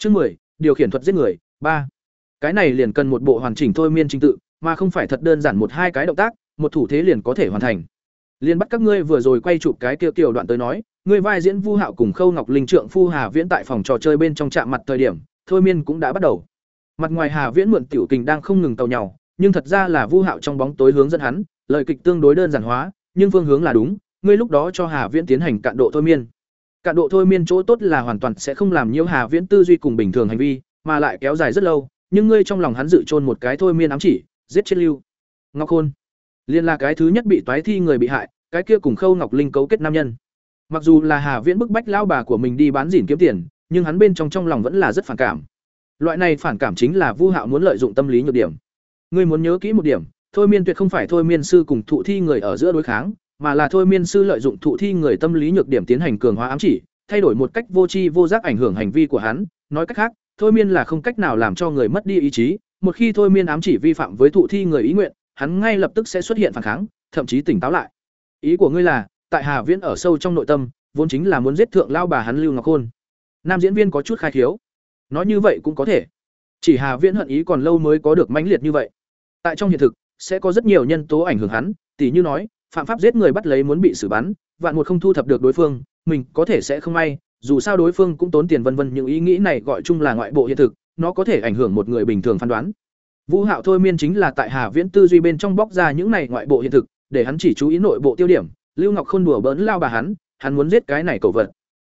Chương mười điều khiển thuật giết người, ba Cái này liền cần một bộ hoàn chỉnh thôi miên trình tự, mà không phải thật đơn giản một hai cái động tác, một thủ thế liền có thể hoàn thành. Liên bắt các ngươi vừa rồi quay chụp cái kia tiểu đoạn tới nói, ngươi vai diễn Vu Hạo cùng Khâu Ngọc Linh trượng phu Hà Viễn tại phòng trò chơi bên trong chạm mặt thời điểm, thôi miên cũng đã bắt đầu. Mặt ngoài Hà Viễn mượn tiểu kình đang không ngừng tàu nhào, nhưng thật ra là Vu Hạo trong bóng tối hướng dẫn hắn, lời kịch tương đối đơn giản hóa, nhưng phương hướng là đúng, ngươi lúc đó cho Hà Viễn tiến hành cạn độ thôi miên. Cạn độ thôi miên chỗ tốt là hoàn toàn sẽ không làm nhiễu Hà Viễn tư duy cùng bình thường hành vi, mà lại kéo dài rất lâu, nhưng ngươi trong lòng hắn dự trôn một cái thôi miên ám chỉ, giết chết Lưu. Ngọc Khôn, liên là cái thứ nhất bị toái thi người bị hại, cái kia cùng Khâu Ngọc Linh cấu kết nam nhân. Mặc dù là Hà Viễn bức bách lão bà của mình đi bán rỉn kiếm tiền, nhưng hắn bên trong trong lòng vẫn là rất phản cảm. Loại này phản cảm chính là Vu Hạo muốn lợi dụng tâm lý nhược điểm. Ngươi muốn nhớ kỹ một điểm, thôi miên tuyệt không phải thôi miên sư cùng thụ thi người ở giữa đối kháng, mà là thôi miên sư lợi dụng thụ thi người tâm lý nhược điểm tiến hành cường hóa ám chỉ, thay đổi một cách vô tri vô giác ảnh hưởng hành vi của hắn, nói cách khác, thôi miên là không cách nào làm cho người mất đi ý chí, một khi thôi miên ám chỉ vi phạm với thụ thi người ý nguyện, hắn ngay lập tức sẽ xuất hiện phản kháng, thậm chí tỉnh táo lại. Ý của ngươi là, tại Hà Viễn ở sâu trong nội tâm, vốn chính là muốn giết thượng lao bà hắn Lưu Ngọc Khôn. Nam diễn viên có chút khai khiếu. Nói như vậy cũng có thể. Chỉ Hà Viễn hận ý còn lâu mới có được mãnh liệt như vậy. Tại trong hiện thực, sẽ có rất nhiều nhân tố ảnh hưởng hắn, tỉ như nói, phạm pháp giết người bắt lấy muốn bị xử bắn, vạn một không thu thập được đối phương, mình có thể sẽ không may, dù sao đối phương cũng tốn tiền vân vân những ý nghĩ này gọi chung là ngoại bộ hiện thực, nó có thể ảnh hưởng một người bình thường phán đoán. Vũ Hạo thôi miên chính là tại Hà Viễn tư duy bên trong bóc ra những này ngoại bộ hiện thực, để hắn chỉ chú ý nội bộ tiêu điểm, Lưu Ngọc Khôn đùa bỡn lao bà hắn, hắn muốn giết cái này cầu vật.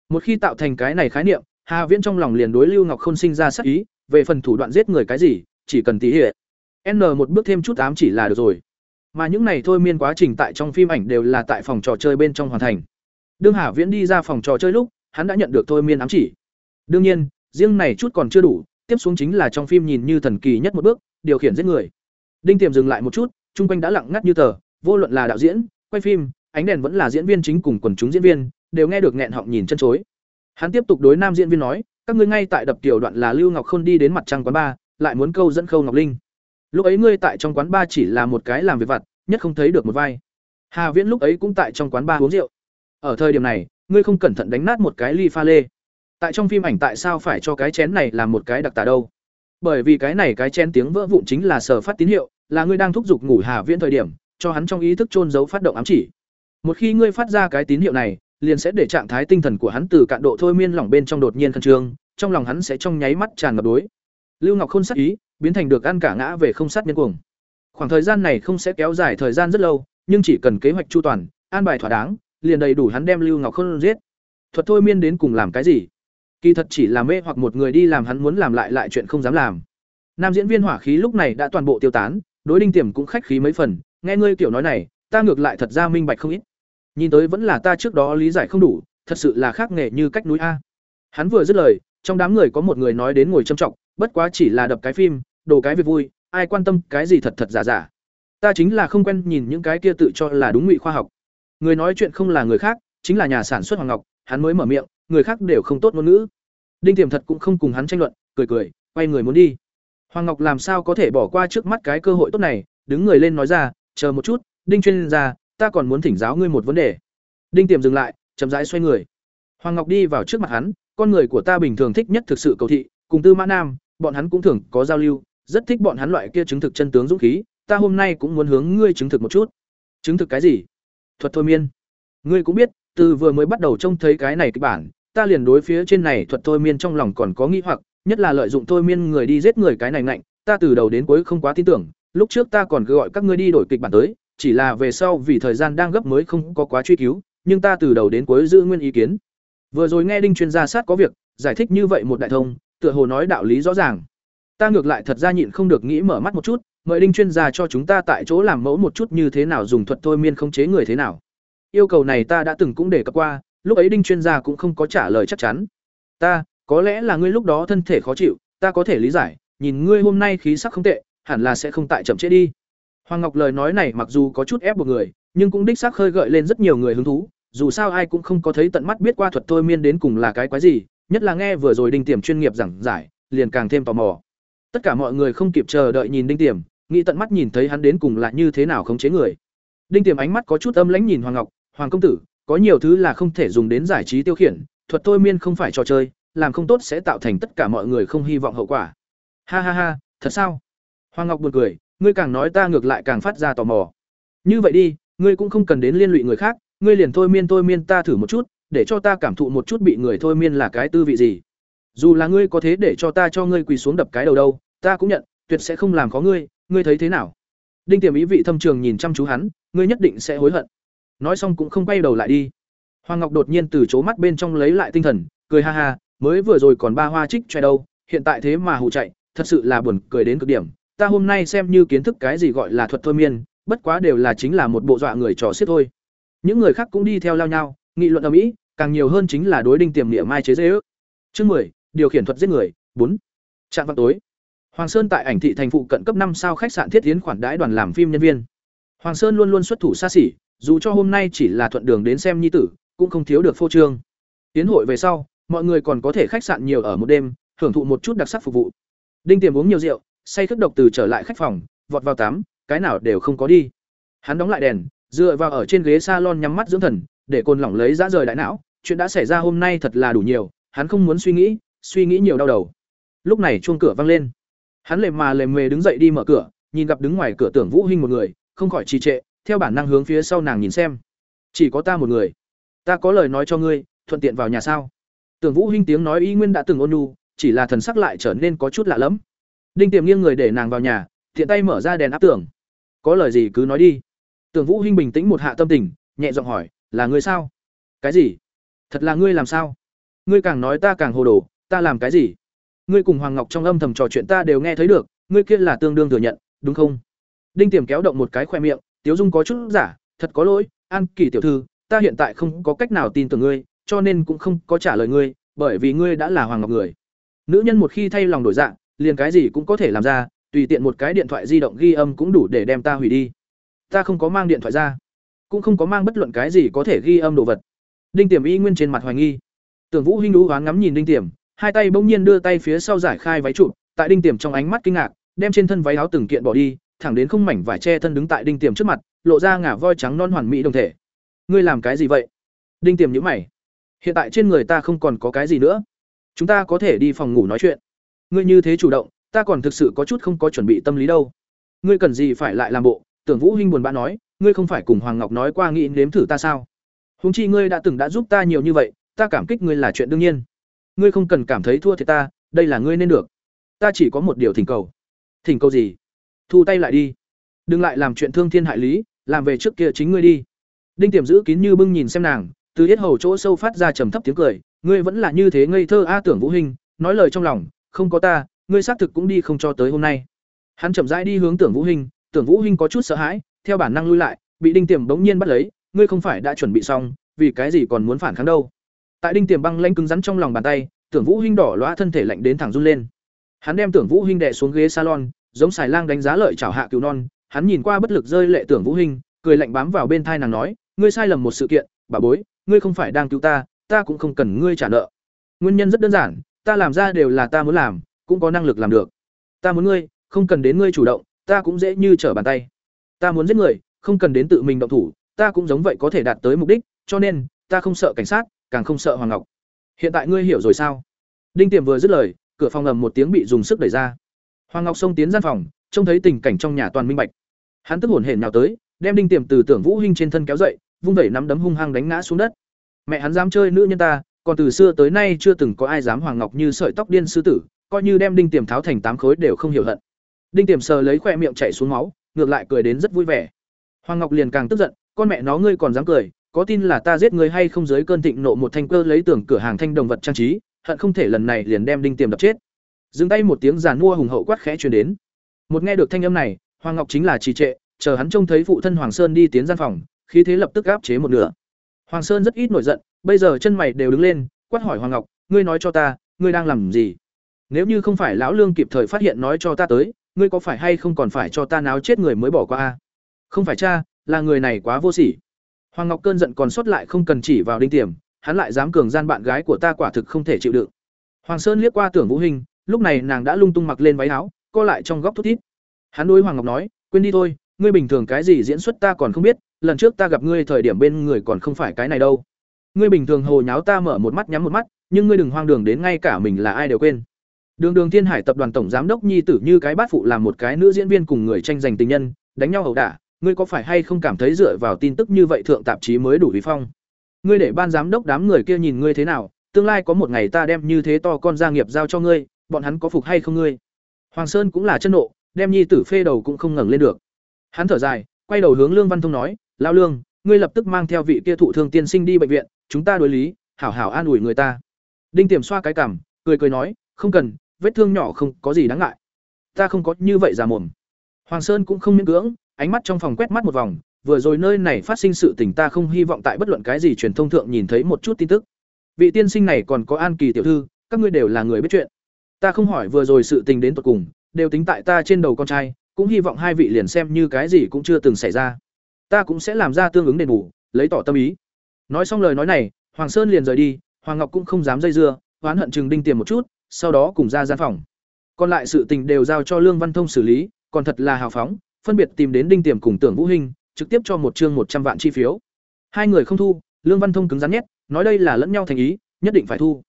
Một khi tạo thành cái này khái niệm, Hà Viễn trong lòng liền đối Lưu Ngọc Khôn sinh ra sát ý, về phần thủ đoạn giết người cái gì, chỉ cần tí hệ. N một bước thêm chút ám chỉ là được rồi. Mà những này thôi miên quá trình tại trong phim ảnh đều là tại phòng trò chơi bên trong hoàn thành. Đương Hà Viễn đi ra phòng trò chơi lúc, hắn đã nhận được thôi miên ám chỉ. Đương nhiên, riêng này chút còn chưa đủ, tiếp xuống chính là trong phim nhìn như thần kỳ nhất một bước, điều khiển giết người. Đinh Tiềm dừng lại một chút, trung quanh đã lặng ngắt như tờ, vô luận là đạo diễn, quay phim, ánh đèn vẫn là diễn viên chính cùng quần chúng diễn viên, đều nghe được nghẹn họng nhìn chân chối. Hắn tiếp tục đối nam diễn viên nói, các ngươi ngay tại đập tiểu đoạn là Lưu Ngọc Khôn đi đến mặt trăng quán ba, lại muốn câu dẫn Khâu Ngọc Linh. Lúc ấy ngươi tại trong quán ba chỉ là một cái làm việc vặt, nhất không thấy được một vai. Hà Viễn lúc ấy cũng tại trong quán ba uống rượu. Ở thời điểm này, ngươi không cẩn thận đánh nát một cái ly pha lê. Tại trong phim ảnh tại sao phải cho cái chén này làm một cái đặc tả đâu? Bởi vì cái này cái chén tiếng vỡ vụn chính là sở phát tín hiệu, là ngươi đang thúc giục ngủ Hà Viễn thời điểm, cho hắn trong ý thức chôn giấu phát động ám chỉ. Một khi ngươi phát ra cái tín hiệu này, liền sẽ để trạng thái tinh thần của hắn từ cạn độ thôi miên lỏng bên trong đột nhiên khẩn trương, trong lòng hắn sẽ trong nháy mắt tràn ngập đối. Lưu Ngọc Khôn sát ý, biến thành được ăn cả ngã về không sát nhân cuồng. Khoảng thời gian này không sẽ kéo dài thời gian rất lâu, nhưng chỉ cần kế hoạch chu toàn, an bài thỏa đáng, liền đầy đủ hắn đem Lưu Ngọc Khôn giết. Thuật thôi miên đến cùng làm cái gì? Kỳ thật chỉ là mê hoặc một người đi làm hắn muốn làm lại lại chuyện không dám làm. Nam diễn viên hỏa khí lúc này đã toàn bộ tiêu tán, đối đinh tiềm cũng khách khí mấy phần, nghe ngươi kiểu nói này, ta ngược lại thật ra minh bạch không ít. Nhìn tới vẫn là ta trước đó lý giải không đủ, thật sự là khác nghề như cách núi a. Hắn vừa dứt lời, trong đám người có một người nói đến ngồi châm trọng, bất quá chỉ là đập cái phim, đồ cái việc vui, ai quan tâm cái gì thật thật giả giả. Ta chính là không quen nhìn những cái kia tự cho là đúng ngụy khoa học. Người nói chuyện không là người khác, chính là nhà sản xuất Hoàng Ngọc, hắn mới mở miệng, người khác đều không tốt ngôn ngữ. Đinh Tiềm thật cũng không cùng hắn tranh luận, cười cười, quay người muốn đi. Hoàng Ngọc làm sao có thể bỏ qua trước mắt cái cơ hội tốt này, đứng người lên nói ra, chờ một chút, Đinh chuyên gia, ta còn muốn thỉnh giáo ngươi một vấn đề. Đinh Tiềm dừng lại, chậm rãi xoay người. Hoàng Ngọc đi vào trước mặt hắn, con người của ta bình thường thích nhất thực sự cầu thị, cùng Tư Mã Nam, bọn hắn cũng thường có giao lưu, rất thích bọn hắn loại kia chứng thực chân tướng dũng khí, ta hôm nay cũng muốn hướng ngươi chứng thực một chút. Chứng thực cái gì? Thuật thôi miên. Ngươi cũng biết, từ vừa mới bắt đầu trông thấy cái này kịch bản, ta liền đối phía trên này thuật thôi miên trong lòng còn có nghi hoặc, nhất là lợi dụng thôi miên người đi giết người cái này ngạnh, ta từ đầu đến cuối không quá tin tưởng, lúc trước ta còn cứ gọi các ngươi đi đổi kịch bản tới, chỉ là về sau vì thời gian đang gấp mới không có quá truy cứu, nhưng ta từ đầu đến cuối giữ nguyên ý kiến. Vừa rồi nghe Đinh chuyên gia sát có việc, giải thích như vậy một đại thông, tựa hồ nói đạo lý rõ ràng. Ta ngược lại thật ra nhịn không được nghĩ mở mắt một chút, mời Đinh chuyên gia cho chúng ta tại chỗ làm mẫu một chút như thế nào dùng thuật thôi miên khống chế người thế nào. Yêu cầu này ta đã từng cũng đề cập qua, lúc ấy Đinh chuyên gia cũng không có trả lời chắc chắn. Ta, có lẽ là ngươi lúc đó thân thể khó chịu, ta có thể lý giải, nhìn ngươi hôm nay khí sắc không tệ, hẳn là sẽ không tại chậm trễ đi. Hoàng Ngọc lời nói này mặc dù có chút ép buộc người, nhưng cũng đích xác khơi gợi lên rất nhiều người hứng thú, dù sao ai cũng không có thấy tận mắt biết qua thuật thôi miên đến cùng là cái quái gì, nhất là nghe vừa rồi Đinh Tiềm chuyên nghiệp giảng giải, liền càng thêm tò mò. Tất cả mọi người không kịp chờ đợi nhìn Đinh Tiềm, nghĩ tận mắt nhìn thấy hắn đến cùng là như thế nào khống chế người. Đinh Tiềm ánh mắt có chút âm lãnh nhìn Hoàng Ngọc, "Hoàng công tử, có nhiều thứ là không thể dùng đến giải trí tiêu khiển, thuật thôi miên không phải trò chơi, làm không tốt sẽ tạo thành tất cả mọi người không hy vọng hậu quả. Ha ha ha, thật sao? Hoàng Ngọc buồn cười, ngươi càng nói ta ngược lại càng phát ra tò mò. Như vậy đi, ngươi cũng không cần đến liên lụy người khác, ngươi liền thôi miên thôi miên ta thử một chút, để cho ta cảm thụ một chút bị người thôi miên là cái tư vị gì. Dù là ngươi có thế để cho ta cho ngươi quỳ xuống đập cái đầu đâu, ta cũng nhận, tuyệt sẽ không làm khó ngươi, ngươi thấy thế nào? Đinh Tiềm ý vị thâm trường nhìn chăm chú hắn, ngươi nhất định sẽ hối hận. Nói xong cũng không quay đầu lại đi. Hoàng Ngọc đột nhiên từ chỗ mắt bên trong lấy lại tinh thần, cười ha ha, mới vừa rồi còn ba hoa trích choe đâu, hiện tại thế mà hù chạy, thật sự là buồn cười đến cực điểm. Ta hôm nay xem như kiến thức cái gì gọi là thuật thôi miên, bất quá đều là chính là một bộ dọa người trò xiết thôi. Những người khác cũng đi theo lao nhau, nghị luận ở mỹ càng nhiều hơn chính là đối đinh tiềm niệm mai chế giễu. Chương 10, điều khiển thuật giết người, 4. Trạm vào tối. Hoàng Sơn tại ảnh thị thành phụ cận cấp năm sao khách sạn Thiết Tiến khoản đãi đoàn làm phim nhân viên. Hoàng Sơn luôn luôn xuất thủ xa xỉ, dù cho hôm nay chỉ là thuận đường đến xem nhi tử, cũng không thiếu được phô trương. Tiến hội về sau, mọi người còn có thể khách sạn nhiều ở một đêm, hưởng thụ một chút đặc sắc phục vụ. Đinh Tiềm uống nhiều rượu, say thức độc từ trở lại khách phòng, vọt vào tắm, cái nào đều không có đi. Hắn đóng lại đèn, dựa vào ở trên ghế salon nhắm mắt dưỡng thần, để côn lỏng lấy ra rời đại não, chuyện đã xảy ra hôm nay thật là đủ nhiều, hắn không muốn suy nghĩ, suy nghĩ nhiều đau đầu. Lúc này chuông cửa vang lên. Hắn lề mà lề mề đứng dậy đi mở cửa, nhìn gặp đứng ngoài cửa Tưởng Vũ Hinh một người, không khỏi trì trệ, theo bản năng hướng phía sau nàng nhìn xem. Chỉ có ta một người. Ta có lời nói cho ngươi, thuận tiện vào nhà sao? Tưởng Vũ Hinh tiếng nói y nguyên đã từng ôn nhu, chỉ là thần sắc lại trở nên có chút lạ lẫm. Đinh Tiềm nghiêng người để nàng vào nhà, tiện tay mở ra đèn áp tường. Có lời gì cứ nói đi. Tưởng Vũ Hinh bình tĩnh một hạ tâm tình, nhẹ giọng hỏi, là ngươi sao? Cái gì? Thật là ngươi làm sao? Ngươi càng nói ta càng hồ đồ, ta làm cái gì? Ngươi cùng Hoàng Ngọc trong âm thầm trò chuyện ta đều nghe thấy được, ngươi kia là tương đương thừa nhận, đúng không? Đinh Tiềm kéo động một cái khoe miệng, Tiếu Dung có chút giả, thật có lỗi, An Kỳ tiểu thư, ta hiện tại không có cách nào tin tưởng ngươi, cho nên cũng không có trả lời ngươi, bởi vì ngươi đã là Hoàng Ngọc người. Nữ nhân một khi thay lòng đổi dạng, liền cái gì cũng có thể làm ra, tùy tiện một cái điện thoại di động ghi âm cũng đủ để đem ta hủy đi. Ta không có mang điện thoại ra, cũng không có mang bất luận cái gì có thể ghi âm đồ vật. Đinh Tiềm y nguyên trên mặt hoài nghi. Tưởng Vũ Hinh đú hoáng ngắm nhìn Đinh Tiềm, hai tay bỗng nhiên đưa tay phía sau giải khai váy trụ, tại Đinh Tiềm trong ánh mắt kinh ngạc, đem trên thân váy áo từng kiện bỏ đi, thẳng đến không mảnh vải che thân đứng tại Đinh Tiềm trước mặt, lộ ra ngả voi trắng non hoàn mỹ đồng thể. Ngươi làm cái gì vậy? Đinh Tiềm nhíu mày. Hiện tại trên người ta không còn có cái gì nữa, chúng ta có thể đi phòng ngủ nói chuyện. Ngươi như thế chủ động, ta còn thực sự có chút không có chuẩn bị tâm lý đâu. Ngươi cần gì phải lại làm bộ? Tưởng Vũ Hinh buồn bã nói, ngươi không phải cùng Hoàng Ngọc nói qua nghĩ nếm thử ta sao? Huống chi ngươi đã từng đã giúp ta nhiều như vậy, ta cảm kích ngươi là chuyện đương nhiên. Ngươi không cần cảm thấy thua thiệt ta, đây là ngươi nên được. Ta chỉ có một điều thỉnh cầu. Thỉnh cầu gì? Thu tay lại đi. Đừng lại làm chuyện thương thiên hại lý, làm về trước kia chính ngươi đi. Đinh Tiềm giữ kín như bưng nhìn xem nàng, từ hết hầu chỗ sâu phát ra trầm thấp tiếng cười, ngươi vẫn là như thế ngây thơ a tưởng Vũ Hình, nói lời trong lòng, không có ta, ngươi xác thực cũng đi không cho tới hôm nay. Hắn chậm rãi đi hướng Tưởng Vũ Hình, Tưởng Vũ Hình có chút sợ hãi, theo bản năng lui lại, bị Đinh Tiềm bỗng nhiên bắt lấy, ngươi không phải đã chuẩn bị xong, vì cái gì còn muốn phản kháng đâu? Tại Đinh Tiềm băng lãnh cứng rắn trong lòng bàn tay, Tưởng Vũ Hinh đỏ loa thân thể lạnh đến thẳng run lên. Hắn đem Tưởng Vũ Hinh đè xuống ghế salon, giống xài lang đánh giá lợi chảo hạ cứu non, hắn nhìn qua bất lực rơi lệ Tưởng Vũ Hinh, cười lạnh bám vào bên tai nàng nói, ngươi sai lầm một sự kiện, bà bối, ngươi không phải đang cứu ta, ta cũng không cần ngươi trả nợ. Nguyên nhân rất đơn giản, ta làm ra đều là ta muốn làm, cũng có năng lực làm được. Ta muốn ngươi, không cần đến ngươi chủ động, ta cũng dễ như trở bàn tay. Ta muốn giết người, không cần đến tự mình động thủ, ta cũng giống vậy có thể đạt tới mục đích, cho nên, ta không sợ cảnh sát, càng không sợ Hoàng Ngọc. Hiện tại ngươi hiểu rồi sao? Đinh Tiềm vừa dứt lời, cửa phòng ầm một tiếng bị dùng sức đẩy ra. Hoàng Ngọc xông tiến gian phòng, trông thấy tình cảnh trong nhà toàn minh bạch. Hắn tức hổn hển nào tới, đem Đinh Tiềm từ Tưởng Vũ Hinh trên thân kéo dậy, vung vẩy nắm đấm hung hăng đánh ngã xuống đất. Mẹ hắn dám chơi nữ nhân ta, còn từ xưa tới nay chưa từng có ai dám Hoàng Ngọc như sợi tóc điên sư tử, coi như đem Đinh Tiềm tháo thành tám khối đều không hiểu hận. Đinh Tiềm sờ lấy khoe miệng chảy xuống máu, ngược lại cười đến rất vui vẻ. Hoàng Ngọc liền càng tức giận, con mẹ nó ngươi còn dám cười, có tin là ta giết người hay không dưới cơn thịnh nộ một thanh cơ lấy tưởng cửa hàng thanh đồng vật trang trí, hận không thể lần này liền đem đinh tiềm đập chết. Dừng tay một tiếng giàn mua hùng hậu quát khẽ truyền đến. Một nghe được thanh âm này, Hoàng Ngọc chính là trì trệ, chờ hắn trông thấy phụ thân Hoàng Sơn đi tiến gian phòng, khí thế lập tức áp chế một nửa. Hoàng Sơn rất ít nổi giận, bây giờ chân mày đều đứng lên, quát hỏi Hoàng Ngọc, ngươi nói cho ta, ngươi đang làm gì? Nếu như không phải lão lương kịp thời phát hiện nói cho ta tới, ngươi có phải hay không còn phải cho ta náo chết người mới bỏ qua a? Không phải cha, là người này quá vô sỉ. Hoàng Ngọc cơn giận còn sót lại không cần chỉ vào Đinh Tiềm, hắn lại dám cường gian bạn gái của ta quả thực không thể chịu đựng. Hoàng Sơn liếc qua Tưởng Vũ Hình, lúc này nàng đã lung tung mặc lên váy áo, co lại trong góc thút thít. Hắn đối Hoàng Ngọc nói, quên đi thôi, ngươi bình thường cái gì diễn xuất ta còn không biết, lần trước ta gặp ngươi thời điểm bên người còn không phải cái này đâu. Ngươi bình thường hồ nháo ta mở một mắt nhắm một mắt, nhưng ngươi đừng hoang đường đến ngay cả mình là ai đều quên đường đường thiên hải tập đoàn tổng giám đốc nhi tử như cái bát phụ làm một cái nữ diễn viên cùng người tranh giành tình nhân đánh nhau ẩu đả ngươi có phải hay không cảm thấy dựa vào tin tức như vậy thượng tạp chí mới đủ vi phong? Ngươi để ban giám đốc đám người kia nhìn ngươi thế nào tương lai có một ngày ta đem như thế to con gia nghiệp giao cho ngươi bọn hắn có phục hay không ngươi? Hoàng sơn cũng là chân nộ đem nhi tử phê đầu cũng không ngẩng lên được. Hắn thở dài quay đầu hướng lương văn thông nói lao lương ngươi lập tức mang theo vị kia thụ thương tiên sinh đi bệnh viện chúng ta đối lý hảo hảo an ủi người ta. Đinh tiềm xoa cái cảm, cười cười nói không cần vết thương nhỏ không có gì đáng ngại. Ta không có như vậy già mồm. Hoàng sơn cũng không miễn cưỡng ánh mắt trong phòng quét mắt một vòng, vừa rồi nơi này phát sinh sự tình ta không hy vọng tại bất luận cái gì truyền thông thượng nhìn thấy một chút tin tức. Vị tiên sinh này còn có an kỳ tiểu thư, các ngươi đều là người biết chuyện. Ta không hỏi vừa rồi sự tình đến tận cùng, đều tính tại ta trên đầu con trai, cũng hy vọng hai vị liền xem như cái gì cũng chưa từng xảy ra. Ta cũng sẽ làm ra tương ứng đền bù, lấy tỏ tâm ý. Nói xong lời nói này, hoàng sơn liền rời đi, hoàng ngọc cũng không dám dây dưa, oán hận chừng đinh tiềm một chút, sau đó cùng ra gian phòng. Còn lại sự tình đều giao cho lương văn thông xử lý, còn thật là hào phóng phân biệt tìm đến đinh tiềm cùng tưởng vũ hình, trực tiếp cho một chương một trăm vạn chi phiếu. Hai người không thu, lương văn thông cứng rắn nhét, nói đây là lẫn nhau thành ý, nhất định phải thu.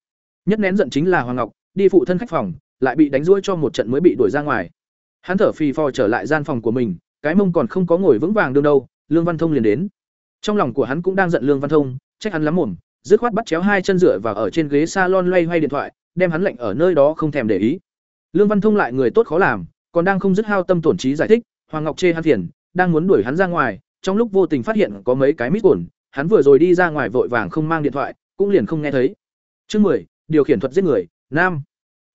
Nhất nén giận chính là hoàng ngọc, đi phụ thân khách phòng, lại bị đánh đuổi cho một trận mới bị đuổi ra ngoài. Hắn thở phì phò trở lại gian phòng của mình, cái mông còn không có ngồi vững vàng đương đâu, lương văn thông liền đến. Trong lòng của hắn cũng đang giận lương văn thông, trách hắn lắm mồm, dứt khoát bắt chéo hai chân dựa vào ở trên ghế salon loay hoay điện thoại, đem hắn lệnh ở nơi đó không thèm để ý. Lương văn thông lại người tốt khó làm, còn đang không dứt hao tâm tổn trí giải thích hoàng ngọc chê hắn phiền, đang muốn đuổi hắn ra ngoài, trong lúc vô tình phát hiện có mấy cái mít ổn hắn vừa rồi đi ra ngoài vội vàng không mang điện thoại, cũng liền không nghe thấy. Chương mười, điều khiển thuật giết người, nam.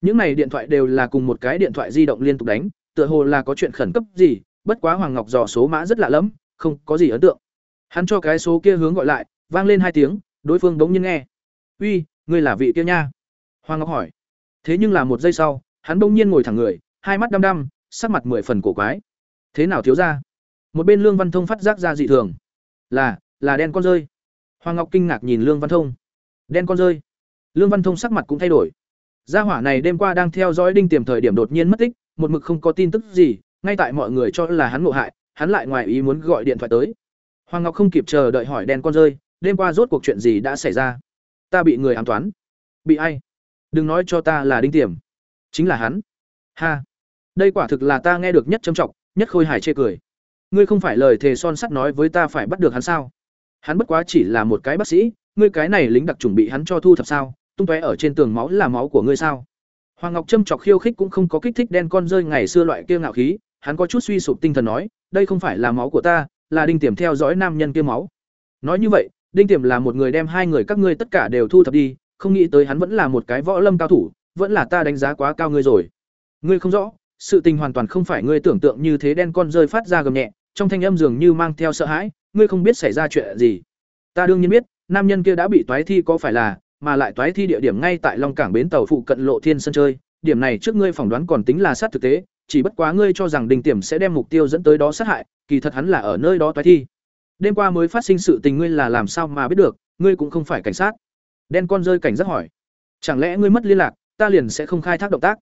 Những này điện thoại đều là cùng một cái điện thoại di động liên tục đánh, tựa hồ là có chuyện khẩn cấp gì, bất quá hoàng ngọc dò số mã rất lạ lẫm, không có gì ấn tượng. Hắn cho cái số kia hướng gọi lại, vang lên hai tiếng, đối phương bỗng nhiên nghe. Uy, ngươi là vị kia nha? Hoàng ngọc hỏi. Thế nhưng là một giây sau, hắn bỗng nhiên ngồi thẳng người, hai mắt đăm đăm, sắc mặt mười phần cổ quái thế nào thiếu ra một bên lương văn thông phát giác ra dị thường. Là là đen con rơi. Hoàng ngọc kinh ngạc nhìn lương văn thông. Đen con rơi. Lương văn thông sắc mặt cũng thay đổi. Gia hỏa này đêm qua đang theo dõi đinh tiềm thời điểm đột nhiên mất tích, một mực không có tin tức gì, ngay tại mọi người cho là hắn ngộ hại, hắn lại ngoài ý muốn gọi điện thoại tới. Hoàng ngọc không kịp chờ đợi hỏi đen con rơi, đêm qua rốt cuộc chuyện gì đã xảy ra? Ta bị người ám toán. Bị ai? Đừng nói cho ta là đinh tiềm. Chính là hắn. Ha. Đây quả thực là ta nghe được nhất trầm trọng nhất khôi hài chê cười. Ngươi không phải lời thề son sắt nói với ta phải bắt được hắn sao? Hắn bất quá chỉ là một cái bác sĩ, ngươi cái này lính đặc chuẩn bị hắn cho thu thập sao? Tung tóe ở trên tường máu là máu của ngươi sao? Hoàng ngọc trâm chọc khiêu khích cũng không có kích thích đen con rơi ngày xưa loại kia ngạo khí, hắn có chút suy sụp tinh thần nói, đây không phải là máu của ta, là đinh tiềm theo dõi nam nhân kia máu. Nói như vậy, đinh tiềm là một người đem hai người các ngươi tất cả đều thu thập đi, không nghĩ tới hắn vẫn là một cái võ lâm cao thủ, vẫn là ta đánh giá quá cao ngươi rồi. Ngươi không rõ sự tình hoàn toàn không phải ngươi tưởng tượng như thế đen con rơi phát ra gầm nhẹ, trong thanh âm dường như mang theo sợ hãi, ngươi không biết xảy ra chuyện gì. Ta đương nhiên biết, nam nhân kia đã bị toái thi có phải là, mà lại toái thi địa điểm ngay tại long cảng bến tàu phụ cận lộ thiên sân chơi, điểm này trước ngươi phỏng đoán còn tính là sát thực tế, chỉ bất quá ngươi cho rằng đình tiềm sẽ đem mục tiêu dẫn tới đó sát hại, kỳ thật hắn là ở nơi đó toái thi. Đêm qua mới phát sinh sự tình ngươi là làm sao mà biết được, ngươi cũng không phải cảnh sát. Đen con rơi cảnh giác hỏi. Chẳng lẽ ngươi mất liên lạc, ta liền sẽ không khai thác động tác?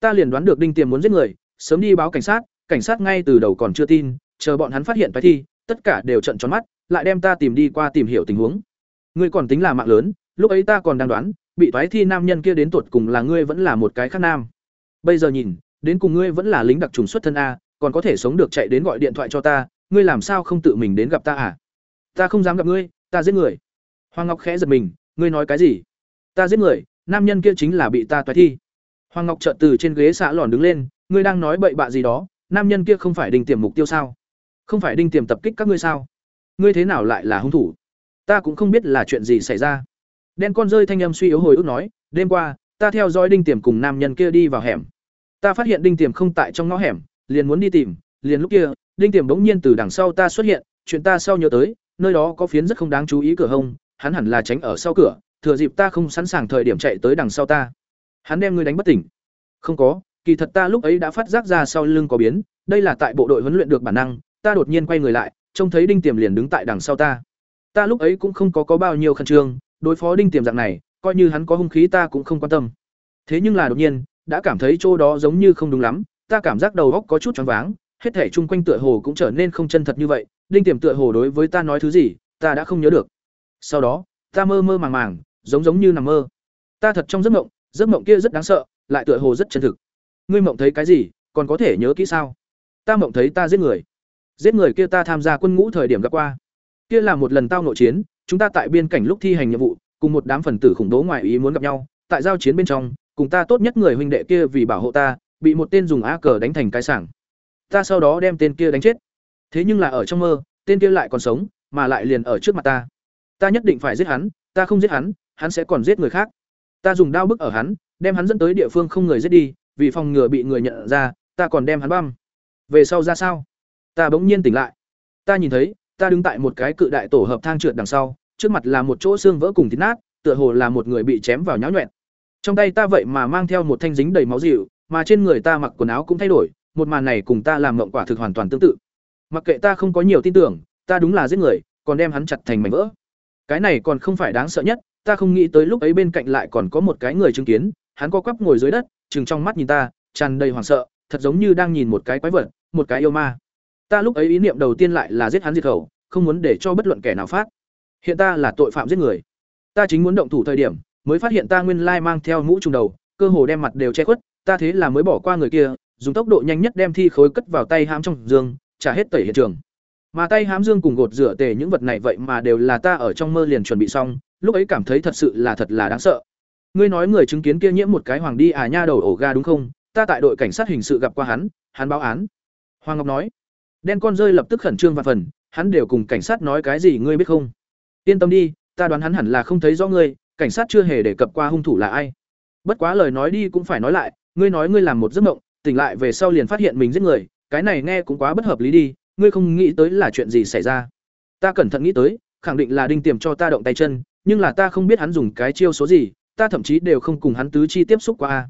Ta liền đoán được đinh tiềm muốn giết người, sớm đi báo cảnh sát cảnh sát ngay từ đầu còn chưa tin, chờ bọn hắn phát hiện toái thi, tất cả đều trận tròn mắt, lại đem ta tìm đi qua tìm hiểu tình huống. Ngươi còn tính là mạng lớn, lúc ấy ta còn đang đoán, bị toái thi nam nhân kia đến tuột cùng là ngươi vẫn là một cái khác nam. Bây giờ nhìn, đến cùng ngươi vẫn là lính đặc trùng xuất thân a, còn có thể sống được chạy đến gọi điện thoại cho ta, ngươi làm sao không tự mình đến gặp ta à? Ta không dám gặp ngươi, ta giết người. Hoàng ngọc khẽ giật mình, ngươi nói cái gì? Ta giết người, nam nhân kia chính là bị ta toái thi hoàng ngọc trợn từ trên ghế xạ lòn đứng lên, ngươi đang nói bậy bạ gì đó, nam nhân kia không phải đinh tiềm mục tiêu sao? Không phải đinh tiềm tập kích các ngươi sao? Ngươi thế nào lại là hung thủ? Ta cũng không biết là chuyện gì xảy ra. Đen con rơi thanh âm suy yếu hồi ức nói, đêm qua, ta theo dõi đinh tiềm cùng nam nhân kia đi vào hẻm. Ta phát hiện đinh tiềm không tại trong ngõ hẻm, liền muốn đi tìm, liền lúc kia, đinh tiềm bỗng nhiên từ đằng sau ta xuất hiện, chuyện ta sau nhớ tới, nơi đó có phiến rất không đáng chú ý cửa hông, hắn hẳn là tránh ở sau cửa, thừa dịp ta không sẵn sàng thời điểm chạy tới đằng sau ta hắn đem ngươi đánh bất tỉnh. Không có, kỳ thật ta lúc ấy đã phát giác ra sau lưng có biến, đây là tại bộ đội huấn luyện được bản năng, ta đột nhiên quay người lại, trông thấy đinh tiềm liền đứng tại đằng sau ta. Ta lúc ấy cũng không có có bao nhiêu khẩn trương, đối phó đinh tiềm dạng này, coi như hắn có hung khí ta cũng không quan tâm. Thế nhưng là đột nhiên, đã cảm thấy chỗ đó giống như không đúng lắm, ta cảm giác đầu óc có chút choáng váng, hết thể chung quanh tựa hồ cũng trở nên không chân thật như vậy, đinh tiềm tựa hồ đối với ta nói thứ gì, ta đã không nhớ được. Sau đó, ta mơ mơ màng màng, giống giống như nằm mơ. Ta thật trong giấc mộng giấc mộng kia rất đáng sợ, lại tựa hồ rất chân thực. Ngươi mộng thấy cái gì, còn có thể nhớ kỹ sao? Ta mộng thấy ta giết người. Giết người kia ta tham gia quân ngũ thời điểm gặp qua. Kia là một lần tao nội chiến, chúng ta tại biên cảnh lúc thi hành nhiệm vụ, cùng một đám phần tử khủng bố ngoài ý muốn gặp nhau, tại giao chiến bên trong, cùng ta tốt nhất người huynh đệ kia vì bảo hộ ta, bị một tên dùng a cờ đánh thành cái sảng. Ta sau đó đem tên kia đánh chết. Thế nhưng là ở trong mơ, tên kia lại còn sống, mà lại liền ở trước mặt ta. Ta nhất định phải giết hắn, ta không giết hắn hắn sẽ còn giết người khác ta dùng đao bức ở hắn, đem hắn dẫn tới địa phương không người giết đi, vì phòng ngừa bị người nhận ra, ta còn đem hắn băm. Về sau ra sao? Ta bỗng nhiên tỉnh lại. Ta nhìn thấy, ta đứng tại một cái cự đại tổ hợp thang trượt đằng sau, trước mặt là một chỗ xương vỡ cùng thịt nát, tựa hồ là một người bị chém vào nháo nhuẹn. Trong tay ta vậy mà mang theo một thanh dính đầy máu dịu, mà trên người ta mặc quần áo cũng thay đổi, một màn này cùng ta làm mộng quả thực hoàn toàn tương tự. Mặc kệ ta không có nhiều tin tưởng, ta đúng là giết người, còn đem hắn chặt thành mảnh vỡ cái này còn không phải đáng sợ nhất, ta không nghĩ tới lúc ấy bên cạnh lại còn có một cái người chứng kiến, hắn co quắp ngồi dưới đất chừng trong mắt nhìn ta, tràn đầy hoảng sợ, thật giống như đang nhìn một cái quái vật, một cái yêu ma. Ta lúc ấy ý niệm đầu tiên lại là giết hắn diệt khẩu, không muốn để cho bất luận kẻ nào phát. Hiện ta là tội phạm giết người. Ta chính muốn động thủ thời điểm, mới phát hiện ta nguyên lai mang theo mũ trùng đầu, cơ hồ đem mặt đều che khuất, ta thế là mới bỏ qua người kia, dùng tốc độ nhanh nhất đem thi khối cất vào tay hãm trong giường, trả hết tẩy hiện trường mà tay hám dương cùng gột rửa tề những vật này vậy mà đều là ta ở trong mơ liền chuẩn bị xong, lúc ấy cảm thấy thật sự là thật là đáng sợ. Ngươi nói người chứng kiến kia nhiễm một cái hoàng đi à nha đầu ổ ga đúng không? Ta tại đội cảnh sát hình sự gặp qua hắn hắn báo án. Hoàng ngọc nói. Đen con rơi lập tức khẩn trương và phần, hắn đều cùng cảnh sát nói cái gì ngươi biết không? Yên tâm đi, ta đoán hắn hẳn là không thấy rõ ngươi, cảnh sát chưa hề đề cập qua hung thủ là ai. Bất quá lời nói đi cũng phải nói lại, ngươi nói ngươi làm một giấc mộng, tỉnh lại về sau liền phát hiện mình giết người, cái này nghe cũng quá bất hợp lý đi ngươi không nghĩ tới là chuyện gì xảy ra. Ta cẩn thận nghĩ tới, khẳng định là đinh tiềm cho ta động tay chân, nhưng là ta không biết hắn dùng cái chiêu số gì, ta thậm chí đều không cùng hắn tứ chi tiếp xúc qua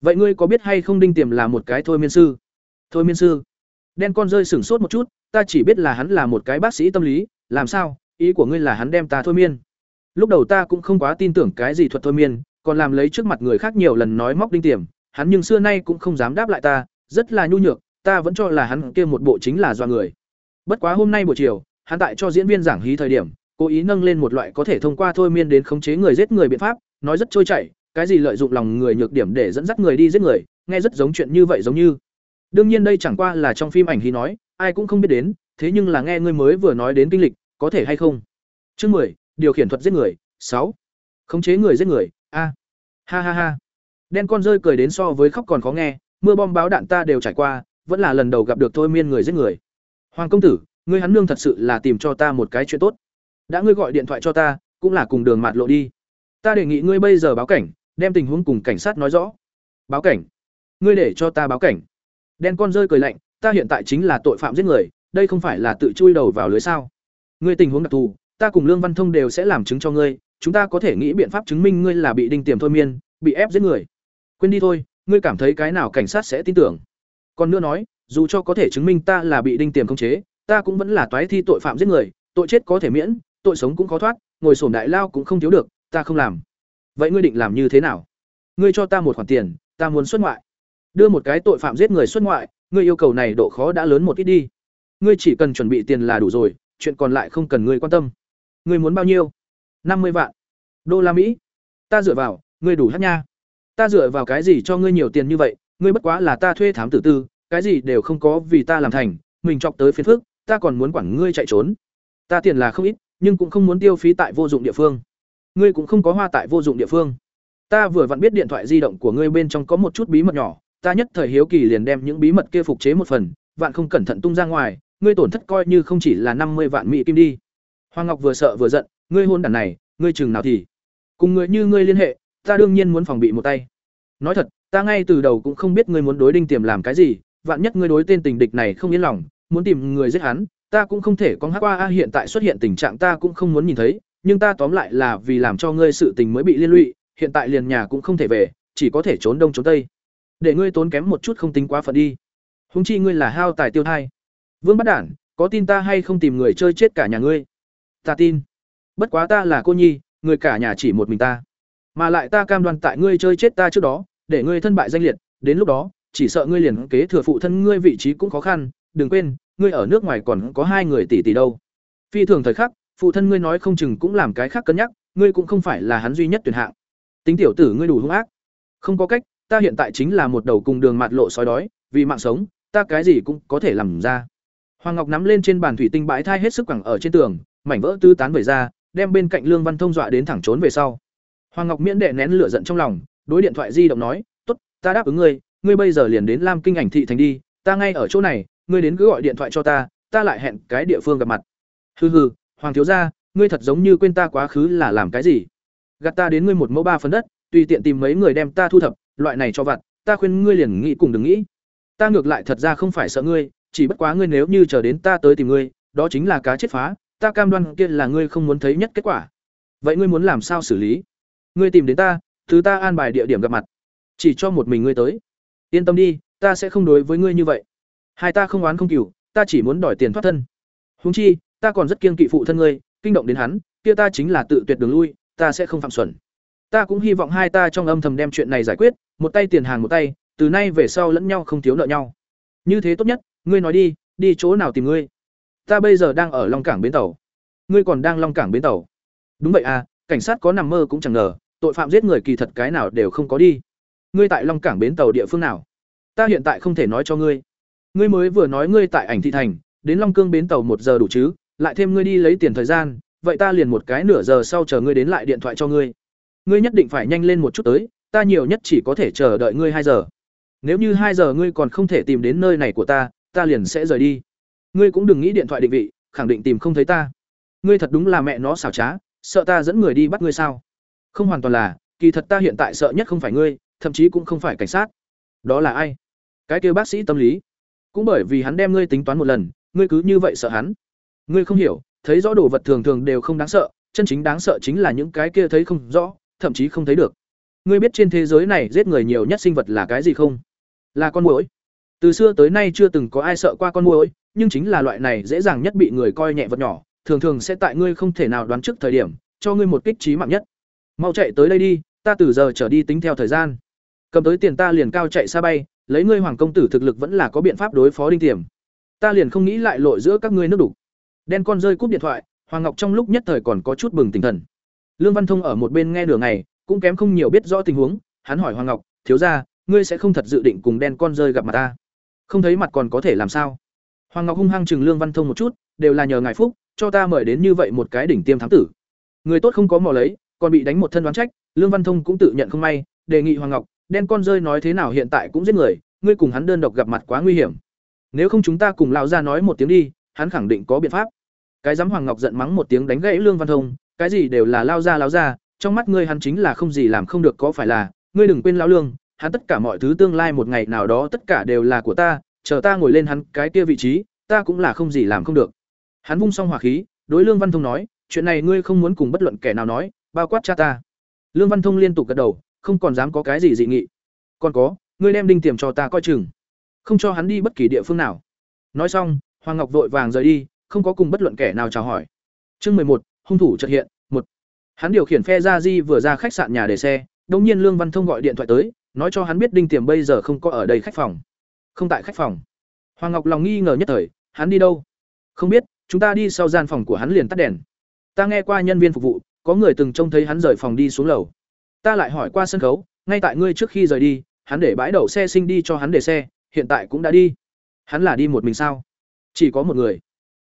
vậy ngươi có biết hay không đinh tiềm là một cái thôi miên sư? Thôi miên sư? Đen con rơi sửng sốt một chút, ta chỉ biết là hắn là một cái bác sĩ tâm lý, làm sao? Ý của ngươi là hắn đem ta thôi miên. Lúc đầu ta cũng không quá tin tưởng cái gì thuật thôi miên, còn làm lấy trước mặt người khác nhiều lần nói móc đinh tiềm, hắn nhưng xưa nay cũng không dám đáp lại ta, rất là nhu nhược ta vẫn cho là hắn kia một bộ chính là do người. Bất quá hôm nay buổi chiều, hắn tại cho diễn viên giảng hí thời điểm, cố ý nâng lên một loại có thể thông qua thôi miên đến khống chế người giết người biện pháp, nói rất trôi chảy, cái gì lợi dụng lòng người nhược điểm để dẫn dắt người đi giết người, nghe rất giống chuyện như vậy giống như. Đương nhiên đây chẳng qua là trong phim ảnh hí nói, ai cũng không biết đến, thế nhưng là nghe ngươi mới vừa nói đến kinh lịch, có thể hay không? Chương mười, điều khiển thuật giết người, sáu. Khống chế người giết người, a. Ha ha ha. Đen con rơi cười đến so với khóc còn khó nghe, mưa bom báo đạn ta đều trải qua vẫn là lần đầu gặp được thôi miên người giết người. Hoàng công tử, ngươi hắn nương thật sự là tìm cho ta một cái chuyện tốt. Đã ngươi gọi điện thoại cho ta, cũng là cùng đường mạt lộ đi. Ta đề nghị ngươi bây giờ báo cảnh, đem tình huống cùng cảnh sát nói rõ. Báo cảnh? Ngươi để cho ta báo cảnh. Đen con rơi cười lạnh, ta hiện tại chính là tội phạm giết người, đây không phải là tự chui đầu vào lưới sao? Ngươi tình huống đặc thù, ta cùng lương văn thông đều sẽ làm chứng cho ngươi, chúng ta có thể nghĩ biện pháp chứng minh ngươi là bị đinh tiềm thôi miên, bị ép giết người. Quên đi thôi, ngươi cảm thấy cái nào cảnh sát sẽ tin tưởng? Còn nữa nói, dù cho có thể chứng minh ta là bị đinh tiềm khống chế, ta cũng vẫn là toái thi tội phạm giết người, tội chết có thể miễn, tội sống cũng khó thoát, ngồi sổm đại lao cũng không thiếu được, ta không làm. Vậy ngươi định làm như thế nào? Ngươi cho ta một khoản tiền, ta muốn xuất ngoại. Đưa một cái tội phạm giết người xuất ngoại, ngươi yêu cầu này độ khó đã lớn một ít đi. Ngươi chỉ cần chuẩn bị tiền là đủ rồi, chuyện còn lại không cần ngươi quan tâm. Ngươi muốn bao nhiêu? Năm mươi vạn. Đô la mỹ. Ta dựa vào, ngươi đủ hát nha. Ta dựa vào cái gì cho ngươi nhiều tiền như vậy ngươi bất quá là ta thuê thám tử tư, cái gì đều không có vì ta làm thành, mình chọc tới phiền phức, ta còn muốn quản ngươi chạy trốn. Ta tiền là không ít, nhưng cũng không muốn tiêu phí tại vô dụng địa phương. Ngươi cũng không có hoa tại vô dụng địa phương. Ta vừa vặn biết điện thoại di động của ngươi bên trong có một chút bí mật nhỏ, ta nhất thời hiếu kỳ liền đem những bí mật kia phục chế một phần, vạn không cẩn thận tung ra ngoài, ngươi tổn thất coi như không chỉ là năm mươi vạn mỹ kim đi. Hoàng ngọc vừa sợ vừa giận, ngươi hôn đản này, ngươi chừng nào thì. Cùng người như ngươi liên hệ, ta đương nhiên muốn phòng bị một tay. Nói thật ta ngay từ đầu cũng không biết ngươi muốn đối đinh tiềm làm cái gì, vạn nhất ngươi đối tên tình địch này không yên lòng, muốn tìm người giết hắn, ta cũng không thể con hát qua. A, hiện tại xuất hiện tình trạng ta cũng không muốn nhìn thấy, nhưng ta tóm lại là vì làm cho ngươi sự tình mới bị liên lụy, hiện tại liền nhà cũng không thể về, chỉ có thể trốn đông trốn tây. Để ngươi tốn kém một chút không tính quá phận đi. Húng chi ngươi là hao tài tiêu thai. Vương bắt đản, có tin ta hay không tìm người chơi chết cả nhà ngươi? Ta tin. Bất quá ta là cô nhi, người cả nhà chỉ một mình ta. Mà lại ta cam đoan tại ngươi chơi chết ta trước đó để ngươi thân bại danh liệt, đến lúc đó, chỉ sợ ngươi liền kế thừa phụ thân ngươi vị trí cũng khó khăn, đừng quên, ngươi ở nước ngoài còn có hai người tỷ tỷ đâu. Phi thường thời khắc, phụ thân ngươi nói không chừng cũng làm cái khác cân nhắc, ngươi cũng không phải là hắn duy nhất tuyển hạng. Tính tiểu tử ngươi đủ hung ác. Không có cách, ta hiện tại chính là một đầu cùng đường mạt lộ sói đói, vì mạng sống, ta cái gì cũng có thể làm ra. Hoàng ngọc nắm lên trên bàn thủy tinh bãi thai hết sức quẳng ở trên tường, mảnh vỡ tứ tán vẩy ra, đem bên cạnh lương văn thông dọa đến thẳng trốn về sau. Hoàng ngọc miễn đệ nén lửa giận trong lòng đối điện thoại di động nói, tốt, ta đáp ứng ngươi ngươi bây giờ liền đến lam kinh ảnh thị thành đi, ta ngay ở chỗ này, ngươi đến cứ gọi điện thoại cho ta ta lại hẹn cái địa phương gặp mặt. Hừ hừ, hoàng thiếu gia, ngươi thật giống như quên ta quá khứ là làm cái gì? Gạt ta đến ngươi một mẫu ba phần đất, tùy tiện tìm mấy người đem ta thu thập, loại này cho vặt, ta khuyên ngươi liền nghĩ cùng đừng nghĩ. Ta ngược lại thật ra không phải sợ ngươi, chỉ bất quá ngươi nếu như chờ đến ta tới tìm ngươi, đó chính là cá chết phá, ta cam đoan kia là ngươi không muốn thấy nhất kết quả. Vậy ngươi muốn làm sao xử lý? Ngươi tìm đến ta thứ ta an bài địa điểm gặp mặt. Chỉ cho một mình ngươi tới. Yên tâm đi, ta sẽ không đối với ngươi như vậy. Hai ta không oán không cừu, ta chỉ muốn đòi tiền thoát thân. Húng chi, ta còn rất kiên kỵ phụ thân ngươi, kinh động đến hắn, kia ta chính là tự tuyệt đường lui, ta sẽ không phạm xuẩn. Ta cũng hy vọng hai ta trong âm thầm đem chuyện này giải quyết, một tay tiền hàng một tay, từ nay về sau lẫn nhau không thiếu nợ nhau. Như thế tốt nhất, ngươi nói đi đi chỗ nào tìm ngươi? Ta bây giờ đang ở long cảng bến tàu. Ngươi còn đang long cảng bến tàu. Đúng vậy à cảnh sát có nằm mơ cũng chẳng ngờ tội phạm giết người kỳ thật cái nào đều không có đi. Ngươi tại long cảng bến tàu địa phương nào? Ta hiện tại không thể nói cho ngươi. Ngươi mới vừa nói ngươi tại ảnh thị thành, đến long cương bến tàu một giờ đủ chứ, lại thêm ngươi đi lấy tiền thời gian, vậy ta liền một cái nửa giờ sau chờ ngươi đến lại điện thoại cho ngươi. Ngươi nhất định phải nhanh lên một chút tới, ta nhiều nhất chỉ có thể chờ đợi ngươi hai giờ. Nếu như hai giờ ngươi còn không thể tìm đến nơi này của ta ta liền sẽ rời đi. Ngươi cũng đừng nghĩ điện thoại định vị, khẳng định tìm không thấy ta. Ngươi thật đúng là mẹ nó xảo trá, sợ ta dẫn người đi bắt ngươi sao? Không hoàn toàn là, kỳ thật ta hiện tại sợ nhất không phải ngươi, thậm chí cũng không phải cảnh sát. Đó là ai? Cái kêu bác sĩ tâm lý. Cũng bởi vì hắn đem ngươi tính toán một lần, ngươi cứ như vậy sợ hắn. Ngươi không hiểu, thấy rõ đồ vật thường thường đều không đáng sợ, chân chính đáng sợ chính là những cái kia thấy không rõ, thậm chí không thấy được. Ngươi biết trên thế giới này giết người nhiều nhất sinh vật là cái gì không? Là con muỗi. Từ xưa tới nay chưa từng có ai sợ qua con muỗi, nhưng chính là loại này dễ dàng nhất bị người coi nhẹ vật nhỏ, thường thường sẽ tại ngươi không thể nào đoán trước thời điểm, cho ngươi một kích trí mạng nhất mau chạy tới đây đi, ta từ giờ trở đi tính theo thời gian. Cầm tới tiền ta liền cao chạy xa bay, lấy ngươi hoàng công tử thực lực vẫn là có biện pháp đối phó đinh tiềm. Ta liền không nghĩ lại lội giữa các ngươi nước đủ đen con rơi cúp điện thoại, hoàng ngọc trong lúc nhất thời còn có chút bừng tỉnh thần. Lương văn thông ở một bên nghe nửa ngày cũng kém không nhiều biết rõ tình huống, hắn hỏi hoàng ngọc, thiếu ra ngươi sẽ không thật dự định cùng đen con rơi gặp mặt ta? Không thấy mặt còn có thể làm sao? Hoàng ngọc hung hăng chừng lương văn thông một chút, đều là nhờ ngài phúc, cho ta mời đến như vậy một cái đỉnh tiêm thám tử. Người tốt không có mò lấy còn bị đánh một thân đoán trách, lương văn thông cũng tự nhận không may, đề nghị hoàng ngọc, đen con rơi nói thế nào hiện tại cũng giết người, ngươi cùng hắn đơn độc gặp mặt quá nguy hiểm. Nếu không chúng ta cùng lao ra nói một tiếng đi, hắn khẳng định có biện pháp. Cái giám hoàng ngọc giận mắng một tiếng đánh gãy lương văn thông, cái gì đều là lao ra lao ra trong mắt ngươi hắn chính là không gì làm không được có phải là, ngươi đừng quên lao lương, hắn tất cả mọi thứ tương lai một ngày nào đó tất cả đều là của ta, chờ ta ngồi lên hắn cái kia vị trí, ta cũng là không gì làm không được. Hắn vung xong hỏa khí, đối lương văn thông nói, chuyện này ngươi không muốn cùng bất luận kẻ nào nói bao quát cha ta. Lương văn thông liên tục gật đầu, không còn dám có cái gì dị nghị. Còn có, ngươi đem đinh tiềm cho ta coi chừng, không cho hắn đi bất kỳ địa phương nào. Nói xong, hoàng ngọc vội vàng rời đi, không có cùng bất luận kẻ nào chào hỏi. Chương mười một, hung thủ trật hiện, một. Hắn điều khiển phe ra di vừa ra khách sạn nhà để xe, đột nhiên lương văn thông gọi điện thoại tới, nói cho hắn biết đinh tiềm bây giờ không có ở đây khách phòng. Không tại khách phòng. Hoàng ngọc lòng nghi ngờ nhất thời, hắn đi đâu? Không biết, chúng ta đi sau gian phòng của hắn liền tắt đèn. Ta nghe qua nhân viên phục vụ có người từng trông thấy hắn rời phòng đi xuống lầu. Ta lại hỏi qua sân khấu, ngay tại ngươi trước khi rời đi, hắn để bãi đậu xe sinh đi cho hắn để xe, hiện tại cũng đã đi. Hắn là đi một mình sao? Chỉ có một người.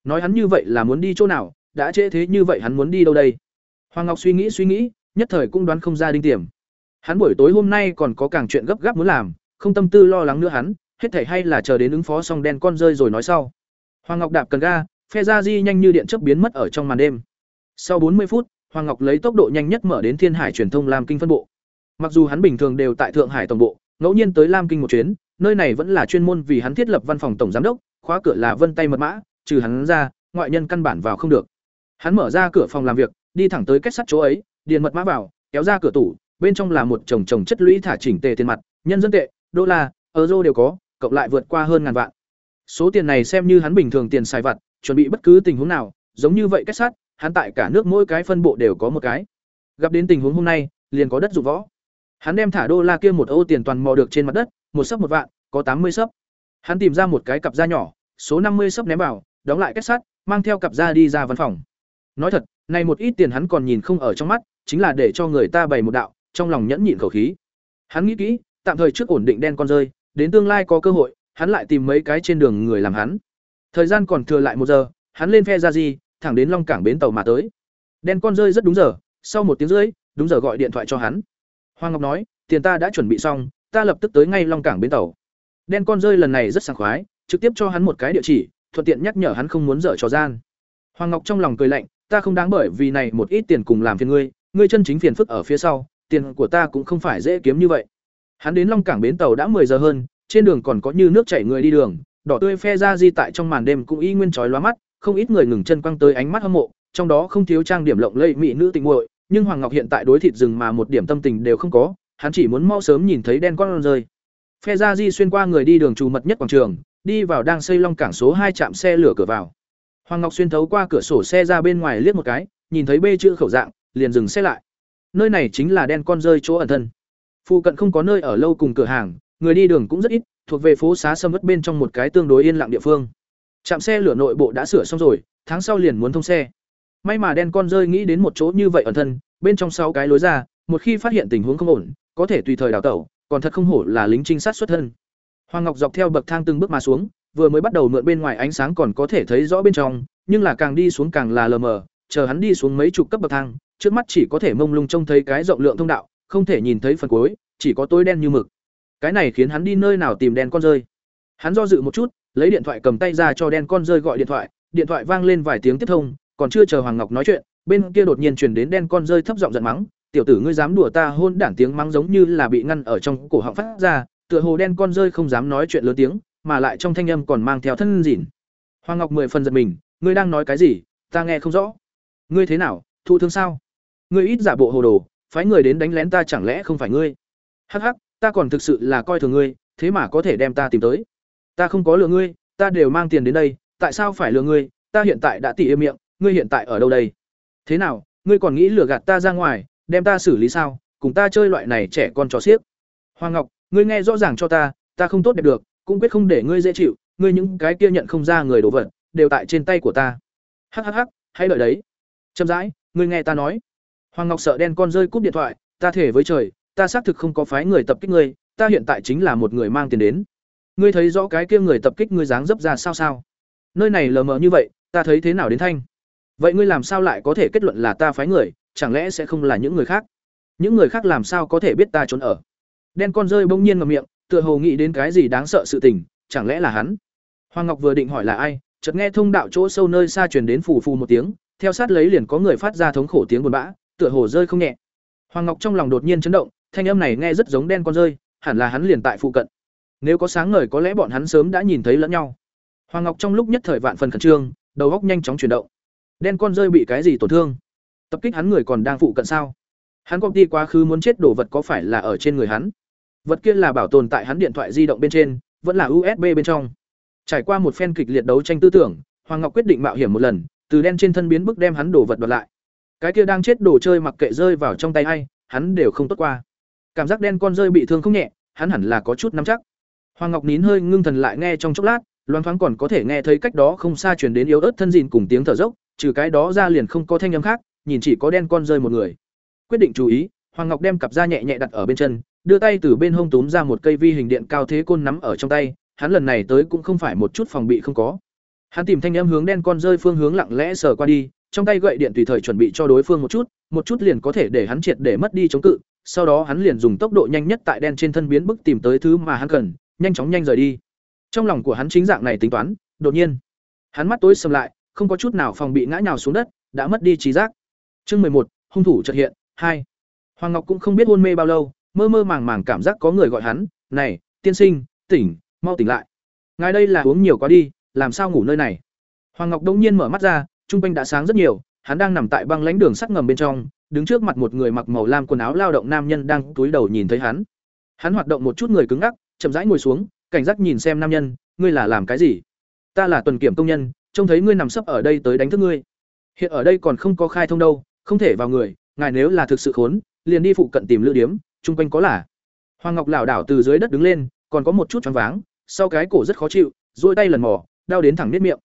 Nói hắn như vậy là muốn đi chỗ nào, đã trễ thế như vậy hắn muốn đi đâu đây? Hoàng ngọc suy nghĩ suy nghĩ, nhất thời cũng đoán không ra đinh tiềm. Hắn buổi tối hôm nay còn có càng chuyện gấp gáp muốn làm, không tâm tư lo lắng nữa hắn, hết thảy hay là chờ đến ứng phó xong đen con rơi rồi nói sau. Hoàng ngọc đạp cần ga, phe ra di nhanh như điện chớp biến mất ở trong màn đêm. Sau bốn mươi phút hoàng ngọc lấy tốc độ nhanh nhất mở đến thiên hải truyền thông lam kinh phân bộ. Mặc dù hắn bình thường đều tại thượng hải tổng bộ, ngẫu nhiên tới lam kinh một chuyến, nơi này vẫn là chuyên môn vì hắn thiết lập văn phòng tổng giám đốc, khóa cửa là vân tay mật mã, trừ hắn ra, ngoại nhân căn bản vào không được. Hắn mở ra cửa phòng làm việc, đi thẳng tới kết sắt chỗ ấy, điền mật mã vào, kéo ra cửa tủ, bên trong là một chồng chồng chất lũy thả chỉnh tề tiền mặt, nhân dân tệ, đô la, euro đều có, cộng lại vượt qua hơn ngàn vạn. Số tiền này xem như hắn bình thường tiền xài vặt, chuẩn bị bất cứ tình huống nào, giống như vậy kết sắt hắn tại cả nước mỗi cái phân bộ đều có một cái gặp đến tình huống hôm nay liền có đất dụng võ hắn đem thả đô la kia một ô tiền toàn mò được trên mặt đất một sấp một vạn có tám mươi sấp hắn tìm ra một cái cặp da nhỏ số năm mươi sấp ném vào đóng lại kết sắt mang theo cặp da đi ra văn phòng nói thật này một ít tiền hắn còn nhìn không ở trong mắt chính là để cho người ta bày một đạo trong lòng nhẫn nhịn khẩu khí. Hắn nghĩ kỹ, tạm thời trước ổn định đen con rơi, đến tương lai có cơ hội, hắn lại tìm mấy cái trên đường người làm hắn. Thời gian còn thừa lại một giờ, hắn lên phe ra gì, thẳng đến Long cảng bến tàu mà tới. Đen con rơi rất đúng giờ, sau một tiếng rưỡi, đúng giờ gọi điện thoại cho hắn. Hoàng Ngọc nói, tiền ta đã chuẩn bị xong, ta lập tức tới ngay Long cảng bến tàu. Đen con rơi lần này rất sảng khoái, trực tiếp cho hắn một cái địa chỉ, thuận tiện nhắc nhở hắn không muốn dở trò gian. Hoàng Ngọc trong lòng cười lạnh, ta không đáng bởi vì này một ít tiền cùng làm phiền ngươi, ngươi chân chính phiền phức ở phía sau, tiền của ta cũng không phải dễ kiếm như vậy. Hắn đến Long cảng bến tàu đã 10 giờ hơn, trên đường còn có như nước chảy người đi đường, đỏ tươi phe ra di tại trong màn đêm cũng y nguyên chói lóa mắt, không ít người ngừng chân quăng tới ánh mắt hâm mộ, trong đó không thiếu trang điểm lộng lẫy mỹ nữ tình muội, nhưng Hoàng Ngọc hiện tại đối thịt rừng mà một điểm tâm tình đều không có, hắn chỉ muốn mau sớm nhìn thấy đen con rơi. Phe Gia di xuyên qua người đi đường trù mật nhất quảng trường, đi vào đang xây long cảng số hai trạm xe lửa cửa vào. Hoàng Ngọc xuyên thấu qua cửa sổ xe ra bên ngoài liếc một cái, nhìn thấy bê chữ khẩu dạng, liền dừng xe lại. Nơi này chính là đen con rơi chỗ ẩn thân. Phụ cận không có nơi ở lâu cùng cửa hàng, người đi đường cũng rất ít, thuộc về phố xá sâm vất bên trong một cái tương đối yên lặng địa phương. Trạm xe lửa nội bộ đã sửa xong rồi, tháng sau liền muốn thông xe. May mà đen con rơi nghĩ đến một chỗ như vậy ẩn thân, bên trong sáu cái lối ra, một khi phát hiện tình huống không ổn, có thể tùy thời đào tẩu, còn thật không hổ là lính trinh sát xuất thân. Hoàng Ngọc dọc theo bậc thang từng bước mà xuống, vừa mới bắt đầu mượn bên ngoài ánh sáng còn có thể thấy rõ bên trong, nhưng là càng đi xuống càng là lờ mờ, chờ hắn đi xuống mấy chục cấp bậc thang, trước mắt chỉ có thể mông lung trông thấy cái rộng lượng thông đạo, không thể nhìn thấy phần cuối, chỉ có tối đen như mực. Cái này khiến hắn đi nơi nào tìm đen con rơi. Hắn do dự một chút, lấy điện thoại cầm tay ra cho đen con rơi gọi điện thoại, điện thoại vang lên vài tiếng tiếp thông, còn chưa chờ Hoàng Ngọc nói chuyện, bên kia đột nhiên truyền đến đen con rơi thấp giọng giận mắng, "Tiểu tử ngươi dám đùa ta hôn đản tiếng mắng giống như là bị ngăn ở trong cổ họng phát ra, tựa hồ đen con rơi không dám nói chuyện lớn tiếng, mà lại trong thanh âm còn mang theo thân gìn. Hoàng Ngọc mười phần giật mình, "Ngươi đang nói cái gì? Ta nghe không rõ." "Ngươi thế nào? thụ thương sao?" "Ngươi ít giả bộ hồ đồ, phái người đến đánh lén ta chẳng lẽ không phải ngươi?" "Hắc hắc, ta còn thực sự là coi thường ngươi, thế mà có thể đem ta tìm tới." "Ta không có lừa ngươi, ta đều mang tiền đến đây, tại sao phải lừa ngươi? Ta hiện tại đã tỉ im miệng, ngươi hiện tại ở đâu đây?" "Thế nào, ngươi còn nghĩ lừa gạt ta ra ngoài, đem ta xử lý sao? Cùng ta chơi loại này trẻ con trò xiếc." "Hoàng Ngọc, ngươi nghe rõ ràng cho ta, ta không tốt đẹp được, cũng quyết không để ngươi dễ chịu, ngươi những cái kia nhận không ra người đồ vật, đều tại trên tay của ta. Hắc hắc hắc, hãy đợi đấy. Chậm rãi, ngươi nghe ta nói. Hoàng Ngọc sợ đen con rơi cúp điện thoại, ta thể với trời, ta xác thực không có phái người tập kích ngươi, ta hiện tại chính là một người mang tiền đến. Ngươi thấy rõ cái kia người tập kích ngươi dáng dấp ra sao sao? Nơi này lờ mờ như vậy, ta thấy thế nào đến thanh? Vậy ngươi làm sao lại có thể kết luận là ta phái người, chẳng lẽ sẽ không là những người khác? Những người khác làm sao có thể biết ta trốn ở? Đen con rơi bỗng nhiên ngậm miệng, tựa hồ nghĩ đến cái gì đáng sợ sự tình, chẳng lẽ là hắn? Hoàng Ngọc vừa định hỏi là ai, chợt nghe thông đạo chỗ sâu nơi xa truyền đến phù phù một tiếng, theo sát lấy liền có người phát ra thống khổ tiếng buồn bã, tựa hồ rơi không nhẹ. Hoàng Ngọc trong lòng đột nhiên chấn động, thanh âm này nghe rất giống đen con rơi, hẳn là hắn liền tại phụ cận. Nếu có sáng ngời có lẽ bọn hắn sớm đã nhìn thấy lẫn nhau. Hoàng Ngọc trong lúc nhất thời vạn phần khẩn trương, đầu óc nhanh chóng chuyển động. Đen con rơi bị cái gì tổn thương? Tập kích hắn người còn đang phụ cận sao? Hắn công ty quá khứ muốn chết đổ vật có phải là ở trên người hắn? Vật kia là bảo tồn tại hắn điện thoại di động bên trên, vẫn là USB bên trong. Trải qua một phen kịch liệt đấu tranh tư tưởng, Hoàng Ngọc quyết định mạo hiểm một lần, từ đen trên thân biến bức đem hắn đổ vật đoạt lại. Cái kia đang chết đồ chơi mặc kệ rơi vào trong tay ai, hắn đều không tốt qua. Cảm giác đen con rơi bị thương không nhẹ, hắn hẳn là có chút nắm chắc. Hoàng Ngọc nín hơi ngưng thần lại nghe trong chốc lát, Loan thoáng còn có thể nghe thấy cách đó không xa truyền đến yếu ớt thân dìn cùng tiếng thở dốc, trừ cái đó ra liền không có thanh âm khác, nhìn chỉ có đen con rơi một người. Quyết định chú ý, Hoàng Ngọc đem cặp da nhẹ nhẹ đặt ở bên chân, đưa tay từ bên hông túm ra một cây vi hình điện cao thế côn nắm ở trong tay, hắn lần này tới cũng không phải một chút phòng bị không có. Hắn tìm thanh âm hướng đen con rơi phương hướng lặng lẽ sờ qua đi, trong tay gậy điện tùy thời chuẩn bị cho đối phương một chút, một chút liền có thể để hắn triệt để mất đi chống cự, sau đó hắn liền dùng tốc độ nhanh nhất tại đen trên thân biến bức tìm tới thứ mà hắn cần, nhanh chóng nhanh rời đi. Trong lòng của hắn chính dạng này tính toán, đột nhiên, hắn mắt tối sầm lại, không có chút nào phòng bị ngã nhào xuống đất, đã mất đi trí giác. Chương một, hung thủ chợt hiện, hai. Hoàng Ngọc cũng không biết hôn mê bao lâu, mơ mơ màng màng cảm giác có người gọi hắn, "Này, tiên sinh, tỉnh, mau tỉnh lại." Ngài đây là uống nhiều quá đi, làm sao ngủ nơi này? Hoàng Ngọc đông nhiên mở mắt ra, trung quanh đã sáng rất nhiều, hắn đang nằm tại băng lãnh đường sắt ngầm bên trong, đứng trước mặt một người mặc màu lam quần áo lao động nam nhân đang túi đầu nhìn thấy hắn. Hắn hoạt động một chút người cứng ngắc, chậm rãi ngồi xuống, cảnh giác nhìn xem nam nhân, "Ngươi là làm cái gì?" "Ta là tuần kiểm công nhân, trông thấy ngươi nằm sấp ở đây tới đánh thức ngươi. Hiện ở đây còn không có khai thông đâu, không thể vào người, ngài nếu là thực sự khốn, liền đi phụ cận tìm lữ điếm, chung quanh có là. Hoàng Ngọc lảo đảo từ dưới đất đứng lên, còn có một chút choáng váng, sau cái cổ rất khó chịu, duỗi tay lần mò, đau đến thẳng niết miệng.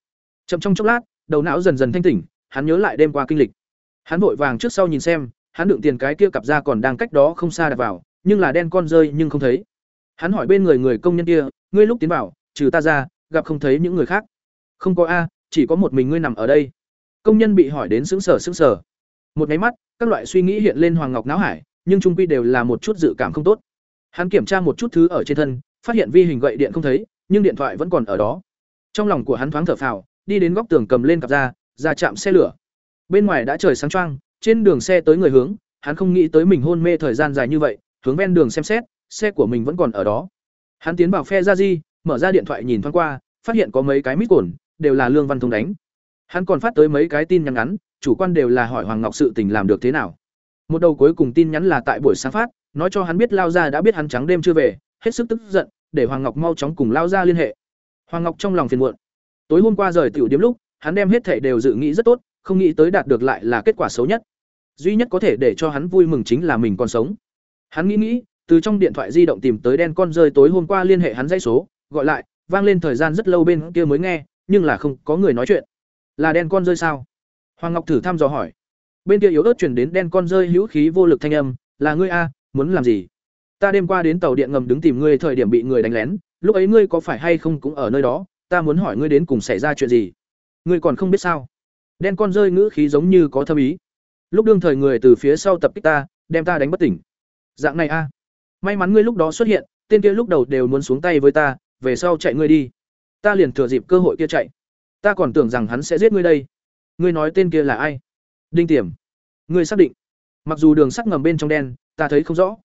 Chậm trong chốc lát, đầu não dần dần thanh tỉnh, hắn nhớ lại đêm qua kinh lịch. Hắn vội vàng trước sau nhìn xem, hắn đựng tiền cái kia cặp ra còn đang cách đó không xa đặt vào, nhưng là đen con rơi nhưng không thấy. Hắn hỏi bên người người công nhân kia, ngươi lúc tiến vào, trừ ta ra, gặp không thấy những người khác. Không có a, chỉ có một mình ngươi nằm ở đây. Công nhân bị hỏi đến sững sờ sững sờ. Một máy mắt, các loại suy nghĩ hiện lên Hoàng Ngọc não hải, nhưng trung quy đều là một chút dự cảm không tốt. Hắn kiểm tra một chút thứ ở trên thân, phát hiện vi hình gậy điện không thấy, nhưng điện thoại vẫn còn ở đó. Trong lòng của hắn thoáng thở phào, đi đến góc tường cầm lên cặp ra, ra chạm xe lửa. Bên ngoài đã trời sáng trăng trên đường xe tới người hướng, hắn không nghĩ tới mình hôn mê thời gian dài như vậy, hướng ven đường xem xét, xe của mình vẫn còn ở đó. Hắn tiến vào phe ra di, mở ra điện thoại nhìn thoáng qua, phát hiện có mấy cái mít cồn, đều là Lương Văn Thông đánh. Hắn còn phát tới mấy cái tin nhắn ngắn, chủ quan đều là hỏi Hoàng Ngọc sự tình làm được thế nào. Một đầu cuối cùng tin nhắn là tại buổi sáng phát, nói cho hắn biết Lao gia đã biết hắn trắng đêm chưa về, hết sức tức giận, để Hoàng Ngọc mau chóng cùng Lao gia liên hệ. Hoàng Ngọc trong lòng phiền muộn. Tối hôm qua rời tiểu điểm lúc, hắn đem hết thảy đều dự nghĩ rất tốt, không nghĩ tới đạt được lại là kết quả xấu nhất. Duy nhất có thể để cho hắn vui mừng chính là mình còn sống. Hắn nghĩ nghĩ, từ trong điện thoại di động tìm tới đen con rơi tối hôm qua liên hệ hắn dãy số, gọi lại, vang lên thời gian rất lâu bên kia mới nghe, nhưng là không có người nói chuyện. Là đen con rơi sao? Hoàng Ngọc thử thăm dò hỏi. Bên kia yếu ớt truyền đến đen con rơi hữu khí vô lực thanh âm, "Là ngươi a, muốn làm gì? Ta đêm qua đến tàu điện ngầm đứng tìm ngươi thời điểm bị người đánh lén, lúc ấy ngươi có phải hay không cũng ở nơi đó, ta muốn hỏi ngươi đến cùng xảy ra chuyện gì? Ngươi còn không biết sao?" Đen con rơi ngữ khí giống như có thâm ý. Lúc đương thời người từ phía sau tập kích ta, đem ta đánh bất tỉnh. Dạng này a. May mắn ngươi lúc đó xuất hiện, tên kia lúc đầu đều muốn xuống tay với ta, về sau chạy ngươi đi. Ta liền thừa dịp cơ hội kia chạy. Ta còn tưởng rằng hắn sẽ giết ngươi đây. Ngươi nói tên kia là ai? Đinh Tiềm. Ngươi xác định? Mặc dù đường sắt ngầm bên trong đen, ta thấy không rõ,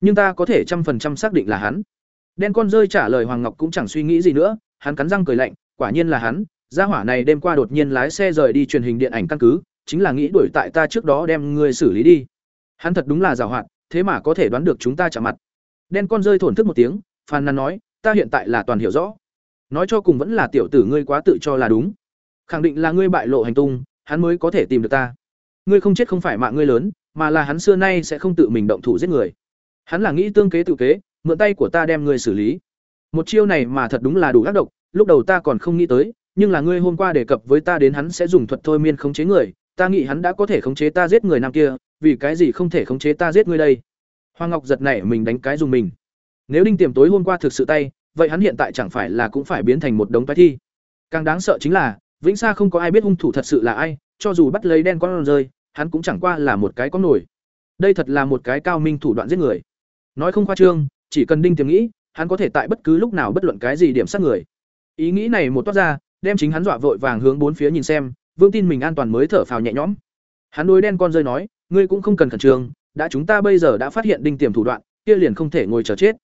nhưng ta có thể trăm phần trăm xác định là hắn. Đen con rơi trả lời Hoàng Ngọc cũng chẳng suy nghĩ gì nữa, hắn cắn răng cười lạnh, quả nhiên là hắn, gia hỏa này đêm qua đột nhiên lái xe rời đi truyền hình điện ảnh căn cứ, chính là nghĩ đuổi tại ta trước đó đem ngươi xử lý đi. Hắn thật đúng là giàu hoạt, thế mà có thể đoán được chúng ta chạm mặt. Đen con rơi thổn thức một tiếng, phàn nàn nói, ta hiện tại là toàn hiểu rõ. Nói cho cùng vẫn là tiểu tử ngươi quá tự cho là đúng. Khẳng định là ngươi bại lộ hành tung, hắn mới có thể tìm được ta. Ngươi không chết không phải mạng ngươi lớn, mà là hắn xưa nay sẽ không tự mình động thủ giết người. Hắn là nghĩ tương kế tự kế, mượn tay của ta đem ngươi xử lý. Một chiêu này mà thật đúng là đủ ác độc, lúc đầu ta còn không nghĩ tới, nhưng là ngươi hôm qua đề cập với ta đến hắn sẽ dùng thuật thôi miên khống chế người, ta nghĩ hắn đã có thể khống chế ta giết người nam kia, vì cái gì không thể khống chế ta giết ngươi đây? Hoàng Ngọc giật nảy mình đánh cái dùng mình. Nếu Đinh Tiềm tối hôm qua thực sự tay, vậy hắn hiện tại chẳng phải là cũng phải biến thành một đống tái thi. Càng đáng sợ chính là, Vĩnh Sa không có ai biết hung thủ thật sự là ai, cho dù bắt lấy đen con rơi, hắn cũng chẳng qua là một cái con nổi. Đây thật là một cái cao minh thủ đoạn giết người. Nói không khoa trương, chỉ cần Đinh Tiềm nghĩ, hắn có thể tại bất cứ lúc nào bất luận cái gì điểm sát người. Ý nghĩ này một toát ra, đem chính hắn dọa vội vàng hướng bốn phía nhìn xem, Vương tin mình an toàn mới thở phào nhẹ nhõm. Hắn đối đen con rơi nói, ngươi cũng không cần khẩn trương, đã chúng ta bây giờ đã phát hiện đinh tiềm thủ đoạn, kia liền không thể ngồi chờ chết.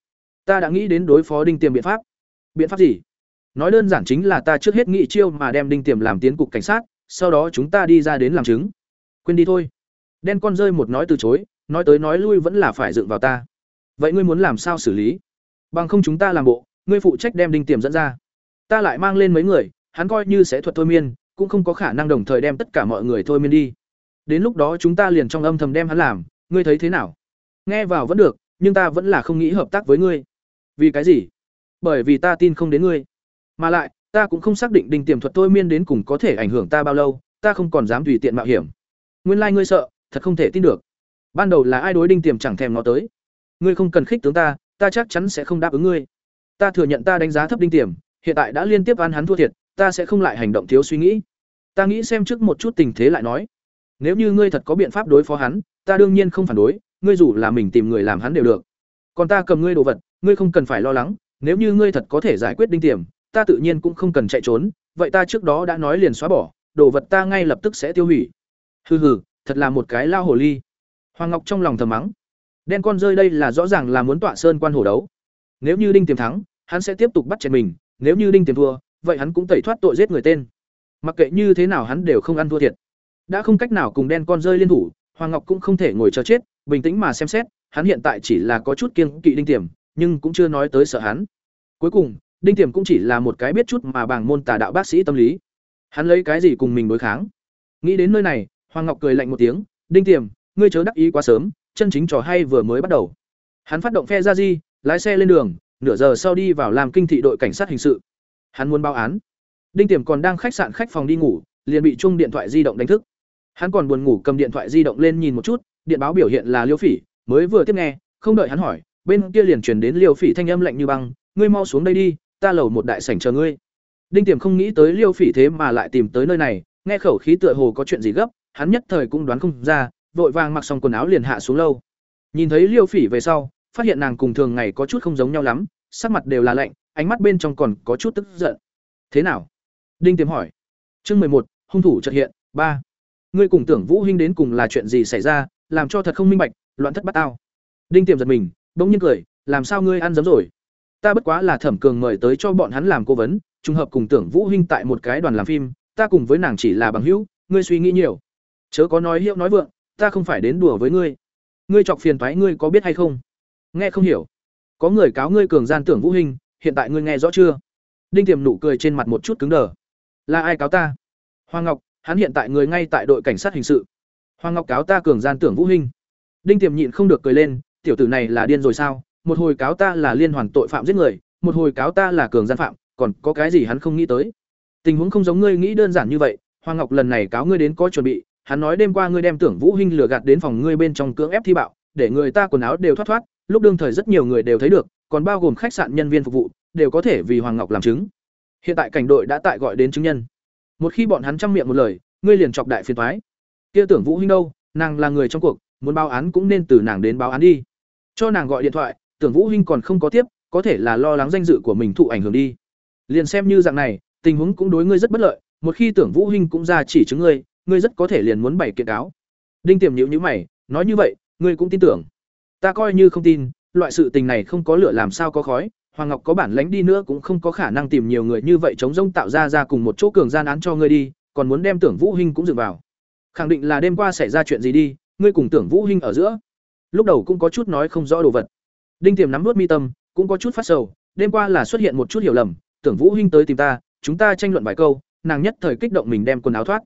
Ta đã nghĩ đến đối phó đinh tiềm biện pháp. Biện pháp gì? Nói đơn giản chính là ta trước hết nghĩ chiêu mà đem đinh tiềm làm tiến cục cảnh sát, sau đó chúng ta đi ra đến làm chứng. Quên đi thôi. Đen con rơi một nói từ chối, nói tới nói lui vẫn là phải dựng vào ta. Vậy ngươi muốn làm sao xử lý? Bằng không chúng ta làm bộ, ngươi phụ trách đem đinh tiềm dẫn ra. Ta lại mang lên mấy người, hắn coi như sẽ thuật thôi miên, cũng không có khả năng đồng thời đem tất cả mọi người thôi miên đi. Đến lúc đó chúng ta liền trong âm thầm đem hắn làm, ngươi thấy thế nào? Nghe vào vẫn được, nhưng ta vẫn là không nghĩ hợp tác với ngươi. Vì cái gì? Bởi vì ta tin không đến ngươi. Mà lại, ta cũng không xác định đinh tiềm thuật thôi miên đến cùng có thể ảnh hưởng ta bao lâu, ta không còn dám tùy tiện mạo hiểm. Nguyên lai like ngươi sợ, thật không thể tin được. Ban đầu là ai đối đinh tiềm chẳng thèm nó tới. Ngươi không cần khích tướng ta, ta chắc chắn sẽ không đáp ứng ngươi. Ta thừa nhận ta đánh giá thấp đinh tiềm, hiện tại đã liên tiếp ăn hắn thua thiệt, ta sẽ không lại hành động thiếu suy nghĩ. Ta nghĩ xem trước một chút tình thế lại nói. Nếu như ngươi thật có biện pháp đối phó hắn, ta đương nhiên không phản đối, ngươi dù là mình tìm người làm hắn đều được. Còn ta cầm ngươi đồ vật, ngươi không cần phải lo lắng, nếu như ngươi thật có thể giải quyết đinh tiềm, ta tự nhiên cũng không cần chạy trốn, vậy ta trước đó đã nói liền xóa bỏ, đồ vật ta ngay lập tức sẽ tiêu hủy. Hừ hừ, thật là một cái lao hồ ly. Hoàng Ngọc trong lòng thầm mắng. Đen con rơi đây là rõ ràng là muốn tọa sơn quan hổ đấu. Nếu như đinh tiềm thắng, hắn sẽ tiếp tục bắt chẹt mình, nếu như đinh tiềm thua, vậy hắn cũng tẩy thoát tội giết người tên. Mặc kệ như thế nào hắn đều không ăn thua thiệt. Đã không cách nào cùng đen con rơi liên thủ, Hoàng Ngọc cũng không thể ngồi chờ chết, bình tĩnh mà xem xét, hắn hiện tại chỉ là có chút kiêng kỵ Đinh Tiềm, nhưng cũng chưa nói tới sợ hắn. Cuối cùng, Đinh Tiềm cũng chỉ là một cái biết chút mà bảng môn tà đạo bác sĩ tâm lý. Hắn lấy cái gì cùng mình đối kháng? Nghĩ đến nơi này, Hoàng Ngọc cười lạnh một tiếng, "Đinh Tiềm, ngươi chớ đắc ý quá sớm, chân chính trò hay vừa mới bắt đầu." Hắn phát động phe ra di, lái xe lên đường, nửa giờ sau đi vào làm kinh thị đội cảnh sát hình sự. Hắn muốn báo án. Đinh Tiềm còn đang khách sạn khách phòng đi ngủ, liền bị chung điện thoại di động đánh thức. Hắn còn buồn ngủ cầm điện thoại di động lên nhìn một chút, điện báo biểu hiện là liêu phỉ mới vừa tiếp nghe không đợi hắn hỏi bên kia liền truyền đến liêu phỉ thanh âm lạnh như băng ngươi mau xuống đây đi ta lầu một đại sảnh chờ ngươi đinh tiềm không nghĩ tới liêu phỉ thế mà lại tìm tới nơi này nghe khẩu khí tựa hồ có chuyện gì gấp hắn nhất thời cũng đoán không ra vội vàng mặc xong quần áo liền hạ xuống lâu nhìn thấy liêu phỉ về sau phát hiện nàng cùng thường ngày có chút không giống nhau lắm sắc mặt đều là lạnh ánh mắt bên trong còn có chút tức giận. Thế nào? Đinh tiềm hỏi. Chương mười một, hung thủ chợt hiện, ba. Ngươi cùng tưởng vũ huynh đến cùng là chuyện gì xảy ra, làm cho thật không minh bạch, loạn thất bát tao. Đinh tiềm giật mình, bỗng nhiên cười, làm sao ngươi ăn dấm rồi? Ta bất quá là thẩm cường mời tới cho bọn hắn làm cố vấn, trùng hợp cùng tưởng vũ huynh tại một cái đoàn làm phim, ta cùng với nàng chỉ là bằng hữu, ngươi suy nghĩ nhiều. Chớ có nói hiệu nói vượng, ta không phải đến đùa với ngươi. Ngươi chọc phiền toái ngươi có biết hay không? Nghe không hiểu. Có người cáo ngươi cường gian tưởng vũ huynh hiện tại ngươi nghe rõ chưa? Đinh tiềm nụ cười trên mặt một chút cứng đờ. Là ai cáo ta? Hoàng ngọc, hắn hiện tại người ngay tại đội cảnh sát hình sự. Hoàng ngọc cáo ta cường gian tưởng vũ hình. đinh tiềm nhịn không được cười lên, tiểu tử này là điên rồi sao? Một hồi cáo ta là liên hoàn tội phạm giết người, một hồi cáo ta là cường gian phạm, còn có cái gì hắn không nghĩ tới? Tình huống không giống ngươi nghĩ đơn giản như vậy hoàng ngọc lần này cáo ngươi đến có chuẩn bị, hắn nói đêm qua ngươi đem tưởng vũ hình lừa gạt đến phòng ngươi bên trong cưỡng ép thi bạo, để người ta quần áo đều thoát thoát, lúc đương thời rất nhiều người đều thấy được còn bao gồm khách sạn nhân viên phục vụ, đều có thể vì hoàng ngọc làm chứng. Hiện tại cảnh đội đã tại gọi đến chứng nhân. Một khi bọn hắn trăm miệng một lời, ngươi liền chọc đại phiền toái. Kia tưởng vũ huynh đâu, nàng là người trong cuộc, muốn báo án cũng nên từ nàng đến báo án đi. Cho nàng gọi điện thoại, tưởng vũ huynh còn không có tiếp, có thể là lo lắng danh dự của mình thụ ảnh hưởng đi. Liền xem như dạng này, tình huống cũng đối ngươi rất bất lợi, một khi tưởng vũ huynh cũng ra chỉ chứng ngươi ngươi rất có thể liền muốn bày kiện cáo. Đinh tiềm nhíu nhíu mày, nói như vậy, ngươi cũng tin tưởng. Ta coi như không tin loại sự tình này không có lửa làm sao có khói, hoàng ngọc có bản lãnh đi nữa cũng không có khả năng tìm nhiều người như vậy chống rông tạo ra ra cùng một chỗ cường gian án cho ngươi đi, còn muốn đem tưởng vũ Hinh cũng dựng vào. Khẳng định là đêm qua xảy ra chuyện gì đi, ngươi cùng tưởng vũ Hinh ở giữa. Lúc đầu cũng có chút nói không rõ đồ vật. Đinh tiềm nắm nuốt mi tâm, cũng có chút phát sầu, đêm qua là xuất hiện một chút hiểu lầm, tưởng vũ Hinh tới tìm ta, chúng ta tranh luận vài câu, nàng nhất thời kích động mình đem quần áo thoát.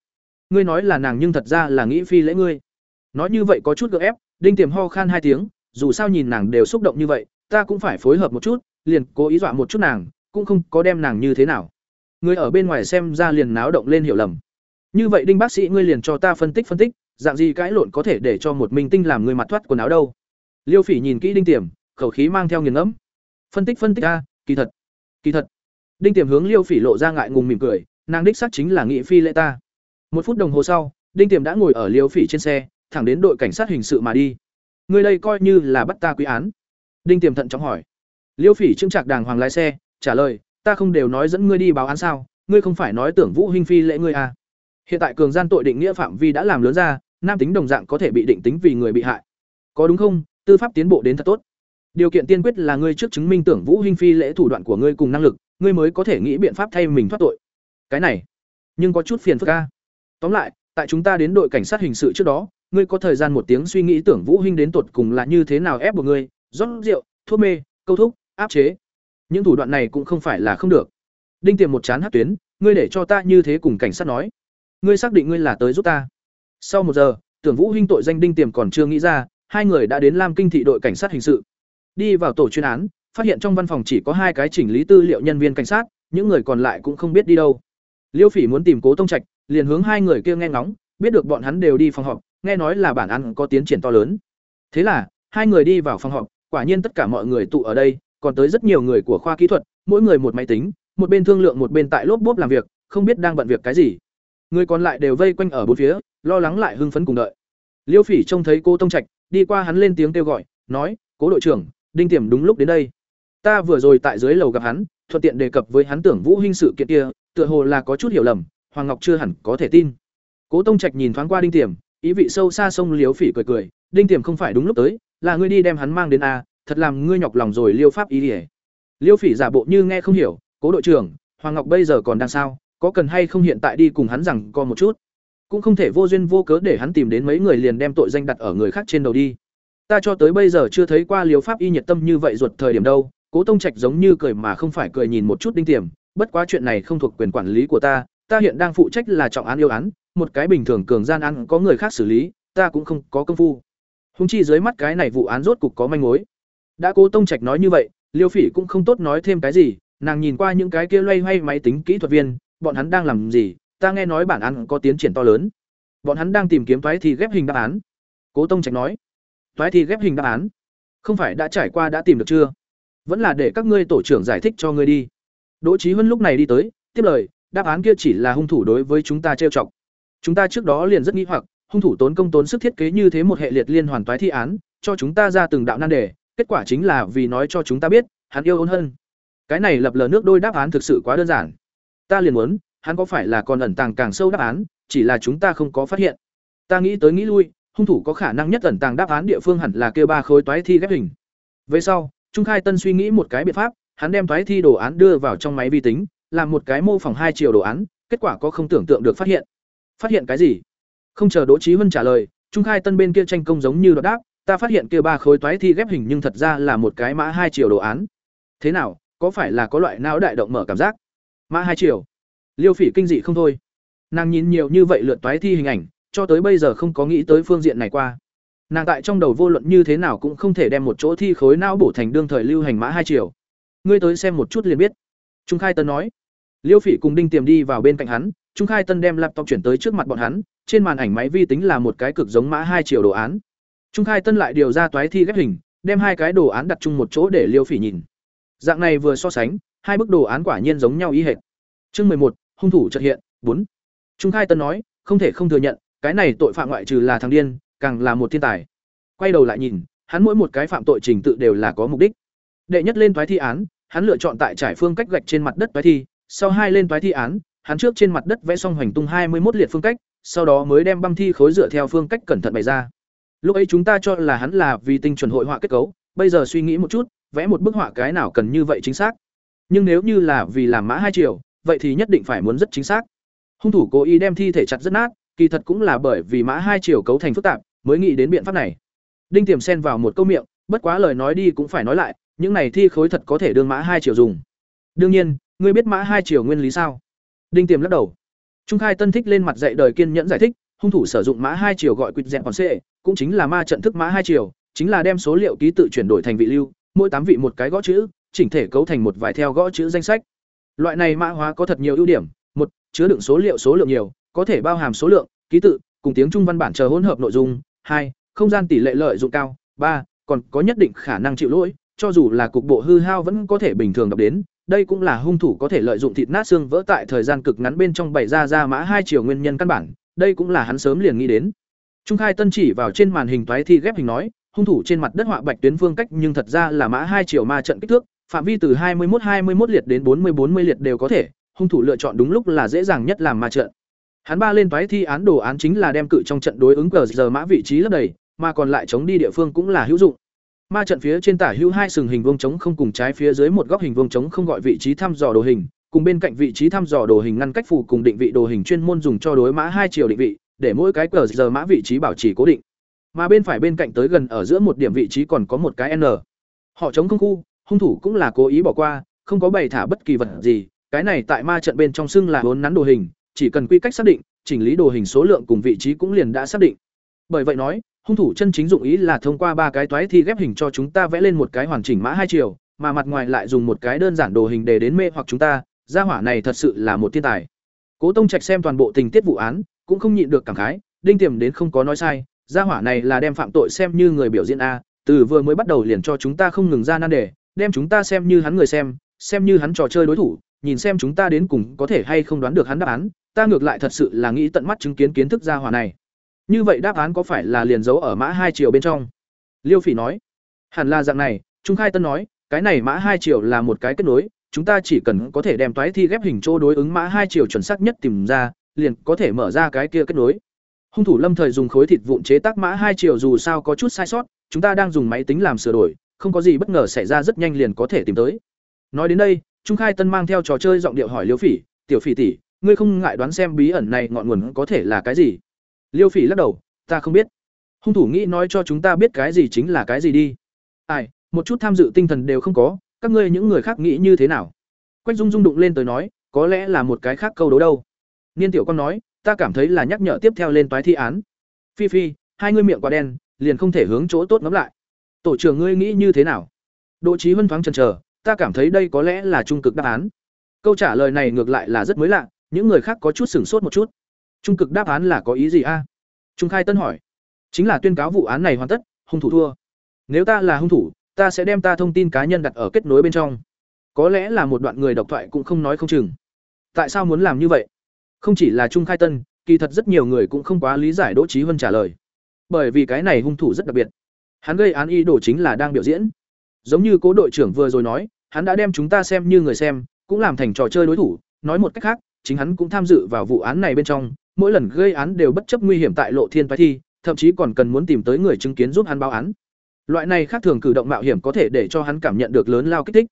Ngươi nói là nàng nhưng thật ra là nghĩ phi lễ ngươi. Nói như vậy có chút gượng ép, đinh tiềm ho khan hai tiếng dù sao nhìn nàng đều xúc động như vậy, ta cũng phải phối hợp một chút, liền cố ý dọa một chút nàng, cũng không có đem nàng như thế nào. Người ở bên ngoài xem ra liền náo động lên hiểu lầm. Như vậy đinh bác sĩ ngươi liền cho ta phân tích phân tích, dạng gì cãi lộn có thể để cho một minh tinh làm người mặt thoát quần áo đâu. Liêu phỉ nhìn kỹ đinh tiềm, khẩu khí mang theo nghiền ngẫm. Phân tích phân tích a, kỳ thật kỳ thật. Đinh tiềm hướng liêu phỉ lộ ra ngại ngùng mỉm cười, nàng đích xác chính là nghị phi lệ ta. Một phút đồng hồ sau, đinh tiềm đã ngồi ở liêu phỉ trên xe, thẳng đến đội cảnh sát hình sự mà đi. Ngươi đây coi như là bắt ta quý án. Đinh tiềm thận trọng hỏi. Liêu phỉ trưng trạc đàng hoàng lái xe, trả lời, ta không đều nói dẫn ngươi đi báo án sao, ngươi không phải nói tưởng vũ huynh phi lễ ngươi à. Hiện tại cường gian tội định nghĩa phạm vi đã làm lớn ra, nam tính đồng dạng có thể bị định tính vì người bị hại. Có đúng không? Tư pháp tiến bộ đến thật tốt. Điều kiện tiên quyết là ngươi trước chứng minh tưởng vũ huynh phi lễ thủ đoạn của ngươi cùng năng lực, ngươi mới có thể nghĩ biện pháp thay mình thoát tội. Cái này, nhưng có chút phiền phức ca tóm lại, tại chúng ta đến đội cảnh sát hình sự trước đó ngươi có thời gian một tiếng suy nghĩ tưởng vũ huynh đến tột cùng là như thế nào ép buộc ngươi, rót rượu, thuốc mê, câu thúc, áp chế. Những thủ đoạn này cũng không phải là không được. Đinh tiềm một chán hát tuyến, ngươi để cho ta như thế cùng cảnh sát nói. Ngươi xác định ngươi là tới giúp ta. Sau một giờ, tưởng vũ huynh tội danh đinh tiềm còn chưa nghĩ ra, hai người đã đến lam kinh thị đội cảnh sát hình sự. Đi vào tổ chuyên án, phát hiện trong văn phòng chỉ có hai cái chỉnh lý tư liệu nhân viên cảnh sát, những người còn lại cũng không biết đi đâu. Liêu phỉ muốn tìm cố tông trạch, liền hướng hai người kia nghe ngóng, biết được bọn hắn đều đi phòng họp nghe nói là bản ăn có tiến triển to lớn. Thế là, hai người đi vào phòng họp, quả nhiên tất cả mọi người tụ ở đây, còn tới rất nhiều người của khoa kỹ thuật, mỗi người một máy tính, một bên thương lượng một bên tại lốp bốp làm việc, không biết đang bận việc cái gì. Người còn lại đều vây quanh ở bốn phía, lo lắng lại hưng phấn cùng đợi. Liêu phỉ trông thấy cô tông trạch, đi qua hắn lên tiếng kêu gọi, nói, cố đội trưởng, đinh tiềm đúng lúc đến đây. Ta vừa rồi tại dưới lầu gặp hắn, thuận tiện đề cập với hắn tưởng vũ huynh sự kiện kia, tựa hồ là có chút hiểu lầm, hoàng ngọc chưa hẳn có thể tin. Cố tông trạch nhìn thoáng qua đinh tiềm ý vị sâu xa sông liếu phỉ cười cười, đinh tiềm không phải đúng lúc tới, là ngươi đi đem hắn mang đến a, thật làm ngươi nhọc lòng rồi liêu pháp ý ỉa liêu phỉ giả bộ như nghe không hiểu, cố đội trưởng, hoàng ngọc bây giờ còn đang sao, có cần hay không hiện tại đi cùng hắn rằng co một chút? Cũng không thể vô duyên vô cớ để hắn tìm đến mấy người liền đem tội danh đặt ở người khác trên đầu đi. Ta cho tới bây giờ chưa thấy qua liêu pháp y nhiệt tâm như vậy ruột thời điểm đâu. Cố tông trạch giống như cười mà không phải cười nhìn một chút đinh tiềm, bất quá chuyện này không thuộc quyền quản lý của ta ta hiện đang phụ trách là trọng án yêu án một cái bình thường cường gian ăn có người khác xử lý, ta cũng không có công phu. Hung chi dưới mắt cái này vụ án rốt cục có manh mối. Đã cố tông trạch nói như vậy, liêu phỉ cũng không tốt nói thêm cái gì, nàng nhìn qua những cái kia loay hoay máy tính kỹ thuật viên, bọn hắn đang làm gì, ta nghe nói bản án có tiến triển to lớn. Bọn hắn đang tìm kiếm toái thì ghép hình đáp án. Cố tông trạch nói, toái thi ghép hình đáp án? Không phải đã trải qua đã tìm được chưa? Vẫn là để các ngươi tổ trưởng giải thích cho ngươi đi. Đỗ trí huân lúc này đi tới, tiếp lời, đáp án kia chỉ là hung thủ đối với chúng ta trêu chọc chúng ta trước đó liền rất nghĩ hoặc, hung thủ tốn công tốn sức thiết kế như thế một hệ liệt liên hoàn toái thi án, cho chúng ta ra từng đạo nan đề, kết quả chính là vì nói cho chúng ta biết, hắn yêu ôn hơn cái này lập lờ nước đôi đáp án thực sự quá đơn giản. Ta liền muốn, hắn có phải là còn ẩn tàng càng sâu đáp án, chỉ là chúng ta không có phát hiện. Ta nghĩ tới nghĩ lui, hung thủ có khả năng nhất ẩn tàng đáp án địa phương hẳn là kêu ba khối toái thi ghép hình. Về sau, trung khai tân suy nghĩ một cái biện pháp, hắn đem toái thi đồ án đưa vào trong máy vi tính, làm một cái mô phỏng hai chiều đồ án, kết quả có không tưởng tượng được phát hiện phát hiện cái gì? Không chờ đỗ trí huân trả lời, trung khai tân bên kia tranh công giống như đoạn đáp, ta phát hiện kia ba khối toái thi ghép hình nhưng thật ra là một cái mã hai chiều đồ án. Thế nào, có phải là có loại não đại động mở cảm giác? Mã hai chiều liêu phỉ kinh dị không thôi. Nàng nhìn nhiều như vậy lượt toái thi hình ảnh, cho tới bây giờ không có nghĩ tới phương diện này qua. Nàng tại trong đầu vô luận như thế nào cũng không thể đem một chỗ thi khối não bổ thành đương thời lưu hành mã hai chiều ngươi tới xem một chút liền biết. Trung khai tân nói. Liêu phỉ cùng đinh tiềm đi vào bên cạnh hắn trung khai tân đem laptop chuyển tới trước mặt bọn hắn, trên màn ảnh máy vi tính là một cái cực giống mã hai chiều đồ án. Trung khai tân lại điều ra toái thi ghép hình, đem hai cái đồ án đặt chung một chỗ để liêu phỉ nhìn. Dạng này vừa so sánh, hai bức đồ án quả nhiên giống nhau y hệt. Chương mười một, hung thủ chợt hiện, bốn. Trung khai tân nói, không thể không thừa nhận, cái này tội phạm ngoại trừ là thằng điên, càng là một thiên tài. Quay đầu lại nhìn, hắn mỗi một cái phạm tội trình tự đều là có mục đích. Đệ nhất lên toái thi án, hắn lựa chọn tại trải phương cách gạch trên mặt đất toái thi, sau hai lên toái thi án hắn trước trên mặt đất vẽ xong hoành tung hai mươi một liệt phương cách, sau đó mới đem băng thi khối dựa theo phương cách cẩn thận bày ra. Lúc ấy chúng ta cho là hắn là vì tinh chuẩn hội họa kết cấu, bây giờ suy nghĩ một chút, vẽ một bức họa cái nào cần như vậy chính xác? Nhưng nếu như là vì làm mã hai triệu vậy thì nhất định phải muốn rất chính xác. Hung thủ cố ý đem thi thể chặt rất nát, kỳ thật cũng là bởi vì mã hai chiều cấu thành phức tạp, mới nghĩ đến biện pháp này. Đinh tiềm xen vào một câu miệng, bất quá lời nói đi cũng phải nói lại, những này thi khối thật có thể đương mã hai chiều dùng. Đương nhiên, ngươi biết mã hai chiều nguyên lý sao? Đinh tiềm lắc đầu. Trung khai tân thích lên mặt dạy đời kiên nhẫn giải thích hung thủ sử dụng mã hai chiều gọi quýt dẹp còn xệ, cũng chính là ma trận thức mã hai chiều chính là đem số liệu ký tự chuyển đổi thành vị lưu mỗi tám vị một cái gõ chữ chỉnh thể cấu thành một vài theo gõ chữ danh sách. Loại này mã hóa có thật nhiều ưu điểm một chứa đựng số liệu số lượng nhiều có thể bao hàm số lượng ký tự cùng tiếng trung văn bản chờ hỗn hợp nội dung hai không gian tỷ lệ lợi dụng cao ba còn có nhất định khả năng chịu lỗi cho dù là cục bộ hư hao vẫn có thể bình thường đọc đến đây cũng là hung thủ có thể lợi dụng thịt nát xương vỡ tại thời gian cực ngắn bên trong bày ra ra mã hai chiều nguyên nhân căn bản, đây cũng là hắn sớm liền nghĩ đến. Trung khai tân chỉ vào trên màn hình toái thi ghép hình nói, hung thủ trên mặt đất họa bạch tuyến phương cách nhưng thật ra là mã hai chiều ma trận kích thước, phạm vi từ 21 21 liệt đến 40 40 liệt đều có thể, hung thủ lựa chọn đúng lúc là dễ dàng nhất làm ma trận. Hắn ba lên toái thi án đồ án chính là đem cự trong trận đối ứng cờ giờ mã vị trí lấp đầy, mà còn lại chống đi địa phương cũng là hữu dụng ma trận phía trên tả hữu hai sừng hình vuông chống không cùng trái phía dưới một góc hình vuông chống không gọi vị trí thăm dò đồ hình, cùng bên cạnh vị trí thăm dò đồ hình ngăn cách phù cùng định vị đồ hình chuyên môn dùng cho đối mã hai chiều định vị, để mỗi cái cờ giờ mã vị trí bảo trì cố định. Mà bên phải bên cạnh tới gần ở giữa một điểm vị trí còn có một cái n. Họ chống không khu, hung thủ cũng là cố ý bỏ qua, không có bày thả bất kỳ vật gì, cái này tại ma trận bên trong xưng là bốn nắn đồ hình, chỉ cần quy cách xác định, chỉnh lý đồ hình số lượng cùng vị trí cũng liền đã xác định. Bởi vậy nói hung thủ chân chính dụng ý là thông qua ba cái toái thi ghép hình cho chúng ta vẽ lên một cái hoàn chỉnh mã hai chiều, mà mặt ngoài lại dùng một cái đơn giản đồ hình để đến mê hoặc chúng ta, gia hỏa này thật sự là một thiên tài. Cố tông trạch xem toàn bộ tình tiết vụ án, cũng không nhịn được cảm khái, đinh tiềm đến không có nói sai, gia hỏa này là đem phạm tội xem như người biểu diễn a, từ vừa mới bắt đầu liền cho chúng ta không ngừng ra nan đề, đem chúng ta xem như hắn người xem xem như hắn trò chơi đối thủ, nhìn xem chúng ta đến cùng có thể hay không đoán được hắn đáp án, ta ngược lại thật sự là nghĩ tận mắt chứng kiến kiến thức gia hỏa này như vậy đáp án có phải là liền giấu ở mã hai triệu bên trong? Liêu phỉ nói. Hẳn là dạng này, trung khai tân nói, cái này mã hai triệu là một cái kết nối, chúng ta chỉ cần có thể đem toái thi ghép hình chỗ đối ứng mã hai triệu chuẩn xác nhất tìm ra, liền có thể mở ra cái kia kết nối. Hung thủ lâm thời dùng khối thịt vụn chế tác mã hai triệu dù sao có chút sai sót, chúng ta đang dùng máy tính làm sửa đổi, không có gì bất ngờ xảy ra rất nhanh liền có thể tìm tới. Nói đến đây, trung khai tân mang theo trò chơi giọng điệu hỏi liêu phỉ, tiểu phỉ tỷ, ngươi không ngại đoán xem bí ẩn này ngọn nguồn có thể là cái gì? Liêu phỉ lắc đầu, ta không biết. Hung thủ nghĩ nói cho chúng ta biết cái gì chính là cái gì đi. Ai, một chút tham dự tinh thần đều không có, các ngươi những người khác nghĩ như thế nào? Quách dung dung đụng lên tới nói, có lẽ là một cái khác câu đố đâu. Niên tiểu con nói, ta cảm thấy là nhắc nhở tiếp theo lên toái thi án. Phi phi, hai ngươi miệng quá đen, liền không thể hướng chỗ tốt ngắm lại. Tổ trưởng ngươi nghĩ như thế nào? Đỗ trí huân thoáng chần chờ, ta cảm thấy đây có lẽ là trung cực đáp án. Câu trả lời này ngược lại là rất mới lạ, những người khác có chút sửng sốt một chút trung cực đáp án là có ý gì a? Trung khai tân hỏi. Chính là tuyên cáo vụ án này hoàn tất, hung thủ thua. Nếu ta là hung thủ, ta sẽ đem ta thông tin cá nhân đặt ở kết nối bên trong. Có lẽ là một đoạn người độc thoại cũng không nói không chừng. Tại sao muốn làm như vậy? Không chỉ là trung khai tân, kỳ thật rất nhiều người cũng không quá lý giải đỗ trí huân trả lời. Bởi vì cái này hung thủ rất đặc biệt. Hắn gây án y đồ chính là đang biểu diễn. Giống như cố đội trưởng vừa rồi nói, hắn đã đem chúng ta xem như người xem, cũng làm thành trò chơi đối thủ. Nói một cách khác, chính hắn cũng tham dự vào vụ án này bên trong mỗi lần gây án đều bất chấp nguy hiểm tại lộ thiên phái thi, thậm chí còn cần muốn tìm tới người chứng kiến giúp hắn báo án. Loại này khác thường cử động mạo hiểm có thể để cho hắn cảm nhận được lớn lao kích thích.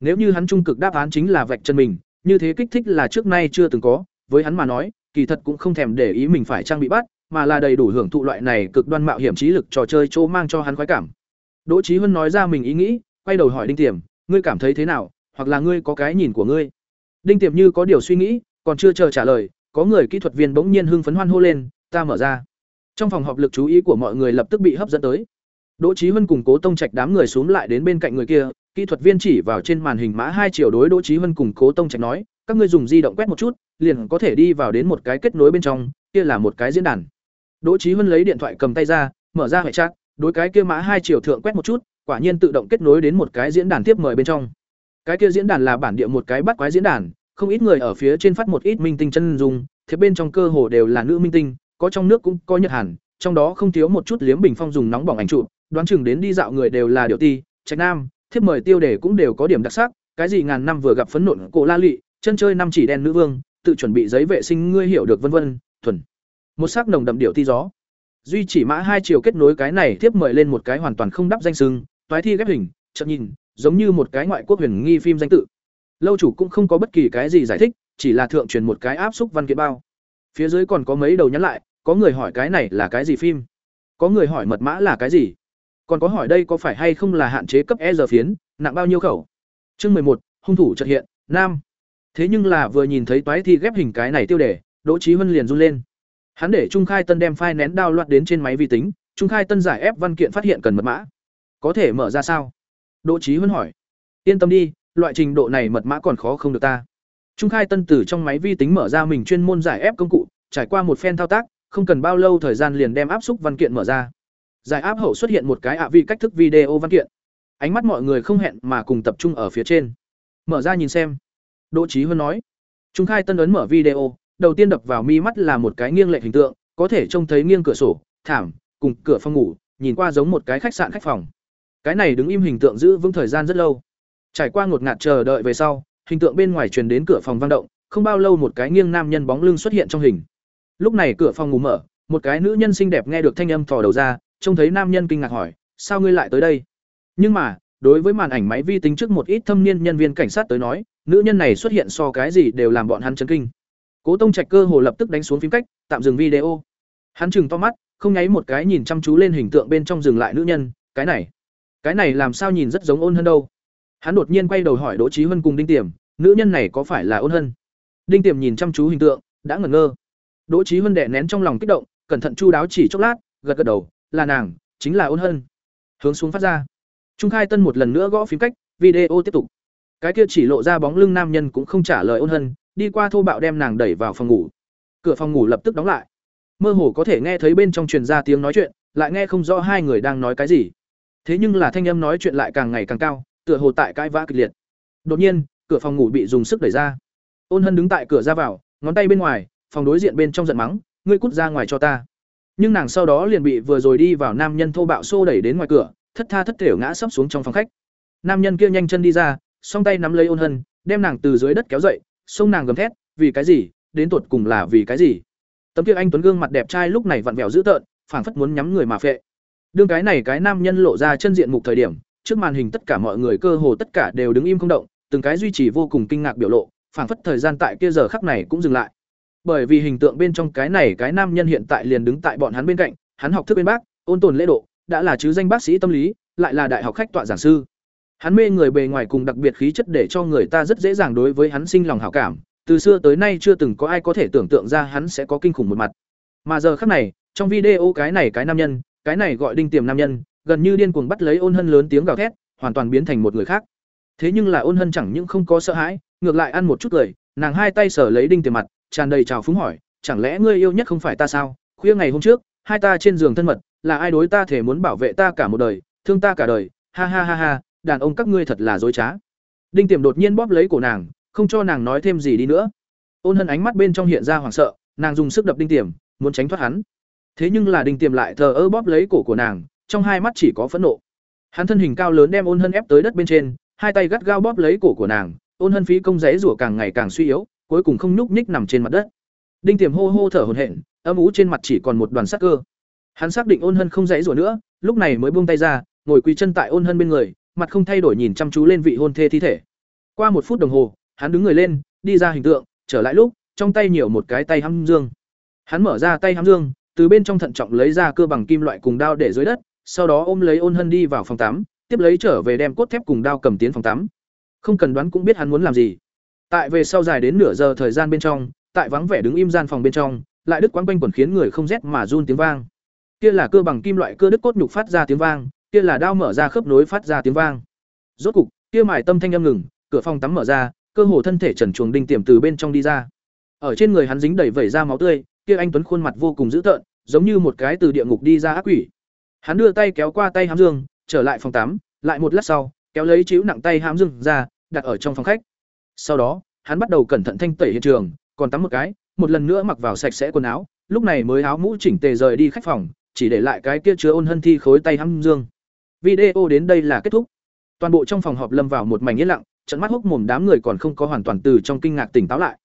Nếu như hắn trung cực đáp án chính là vạch chân mình, như thế kích thích là trước nay chưa từng có, với hắn mà nói, kỳ thật cũng không thèm để ý mình phải trang bị bắt, mà là đầy đủ hưởng thụ loại này cực đoan mạo hiểm trí lực trò chơi chỗ mang cho hắn khoái cảm. Đỗ trí huân nói ra mình ý nghĩ, quay đầu hỏi đinh tiềm, ngươi cảm thấy thế nào? Hoặc là ngươi có cái nhìn của ngươi? Đinh tiềm như có điều suy nghĩ, còn chưa chờ trả lời có người kỹ thuật viên bỗng nhiên hưng phấn hoan hô lên, ta mở ra. Trong phòng họp lực chú ý của mọi người lập tức bị hấp dẫn tới. Đỗ Chí Hân cùng cố tông trạch đám người xuống lại đến bên cạnh người kia, kỹ thuật viên chỉ vào trên màn hình mã hai chiều đối đỗ Chí Hân cùng cố tông trạch nói, các ngươi dùng di động quét một chút, liền có thể đi vào đến một cái kết nối bên trong, kia là một cái diễn đàn. Đỗ Chí Hân lấy điện thoại cầm tay ra, mở ra hệ chat, đối cái kia mã hai chiều thượng quét một chút, quả nhiên tự động kết nối đến một cái diễn đàn tiếp mời bên trong. Cái kia diễn đàn là bản địa một cái bắt quái diễn đàn không ít người ở phía trên phát một ít minh tinh chân dung, thế bên trong cơ hồ đều là nữ minh tinh, có trong nước cũng có nhật hàn, trong đó không thiếu một chút liếm bình phong dùng nóng bỏng ảnh trụ đoán chừng đến đi dạo người đều là điệu ti, trạch nam, thiếp mời tiêu đề cũng đều có điểm đặc sắc, cái gì ngàn năm vừa gặp phấn nộn cổ la lị chân chơi năm chỉ đen nữ vương, tự chuẩn bị giấy vệ sinh ngươi hiểu được vân vân, thuần. Một sắc nồng đậm điệu ti gió. Duy chỉ mã hai chiều kết nối cái này tiếp mời lên một cái hoàn toàn không đắp danh sưng toái thi ghép hình chậm nhìn, giống như một cái ngoại quốc huyền nghi phim danh tự lâu chủ cũng không có bất kỳ cái gì giải thích, chỉ là thượng truyền một cái áp xúc văn kiện bao. Phía dưới còn có mấy đầu nhắn lại, có người hỏi cái này là cái gì phim? Có người hỏi mật mã là cái gì? Còn có hỏi đây có phải hay không là hạn chế cấp e giờ phiến, nặng bao nhiêu khẩu? Chương mười một, hung thủ trật hiện, nam. Thế nhưng là vừa nhìn thấy toái thi ghép hình cái này tiêu đề, đỗ trí huân liền run lên. Hắn để trung khai tân đem file nén đao loạt đến trên máy vi tính, trung khai tân giải ép văn kiện phát hiện cần mật mã. Có thể mở ra sao? Đỗ trí huân hỏi. Yên tâm đi loại trình độ này mật mã còn khó không được ta. Trung khai tân từ trong máy vi tính mở ra mình chuyên môn giải ép công cụ, trải qua một phen thao tác, không cần bao lâu thời gian liền đem áp xúc văn kiện mở ra. Giải áp hậu xuất hiện một cái ạ vi cách thức video văn kiện. Ánh mắt mọi người không hẹn mà cùng tập trung ở phía trên. Mở ra nhìn xem. Đỗ trí huân nói. Trung khai tân ấn mở video, đầu tiên đập vào mi mắt là một cái nghiêng lệch hình tượng, có thể trông thấy nghiêng cửa sổ, thảm, cùng cửa phòng ngủ, nhìn qua giống một cái khách sạn khách phòng. Cái này đứng im hình tượng giữ vững thời gian rất lâu trải qua ngột ngạt chờ đợi về sau, hình tượng bên ngoài truyền đến cửa phòng vang động, không bao lâu một cái nghiêng nam nhân bóng lưng xuất hiện trong hình. Lúc này cửa phòng ngủ mở, một cái nữ nhân xinh đẹp nghe được thanh âm thò đầu ra, trông thấy nam nhân kinh ngạc hỏi, sao ngươi lại tới đây? Nhưng mà, đối với màn ảnh máy vi tính trước một ít thâm niên nhân viên cảnh sát tới nói, nữ nhân này xuất hiện so cái gì đều làm bọn hắn chấn kinh. Cố tông trạch cơ hồ lập tức đánh xuống phím cách, tạm dừng video. Hắn chừng to mắt, không nháy một cái nhìn chăm chú lên hình tượng bên trong dừng lại nữ nhân, cái này cái này làm sao nhìn rất giống ôn hơn đâu? Hắn đột nhiên quay đầu hỏi đỗ trí huân cùng đinh tiềm, nữ nhân này có phải là ôn hân? Đinh tiềm nhìn chăm chú hình tượng, đã ngẩn ngơ. Đỗ trí huân đè nén trong lòng kích động, cẩn thận chu đáo chỉ chốc lát, gật gật đầu, là nàng, chính là ôn hân. Hướng xuống phát ra. Trung khai tân một lần nữa gõ phím cách, video tiếp tục. Cái kia chỉ lộ ra bóng lưng nam nhân cũng không trả lời ôn hân, đi qua thô bạo đem nàng đẩy vào phòng ngủ. Cửa phòng ngủ lập tức đóng lại. Mơ hồ có thể nghe thấy bên trong truyền ra tiếng nói chuyện, lại nghe không rõ hai người đang nói cái gì. Thế nhưng là thanh âm nói chuyện lại càng ngày càng cao tựa hồ tại cãi vã kịch liệt. Đột nhiên, cửa phòng ngủ bị dùng sức đẩy ra. Ôn hân đứng tại cửa ra vào, ngón tay bên ngoài, phòng đối diện bên trong giận mắng, ngươi cút ra ngoài cho ta. Nhưng nàng sau đó liền bị vừa rồi đi vào nam nhân thô bạo xô đẩy đến ngoài cửa, thất tha thất thể ngã sấp xuống trong phòng khách. Nam nhân kia nhanh chân đi ra, song tay nắm lấy ôn hân, đem nàng từ dưới đất kéo dậy, xông nàng gầm thét, vì cái gì? Đến tột cùng là vì cái gì? Tấm kia anh tuấn gương mặt đẹp trai lúc này vặn vẹo dữ tợn, phảng phất muốn nhắm người mà phệ. Đương cái này cái nam nhân lộ ra chân diện mục thời điểm trước màn hình tất cả mọi người cơ hồ tất cả đều đứng im không động, từng cái duy trì vô cùng kinh ngạc biểu lộ, phảng phất thời gian tại kia giờ khắc này cũng dừng lại. Bởi vì hình tượng bên trong cái này cái nam nhân hiện tại liền đứng tại bọn hắn bên cạnh, hắn học thức bên bác, ôn tồn lễ độ, đã là chứ danh bác sĩ tâm lý, lại là đại học khách tọa giảng sư. Hắn mê người bề ngoài cùng đặc biệt khí chất để cho người ta rất dễ dàng đối với hắn sinh lòng hảo cảm, từ xưa tới nay chưa từng có ai có thể tưởng tượng ra hắn sẽ có kinh khủng một mặt. Mà giờ khắc này, trong video cái này cái nam nhân, cái này gọi đinh tiềm nam nhân gần như điên cuồng bắt lấy ôn hân lớn tiếng gào thét, hoàn toàn biến thành một người khác. Thế nhưng là ôn hân chẳng những không có sợ hãi, ngược lại ăn một chút cười nàng hai tay sở lấy đinh tiềm mặt, tràn đầy trào phúng hỏi, chẳng lẽ ngươi yêu nhất không phải ta sao? Khuya ngày hôm trước, hai ta trên giường thân mật, là ai đối ta thể muốn bảo vệ ta cả một đời, thương ta cả đời? Ha ha ha ha, đàn ông các ngươi thật là dối trá. Đinh tiềm đột nhiên bóp lấy cổ nàng, không cho nàng nói thêm gì đi nữa. Ôn hân ánh mắt bên trong hiện ra hoảng sợ, nàng dùng sức đập đinh tiềm, muốn tránh thoát hắn. Thế nhưng là đinh tiềm lại thờ ơ bóp lấy cổ của nàng trong hai mắt chỉ có phẫn nộ. Hắn thân hình cao lớn đem ôn hân ép tới đất bên trên, hai tay gắt gao bóp lấy cổ của nàng, ôn hân phí công rẽ rủa càng ngày càng suy yếu, cuối cùng không nhúc nhích nằm trên mặt đất. Đinh tiềm hô hô thở hổn hển, âm ú trên mặt chỉ còn một đoàn sắc cơ. Hắn xác định ôn hân không dãy rủa nữa, lúc này mới buông tay ra, ngồi quỳ chân tại ôn hân bên người, mặt không thay đổi nhìn chăm chú lên vị hôn thê thi thể. Qua một phút đồng hồ, hắn đứng người lên, đi ra hình tượng, trở lại lúc, trong tay nhiều một cái tay hăm dương. Hắn mở ra tay hăm dương, từ bên trong thận trọng lấy ra cơ bằng kim loại cùng đao để dưới đất sau đó ôm lấy ôn hân đi vào phòng tắm, tiếp lấy trở về đem cốt thép cùng đao cầm tiến phòng tắm. Không cần đoán cũng biết hắn muốn làm gì. Tại về sau dài đến nửa giờ thời gian bên trong, tại vắng vẻ đứng im gian phòng bên trong, lại đứt quãng quanh quẩn khiến người không rét mà run tiếng vang. Kia là cơ bằng kim loại cơ đứt cốt nhục phát ra tiếng vang, kia là đao mở ra khớp nối phát ra tiếng vang. Rốt cục, kia mải tâm thanh âm ngừng, cửa phòng tắm mở ra, cơ hồ thân thể trần chuồng đinh tiềm từ bên trong đi ra. Ở trên người hắn dính đầy vẩy ra máu tươi, kia anh tuấn khuôn mặt vô cùng dữ tợn, giống như một cái từ địa ngục đi ra ác quỷ hắn đưa tay kéo qua tay hám dương, trở lại phòng tắm, lại một lát sau, kéo lấy chiếu nặng tay hám dương ra, đặt ở trong phòng khách. Sau đó, hắn bắt đầu cẩn thận thanh tẩy hiện trường, còn tắm một cái, một lần nữa mặc vào sạch sẽ quần áo, lúc này mới áo mũ chỉnh tề rời đi khách phòng, chỉ để lại cái kia chứa ôn hân thi khối tay hám dương. Video đến đây là kết thúc. Toàn bộ trong phòng họp lâm vào một mảnh yên lặng, trận mắt hốc mồm đám người còn không có hoàn toàn từ trong kinh ngạc tỉnh táo lại.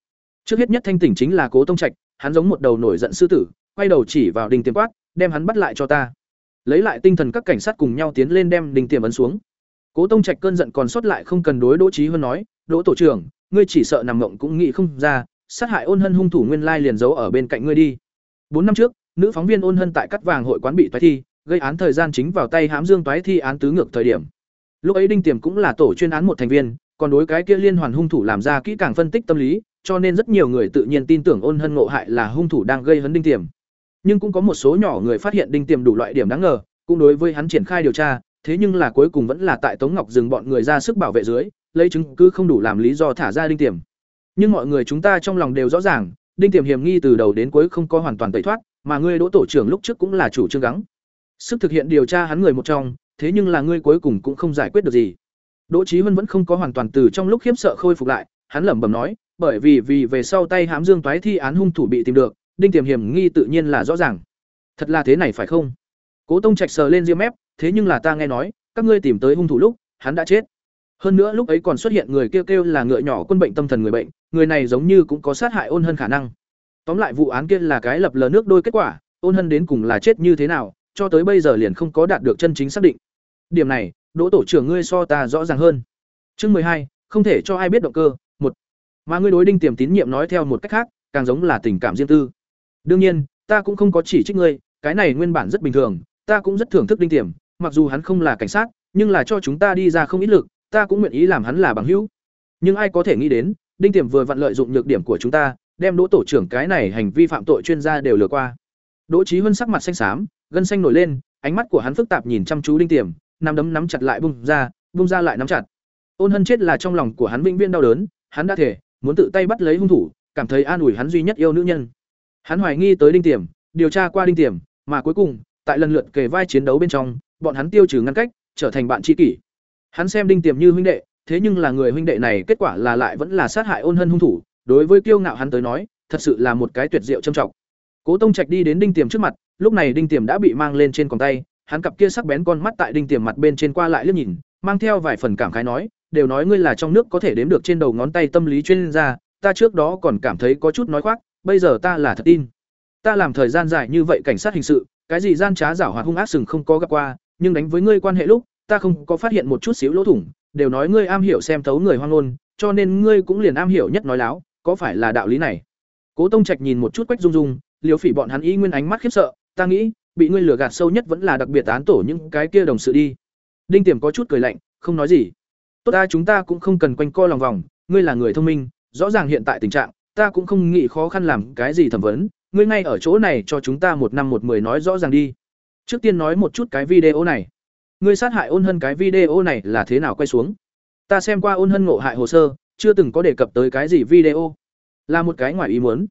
Trước hết nhất thanh tỉnh chính là cố tông trạch, hắn giống một đầu nổi giận sư tử, quay đầu chỉ vào đình tiềm quát, đem hắn bắt lại cho ta lấy lại tinh thần các cảnh sát cùng nhau tiến lên đem đinh tiềm ấn xuống. Cố tông trạch cơn giận còn sót lại không cần đối đỗ trí hơn nói, đỗ tổ trưởng, ngươi chỉ sợ nằm mộng cũng nghĩ không ra, sát hại ôn hân hung thủ nguyên lai liền giấu ở bên cạnh ngươi đi. Bốn năm trước, nữ phóng viên ôn hân tại cắt vàng hội quán bị toái thi, gây án thời gian chính vào tay hãm dương toái thi án tứ ngược thời điểm. Lúc ấy đinh tiềm cũng là tổ chuyên án một thành viên, còn đối cái kia liên hoàn hung thủ làm ra kỹ càng phân tích tâm lý, cho nên rất nhiều người tự nhiên tin tưởng ôn hân ngộ hại là hung thủ đang gây hấn đinh tiềm nhưng cũng có một số nhỏ người phát hiện đinh tiềm đủ loại điểm đáng ngờ, cũng đối với hắn triển khai điều tra, thế nhưng là cuối cùng vẫn là tại tống ngọc dừng bọn người ra sức bảo vệ dưới, lấy chứng cứ không đủ làm lý do thả ra đinh tiềm. Nhưng mọi người chúng ta trong lòng đều rõ ràng, đinh tiềm hiểm nghi từ đầu đến cuối không có hoàn toàn tẩy thoát, mà ngươi đỗ tổ trưởng lúc trước cũng là chủ trương gắng. Sức thực hiện điều tra hắn người một trong, thế nhưng là ngươi cuối cùng cũng không giải quyết được gì. Đỗ trí huân vẫn không có hoàn toàn từ trong lúc khiếp sợ khôi phục lại, hắn lẩm bẩm nói, bởi vì vì về sau tay hãm dương toái thi án hung thủ bị tìm được đinh tiềm hiểm nghi tự nhiên là rõ ràng. Thật là thế này phải không? Cố tông trạch sờ lên diêm mép, thế nhưng là ta nghe nói, các ngươi tìm tới hung thủ lúc, hắn đã chết. Hơn nữa lúc ấy còn xuất hiện người kêu kêu là ngựa nhỏ quân bệnh tâm thần người bệnh, người này giống như cũng có sát hại ôn hơn khả năng. Tóm lại vụ án kia là cái lập lờ nước đôi kết quả, ôn hân đến cùng là chết như thế nào, cho tới bây giờ liền không có đạt được chân chính xác định. Điểm này, đỗ tổ trưởng ngươi so ta rõ ràng hơn. Chương mười hai, không thể cho ai biết động cơ, một. Mà ngươi đối đinh tiềm tín nhiệm nói theo một cách khác, càng giống là tình cảm riêng tư đương nhiên, ta cũng không có chỉ trích ngươi, cái này nguyên bản rất bình thường, ta cũng rất thưởng thức đinh tiềm, mặc dù hắn không là cảnh sát, nhưng là cho chúng ta đi ra không ít lực, ta cũng nguyện ý làm hắn là bằng hữu. Nhưng ai có thể nghĩ đến, đinh tiềm vừa vặn lợi dụng nhược điểm của chúng ta, đem đỗ tổ trưởng cái này hành vi phạm tội chuyên gia đều lừa qua. Đỗ trí huân sắc mặt xanh xám, gân xanh nổi lên, ánh mắt của hắn phức tạp nhìn chăm chú đinh tiềm, nắm đấm nắm chặt lại bung ra bung ra lại nắm chặt. Ôn hân chết là trong lòng của hắn vĩnh viên đau đớn, hắn đã thể muốn tự tay bắt lấy hung thủ, cảm thấy an ủi hắn duy nhất yêu nữ nhân hắn hoài nghi tới đinh tiềm, điều tra qua đinh tiềm, mà cuối cùng, tại lần lượt kề vai chiến đấu bên trong, bọn hắn tiêu trừ ngăn cách, trở thành bạn tri kỷ. Hắn xem đinh tiềm như huynh đệ, thế nhưng là người huynh đệ này kết quả là lại vẫn là sát hại ôn hân hung thủ, đối với kiêu ngạo hắn tới nói, thật sự là một cái tuyệt diệu trầm trọng. Cố tông trạch đi đến đinh tiềm trước mặt, lúc này đinh tiềm đã bị mang lên trên còng tay, hắn cặp kia sắc bén con mắt tại đinh tiềm mặt bên trên qua lại liếc nhìn, mang theo vài phần cảm khái nói, đều nói ngươi là trong nước có thể đếm được trên đầu ngón tay tâm lý chuyên gia, ta trước đó còn cảm thấy có chút nói khoác bây giờ ta là thật tin. Ta làm thời gian dài như vậy cảnh sát hình sự, cái gì gian trá giảo hoạt hung ác sừng không có gặp qua, nhưng đánh với ngươi quan hệ lúc, ta không có phát hiện một chút xíu lỗ thủng, đều nói ngươi am hiểu xem thấu người hoang ngôn, cho nên ngươi cũng liền am hiểu nhất nói láo, có phải là đạo lý này? Cố tông trạch nhìn một chút quách dung dung liều phỉ bọn hắn ý nguyên ánh mắt khiếp sợ, ta nghĩ, bị ngươi lừa gạt sâu nhất vẫn là đặc biệt án tổ những cái kia đồng sự đi. Đinh tiềm có chút cười lạnh, không nói gì. Tốt ta, chúng ta cũng không cần quanh co lòng vòng, ngươi là người thông minh, rõ ràng hiện tại tình trạng ta cũng không nghĩ khó khăn làm cái gì thẩm vấn, ngươi ngay ở chỗ này cho chúng ta một năm một mười nói rõ ràng đi. Trước tiên nói một chút cái video này. Ngươi sát hại ôn hân cái video này là thế nào quay xuống? Ta xem qua ôn hân ngộ hại hồ sơ, chưa từng có đề cập tới cái gì video. Là một cái ngoài ý muốn.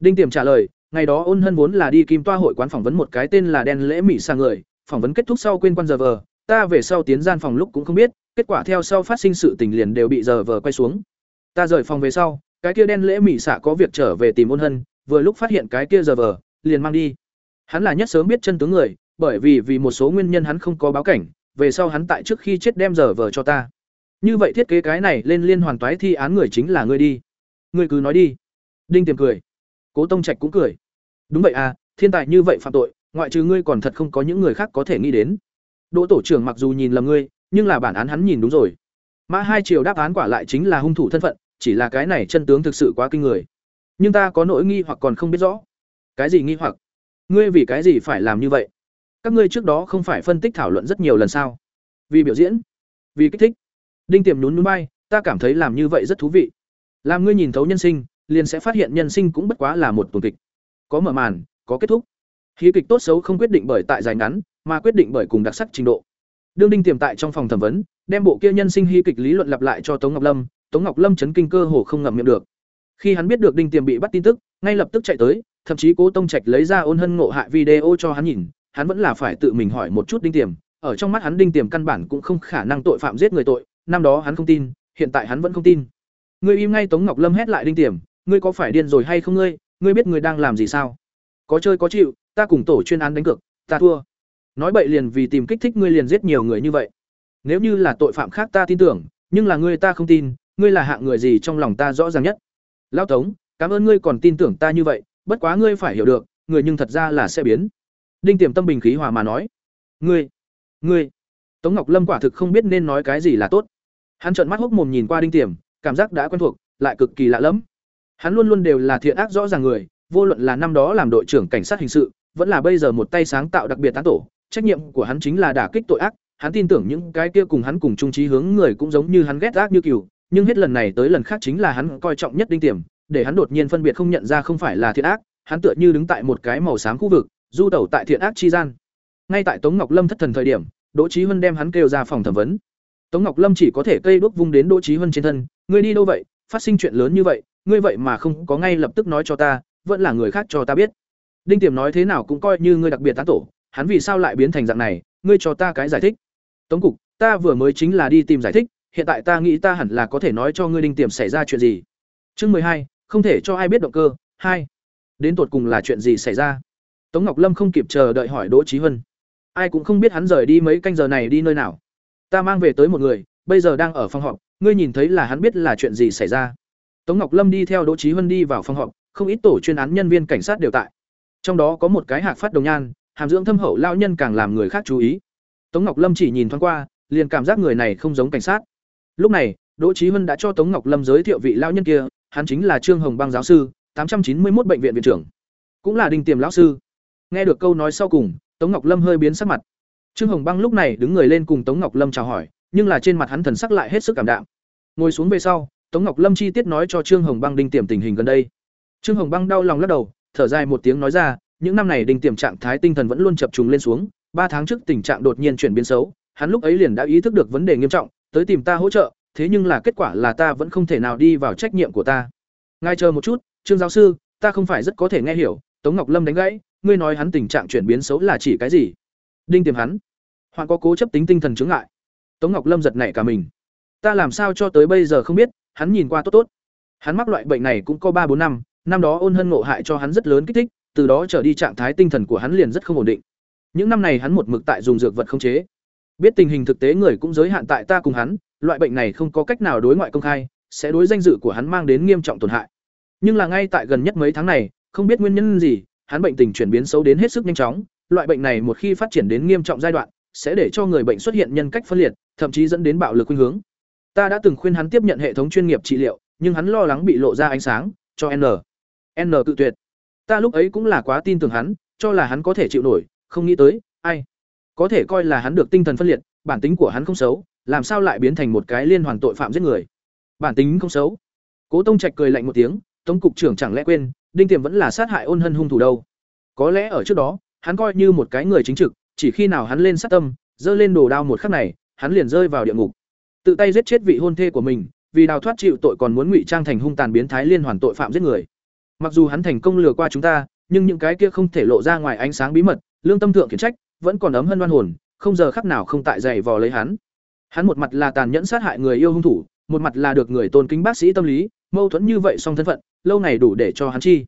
Đinh tiềm trả lời, ngày đó ôn hân vốn là đi kim toa hội quán phỏng vấn một cái tên là đen lễ mỹ sang người. Phỏng vấn kết thúc sau quên quan giờ vờ, ta về sau tiến gian phòng lúc cũng không biết, kết quả theo sau phát sinh sự tình liền đều bị giờ vờ quay xuống. Ta rời phòng về sau cái kia đen lễ mỹ xạ có việc trở về tìm ôn hân, vừa lúc phát hiện cái kia giờ vờ, liền mang đi. Hắn là nhất sớm biết chân tướng người, bởi vì vì một số nguyên nhân hắn không có báo cảnh, về sau hắn tại trước khi chết đem giờ vờ cho ta. Như vậy thiết kế cái này lên liên hoàn toái thi án người chính là ngươi đi. Ngươi cứ nói đi. Đinh tiềm cười. Cố tông trạch cũng cười. Đúng vậy à thiên tài như vậy phạm tội, ngoại trừ ngươi còn thật không có những người khác có thể nghĩ đến. Đỗ tổ trưởng mặc dù nhìn lầm ngươi, nhưng là bản án hắn nhìn đúng rồi. Mã hai chiều đáp án quả lại chính là hung thủ thân phận chỉ là cái này chân tướng thực sự quá kinh người. Nhưng ta có nỗi nghi hoặc còn không biết rõ. Cái gì nghi hoặc? Ngươi vì cái gì phải làm như vậy? Các ngươi trước đó không phải phân tích thảo luận rất nhiều lần sao? Vì biểu diễn? Vì kích thích? Đinh tiềm nhún núi bay ta cảm thấy làm như vậy rất thú vị. Làm ngươi nhìn thấu nhân sinh, liền sẽ phát hiện nhân sinh cũng bất quá là một tuần kịch. Có mở màn, có kết thúc. Hí kịch tốt xấu không quyết định bởi tại dài ngắn, mà quyết định bởi cùng đặc sắc trình độ. Đương đinh tiềm tại trong phòng thẩm vấn, đem bộ kia nhân sinh hí kịch lý luận lặp lại cho tống ngọc lâm tống ngọc lâm chấn kinh cơ hồ không ngậm miệng được. Khi hắn biết được đinh tiềm bị bắt tin tức, ngay lập tức chạy tới, thậm chí cố tông trạch lấy ra ôn hân ngộ hại video cho hắn nhìn, hắn vẫn là phải tự mình hỏi một chút đinh tiềm, ở trong mắt hắn đinh tiềm căn bản cũng không khả năng tội phạm giết người tội, năm đó hắn không tin, hiện tại hắn vẫn không tin. Ngươi im ngay tống ngọc lâm hét lại đinh tiềm, ngươi có phải điên rồi hay không ngươi ngươi biết ngươi đang làm gì sao? Có chơi có chịu, ta cùng tổ chuyên án đánh cược, ta thua. Nói bậy liền vì tìm kích thích ngươi liền giết nhiều người như vậy. Nếu như là tội phạm khác ta tin tưởng, nhưng là ngươi ta không tin ngươi là hạng người gì trong lòng ta rõ ràng nhất? Lão tống, cảm ơn ngươi còn tin tưởng ta như vậy, bất quá ngươi phải hiểu được, người nhưng thật ra là sẽ biến. Đinh tiềm tâm bình khí hòa mà nói. Ngươi ngươi. Tống ngọc lâm quả thực không biết nên nói cái gì là tốt. Hắn trợn mắt hốc mồm nhìn qua đinh tiềm, cảm giác đã quen thuộc, lại cực kỳ lạ lẫm. Hắn luôn luôn đều là thiện ác rõ ràng người, vô luận là năm đó làm đội trưởng cảnh sát hình sự, vẫn là bây giờ một tay sáng tạo đặc biệt tán tổ, trách nhiệm của hắn chính là đả kích tội ác. Hắn tin tưởng những cái kia cùng hắn cùng trung trí hướng người cũng giống như hắn ghét ác như cừu nhưng hết lần này tới lần khác chính là hắn coi trọng nhất đinh tiềm, để hắn đột nhiên phân biệt không nhận ra không phải là thiện ác, hắn tựa như đứng tại một cái màu xám khu vực, du tẩu tại thiện ác chi gian. Ngay tại tống ngọc lâm thất thần thời điểm, đỗ trí huân đem hắn kêu ra phòng thẩm vấn. Tống ngọc lâm chỉ có thể cây đuốc vung đến đỗ trí huân trên thân, ngươi đi đâu vậy? Phát sinh chuyện lớn như vậy, ngươi vậy mà không có ngay lập tức nói cho ta, vẫn là người khác cho ta biết. Đinh tiềm nói thế nào cũng coi như ngươi đặc biệt tán tổ, hắn vì sao lại biến thành dạng này, ngươi cho ta cái giải thích. Tống cục, ta vừa mới chính là đi tìm giải thích hiện tại ta nghĩ ta hẳn là có thể nói cho ngươi đinh tiềm xảy ra chuyện gì. Chương mười hai, không thể cho ai biết động cơ. Hai, đến tột cùng là chuyện gì xảy ra? Tống ngọc lâm không kịp chờ đợi hỏi đỗ trí huân ai cũng không biết hắn rời đi mấy canh giờ này đi nơi nào. Ta mang về tới một người, bây giờ đang ở phòng họp, ngươi nhìn thấy là hắn biết là chuyện gì xảy ra. Tống ngọc lâm đi theo đỗ trí huân đi vào phòng họp, không ít tổ chuyên án nhân viên cảnh sát đều tại. Trong đó có một cái hạc phát đồng nhan, hàm dưỡng thâm hậu lao nhân càng làm người khác chú ý. Tống ngọc lâm chỉ nhìn thoáng qua, liền cảm giác người này không giống cảnh sát lúc này, đỗ trí huân đã cho tống ngọc lâm giới thiệu vị lao nhân kia, hắn chính là trương hồng bang giáo sư, tám trăm chín mươi một bệnh viện viện trưởng. Cũng là đinh tiềm lão sư. Nghe được câu nói sau cùng, tống ngọc lâm hơi biến sắc mặt. Trương hồng bang lúc này đứng người lên cùng tống ngọc lâm chào hỏi, nhưng là trên mặt hắn thần sắc lại hết sức cảm đạm. Ngồi xuống về sau, tống ngọc lâm chi tiết nói cho trương hồng bang đinh tiềm tình hình gần đây. Trương hồng bang đau lòng lắc đầu, thở dài một tiếng nói ra, những năm này đinh tiềm trạng thái tinh thần vẫn luôn chập trùng lên xuống, ba tháng trước tình trạng đột nhiên chuyển biến xấu hắn lúc ấy liền đã ý thức được vấn đề nghiêm trọng, tới tìm ta hỗ trợ, thế nhưng là kết quả là ta vẫn không thể nào đi vào trách nhiệm của ta. Ngay chờ một chút, trương giáo sư, ta không phải rất có thể nghe hiểu, tống ngọc lâm đánh gãy, ngươi nói hắn tình trạng chuyển biến xấu là chỉ cái gì? Đinh tìm hắn. Hoạn có cố chấp tính tinh thần chứng ngại. Tống ngọc lâm giật nảy cả mình. Ta làm sao cho tới bây giờ không biết, hắn nhìn qua tốt tốt. Hắn mắc loại bệnh này cũng có ba bốn năm năm đó ôn hân ngộ hại cho hắn rất lớn kích thích, từ đó trở đi trạng thái tinh thần của hắn liền rất không ổn định. Những năm này hắn một mực tại dùng dược vật khống chế biết tình hình thực tế người cũng giới hạn tại ta cùng hắn, loại bệnh này không có cách nào đối ngoại công khai, sẽ đối danh dự của hắn mang đến nghiêm trọng tổn hại. Nhưng là ngay tại gần nhất mấy tháng này, không biết nguyên nhân gì, hắn bệnh tình chuyển biến xấu đến hết sức nhanh chóng, loại bệnh này một khi phát triển đến nghiêm trọng giai đoạn, sẽ để cho người bệnh xuất hiện nhân cách phân liệt, thậm chí dẫn đến bạo lực khuynh hướng. Ta đã từng khuyên hắn tiếp nhận hệ thống chuyên nghiệp trị liệu, nhưng hắn lo lắng bị lộ ra ánh sáng, cho n. N cự tuyệt. Ta lúc ấy cũng là quá tin tưởng hắn, cho là hắn có thể chịu nổi, không nghĩ tới, ai có thể coi là hắn được tinh thần phân liệt bản tính của hắn không xấu làm sao lại biến thành một cái liên hoàn tội phạm giết người? Bản tính không xấu. Cố tông trạch cười lạnh một tiếng tống cục trưởng chẳng lẽ quên đinh tiềm vẫn là sát hại ôn hân hung thủ đâu? Có lẽ ở trước đó hắn coi như một cái người chính trực chỉ khi nào hắn lên sát tâm dơ lên đồ đao một khắc này hắn liền rơi vào địa ngục. Tự tay giết chết vị hôn thê của mình vì đào thoát chịu tội còn muốn ngụy trang thành hung tàn biến thái liên hoàn tội phạm giết người. Mặc dù hắn thành công lừa qua chúng ta nhưng những cái kia không thể lộ ra ngoài ánh sáng bí mật, lương tâm thượng khiển trách, vẫn còn ấm hân đoan hồn, không giờ khắc nào không tại dày vò lấy hắn. Hắn một mặt là tàn nhẫn sát hại người yêu hung thủ, một mặt là được người tôn kính bác sĩ tâm lý, mâu thuẫn như vậy song thân phận, lâu này đủ để cho hắn chi.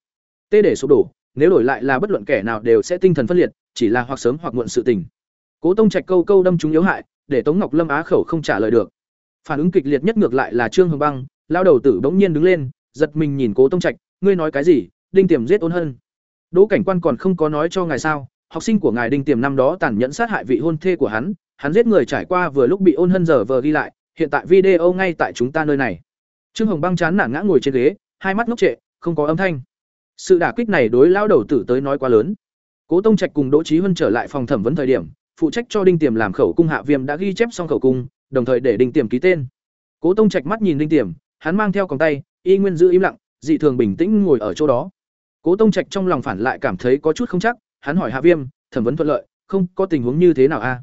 Tê để sụp đổ, nếu đổi lại là bất luận kẻ nào đều sẽ tinh thần phân liệt, chỉ là hoặc sớm hoặc muộn sự tình. Cố Tông Trạch câu câu đâm chúng yếu hại, để Tống Ngọc Lâm á khẩu không trả lời được. Phản ứng kịch liệt nhất ngược lại là Trương Hồng Băng, lao đầu tử bỗng nhiên đứng lên, giật mình nhìn Cố Tông Trạch, ngươi nói cái gì? Đinh Tiềm giết Ôn Hân. Đỗ cảnh quan còn không có nói cho ngài sao? Học sinh của ngài Đinh Tiềm năm đó tàn nhẫn sát hại vị hôn thê của hắn, hắn giết người trải qua vừa lúc bị Ôn Hân giờ vờ ghi lại, hiện tại video ngay tại chúng ta nơi này. Trương Hồng Băng chán nản ngã ngồi trên ghế, hai mắt ngốc trệ, không có âm thanh. Sự đả kích này đối lão đầu tử tới nói quá lớn. Cố Tông Trạch cùng Đỗ Chí Huân trở lại phòng thẩm vấn thời điểm, phụ trách cho Đinh Tiềm làm khẩu cung hạ viêm đã ghi chép xong khẩu cung, đồng thời để Đinh Tiềm ký tên. Cố Tông Trạch mắt nhìn Đinh Tiềm, hắn mang theo còng tay, y nguyên giữ im lặng, dị thường bình tĩnh ngồi ở chỗ đó. Cố Tông Trạch trong lòng phản lại cảm thấy có chút không chắc, hắn hỏi Hạ Viêm, thẩm vấn thuận lợi, không có tình huống như thế nào a?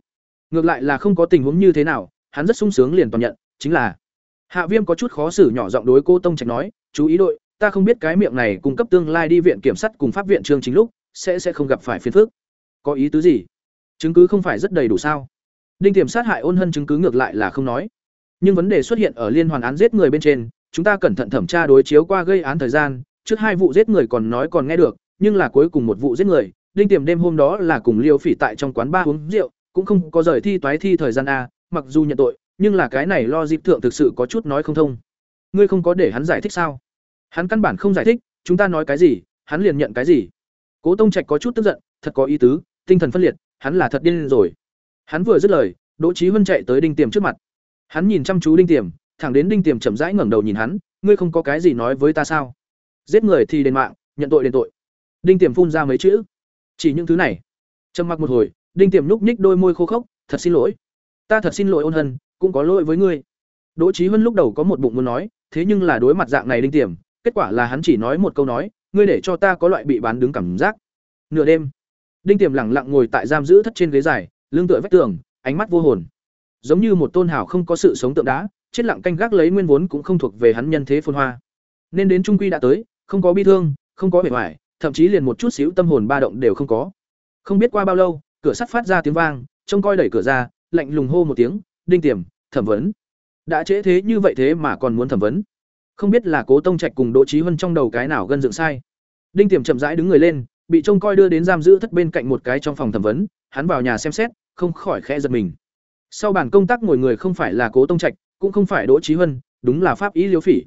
Ngược lại là không có tình huống như thế nào, hắn rất sung sướng liền toàn nhận, chính là Hạ Viêm có chút khó xử nhỏ giọng đối cô Tông Trạch nói, "Chú ý đội, ta không biết cái miệng này cung cấp tương lai đi viện kiểm sát cùng pháp viện chương chính lúc, sẽ sẽ không gặp phải phiền phức." Có ý tứ gì? Chứng cứ không phải rất đầy đủ sao? Đinh Tiềm sát hại ôn hân chứng cứ ngược lại là không nói. Nhưng vấn đề xuất hiện ở liên hoàn án giết người bên trên, chúng ta cẩn thận thẩm tra đối chiếu qua gây án thời gian, trước hai vụ giết người còn nói còn nghe được, nhưng là cuối cùng một vụ giết người, Đinh Tiềm đêm hôm đó là cùng Liêu Phỉ tại trong quán ba uống rượu, cũng không có rời thi toái thi thời gian a, mặc dù nhận tội, nhưng là cái này lo dịp thượng thực sự có chút nói không thông. Ngươi không có để hắn giải thích sao? Hắn căn bản không giải thích, chúng ta nói cái gì, hắn liền nhận cái gì. Cố Tông Trạch có chút tức giận, thật có ý tứ, tinh thần phân liệt, hắn là thật điên rồi. Hắn vừa dứt lời, Đỗ Chí Huân chạy tới Đinh Tiềm trước mặt. Hắn nhìn chăm chú Đinh Tiềm, thẳng đến Đinh Tiềm chậm rãi ngẩng đầu nhìn hắn, ngươi không có cái gì nói với ta sao? Giết người thì đền mạng, nhận tội đền tội. Đinh Tiềm phun ra mấy chữ. Chỉ những thứ này. Trầm mặc một hồi, Đinh Tiềm núp nhích đôi môi khô khốc, thật xin lỗi. Ta thật xin lỗi ôn hân, cũng có lỗi với ngươi. Đỗ Chí Huân lúc đầu có một bụng muốn nói, thế nhưng là đối mặt dạng này Đinh Tiềm, kết quả là hắn chỉ nói một câu nói, ngươi để cho ta có loại bị bán đứng cảm giác. Nửa đêm, Đinh Tiềm lặng lặng ngồi tại giam giữ thất trên ghế dài, lưng tựa vách tường, ánh mắt vô hồn. Giống như một tôn hào không có sự sống tượng đá, chết lặng canh gác lấy nguyên vốn cũng không thuộc về hắn nhân thế phồn hoa. Nên đến trung quy đã tới, không có bi thương, không có vẻ ngoài, thậm chí liền một chút xíu tâm hồn ba động đều không có. Không biết qua bao lâu, cửa sắt phát ra tiếng vang, trông coi đẩy cửa ra, lạnh lùng hô một tiếng, "Đinh Tiềm, thẩm vấn." Đã trễ thế như vậy thế mà còn muốn thẩm vấn. Không biết là Cố Tông Trạch cùng Đỗ Chí Huân trong đầu cái nào gân dựng sai. Đinh Tiềm chậm rãi đứng người lên, bị trông coi đưa đến giam giữ thất bên cạnh một cái trong phòng thẩm vấn, hắn vào nhà xem xét, không khỏi khẽ giật mình. Sau bàn công tác ngồi người không phải là Cố Tông Trạch, cũng không phải Đỗ Chí Huân, đúng là pháp ý Liêu Phỉ.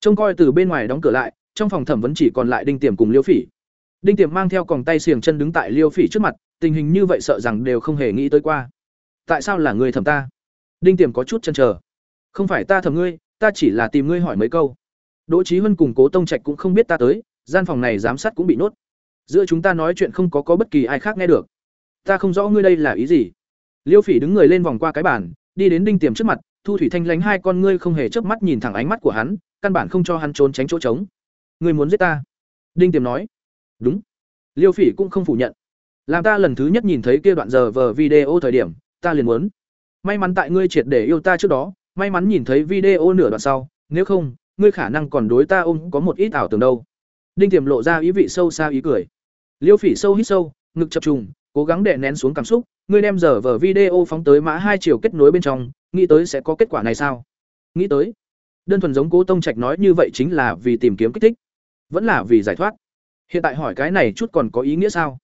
Trông coi từ bên ngoài đóng cửa lại, trong phòng thẩm vấn chỉ còn lại Đinh Tiềm cùng Liêu Phỉ. Đinh Tiềm mang theo còng tay xiềng chân đứng tại Liêu Phỉ trước mặt, tình hình như vậy sợ rằng đều không hề nghĩ tới qua. Tại sao là người thẩm ta? Đinh Tiềm có chút chần chờ. Không phải ta thẩm ngươi, ta chỉ là tìm ngươi hỏi mấy câu. Đỗ trí Huân cùng Cố Tông Trạch cũng không biết ta tới, gian phòng này giám sát cũng bị nốt. Giữa chúng ta nói chuyện không có có bất kỳ ai khác nghe được. Ta không rõ ngươi đây là ý gì. Liêu Phỉ đứng người lên vòng qua cái bàn, đi đến Đinh Tiềm trước mặt, Thu Thủy Thanh lánh hai con ngươi không hề chớp mắt nhìn thẳng ánh mắt của hắn, căn bản không cho hắn trốn tránh chỗ trống. Ngươi muốn giết ta? Đinh Tiềm nói. Đúng. Liêu Phỉ cũng không phủ nhận. Làm ta lần thứ nhất nhìn thấy kia đoạn giờ vờ video thời điểm, ta liền muốn. May mắn tại ngươi triệt để yêu ta trước đó, may mắn nhìn thấy video nửa đoạn sau, nếu không, ngươi khả năng còn đối ta ôm có một ít ảo tưởng đâu. Đinh Tiềm lộ ra ý vị sâu xa ý cười. Liêu Phỉ sâu hít sâu, ngực chập trùng, cố gắng đè nén xuống cảm xúc, ngươi đem giờ vở video phóng tới mã hai chiều kết nối bên trong, nghĩ tới sẽ có kết quả này sao? Nghĩ tới. Đơn thuần giống Cố Tông Trạch nói như vậy chính là vì tìm kiếm kích thích, vẫn là vì giải thoát. Hiện tại hỏi cái này chút còn có ý nghĩa sao?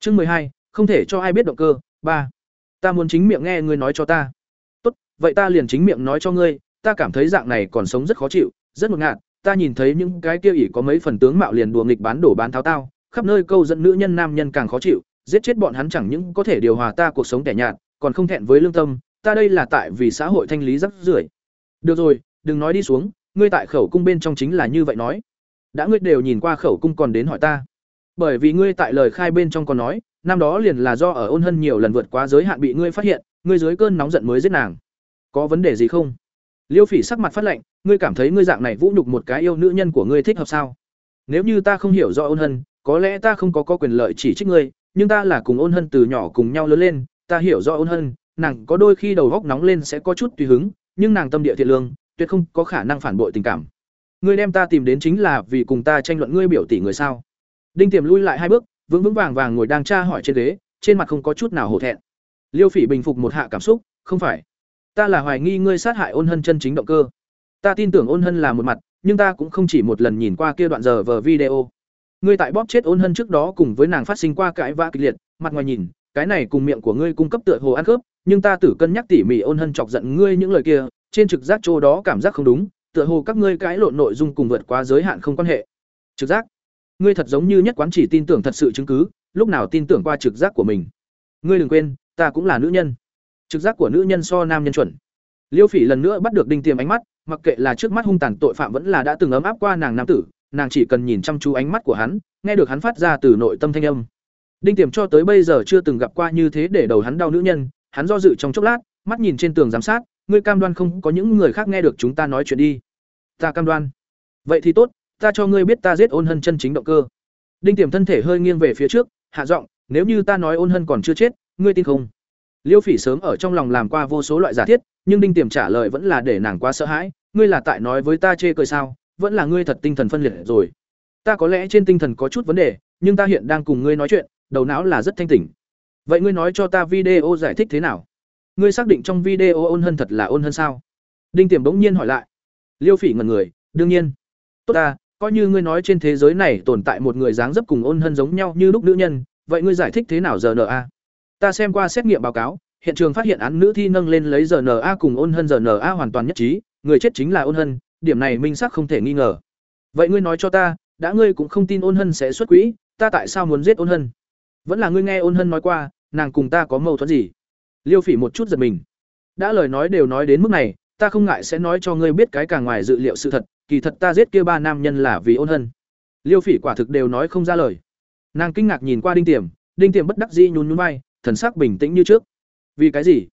Chương hai, không thể cho ai biết động cơ. ba, Ta muốn chính miệng nghe ngươi nói cho ta. Tốt, vậy ta liền chính miệng nói cho ngươi, ta cảm thấy dạng này còn sống rất khó chịu, rất ngột ngạt, ta nhìn thấy những cái kia ỉ có mấy phần tướng mạo liền đùa nghịch bán đổ bán tháo tao, khắp nơi câu dẫn nữ nhân nam nhân càng khó chịu, giết chết bọn hắn chẳng những có thể điều hòa ta cuộc sống tẻ nhạt, còn không thẹn với lương tâm, ta đây là tại vì xã hội thanh lý rắc rưởi. Được rồi, đừng nói đi xuống, ngươi tại khẩu cung bên trong chính là như vậy nói. Đã ngươi đều nhìn qua khẩu cung còn đến hỏi ta. Bởi vì ngươi tại lời khai bên trong còn nói, năm đó liền là do ở ôn hân nhiều lần vượt quá giới hạn bị ngươi phát hiện, ngươi dưới cơn nóng giận mới giết nàng. Có vấn đề gì không? Liêu Phỉ sắc mặt phát lạnh, ngươi cảm thấy ngươi dạng này vũ nhục một cái yêu nữ nhân của ngươi thích hợp sao? Nếu như ta không hiểu rõ ôn hân, có lẽ ta không có có quyền lợi chỉ trích ngươi, nhưng ta là cùng ôn hân từ nhỏ cùng nhau lớn lên, ta hiểu rõ ôn hân, nàng có đôi khi đầu góc nóng lên sẽ có chút tùy hứng, nhưng nàng tâm địa thiện lương, tuyệt không có khả năng phản bội tình cảm. Ngươi đem ta tìm đến chính là vì cùng ta tranh luận ngươi biểu tỷ người sao? đinh tiềm lui lại hai bước, vững vững vàng vàng ngồi đang tra hỏi trên ghế, trên mặt không có chút nào hổ thẹn. Liêu phỉ bình phục một hạ cảm xúc, không phải. Ta là hoài nghi ngươi sát hại ôn hân chân chính động cơ. Ta tin tưởng ôn hân là một mặt, nhưng ta cũng không chỉ một lần nhìn qua kia đoạn giờ vờ video. Ngươi tại bóp chết ôn hân trước đó cùng với nàng phát sinh qua cãi vã kịch liệt, mặt ngoài nhìn, cái này cùng miệng của ngươi cung cấp tựa hồ ăn khớp, nhưng ta tử cân nhắc tỉ mỉ ôn hân chọc giận ngươi những lời kia, trên trực giác chỗ đó cảm giác không đúng tựa hồ các ngươi cãi lộn nội dung cùng vượt quá giới hạn không quan hệ. Trực giác. Ngươi thật giống như nhất quán chỉ tin tưởng thật sự chứng cứ, lúc nào tin tưởng qua trực giác của mình. Ngươi đừng quên, ta cũng là nữ nhân. Trực giác của nữ nhân so nam nhân chuẩn. Liêu phỉ lần nữa bắt được đinh tiềm ánh mắt, mặc kệ là trước mắt hung tàn tội phạm vẫn là đã từng ấm áp qua nàng nam tử, nàng chỉ cần nhìn chăm chú ánh mắt của hắn, nghe được hắn phát ra từ nội tâm thanh âm. Đinh tiềm cho tới bây giờ chưa từng gặp qua như thế để đầu hắn đau nữ nhân, hắn do dự trong chốc lát, mắt nhìn trên tường giám sát ngươi cam đoan không có những người khác nghe được chúng ta nói chuyện đi. Ta cam đoan. Vậy thì tốt, ta cho ngươi biết ta giết ôn hân chân chính động cơ. Đinh tiềm thân thể hơi nghiêng về phía trước, hạ giọng, nếu như ta nói ôn hân còn chưa chết, ngươi tin không? Liêu phỉ sớm ở trong lòng làm qua vô số loại giả thiết, nhưng đinh tiềm trả lời vẫn là để nàng quá sợ hãi, ngươi là tại nói với ta chê cười sao, vẫn là ngươi thật tinh thần phân liệt rồi. Ta có lẽ trên tinh thần có chút vấn đề, nhưng ta hiện đang cùng ngươi nói chuyện, đầu não là rất thanh tỉnh. Vậy ngươi nói cho ta video giải thích thế nào? Ngươi xác định trong video ôn hân thật là ôn hân sao? Đinh tiềm bỗng nhiên hỏi lại. Liêu phỉ ngần người, đương nhiên. Tốt ta, coi như ngươi nói trên thế giới này tồn tại một người dáng dấp cùng ôn hân giống nhau như lúc nữ nhân, vậy ngươi giải thích thế nào giờ a? Ta xem qua xét nghiệm báo cáo, hiện trường phát hiện án nữ thi nâng lên lấy giờ na cùng ôn hân giờ na hoàn toàn nhất trí, người chết chính là ôn hân điểm này minh xác không thể nghi ngờ. Vậy ngươi nói cho ta, đã ngươi cũng không tin ôn hân sẽ xuất quỹ, ta tại sao muốn giết ôn hân vẫn là ngươi nghe ôn hân nói qua, nàng cùng ta có mâu thuẫn gì? Liêu phỉ một chút giật mình. Đã lời nói đều nói đến mức này, ta không ngại sẽ nói cho ngươi biết cái càng ngoài dự liệu sự thật, kỳ thật ta giết kia ba nam nhân là vì ôn hân. Liêu phỉ quả thực đều nói không ra lời. Nàng kinh ngạc nhìn qua đinh tiềm đinh tiềm bất đắc dĩ nhún nhún vai, thần sắc bình tĩnh như trước. Vì cái gì?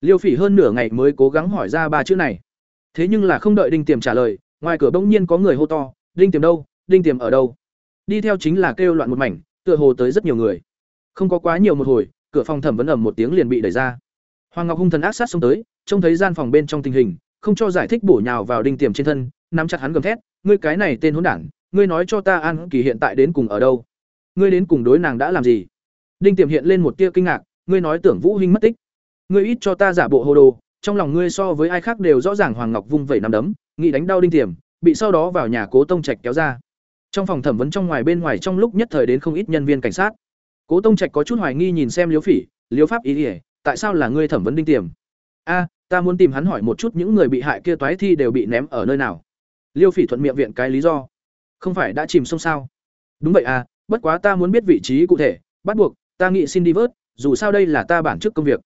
Liêu phỉ hơn nửa ngày mới cố gắng hỏi ra ba chữ này. Thế nhưng là không đợi đinh tiềm trả lời, ngoài cửa bỗng nhiên có người hô to, đinh tiềm đâu? Đinh tiềm ở đâu? Đi theo chính là kêu loạn một mảnh, tựa hồ tới rất nhiều người. Không có quá nhiều một hồi cửa phòng thẩm vấn ầm một tiếng liền bị đẩy ra. Hoàng ngọc hung thần ác sát xông tới, trông thấy gian phòng bên trong tình hình, không cho giải thích bổ nhào vào đinh tiềm trên thân, nắm chặt hắn gầm thét, ngươi cái này tên hỗn đảng ngươi nói cho ta an kỳ hiện tại đến cùng ở đâu? Ngươi đến cùng đối nàng đã làm gì? Đinh tiềm hiện lên một tia kinh ngạc, ngươi nói tưởng vũ hinh mất tích. Ngươi ít cho ta giả bộ hồ đồ, trong lòng ngươi so với ai khác đều rõ ràng hoàng ngọc vung vẩy nắm đấm, nghĩ đánh đau đinh tiềm, bị sau đó vào nhà cố tông trạch kéo ra. Trong phòng thẩm vấn trong ngoài bên ngoài trong lúc nhất thời đến không ít nhân viên cảnh sát cố tông trạch có chút hoài nghi nhìn xem liếu phỉ liếu pháp ý ỉa tại sao là ngươi thẩm vấn đinh tiềm? A, ta muốn tìm hắn hỏi một chút những người bị hại kia toái thi đều bị ném ở nơi nào. Liêu phỉ thuận miệng viện cái lý do. Không phải đã chìm sông sao? Đúng vậy à bất quá ta muốn biết vị trí cụ thể, bắt buộc, ta nghĩ xin đi vớt, dù sao đây là ta bản chức công việc.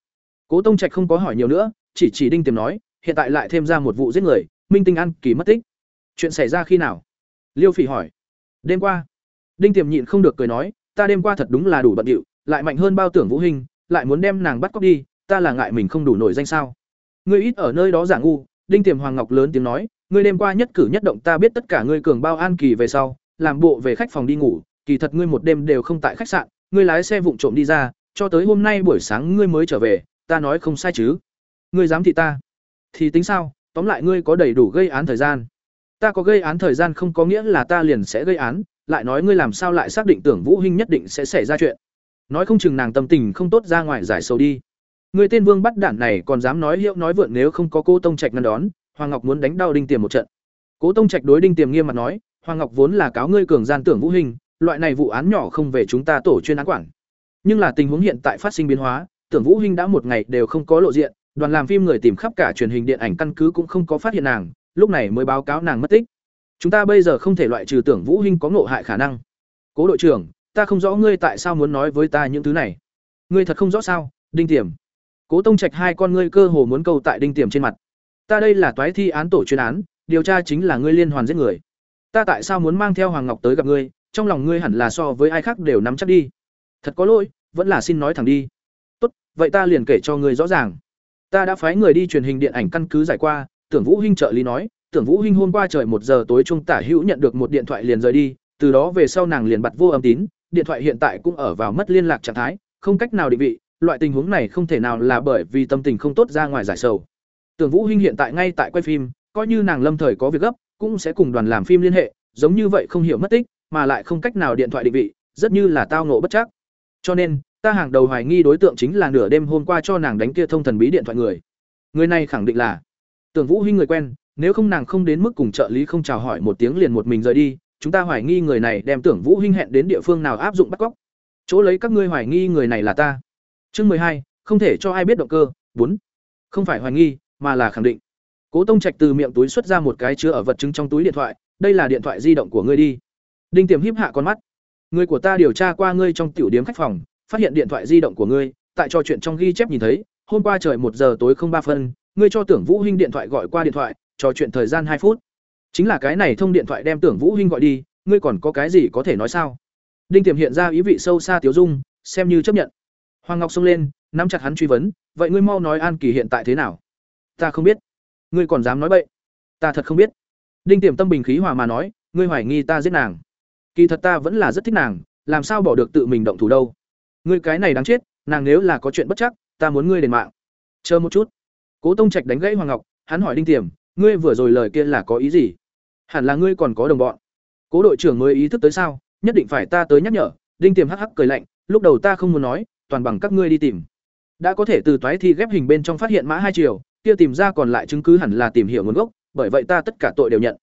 Cố tông trạch không có hỏi nhiều nữa, chỉ chỉ đinh tiềm nói, hiện tại lại thêm ra một vụ giết người, minh tinh ăn kỳ mất tích. Chuyện xảy ra khi nào? Liêu phỉ hỏi. Đêm qua. Đinh tiềm nhịn không được cười nói ta đêm qua thật đúng là đủ bận điệu, lại mạnh hơn bao tưởng vũ hình lại muốn đem nàng bắt cóc đi, ta là ngại mình không đủ nổi danh sao? Ngươi ít ở nơi đó giả ngu, đinh tiềm hoàng ngọc lớn tiếng nói, ngươi đêm qua nhất cử nhất động ta biết tất cả ngươi cường bao an kỳ về sau, làm bộ về khách phòng đi ngủ, kỳ thật ngươi một đêm đều không tại khách sạn, ngươi lái xe vụng trộm đi ra, cho tới hôm nay buổi sáng ngươi mới trở về, ta nói không sai chứ? Ngươi dám thị ta? Thì tính sao? Tóm lại ngươi có đầy đủ gây án thời gian. Ta có gây án thời gian không có nghĩa là ta liền sẽ gây án lại nói ngươi làm sao lại xác định tưởng vũ hinh nhất định sẽ xảy ra chuyện. Nói không chừng nàng tâm tình không tốt ra ngoài giải sầu đi. Người tên vương bắt đản này còn dám nói hiệu nói vượn nếu không có cô tông trạch ngăn đón, hoàng ngọc muốn đánh đau đinh tiềm một trận. Cố tông trạch đối đinh tiềm nghiêm mặt nói, hoàng ngọc vốn là cáo ngươi cường gian tưởng vũ hình loại này vụ án nhỏ không về chúng ta tổ chuyên án quản. Nhưng là tình huống hiện tại phát sinh biến hóa, tưởng vũ hình đã một ngày đều không có lộ diện, đoàn làm phim người tìm khắp cả truyền hình điện ảnh căn cứ cũng không có phát hiện nàng, lúc này mới báo cáo nàng mất tích chúng ta bây giờ không thể loại trừ tưởng vũ Hinh có ngộ hại khả năng. Cố đội trưởng, ta không rõ ngươi tại sao muốn nói với ta những thứ này. Ngươi thật không rõ sao, đinh tiềm? Cố tông trạch hai con ngươi cơ hồ muốn câu tại đinh tiềm trên mặt. Ta đây là toái thi án tổ chuyên án, điều tra chính là ngươi liên hoàn giết người. Ta tại sao muốn mang theo hoàng ngọc tới gặp ngươi, trong lòng ngươi hẳn là so với ai khác đều nắm chắc đi. Thật có lỗi, vẫn là xin nói thẳng đi. Tốt, vậy ta liền kể cho ngươi rõ ràng. Ta đã phái người đi truyền hình điện ảnh căn cứ giải qua, tưởng vũ hinh trợ lý nói tưởng vũ hinh hôm qua trời một giờ tối trung tả hữu nhận được một điện thoại liền rời đi từ đó về sau nàng liền bật vô âm tín điện thoại hiện tại cũng ở vào mất liên lạc trạng thái không cách nào định vị loại tình huống này không thể nào là bởi vì tâm tình không tốt ra ngoài giải sầu tưởng vũ hinh hiện tại ngay tại quay phim coi như nàng lâm thời có việc gấp cũng sẽ cùng đoàn làm phim liên hệ giống như vậy không hiểu mất tích mà lại không cách nào điện thoại định vị rất như là tao ngộ bất chắc. Cho nên, ta hàng đầu hoài nghi đối tượng chính là nửa đêm hôm qua cho nàng đánh kia thông thần bí điện thoại người. Người này khẳng định là Tưởng Vũ Hinh người quen, nếu không nàng không đến mức cùng trợ lý không chào hỏi một tiếng liền một mình rời đi, chúng ta hoài nghi người này đem Tưởng Vũ Hinh hẹn đến địa phương nào áp dụng bắt cóc. Chỗ lấy các ngươi hoài nghi người này là ta. Chương mười hai, không thể cho ai biết động cơ, bốn, Không phải hoài nghi, mà là khẳng định. Cố Tông Trạch từ miệng túi xuất ra một cái chứa ở vật chứng trong túi điện thoại, đây là điện thoại di động của ngươi đi. Đinh Tiềm híp hạ con mắt. Người của ta điều tra qua ngươi trong tiểu điếm khách phòng, phát hiện điện thoại di động của ngươi, tại trò chuyện trong ghi chép nhìn thấy, hôm qua trời một giờ tối không ba phân, ngươi cho Tưởng Vũ Hinh điện thoại gọi qua điện thoại, trò chuyện thời gian hai phút. Chính là cái này thông điện thoại đem Tưởng Vũ Hinh gọi đi, ngươi còn có cái gì có thể nói sao? Đinh Tiềm hiện ra ý vị sâu xa tiểu dung, xem như chấp nhận. Hoàng Ngọc xông lên, nắm chặt hắn truy vấn, "Vậy ngươi mau nói An Kỳ hiện tại thế nào?" "Ta không biết." "Ngươi còn dám nói bậy?" "Ta thật không biết." Đinh Tiềm tâm bình khí hòa mà nói, "Ngươi hoài nghi ta giết nàng. Kỳ thật ta vẫn là rất thích nàng, làm sao bỏ được tự mình động thủ đâu? Ngươi cái này đáng chết, nàng nếu là có chuyện bất chắc, ta muốn ngươi đền mạng." "Chờ một chút." Cố Tông Trạch đánh gãy Hoàng Ngọc, hắn hỏi Đinh Tiềm, "Ngươi vừa rồi lời kia là có ý gì?" "Hẳn là ngươi còn có đồng bọn." Cố đội trưởng mới ý thức tới sao, nhất định phải ta tới nhắc nhở, Đinh Tiềm hắc hắc cười lạnh, lúc đầu ta không muốn nói, toàn bằng các ngươi đi tìm. Đã có thể từ toái thi ghép hình bên trong phát hiện mã hai chiều, kia tìm ra còn lại chứng cứ hẳn là tìm hiểu nguồn gốc, bởi vậy ta tất cả tội đều nhận.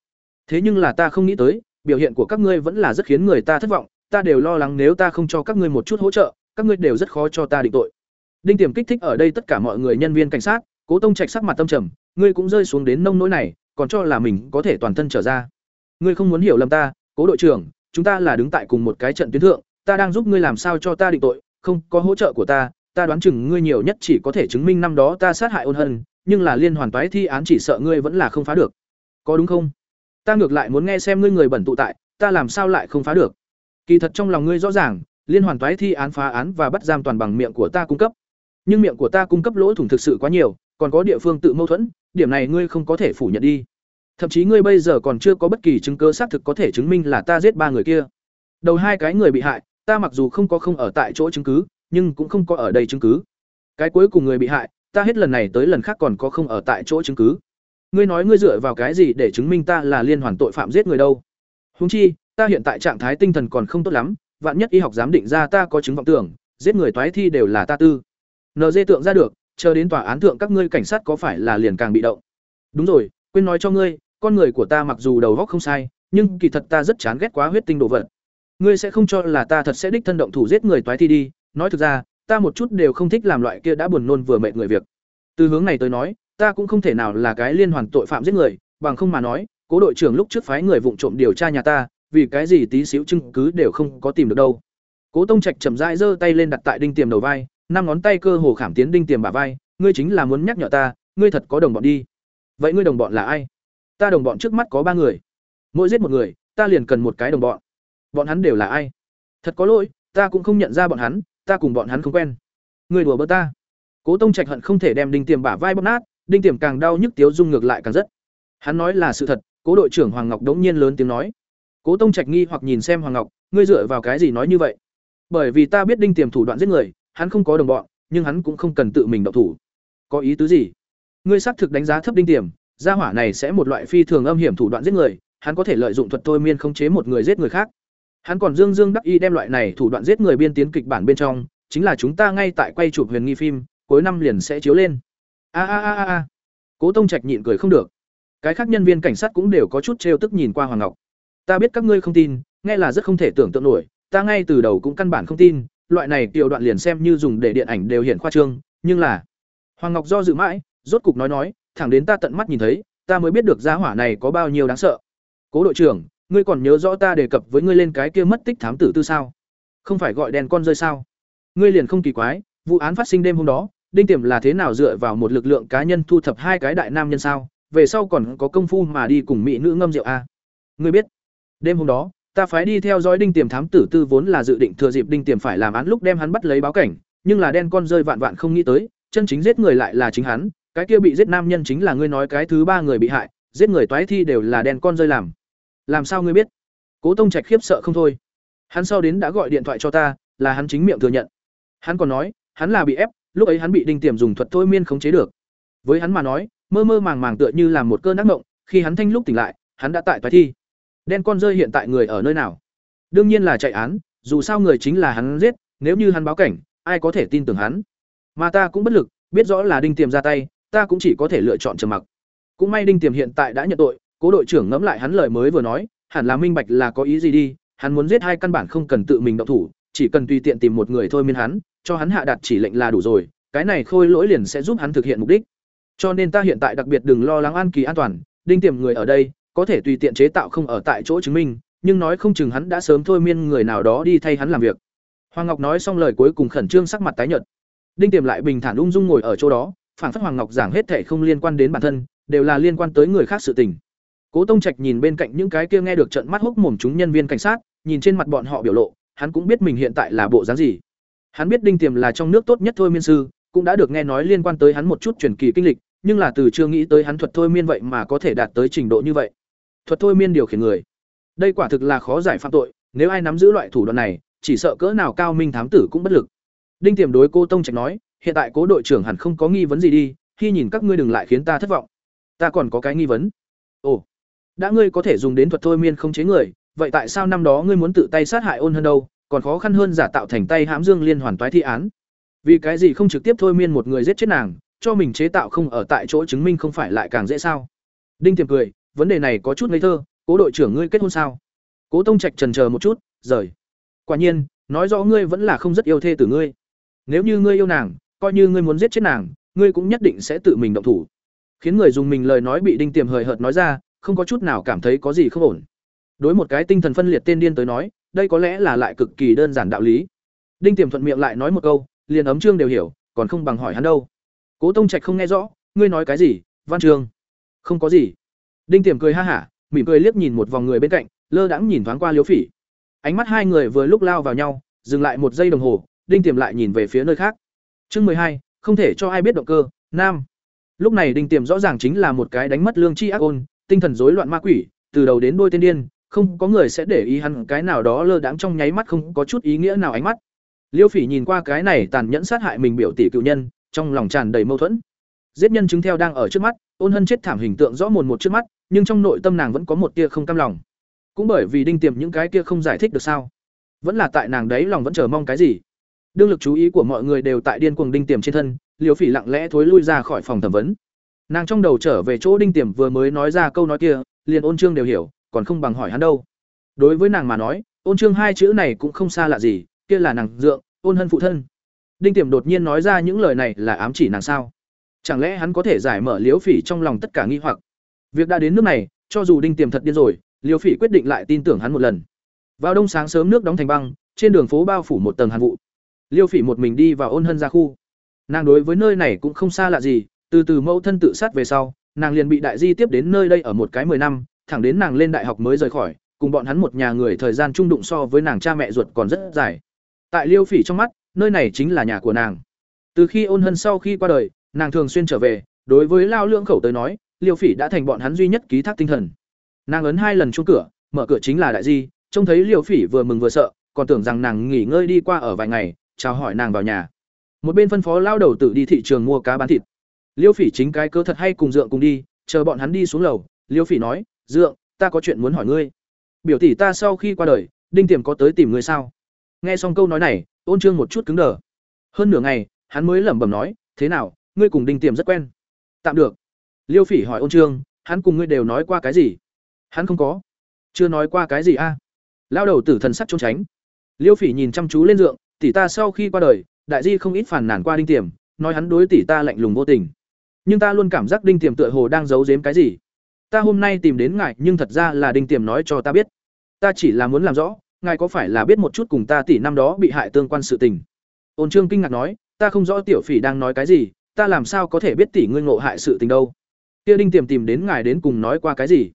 Thế nhưng là ta không nghĩ tới, biểu hiện của các ngươi vẫn là rất khiến người ta thất vọng, ta đều lo lắng nếu ta không cho các ngươi một chút hỗ trợ, các ngươi đều rất khó cho ta định tội. Đinh Tiềm kích thích ở đây tất cả mọi người nhân viên cảnh sát, Cố Tông Trạch sắc mặt tâm trầm, ngươi cũng rơi xuống đến nông nỗi này, còn cho là mình có thể toàn thân trở ra. Ngươi không muốn hiểu lầm ta, Cố đội trưởng, chúng ta là đứng tại cùng một cái trận tuyến thượng, ta đang giúp ngươi làm sao cho ta định tội, không, có hỗ trợ của ta, ta đoán chừng ngươi nhiều nhất chỉ có thể chứng minh năm đó ta sát hại ôn hân, nhưng là liên hoàn toái thi án chỉ sợ ngươi vẫn là không phá được. Có đúng không? Ta ngược lại muốn nghe xem ngươi người bẩn tụ tại, ta làm sao lại không phá được? Kỳ thật trong lòng ngươi rõ ràng, liên hoàn toái thi án phá án và bắt giam toàn bằng miệng của ta cung cấp. Nhưng miệng của ta cung cấp lỗ thủng thực sự quá nhiều, còn có địa phương tự mâu thuẫn, điểm này ngươi không có thể phủ nhận đi. Thậm chí ngươi bây giờ còn chưa có bất kỳ chứng cứ xác thực có thể chứng minh là ta giết ba người kia. Đầu hai cái người bị hại, ta mặc dù không có không ở tại chỗ chứng cứ, nhưng cũng không có ở đây chứng cứ. Cái cuối cùng người bị hại, ta hết lần này tới lần khác còn có không ở tại chỗ chứng cứ. Ngươi nói ngươi dựa vào cái gì để chứng minh ta là liên hoàn tội phạm giết người đâu? Huống chi, ta hiện tại trạng thái tinh thần còn không tốt lắm, vạn nhất y học giám định ra ta có chứng vọng tưởng, giết người toái thi đều là ta tư. NG tượng ra được, chờ đến tòa án thượng các ngươi cảnh sát có phải là liền càng bị động. Đúng rồi, quên nói cho ngươi, con người của ta mặc dù đầu óc không sai, nhưng kỳ thật ta rất chán ghét quá huyết tinh đồ vật. Ngươi sẽ không cho là ta thật sẽ đích thân động thủ giết người toái thi đi, nói thực ra, ta một chút đều không thích làm loại kia đã buồn nôn vừa mệt người việc. Từ hướng này tới nói, ta cũng không thể nào là cái liên hoàn tội phạm giết người, bằng không mà nói, cố đội trưởng lúc trước phái người vụng trộm điều tra nhà ta, vì cái gì tí xíu chứng cứ đều không có tìm được đâu. Cố Tông Trạch chậm rãi giơ tay lên đặt tại đinh tiềm đầu vai, năm ngón tay cơ hồ khảm tiến đinh tiềm bả vai, ngươi chính là muốn nhắc nhở ta, ngươi thật có đồng bọn đi. Vậy ngươi đồng bọn là ai? Ta đồng bọn trước mắt có ba người. Mỗi giết một người, ta liền cần một cái đồng bọn. Bọn hắn đều là ai? Thật có lỗi, ta cũng không nhận ra bọn hắn, ta cùng bọn hắn không quen. Ngươi đùa bỡn ta. Cố Tông Trạch hận không thể đem đinh tiềm bả vai bóp nát, đinh tiềm càng đau nhức tiếu dung ngược lại càng rất. Hắn nói là sự thật, Cố đội trưởng Hoàng Ngọc đống nhiên lớn tiếng nói. Cố Tông Trạch nghi hoặc nhìn xem Hoàng Ngọc, ngươi dựa vào cái gì nói như vậy? Bởi vì ta biết đinh tiềm thủ đoạn giết người, hắn không có đồng bọn, nhưng hắn cũng không cần tự mình động thủ. Có ý tứ gì? Ngươi xác thực đánh giá thấp đinh tiềm, gia hỏa này sẽ một loại phi thường âm hiểm thủ đoạn giết người, hắn có thể lợi dụng thuật thôi miên khống chế một người giết người khác. Hắn còn dương dương đắc y đem loại này thủ đoạn giết người biên tiến kịch bản bên trong, chính là chúng ta ngay tại quay chụp huyền nghi phim, cuối năm liền sẽ chiếu lên. A a a a. Cố Tông Trạch nhịn cười không được. Cái khác nhân viên cảnh sát cũng đều có chút trêu tức nhìn qua Hoàng Ngọc. Ta biết các ngươi không tin, nghe là rất không thể tưởng tượng nổi, ta ngay từ đầu cũng căn bản không tin, loại này tiểu đoạn liền xem như dùng để điện ảnh đều hiển khoa trương, nhưng là Hoàng Ngọc do dự mãi, rốt cục nói nói, thẳng đến ta tận mắt nhìn thấy, ta mới biết được gia hỏa này có bao nhiêu đáng sợ. Cố đội trưởng, ngươi còn nhớ rõ ta đề cập với ngươi lên cái kia mất tích thám tử tư sao? Không phải gọi đèn con rơi sao? Ngươi liền không kỳ quái, vụ án phát sinh đêm hôm đó, Đinh Tiềm là thế nào dựa vào một lực lượng cá nhân thu thập hai cái đại nam nhân sao? Về sau còn có công phu mà đi cùng mỹ nữ ngâm rượu a. À? Ngươi biết, đêm hôm đó, ta phái đi theo dõi Đinh Tiềm thám tử tư vốn là dự định thừa dịp Đinh Tiềm phải làm án lúc đem hắn bắt lấy báo cảnh, nhưng là đen con rơi vạn vạn không nghĩ tới, chân chính giết người lại là chính hắn, cái kia bị giết nam nhân chính là ngươi nói cái thứ ba người bị hại, giết người toái thi đều là đen con rơi làm. Làm sao ngươi biết? Cố tông trạch khiếp sợ không thôi. Hắn sau đến đã gọi điện thoại cho ta là hắn chính miệng thừa nhận. Hắn còn nói hắn là bị ép lúc ấy hắn bị đinh tiềm dùng thuật thôi miên khống chế được. Với hắn mà nói mơ mơ màng màng tựa như là một cơn ác mộng khi hắn thanh lúc tỉnh lại hắn đã tại toái thi đen con rơi hiện tại người ở nơi nào đương nhiên là chạy án dù sao người chính là hắn giết, nếu như hắn báo cảnh, ai có thể tin tưởng hắn. Mà ta cũng bất lực, biết rõ là Đinh Tiềm ra tay, ta cũng chỉ có thể lựa chọn trầm mặc. Cũng may Đinh Tiềm hiện tại đã nhận tội, Cố đội trưởng ngẫm lại hắn lời mới vừa nói, hẳn là minh bạch là có ý gì đi, hắn muốn giết hai căn bản không cần tự mình động thủ, chỉ cần tùy tiện tìm một người thôi miên hắn, cho hắn hạ đạt chỉ lệnh là đủ rồi, cái này khôi lỗi liền sẽ giúp hắn thực hiện mục đích. Cho nên ta hiện tại đặc biệt đừng lo lắng an kỳ an toàn, Đinh Tiềm người ở đây, có thể tùy tiện chế tạo không ở tại chỗ chứng minh, nhưng nói không chừng hắn đã sớm thôi miên người nào đó đi thay hắn làm việc. Hoàng Ngọc nói xong lời cuối cùng khẩn trương sắc mặt tái nhợt. Đinh Tiềm lại bình thản ung dung ngồi ở chỗ đó, phản phất Hoàng Ngọc giảng hết thể không liên quan đến bản thân, đều là liên quan tới người khác sự tình. Cố Tông Trạch nhìn bên cạnh những cái kia nghe được trận mắt hốc mồm chúng nhân viên cảnh sát, nhìn trên mặt bọn họ biểu lộ, hắn cũng biết mình hiện tại là bộ dáng gì. Hắn biết Đinh Tiềm là trong nước tốt nhất thôi miên sư, cũng đã được nghe nói liên quan tới hắn một chút truyền kỳ kinh lịch, nhưng là từ chưa nghĩ tới hắn thuật thôi miên vậy mà có thể đạt tới trình độ như vậy. Thuật thôi miên điều khiển người. Đây quả thực là khó giải phạm tội, nếu ai nắm giữ loại thủ đoạn này, chỉ sợ cỡ nào cao minh thám tử cũng bất lực. Đinh Tiềm đối cô Tông Trạch nói, hiện tại cố đội trưởng hẳn không có nghi vấn gì đi, khi nhìn các ngươi đừng lại khiến ta thất vọng. Ta còn có cái nghi vấn. Ồ, đã ngươi có thể dùng đến thuật thôi miên không chế người, vậy tại sao năm đó ngươi muốn tự tay sát hại ôn hơn đâu, còn khó khăn hơn giả tạo thành tay hãm Dương Liên hoàn toái thi án. Vì cái gì không trực tiếp thôi miên một người giết chết nàng, cho mình chế tạo không ở tại chỗ chứng minh không phải lại càng dễ sao? Đinh Tiềm cười, vấn đề này có chút ngây thơ, Cố đội trưởng ngươi kết hôn sao? Cố Tông Trạch trần chờ một chút, rời. Quả nhiên, nói rõ ngươi vẫn là không rất yêu thê tử ngươi. Nếu như ngươi yêu nàng, coi như ngươi muốn giết chết nàng, ngươi cũng nhất định sẽ tự mình động thủ. Khiến người dùng mình lời nói bị Đinh Tiềm hời hợt nói ra, không có chút nào cảm thấy có gì không ổn. Đối một cái tinh thần phân liệt tên điên tới nói, đây có lẽ là lại cực kỳ đơn giản đạo lý. Đinh Tiềm thuận miệng lại nói một câu, liền ấm trương đều hiểu, còn không bằng hỏi hắn đâu. Cố Tông Trạch không nghe rõ, ngươi nói cái gì? Văn Trương. Không có gì. Đinh Tiềm cười ha hả, mỉm cười liếc nhìn một vòng người bên cạnh, lơ đãng nhìn thoáng qua Liễu Phỉ. Ánh mắt hai người vừa lúc lao vào nhau, dừng lại một giây đồng hồ, Đinh Tiềm lại nhìn về phía nơi khác. Chương mười hai, không thể cho ai biết động cơ, nam. Lúc này Đinh Tiềm rõ ràng chính là một cái đánh mất lương tri, ác ôn, tinh thần rối loạn ma quỷ, từ đầu đến đuôi tên điên, không có người sẽ để ý hắn cái nào đó lơ đãng trong nháy mắt không có chút ý nghĩa nào ánh mắt. Liêu Phỉ nhìn qua cái này tàn nhẫn sát hại mình biểu tỷ cựu nhân, trong lòng tràn đầy mâu thuẫn. Giết nhân chứng theo đang ở trước mắt, ôn hân chết thảm hình tượng rõ mồn một trước mắt, nhưng trong nội tâm nàng vẫn có một tia không cam lòng. Cũng bởi vì đinh tiềm những cái kia không giải thích được sao, vẫn là tại nàng đấy lòng vẫn chờ mong cái gì. Đương lực chú ý của mọi người đều tại điên cuồng đinh tiềm trên thân, liễu Phỉ lặng lẽ thối lui ra khỏi phòng thẩm vấn. Nàng trong đầu trở về chỗ đinh tiềm vừa mới nói ra câu nói kia, liền ôn trương đều hiểu, còn không bằng hỏi hắn đâu. Đối với nàng mà nói, ôn trương hai chữ này cũng không xa lạ gì, kia là nàng dượng, ôn hân phụ thân. Đinh tiềm đột nhiên nói ra những lời này là ám chỉ nàng sao? Chẳng lẽ hắn có thể giải mở Liễu Phỉ trong lòng tất cả nghi hoặc? Việc đã đến nước này, cho dù Đinh Tiềm thật điên rồi, liêu Phỉ quyết định lại tin tưởng hắn một lần. Vào đông sáng sớm nước đóng thành băng, trên đường phố bao phủ một tầng hàn vụ. Liêu Phỉ một mình đi vào ôn hân gia khu. Nàng đối với nơi này cũng không xa lạ gì, từ từ mẫu thân tự sát về sau, nàng liền bị đại di tiếp đến nơi đây ở một cái 10 năm, thẳng đến nàng lên đại học mới rời khỏi, cùng bọn hắn một nhà người thời gian chung đụng so với nàng cha mẹ ruột còn rất dài. Tại Liêu Phỉ trong mắt, nơi này chính là nhà của nàng. Từ khi ôn hân sau khi qua đời, nàng thường xuyên trở về, đối với lao lưỡng khẩu tới nói, Liêu Phỉ đã thành bọn hắn duy nhất ký thác tinh thần. Nàng ấn hai lần chuông cửa, mở cửa chính là đại di, trông thấy Liêu Phỉ vừa mừng vừa sợ, còn tưởng rằng nàng nghỉ ngơi đi qua ở vài ngày, chào hỏi nàng vào nhà. Một bên phân phó lao đầu tử đi thị trường mua cá bán thịt. Liêu Phỉ chính cái cơ thật hay cùng dượng cùng đi, chờ bọn hắn đi xuống lầu, Liêu Phỉ nói, "Dượng, ta có chuyện muốn hỏi ngươi. Biểu tỷ ta sau khi qua đời, Đinh Tiềm có tới tìm ngươi sao?" Nghe xong câu nói này, Ôn Trương một chút cứng đờ. Hơn nửa ngày, hắn mới lẩm bẩm nói, "Thế nào, ngươi cùng Đinh Tiềm rất quen?" "Tạm được." Liêu Phỉ hỏi Ôn Trương, "Hắn cùng ngươi đều nói qua cái gì?" "Hắn không có." "Chưa nói qua cái gì a?" À? Lao đầu tử thần sắc trốn tránh. Liêu Phỉ nhìn chăm chú lên dượng, tỷ ta sau khi qua đời, đại di không ít phản nản qua Đinh Tiềm, nói hắn đối tỷ ta lạnh lùng vô tình. Nhưng ta luôn cảm giác Đinh Tiềm tựa hồ đang giấu giếm cái gì. Ta hôm nay tìm đến ngài, nhưng thật ra là Đinh Tiềm nói cho ta biết. Ta chỉ là muốn làm rõ, ngài có phải là biết một chút cùng ta tỷ năm đó bị hại tương quan sự tình ôn trương kinh ngạc nói ta không rõ tiểu phỉ đang nói cái gì ta làm sao có thể biết tỷ ngươi ngộ hại sự tình đâu kia đinh tiềm tìm đến ngài đến cùng nói qua cái gì?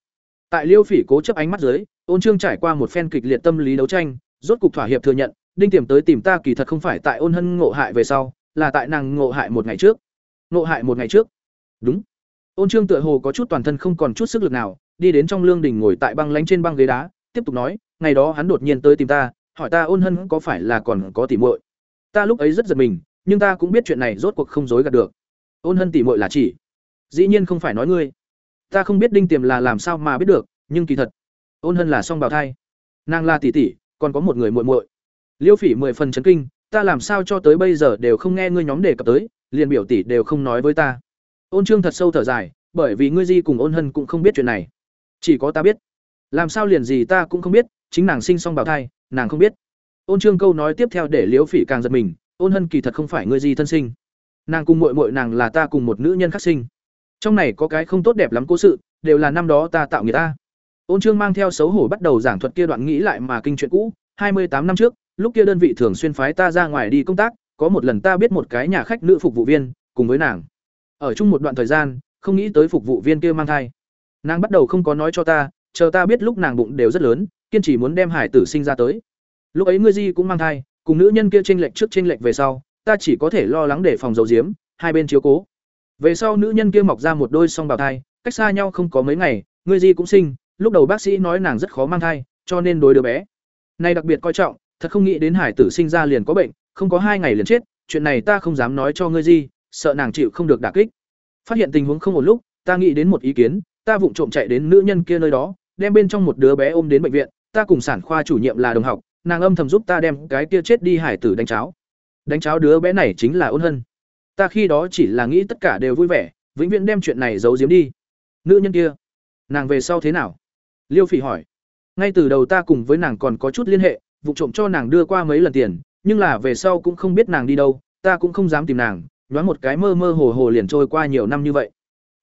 Tại liêu phỉ cố chấp ánh mắt dưới, ôn trương trải qua một phen kịch liệt tâm lý đấu tranh, rốt cục thỏa hiệp thừa nhận, đinh tiềm tới tìm ta kỳ thật không phải tại ôn hân ngộ hại về sau, là tại nàng ngộ hại một ngày trước. Ngộ hại một ngày trước. Đúng. Ôn trương tựa hồ có chút toàn thân không còn chút sức lực nào, đi đến trong lương đình ngồi tại băng lánh trên băng ghế đá, tiếp tục nói, ngày đó hắn đột nhiên tới tìm ta, hỏi ta ôn hân có phải là còn có tỉ muội. Ta lúc ấy rất giật mình, nhưng ta cũng biết chuyện này rốt cuộc không dối gạt được. Ôn hân tỉ muội là chỉ dĩ nhiên không phải nói ngươi. Ta không biết đinh tiềm là làm sao mà biết được, nhưng kỳ thật, ôn hân là song bào thai. Nàng là tỷ tỷ, còn có một người muội muội. Liêu phỉ mười phần chấn kinh, ta làm sao cho tới bây giờ đều không nghe ngươi nhóm đề cập tới, liền biểu tỷ đều không nói với ta. Ôn trương thật sâu thở dài, bởi vì ngươi di cùng ôn hân cũng không biết chuyện này. Chỉ có ta biết. Làm sao liền gì ta cũng không biết, chính nàng sinh xong bào thai, nàng không biết. Ôn trương câu nói tiếp theo để liễu phỉ càng giật mình, ôn hân kỳ thật không phải ngươi di thân sinh. Nàng cùng muội muội nàng là ta cùng một nữ nhân khác sinh trong này có cái không tốt đẹp lắm cố sự, đều là năm đó ta tạo người ta. Ôn trương mang theo xấu hổ bắt đầu giảng thuật kia đoạn nghĩ lại mà kinh chuyện cũ. Hai mươi tám năm trước, lúc kia đơn vị thường xuyên phái ta ra ngoài đi công tác, có một lần ta biết một cái nhà khách nữ phục vụ viên, cùng với nàng. Ở chung một đoạn thời gian, không nghĩ tới phục vụ viên kia mang thai. Nàng bắt đầu không có nói cho ta, chờ ta biết lúc nàng bụng đều rất lớn, kiên trì muốn đem hải tử sinh ra tới. Lúc ấy ngươi di cũng mang thai, cùng nữ nhân kia tranh lệch trước tranh lệch về sau, ta chỉ có thể lo lắng để phòng dầu diếm, hai bên chiếu cố về sau nữ nhân kia mọc ra một đôi song bào thai cách xa nhau không có mấy ngày người gì cũng sinh lúc đầu bác sĩ nói nàng rất khó mang thai cho nên đối đứa bé. Này đặc biệt coi trọng thật không nghĩ đến hải tử sinh ra liền có bệnh không có hai ngày liền chết chuyện này ta không dám nói cho ngươi gì, sợ nàng chịu không được đả kích. Phát hiện tình huống không một lúc ta nghĩ đến một ý kiến ta vụng trộm chạy đến nữ nhân kia nơi đó đem bên trong một đứa bé ôm đến bệnh viện ta cùng sản khoa chủ nhiệm là đồng học nàng âm thầm giúp ta đem cái kia chết đi hải tử đánh cháo. Đánh cháo đứa bé này chính là ôn hân ta khi đó chỉ là nghĩ tất cả đều vui vẻ, vĩnh viễn đem chuyện này giấu giếm đi. Nữ nhân kia, nàng về sau thế nào? Liêu phỉ hỏi. Ngay từ đầu ta cùng với nàng còn có chút liên hệ, vụ trộm cho nàng đưa qua mấy lần tiền, nhưng là về sau cũng không biết nàng đi đâu, ta cũng không dám tìm nàng, nhoáng một cái mơ mơ hồ hồ liền trôi qua nhiều năm như vậy.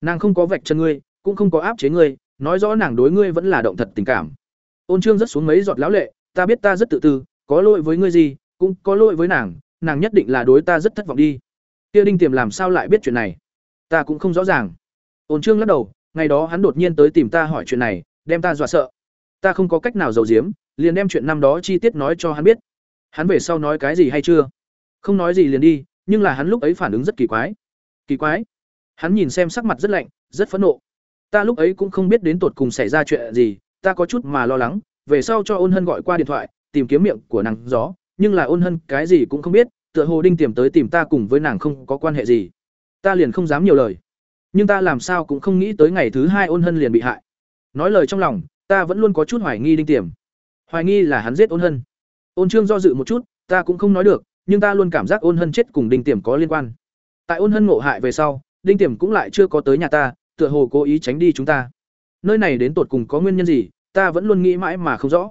Nàng không có vạch chân ngươi, cũng không có áp chế ngươi, nói rõ nàng đối ngươi vẫn là động thật tình cảm. Ôn trương rất xuống mấy giọt lão lệ, ta biết ta rất tự tư, có lỗi với ngươi gì, cũng có lỗi với nàng nàng nhất định là đối ta rất thất vọng đi kia đinh tiềm làm sao lại biết chuyện này? Ta cũng không rõ ràng. Ôn trương lắc đầu, ngày đó hắn đột nhiên tới tìm ta hỏi chuyện này, đem ta dọa sợ. Ta không có cách nào giấu giếm, liền đem chuyện năm đó chi tiết nói cho hắn biết. Hắn về sau nói cái gì hay chưa? Không nói gì liền đi, nhưng là hắn lúc ấy phản ứng rất kỳ quái. Kỳ quái? Hắn nhìn xem sắc mặt rất lạnh, rất phẫn nộ. Ta lúc ấy cũng không biết đến tột cùng xảy ra chuyện gì, ta có chút mà lo lắng. Về sau cho ôn hân gọi qua điện thoại, tìm kiếm miệng của nàng gió, nhưng là ôn hân cái gì cũng không biết tựa hồ đinh tiềm tới tìm ta cùng với nàng không có quan hệ gì. Ta liền không dám nhiều lời. Nhưng ta làm sao cũng không nghĩ tới ngày thứ hai ôn hân liền bị hại. Nói lời trong lòng, ta vẫn luôn có chút hoài nghi đinh tiềm. Hoài nghi là hắn giết ôn hân. Ôn trương do dự một chút, ta cũng không nói được, nhưng ta luôn cảm giác ôn hân chết cùng đinh tiềm có liên quan. Tại ôn hân ngộ hại về sau, đinh tiềm cũng lại chưa có tới nhà ta, tựa hồ cố ý tránh đi chúng ta. Nơi này đến tột cùng có nguyên nhân gì, ta vẫn luôn nghĩ mãi mà không rõ.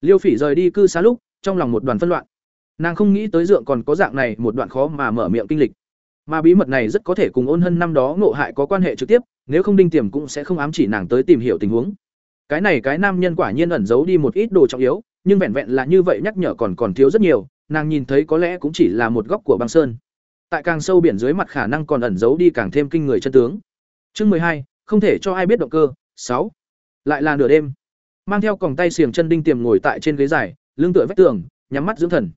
Liêu phỉ rời đi cư xá lúc, trong lòng một đoàn phân loạn nàng không nghĩ tới dượng còn có dạng này một đoạn khó mà mở miệng kinh lịch. Mà bí mật này rất có thể cùng ôn hân năm đó ngộ hại có quan hệ trực tiếp, nếu không đinh tiềm cũng sẽ không ám chỉ nàng tới tìm hiểu tình huống. Cái này cái nam nhân quả nhiên ẩn giấu đi một ít đồ trọng yếu, nhưng vẹn vẹn là như vậy nhắc nhở còn còn thiếu rất nhiều, nàng nhìn thấy có lẽ cũng chỉ là một góc của băng sơn. Tại càng sâu biển dưới mặt khả năng còn ẩn giấu đi càng thêm kinh người chân tướng. Chương mười hai, không thể cho ai biết động cơ, sáu. Lại là nửa đêm. Mang theo còng tay xiềng chân đinh tiềm ngồi tại trên ghế dài, lưng tựa vách tường, nhắm mắt dưỡng thần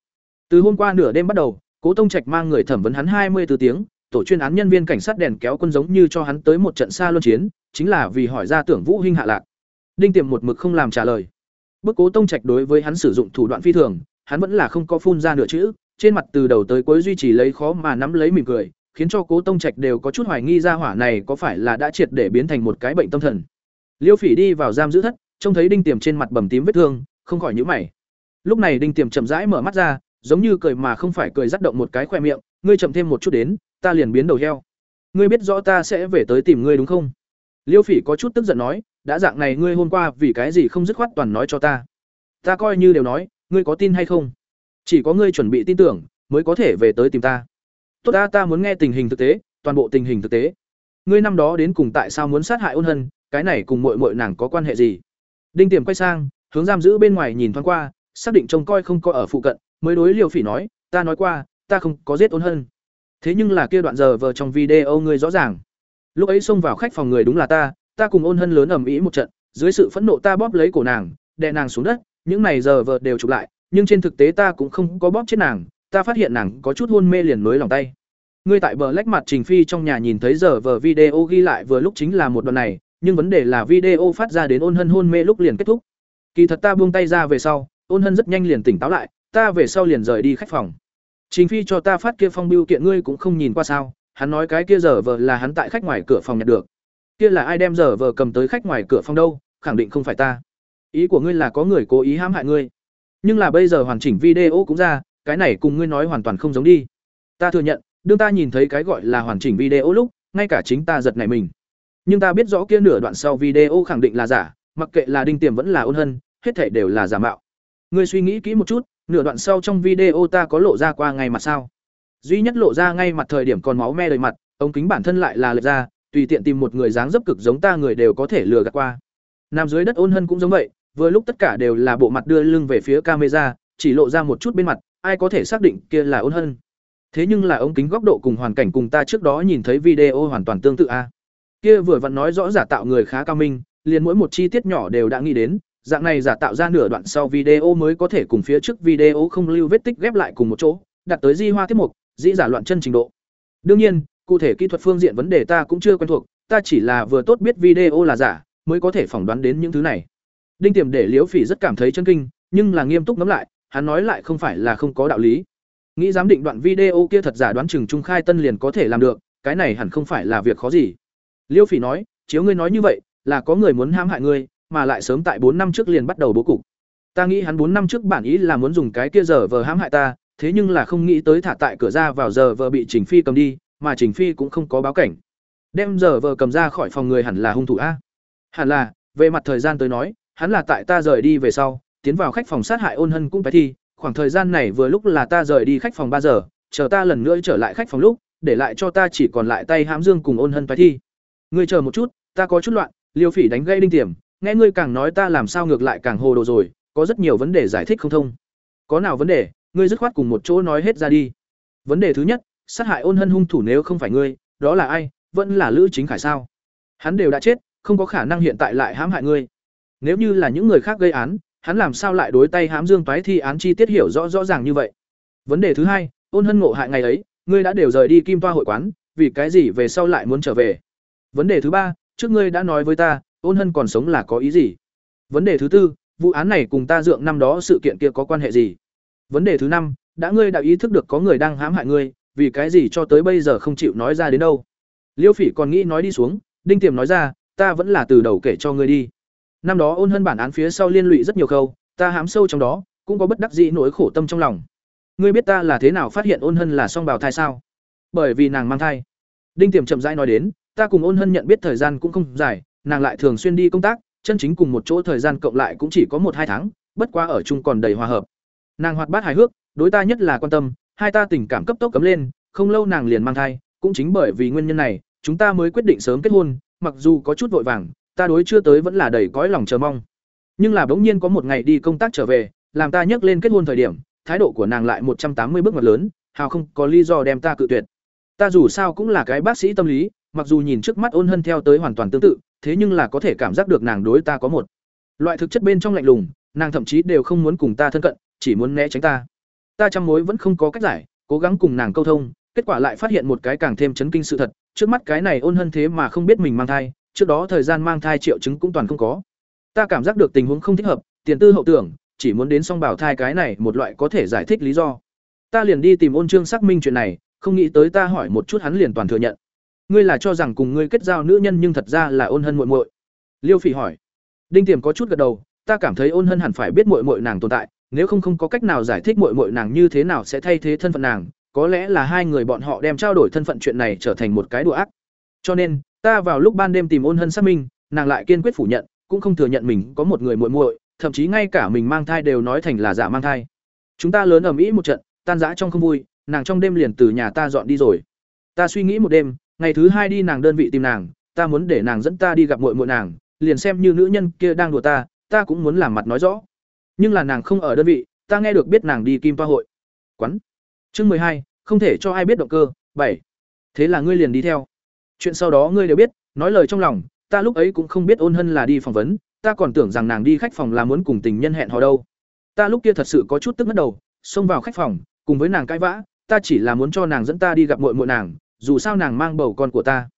từ hôm qua nửa đêm bắt đầu, cố tông trạch mang người thẩm vấn hắn hai mươi từ tiếng, tổ chuyên án nhân viên cảnh sát đèn kéo quân giống như cho hắn tới một trận xa luân chiến, chính là vì hỏi ra tưởng vũ hinh hạ lạc. Đinh tiềm một mực không làm trả lời. Bức cố tông trạch đối với hắn sử dụng thủ đoạn phi thường, hắn vẫn là không có phun ra nửa chữ, trên mặt từ đầu tới cuối duy trì lấy khó mà nắm lấy mỉm cười, khiến cho cố tông trạch đều có chút hoài nghi ra hỏa này có phải là đã triệt để biến thành một cái bệnh tâm thần. Liêu phỉ đi vào giam giữ thất, trông thấy đinh tiềm trên mặt bầm tím vết thương, không khỏi nhíu mày. Lúc này đinh tiềm chậm rãi mở mắt ra giống như cười mà không phải cười rắc động một cái khoe miệng, ngươi chậm thêm một chút đến, ta liền biến đầu heo. Ngươi biết rõ ta sẽ về tới tìm ngươi đúng không? Liêu phỉ có chút tức giận nói, đã dạng này ngươi hôm qua vì cái gì không dứt khoát toàn nói cho ta? Ta coi như đều nói, ngươi có tin hay không? Chỉ có ngươi chuẩn bị tin tưởng, mới có thể về tới tìm ta. Tốt ta ta muốn nghe tình hình thực tế, toàn bộ tình hình thực tế. Ngươi năm đó đến cùng tại sao muốn sát hại ôn hân, cái này cùng muội muội nàng có quan hệ gì? Đinh tiềm quay sang, hướng giam giữ bên ngoài nhìn thoáng qua, xác định trông coi không có ở phụ cận mới đối liều phỉ nói, ta nói qua, ta không có giết ôn hân. Thế nhưng là kia đoạn giờ vờ trong video ngươi rõ ràng. Lúc ấy xông vào khách phòng người đúng là ta ta cùng ôn hân lớn ầm ĩ một trận, dưới sự phẫn nộ ta bóp lấy cổ nàng, đè nàng xuống đất, những này giờ vợ đều chụp lại, nhưng trên thực tế ta cũng không có bóp chết nàng, ta phát hiện nàng có chút hôn mê liền nối lòng tay. Ngươi tại bờ lách mặt trình phi trong nhà nhìn thấy giờ vờ video ghi lại vừa lúc chính là một đoạn này, nhưng vấn đề là video phát ra đến ôn hân hôn mê lúc liền kết thúc. Kỳ thật ta buông tay ra về sau, ôn hân rất nhanh liền tỉnh táo lại ta về sau liền rời đi khách phòng. Trình phi cho ta phát kia phong biêu kiện ngươi cũng không nhìn qua sao, hắn nói cái kia giờ vờ là hắn tại khách ngoài cửa phòng nhặt được. Kia là ai đem giờ vờ cầm tới khách ngoài cửa phòng đâu, khẳng định không phải ta. Ý của ngươi là có người cố ý hãm hại ngươi. Nhưng là bây giờ hoàn chỉnh video cũng ra, cái này cùng ngươi nói hoàn toàn không giống đi. Ta thừa nhận, đương ta nhìn thấy cái gọi là hoàn chỉnh video lúc, ngay cả chính ta giật nảy mình. Nhưng ta biết rõ kia nửa đoạn sau video khẳng định là giả, mặc kệ là đinh tiềm vẫn là ôn hân, hết thể đều là giả mạo ngươi suy nghĩ kỹ một chút, nửa đoạn sau trong video ta có lộ ra qua ngay mặt sao? Duy nhất lộ ra ngay mặt thời điểm còn máu me đầy mặt, ống kính bản thân lại là lệch ra, tùy tiện tìm một người dáng dấp cực giống ta người đều có thể lừa gạt qua. Nằm dưới đất ôn hân cũng giống vậy, vừa lúc tất cả đều là bộ mặt đưa lưng về phía camera, chỉ lộ ra một chút bên mặt, ai có thể xác định kia là ôn hân? Thế nhưng là ống kính góc độ cùng hoàn cảnh cùng ta trước đó nhìn thấy video hoàn toàn tương tự a. Kia vừa vặn nói rõ giả tạo người khá cao minh, liền mỗi một chi tiết nhỏ đều đã nghĩ đến dạng này giả tạo ra nửa đoạn sau video mới có thể cùng phía trước video không lưu vết tích ghép lại cùng một chỗ đặt tới di hoa tiết mục, dĩ giả loạn chân trình độ. Đương nhiên, cụ thể kỹ thuật phương diện vấn đề ta cũng chưa quen thuộc, ta chỉ là vừa tốt biết video là giả, mới có thể phỏng đoán đến những thứ này. Đinh tiềm để liễu phỉ rất cảm thấy chân kinh, nhưng là nghiêm túc ngẫm lại, hắn nói lại không phải là không có đạo lý. Nghĩ giám định đoạn video kia thật giả đoán chừng trung khai tân liền có thể làm được, cái này hẳn không phải là việc khó gì. Liễu phỉ nói, chiếu ngươi nói như vậy, là có người muốn hãm hại ngươi mà lại sớm tại bốn năm trước liền bắt đầu bố cục. Ta nghĩ hắn bốn năm trước bản ý là muốn dùng cái kia giờ vờ hãm hại ta, thế nhưng là không nghĩ tới thả tại cửa ra vào giờ vờ bị trình phi cầm đi, mà trình phi cũng không có báo cảnh. Đem giờ vờ cầm ra khỏi phòng người hẳn là hung thủ a. Hẳn là, về mặt thời gian tới nói, hắn là tại ta rời đi về sau, tiến vào khách phòng sát hại ôn hân cũng phải thi, khoảng thời gian này vừa lúc là ta rời đi khách phòng ba giờ, chờ ta lần nữa trở lại khách phòng lúc, để lại cho ta chỉ còn lại tay hãm dương cùng ôn hân phải thi. Ngươi chờ một chút, ta có chút loạn, liêu phỉ đánh gây đinh tiềm nghe ngươi càng nói ta làm sao ngược lại càng hồ đồ rồi, có rất nhiều vấn đề giải thích không thông. Có nào vấn đề, ngươi dứt khoát cùng một chỗ nói hết ra đi. Vấn đề thứ nhất, sát hại ôn hân hung thủ nếu không phải ngươi, đó là ai, vẫn là lữ chính khải sao? Hắn đều đã chết, không có khả năng hiện tại lại hãm hại ngươi. Nếu như là những người khác gây án, hắn làm sao lại đối tay hãm dương toái thi án chi tiết hiểu rõ rõ ràng như vậy? Vấn đề thứ hai, ôn hân ngộ hại ngày ấy, ngươi đã đều rời đi kim toa hội quán, vì cái gì về sau lại muốn trở về? Vấn đề thứ ba, trước ngươi đã nói với ta ôn hân còn sống là có ý gì? Vấn đề thứ tư, vụ án này cùng ta dượng năm đó sự kiện kia có quan hệ gì? Vấn đề thứ năm, đã ngươi đã ý thức được có người đang hãm hại ngươi, vì cái gì cho tới bây giờ không chịu nói ra đến đâu? Liêu phỉ còn nghĩ nói đi xuống, đinh tiềm nói ra, ta vẫn là từ đầu kể cho ngươi đi. Năm đó ôn hân bản án phía sau liên lụy rất nhiều khâu, ta hám sâu trong đó, cũng có bất đắc dĩ nỗi khổ tâm trong lòng. Ngươi biết ta là thế nào phát hiện ôn hân là song bào thai sao? Bởi vì nàng mang thai. Đinh tiềm chậm rãi nói đến, ta cùng ôn hân nhận biết thời gian cũng không dài nàng lại thường xuyên đi công tác, chân chính cùng một chỗ thời gian cộng lại cũng chỉ có một hai tháng, bất quá ở chung còn đầy hòa hợp. Nàng hoạt bát hài hước, đối ta nhất là quan tâm, hai ta tình cảm cấp tốc cấm lên, không lâu nàng liền mang thai, cũng chính bởi vì nguyên nhân này, chúng ta mới quyết định sớm kết hôn, mặc dù có chút vội vàng, ta đối chưa tới vẫn là đầy cõi lòng chờ mong. Nhưng là bỗng nhiên có một ngày đi công tác trở về, làm ta nhắc lên kết hôn thời điểm, thái độ của nàng lại một trăm tám mươi bước ngoặt lớn, hào không có lý do đem ta cự tuyệt. Ta dù sao cũng là cái bác sĩ tâm lý, mặc dù nhìn trước mắt ôn hân theo tới hoàn toàn tương tự thế nhưng là có thể cảm giác được nàng đối ta có một loại thực chất bên trong lạnh lùng, nàng thậm chí đều không muốn cùng ta thân cận, chỉ muốn né tránh ta. Ta chăm mối vẫn không có cách giải, cố gắng cùng nàng câu thông, kết quả lại phát hiện một cái càng thêm chấn kinh sự thật, trước mắt cái này ôn hơn thế mà không biết mình mang thai, trước đó thời gian mang thai triệu chứng cũng toàn không có. Ta cảm giác được tình huống không thích hợp, tiền tư hậu tưởng, chỉ muốn đến song bảo thai cái này một loại có thể giải thích lý do. Ta liền đi tìm ôn trương xác minh chuyện này, không nghĩ tới ta hỏi một chút hắn liền toàn thừa nhận ngươi là cho rằng cùng ngươi kết giao nữ nhân nhưng thật ra là ôn hân muội muội? Liêu phỉ hỏi. Đinh tiềm có chút gật đầu, ta cảm thấy ôn hân hẳn phải biết muội muội nàng tồn tại, nếu không không có cách nào giải thích muội muội nàng như thế nào sẽ thay thế thân phận nàng, có lẽ là hai người bọn họ đem trao đổi thân phận chuyện này trở thành một cái đùa ác. Cho nên, ta vào lúc ban đêm tìm ôn hân xác minh, nàng lại kiên quyết phủ nhận, cũng không thừa nhận mình có một người muội muội, thậm chí ngay cả mình mang thai đều nói thành là giả mang thai. Chúng ta lớn ở mỹ một trận, tan rã trong không vui, nàng trong đêm liền từ nhà ta dọn đi rồi. Ta suy nghĩ một đêm ngày thứ hai đi nàng đơn vị tìm nàng, ta muốn để nàng dẫn ta đi gặp muội muội nàng, liền xem như nữ nhân kia đang đùa ta ta cũng muốn làm mặt nói rõ. Nhưng là nàng không ở đơn vị, ta nghe được biết nàng đi kim toa hội. Quán. Chương mười hai, không thể cho ai biết động cơ, bảy. Thế là ngươi liền đi theo. Chuyện sau đó ngươi đều biết, nói lời trong lòng, ta lúc ấy cũng không biết ôn hân là đi phỏng vấn, ta còn tưởng rằng nàng đi khách phòng là muốn cùng tình nhân hẹn hò đâu. Ta lúc kia thật sự có chút tức mất đầu, xông vào khách phòng, cùng với nàng cãi vã, ta chỉ là muốn cho nàng dẫn ta đi gặp muội muội nàng dù sao nàng mang bầu con của ta.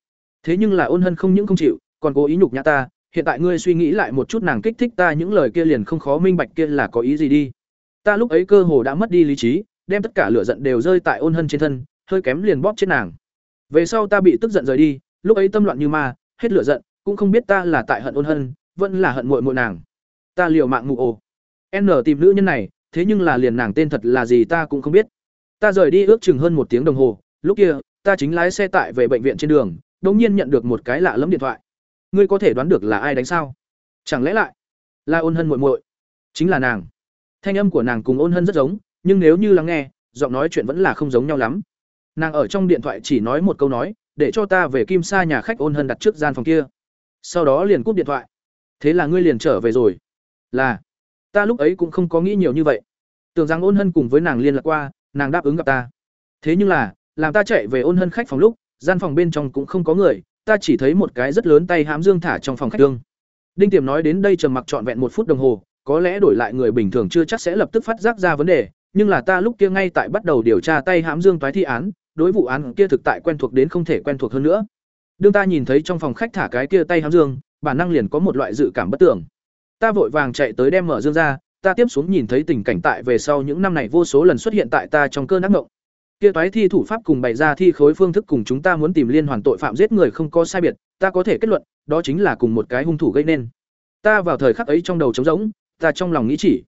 Thế nhưng là ôn hân không những không chịu, còn cố ý nhục nhã ta, hiện tại ngươi suy nghĩ lại một chút nàng kích thích ta những lời kia liền không khó minh bạch kia là có ý gì đi. Ta lúc ấy cơ hồ đã mất đi lý trí, đem tất cả lửa giận đều rơi tại ôn hân trên thân, hơi kém liền bóp chết nàng. Về sau ta bị tức giận rời đi, lúc ấy tâm loạn như ma, hết lửa giận, cũng không biết ta là tại hận ôn hân, vẫn là hận muội muội nàng. Ta liều mạng ngủ ồ n tìm nữ nhân này, thế nhưng là liền nàng tên thật là gì ta cũng không biết. Ta rời đi ước chừng hơn một tiếng đồng hồ, lúc kia ta chính lái xe tại về bệnh viện trên đường đống nhiên nhận được một cái lạ lẫm điện thoại. Ngươi có thể đoán được là ai đánh sao? Chẳng lẽ lại là ôn hân muội muội? Chính là nàng. Thanh âm của nàng cùng ôn hân rất giống, nhưng nếu như lắng nghe, giọng nói chuyện vẫn là không giống nhau lắm. Nàng ở trong điện thoại chỉ nói một câu nói, để cho ta về kim sa nhà khách ôn hân đặt trước gian phòng kia. Sau đó liền cúp điện thoại. Thế là ngươi liền trở về rồi. Là, ta lúc ấy cũng không có nghĩ nhiều như vậy. Tưởng rằng ôn hân cùng với nàng liên lạc qua, nàng đáp ứng gặp ta. Thế nhưng là làm ta chạy về ôn hân khách phòng lúc, gian phòng bên trong cũng không có người, ta chỉ thấy một cái rất lớn tay hãm dương thả trong phòng khách tương đinh tiềm nói đến đây trầm mặc trọn vẹn một phút đồng hồ, có lẽ đổi lại người bình thường chưa chắc sẽ lập tức phát giác ra vấn đề, nhưng là ta lúc kia ngay tại bắt đầu điều tra tay hãm dương toái thi án, đối vụ án kia thực tại quen thuộc đến không thể quen thuộc hơn nữa. Đương ta nhìn thấy trong phòng khách thả cái kia tay hãm dương, bản năng liền có một loại dự cảm bất tưởng. Ta vội vàng chạy tới đem mở dương ra, ta tiếp xuống nhìn thấy tình cảnh tại về sau những năm này vô số lần xuất hiện tại ta trong cơn ác mộng kia toái thi thủ pháp cùng bày ra thi khối phương thức cùng chúng ta muốn tìm liên hoàn tội phạm giết người không có sai biệt, ta có thể kết luận, đó chính là cùng một cái hung thủ gây nên. Ta vào thời khắc ấy trong đầu trống rỗng, ta trong lòng nghĩ chỉ,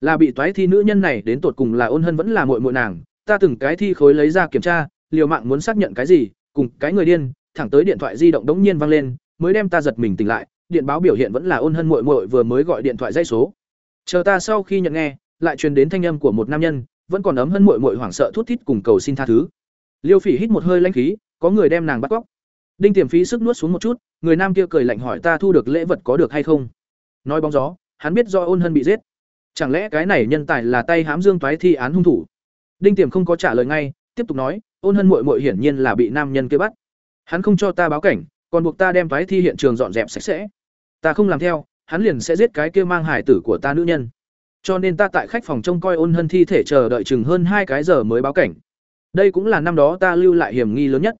là bị toái thi nữ nhân này đến tột cùng là ôn hân vẫn là muội muội nàng, ta từng cái thi khối lấy ra kiểm tra, liều mạng muốn xác nhận cái gì, cùng cái người điên, thẳng tới điện thoại di động đống nhiên vang lên, mới đem ta giật mình tỉnh lại, điện báo biểu hiện vẫn là ôn hân muội muội vừa mới gọi điện thoại dây số. Chờ ta sau khi nhận nghe, lại truyền đến thanh âm của một nam nhân vẫn còn ấm hơn muội muội hoảng sợ thút thít cùng cầu xin tha thứ. Liêu phỉ hít một hơi lanh khí, có người đem nàng bắt cóc. Đinh tiềm phí sức nuốt xuống một chút, người nam kia cười lạnh hỏi ta thu được lễ vật có được hay không? Nói bóng gió, hắn biết do ôn hân bị giết. Chẳng lẽ cái này nhân tài là tay hám dương toái thi án hung thủ? Đinh tiềm không có trả lời ngay, tiếp tục nói, ôn hân muội muội hiển nhiên là bị nam nhân kia bắt. Hắn không cho ta báo cảnh, còn buộc ta đem toái thi hiện trường dọn dẹp sạch sẽ. Ta không làm theo, hắn liền sẽ giết cái kia mang hải tử của ta nữ nhân cho nên ta tại khách phòng trông coi ôn hân thi thể chờ đợi chừng hơn hai cái giờ mới báo cảnh. Đây cũng là năm đó ta lưu lại hiểm nghi lớn nhất.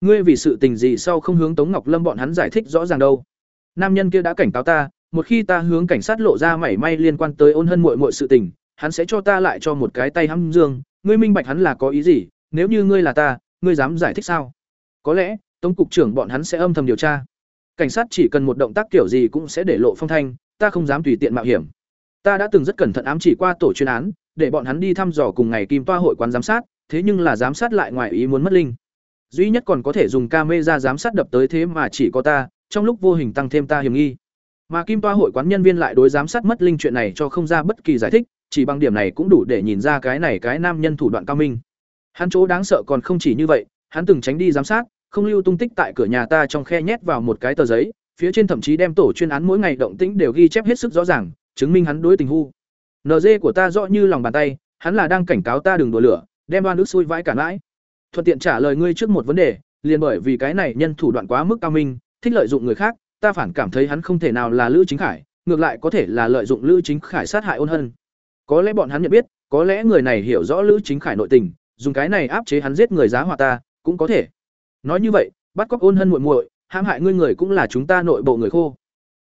Ngươi vì sự tình gì sau không hướng tống ngọc lâm bọn hắn giải thích rõ ràng đâu. Nam nhân kia đã cảnh cáo ta, một khi ta hướng cảnh sát lộ ra mảy may liên quan tới ôn hân muội muội sự tình, hắn sẽ cho ta lại cho một cái tay hăm dương. Ngươi minh bạch hắn là có ý gì, nếu như ngươi là ta, ngươi dám giải thích sao? Có lẽ, tống cục trưởng bọn hắn sẽ âm thầm điều tra. Cảnh sát chỉ cần một động tác kiểu gì cũng sẽ để lộ phong thanh, ta không dám tùy tiện mạo hiểm ta đã từng rất cẩn thận ám chỉ qua tổ chuyên án, để bọn hắn đi thăm dò cùng ngày kim toa hội quán giám sát, thế nhưng là giám sát lại ngoài ý muốn mất linh. Duy nhất còn có thể dùng camera giám sát đập tới thế mà chỉ có ta, trong lúc vô hình tăng thêm ta hiểm nghi. Mà kim toa hội quán nhân viên lại đối giám sát mất linh chuyện này cho không ra bất kỳ giải thích, chỉ bằng điểm này cũng đủ để nhìn ra cái này cái nam nhân thủ đoạn cao minh. Hắn chỗ đáng sợ còn không chỉ như vậy, hắn từng tránh đi giám sát, không lưu tung tích tại cửa nhà ta trong khe nhét vào một cái tờ giấy, phía trên thậm chí đem tổ chuyên án mỗi ngày động tĩnh đều ghi chép hết sức rõ ràng chứng minh hắn đối tình hu. NG của ta rõ như lòng bàn tay, hắn là đang cảnh cáo ta đừng đùa lửa, đem oan ức xui vãi cả mãi. Thuận tiện trả lời ngươi trước một vấn đề, liền bởi vì cái này nhân thủ đoạn quá mức cao minh, thích lợi dụng người khác, ta phản cảm thấy hắn không thể nào là lữ chính khải, ngược lại có thể là lợi dụng lữ chính khải sát hại ôn hân. Có lẽ bọn hắn nhận biết, có lẽ người này hiểu rõ lữ chính khải nội tình, dùng cái này áp chế hắn giết người giá hòa ta, cũng có thể. Nói như vậy, bắt cóc ôn hân muội muội, hãm hại ngươi người cũng là chúng ta nội bộ người khô.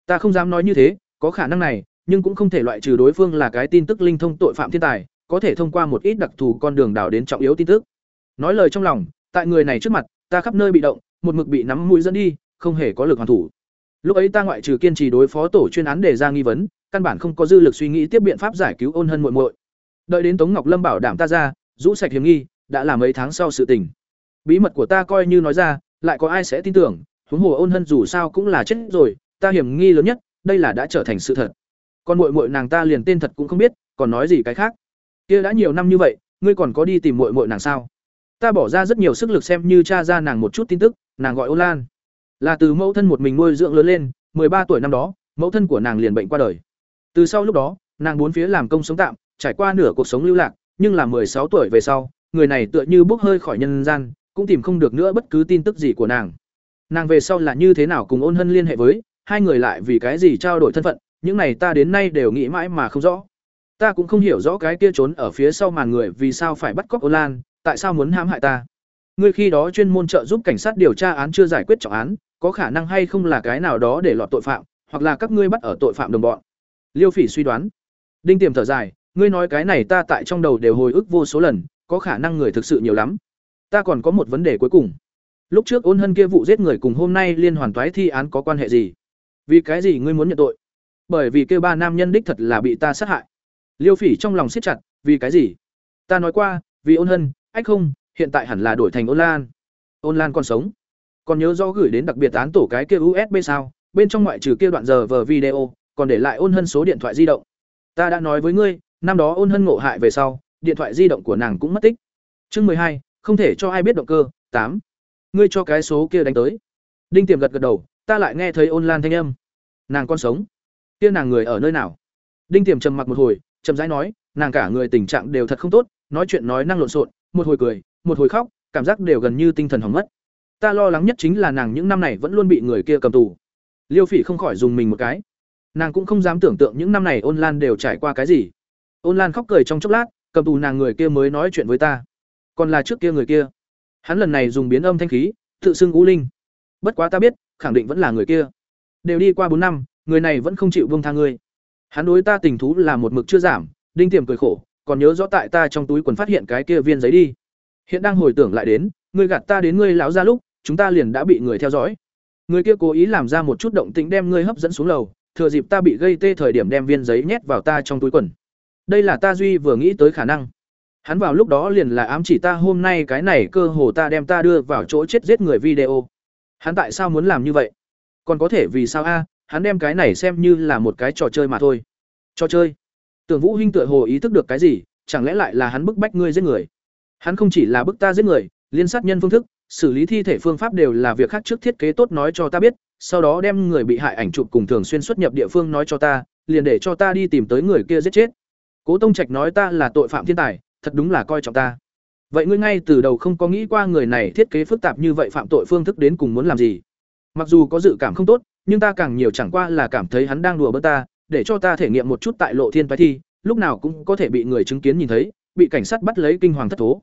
Ta không dám nói như thế, có khả năng này nhưng cũng không thể loại trừ đối phương là cái tin tức linh thông tội phạm thiên tài, có thể thông qua một ít đặc thù con đường đảo đến trọng yếu tin tức. Nói lời trong lòng, tại người này trước mặt, ta khắp nơi bị động, một mực bị nắm mũi dẫn đi, không hề có lực hoàn thủ. Lúc ấy ta ngoại trừ kiên trì đối phó tổ chuyên án đề ra nghi vấn, căn bản không có dư lực suy nghĩ tiếp biện pháp giải cứu ôn hân muội muội. Đợi đến tống ngọc lâm bảo đảm ta ra, rũ sạch hiểm nghi, đã là mấy tháng sau sự tình. Bí mật của ta coi như nói ra, lại có ai sẽ tin tưởng, huống hồ ôn hân dù sao cũng là chết rồi, ta hiểm nghi lớn nhất, đây là đã trở thành sự thật con muội muội nàng ta liền tên thật cũng không biết, còn nói gì cái khác? Kia đã nhiều năm như vậy, ngươi còn có đi tìm muội muội nàng sao? Ta bỏ ra rất nhiều sức lực xem như cha ra nàng một chút tin tức, nàng gọi Ô lan. Là từ mẫu thân một mình nuôi dưỡng lớn lên ba tuổi năm đó, mẫu thân của nàng liền bệnh qua đời. Từ sau lúc đó, nàng bốn phía làm công sống tạm, trải qua nửa cuộc sống lưu lạc, nhưng là sáu tuổi về sau, người này tựa như bốc hơi khỏi nhân gian, cũng tìm không được nữa bất cứ tin tức gì của nàng. Nàng về sau là như thế nào cùng ôn hân liên hệ với, hai người lại vì cái gì trao đổi thân phận những này ta đến nay đều nghĩ mãi mà không rõ. Ta cũng không hiểu rõ cái kia trốn ở phía sau màn người vì sao phải bắt cóc Olan lan, tại sao muốn hãm hại ta. Ngươi khi đó chuyên môn trợ giúp cảnh sát điều tra án chưa giải quyết trọng án, có khả năng hay không là cái nào đó để lọt tội phạm, hoặc là các ngươi bắt ở tội phạm đồng bọn. Liêu phỉ suy đoán. Đinh tiềm thở dài, ngươi nói cái này ta tại trong đầu đều hồi ức vô số lần, có khả năng người thực sự nhiều lắm. Ta còn có một vấn đề cuối cùng. Lúc trước ôn hân kia vụ giết người cùng hôm nay liên hoàn toái thi án có quan hệ gì? Vì cái gì ngươi muốn nhận tội? Bởi vì kêu ba nam nhân đích thật là bị ta sát hại. Liêu phỉ trong lòng siết chặt, vì cái gì? Ta nói qua, vì ôn hân, ách không, hiện tại hẳn là đổi thành ôn lan. Ôn lan còn sống. Còn nhớ do gửi đến đặc biệt án tổ cái kia usb sao? Bên trong ngoại trừ kia đoạn giờ vờ video, còn để lại ôn hân số điện thoại di động. Ta đã nói với ngươi, năm đó ôn hân ngộ hại về sau, điện thoại di động của nàng cũng mất tích. Chương mười hai, không thể cho ai biết động cơ, tám. Ngươi cho cái số kia đánh tới. Đinh tiềm gật gật đầu, ta lại nghe thấy ôn lan thanh âm. Nàng còn sống kia nàng người ở nơi nào? Đinh tiềm trầm mặc một hồi, chậm rãi nói, nàng cả người tình trạng đều thật không tốt, nói chuyện nói năng lộn xộn, một hồi cười, một hồi khóc, cảm giác đều gần như tinh thần hỏng mất. Ta lo lắng nhất chính là nàng những năm này vẫn luôn bị người kia cầm tù. Liêu phỉ không khỏi dùng mình một cái. Nàng cũng không dám tưởng tượng những năm này ôn lan đều trải qua cái gì. Ôn lan khóc cười trong chốc lát, cầm tù nàng người kia mới nói chuyện với ta. Còn là trước kia người kia. Hắn lần này dùng biến âm thanh khí, tự xưng u linh. Bất quá ta biết, khẳng định vẫn là người kia. Đều đi qua bốn năm người này vẫn không chịu buông tha ngươi. Hắn đối ta tình thú là một mực chưa giảm, đinh tiềm cười khổ, còn nhớ rõ tại ta trong túi quần phát hiện cái kia viên giấy đi. Hiện đang hồi tưởng lại đến, ngươi gạt ta đến ngươi lão ra lúc, chúng ta liền đã bị người theo dõi. Người kia cố ý làm ra một chút động tĩnh đem ngươi hấp dẫn xuống lầu, thừa dịp ta bị gây tê thời điểm đem viên giấy nhét vào ta trong túi quần. Đây là ta duy vừa nghĩ tới khả năng. Hắn vào lúc đó liền là ám chỉ ta hôm nay cái này cơ hồ ta đem ta đưa vào chỗ chết giết người video. Hắn tại sao muốn làm như vậy? Còn có thể vì sao a? Hắn đem cái này xem như là một cái trò chơi mà thôi. Trò chơi? Tưởng vũ hinh tựa hồ ý thức được cái gì, chẳng lẽ lại là hắn bức bách ngươi giết người? Hắn không chỉ là bức ta giết người, liên sát nhân phương thức, xử lý thi thể phương pháp đều là việc khác trước thiết kế tốt nói cho ta biết, sau đó đem người bị hại ảnh chụp cùng thường xuyên xuất nhập địa phương nói cho ta, liền để cho ta đi tìm tới người kia giết chết. Cố tông trạch nói ta là tội phạm thiên tài, thật đúng là coi trọng ta. Vậy ngươi ngay từ đầu không có nghĩ qua người này thiết kế phức tạp như vậy phạm tội phương thức đến cùng muốn làm gì? Mặc dù có dự cảm không tốt nhưng ta càng nhiều chẳng qua là cảm thấy hắn đang đùa bỡn ta, để cho ta thể nghiệm một chút tại lộ thiên phái thi, lúc nào cũng có thể bị người chứng kiến nhìn thấy, bị cảnh sát bắt lấy kinh hoàng thất thố.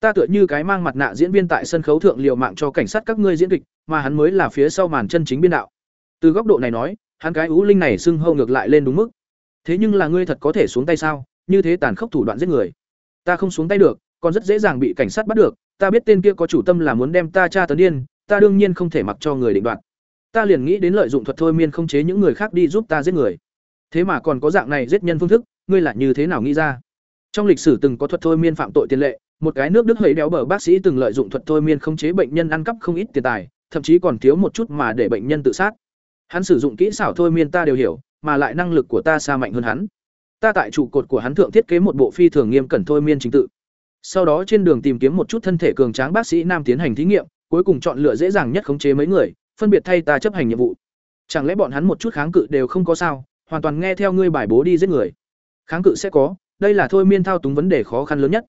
Ta tựa như cái mang mặt nạ diễn viên tại sân khấu thượng liều mạng cho cảnh sát các ngươi diễn kịch, mà hắn mới là phía sau màn chân chính biên đạo. Từ góc độ này nói, hắn cái ú linh này xưng hâu ngược lại lên đúng mức. Thế nhưng là ngươi thật có thể xuống tay sao? Như thế tàn khốc thủ đoạn giết người. Ta không xuống tay được, còn rất dễ dàng bị cảnh sát bắt được. Ta biết tên kia có chủ tâm là muốn đem ta tra tấn điên, ta đương nhiên không thể mặc cho người định đoạt ta liền nghĩ đến lợi dụng thuật thôi miên không chế những người khác đi giúp ta giết người. Thế mà còn có dạng này giết nhân phương thức, ngươi là như thế nào nghĩ ra? Trong lịch sử từng có thuật thôi miên phạm tội tiền lệ, một cái nước đức hấy đéo bờ bác sĩ từng lợi dụng thuật thôi miên không chế bệnh nhân ăn cắp không ít tiền tài, thậm chí còn thiếu một chút mà để bệnh nhân tự sát. Hắn sử dụng kỹ xảo thôi miên ta đều hiểu, mà lại năng lực của ta xa mạnh hơn hắn. Ta tại trụ cột của hắn thượng thiết kế một bộ phi thường nghiêm cẩn thôi miên trình tự. Sau đó trên đường tìm kiếm một chút thân thể cường tráng bác sĩ nam tiến hành thí nghiệm, cuối cùng chọn lựa dễ dàng nhất khống chế mấy người phân biệt thay ta chấp hành nhiệm vụ. Chẳng lẽ bọn hắn một chút kháng cự đều không có sao? Hoàn toàn nghe theo ngươi bài bố đi giết người. Kháng cự sẽ có, đây là thôi miên thao túng vấn đề khó khăn lớn nhất.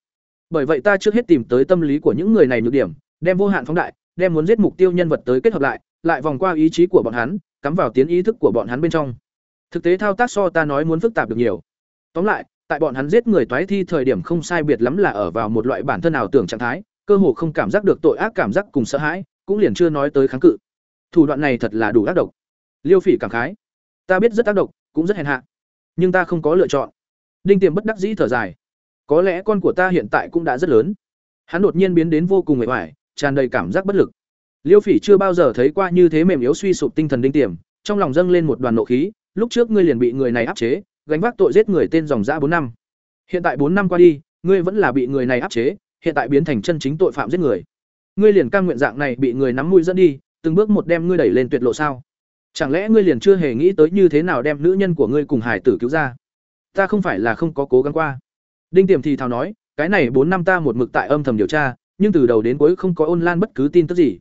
Bởi vậy ta trước hết tìm tới tâm lý của những người này nhược điểm, đem vô hạn phóng đại, đem muốn giết mục tiêu nhân vật tới kết hợp lại lại vòng qua ý chí của bọn hắn, cắm vào tiến ý thức của bọn hắn bên trong. Thực tế thao tác so ta nói muốn phức tạp được nhiều. Tóm lại, tại bọn hắn giết người toái thi thời điểm không sai biệt lắm là ở vào một loại bản thân ảo tưởng trạng thái, cơ hồ không cảm giác được tội ác cảm giác cùng sợ hãi, cũng liền chưa nói tới kháng cự thủ đoạn này thật là đủ ác độc. Liêu phỉ cảm khái. Ta biết rất ác độc, cũng rất hèn hạ. Nhưng ta không có lựa chọn. Đinh tiềm bất đắc dĩ thở dài. Có lẽ con của ta hiện tại cũng đã rất lớn. Hắn đột nhiên biến đến vô cùng mệt mỏi tràn đầy cảm giác bất lực. Liêu phỉ chưa bao giờ thấy qua như thế mềm yếu suy sụp tinh thần đinh tiềm, trong lòng dâng lên một đoàn nộ khí, lúc trước ngươi liền bị người này áp chế, gánh vác tội giết người tên dòng dã bốn năm. Hiện tại bốn năm qua đi, ngươi vẫn là bị người này áp chế, hiện tại biến thành chân chính tội phạm giết người. Ngươi liền cam nguyện dạng này bị người nắm mũi dẫn đi từng bước một đem ngươi đẩy lên tuyệt lộ sao? Chẳng lẽ ngươi liền chưa hề nghĩ tới như thế nào đem nữ nhân của ngươi cùng hải tử cứu ra? Ta không phải là không có cố gắng qua. Đinh tiềm thì thào nói, cái này bốn năm ta một mực tại âm thầm điều tra, nhưng từ đầu đến cuối không có ôn lan bất cứ tin tức gì.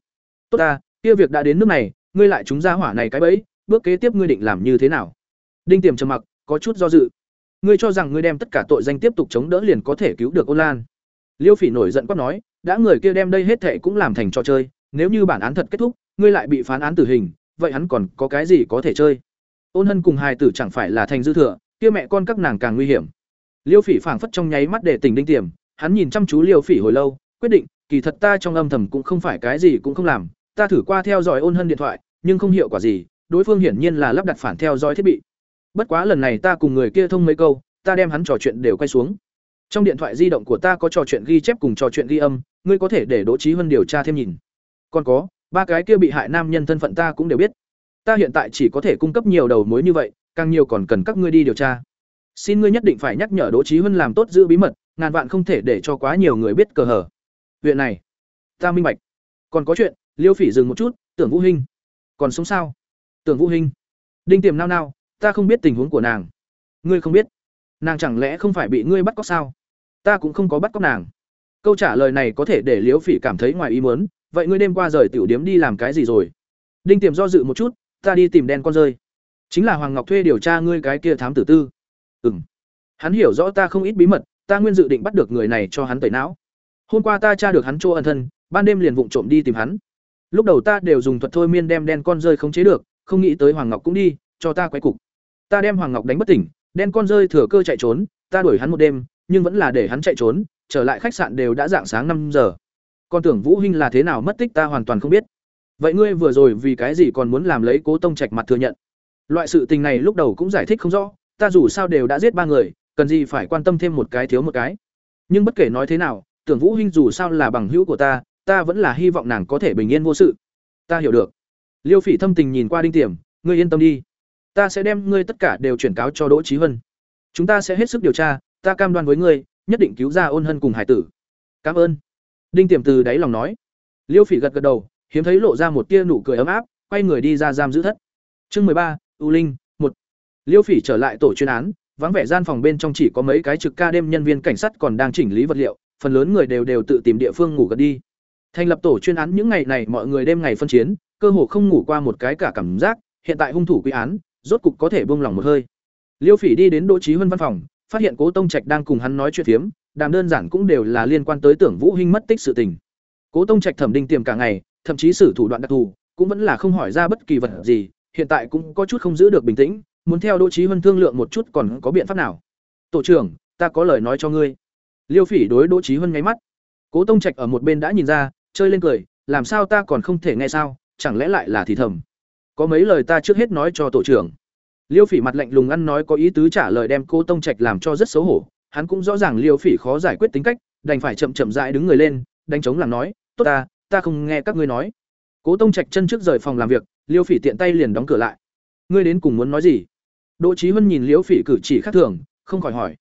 Tốt ta, kia việc đã đến nước này, ngươi lại chúng ra hỏa này cái bẫy, bước kế tiếp ngươi định làm như thế nào? Đinh tiềm trầm mặc, có chút do dự. Ngươi cho rằng ngươi đem tất cả tội danh tiếp tục chống đỡ liền có thể cứu được ôn lan. Liêu phỉ nổi giận quát nói, đã người kia đem đây hết thệ cũng làm thành trò chơi nếu như bản án thật kết thúc, ngươi lại bị phán án tử hình, vậy hắn còn có cái gì có thể chơi? Ôn hân cùng hài tử chẳng phải là thành dư thừa, kia mẹ con các nàng càng nguy hiểm. Liêu phỉ phảng phất trong nháy mắt để tỉnh đinh tiềm, hắn nhìn chăm chú liêu phỉ hồi lâu, quyết định, kỳ thật ta trong âm thầm cũng không phải cái gì cũng không làm, ta thử qua theo dõi ôn hân điện thoại, nhưng không hiệu quả gì, đối phương hiển nhiên là lắp đặt phản theo dõi thiết bị. Bất quá lần này ta cùng người kia thông mấy câu, ta đem hắn trò chuyện đều quay xuống. Trong điện thoại di động của ta có trò chuyện ghi chép cùng trò chuyện ghi âm, ngươi có thể để đỗ trí huân điều tra thêm nhìn còn có, ba cái kia bị hại nam nhân thân phận ta cũng đều biết. Ta hiện tại chỉ có thể cung cấp nhiều đầu mối như vậy, càng nhiều còn cần các ngươi đi điều tra. Xin ngươi nhất định phải nhắc nhở đỗ trí huân làm tốt giữ bí mật, ngàn vạn không thể để cho quá nhiều người biết cờ hở huyện này, ta minh bạch. Còn có chuyện, liêu phỉ dừng một chút, tưởng vũ hinh. Còn sống sao? Tưởng vũ hinh. Đinh tiềm nao nao, ta không biết tình huống của nàng. Ngươi không biết. Nàng chẳng lẽ không phải bị ngươi bắt cóc sao? Ta cũng không có bắt cóc nàng. Câu trả lời này có thể để liễu phỉ cảm thấy ngoài ý muốn vậy ngươi đêm qua rời tiểu điếm đi làm cái gì rồi? Đinh tiềm do dự một chút, ta đi tìm đen con rơi. Chính là hoàng ngọc thuê điều tra ngươi cái kia thám tử tư. Ừm. Hắn hiểu rõ ta không ít bí mật, ta nguyên dự định bắt được người này cho hắn tẩy não. Hôm qua ta tra được hắn chỗ ẩn thân, ban đêm liền vụng trộm đi tìm hắn. Lúc đầu ta đều dùng thuật thôi miên đem đen con rơi không chế được, không nghĩ tới hoàng ngọc cũng đi, cho ta quay cục. Ta đem hoàng ngọc đánh bất tỉnh, đen con rơi thừa cơ chạy trốn, ta đuổi hắn một đêm, nhưng vẫn là để hắn chạy trốn, trở lại khách sạn đều đã dạng sáng năm giờ con tưởng vũ hinh là thế nào mất tích ta hoàn toàn không biết. Vậy ngươi vừa rồi vì cái gì còn muốn làm lấy cố tông trạch mặt thừa nhận? Loại sự tình này lúc đầu cũng giải thích không rõ, ta dù sao đều đã giết ba người, cần gì phải quan tâm thêm một cái thiếu một cái. Nhưng bất kể nói thế nào, tưởng vũ hinh dù sao là bằng hữu của ta ta vẫn là hy vọng nàng có thể bình yên vô sự. Ta hiểu được. Liêu phỉ thâm tình nhìn qua đinh tiềm, ngươi yên tâm đi. Ta sẽ đem ngươi tất cả đều chuyển cáo cho đỗ trí Hân. chúng ta sẽ hết sức điều tra, ta cam đoan với ngươi, nhất định cứu ra ôn hân cùng hải tử. Cảm ơn đinh tiềm từ đáy lòng nói. Liêu phỉ gật gật đầu, hiếm thấy lộ ra một tia nụ cười ấm áp, quay người đi ra giam giữ thất. Chương mười ba, u linh, một. Liêu phỉ trở lại tổ chuyên án, vắng vẻ gian phòng bên trong chỉ có mấy cái trực ca đêm nhân viên cảnh sát còn đang chỉnh lý vật liệu, phần lớn người đều đều tự tìm địa phương ngủ gật đi. Thành lập tổ chuyên án những ngày này mọi người đêm ngày phân chiến, cơ hồ không ngủ qua một cái cả cảm giác, hiện tại hung thủ quy án, rốt cục có thể buông lỏng một hơi. Liêu phỉ đi đến đỗ trí huân văn phòng, phát hiện cố tông trạch đang cùng hắn nói chuyện phiếm đàm đơn giản cũng đều là liên quan tới tưởng vũ hinh mất tích sự tình. Cố tông trạch thẩm định tiềm cả ngày, thậm chí sử thủ đoạn đặc thù, cũng vẫn là không hỏi ra bất kỳ vật gì, hiện tại cũng có chút không giữ được bình tĩnh, muốn theo đỗ trí huân thương lượng một chút còn có biện pháp nào. Tổ trưởng, ta có lời nói cho ngươi. Liêu phỉ đối đỗ trí huân nháy mắt. Cố tông trạch ở một bên đã nhìn ra, chơi lên cười, làm sao ta còn không thể nghe sao? Chẳng lẽ lại là thì thầm? Có mấy lời ta trước hết nói cho tổ trưởng. Liêu phỉ mặt lạnh lùng ăn nói có ý tứ trả lời đem Cố tông trạch làm cho rất xấu hổ hắn cũng rõ ràng liêu phỉ khó giải quyết tính cách, đành phải chậm chậm dại đứng người lên, đánh chống làm nói, tốt ta ta không nghe các ngươi nói. Cố tông trạch chân trước rời phòng làm việc, liêu phỉ tiện tay liền đóng cửa lại. Ngươi đến cùng muốn nói gì? Đỗ trí huân nhìn liêu phỉ cử chỉ khác thường, không khỏi hỏi.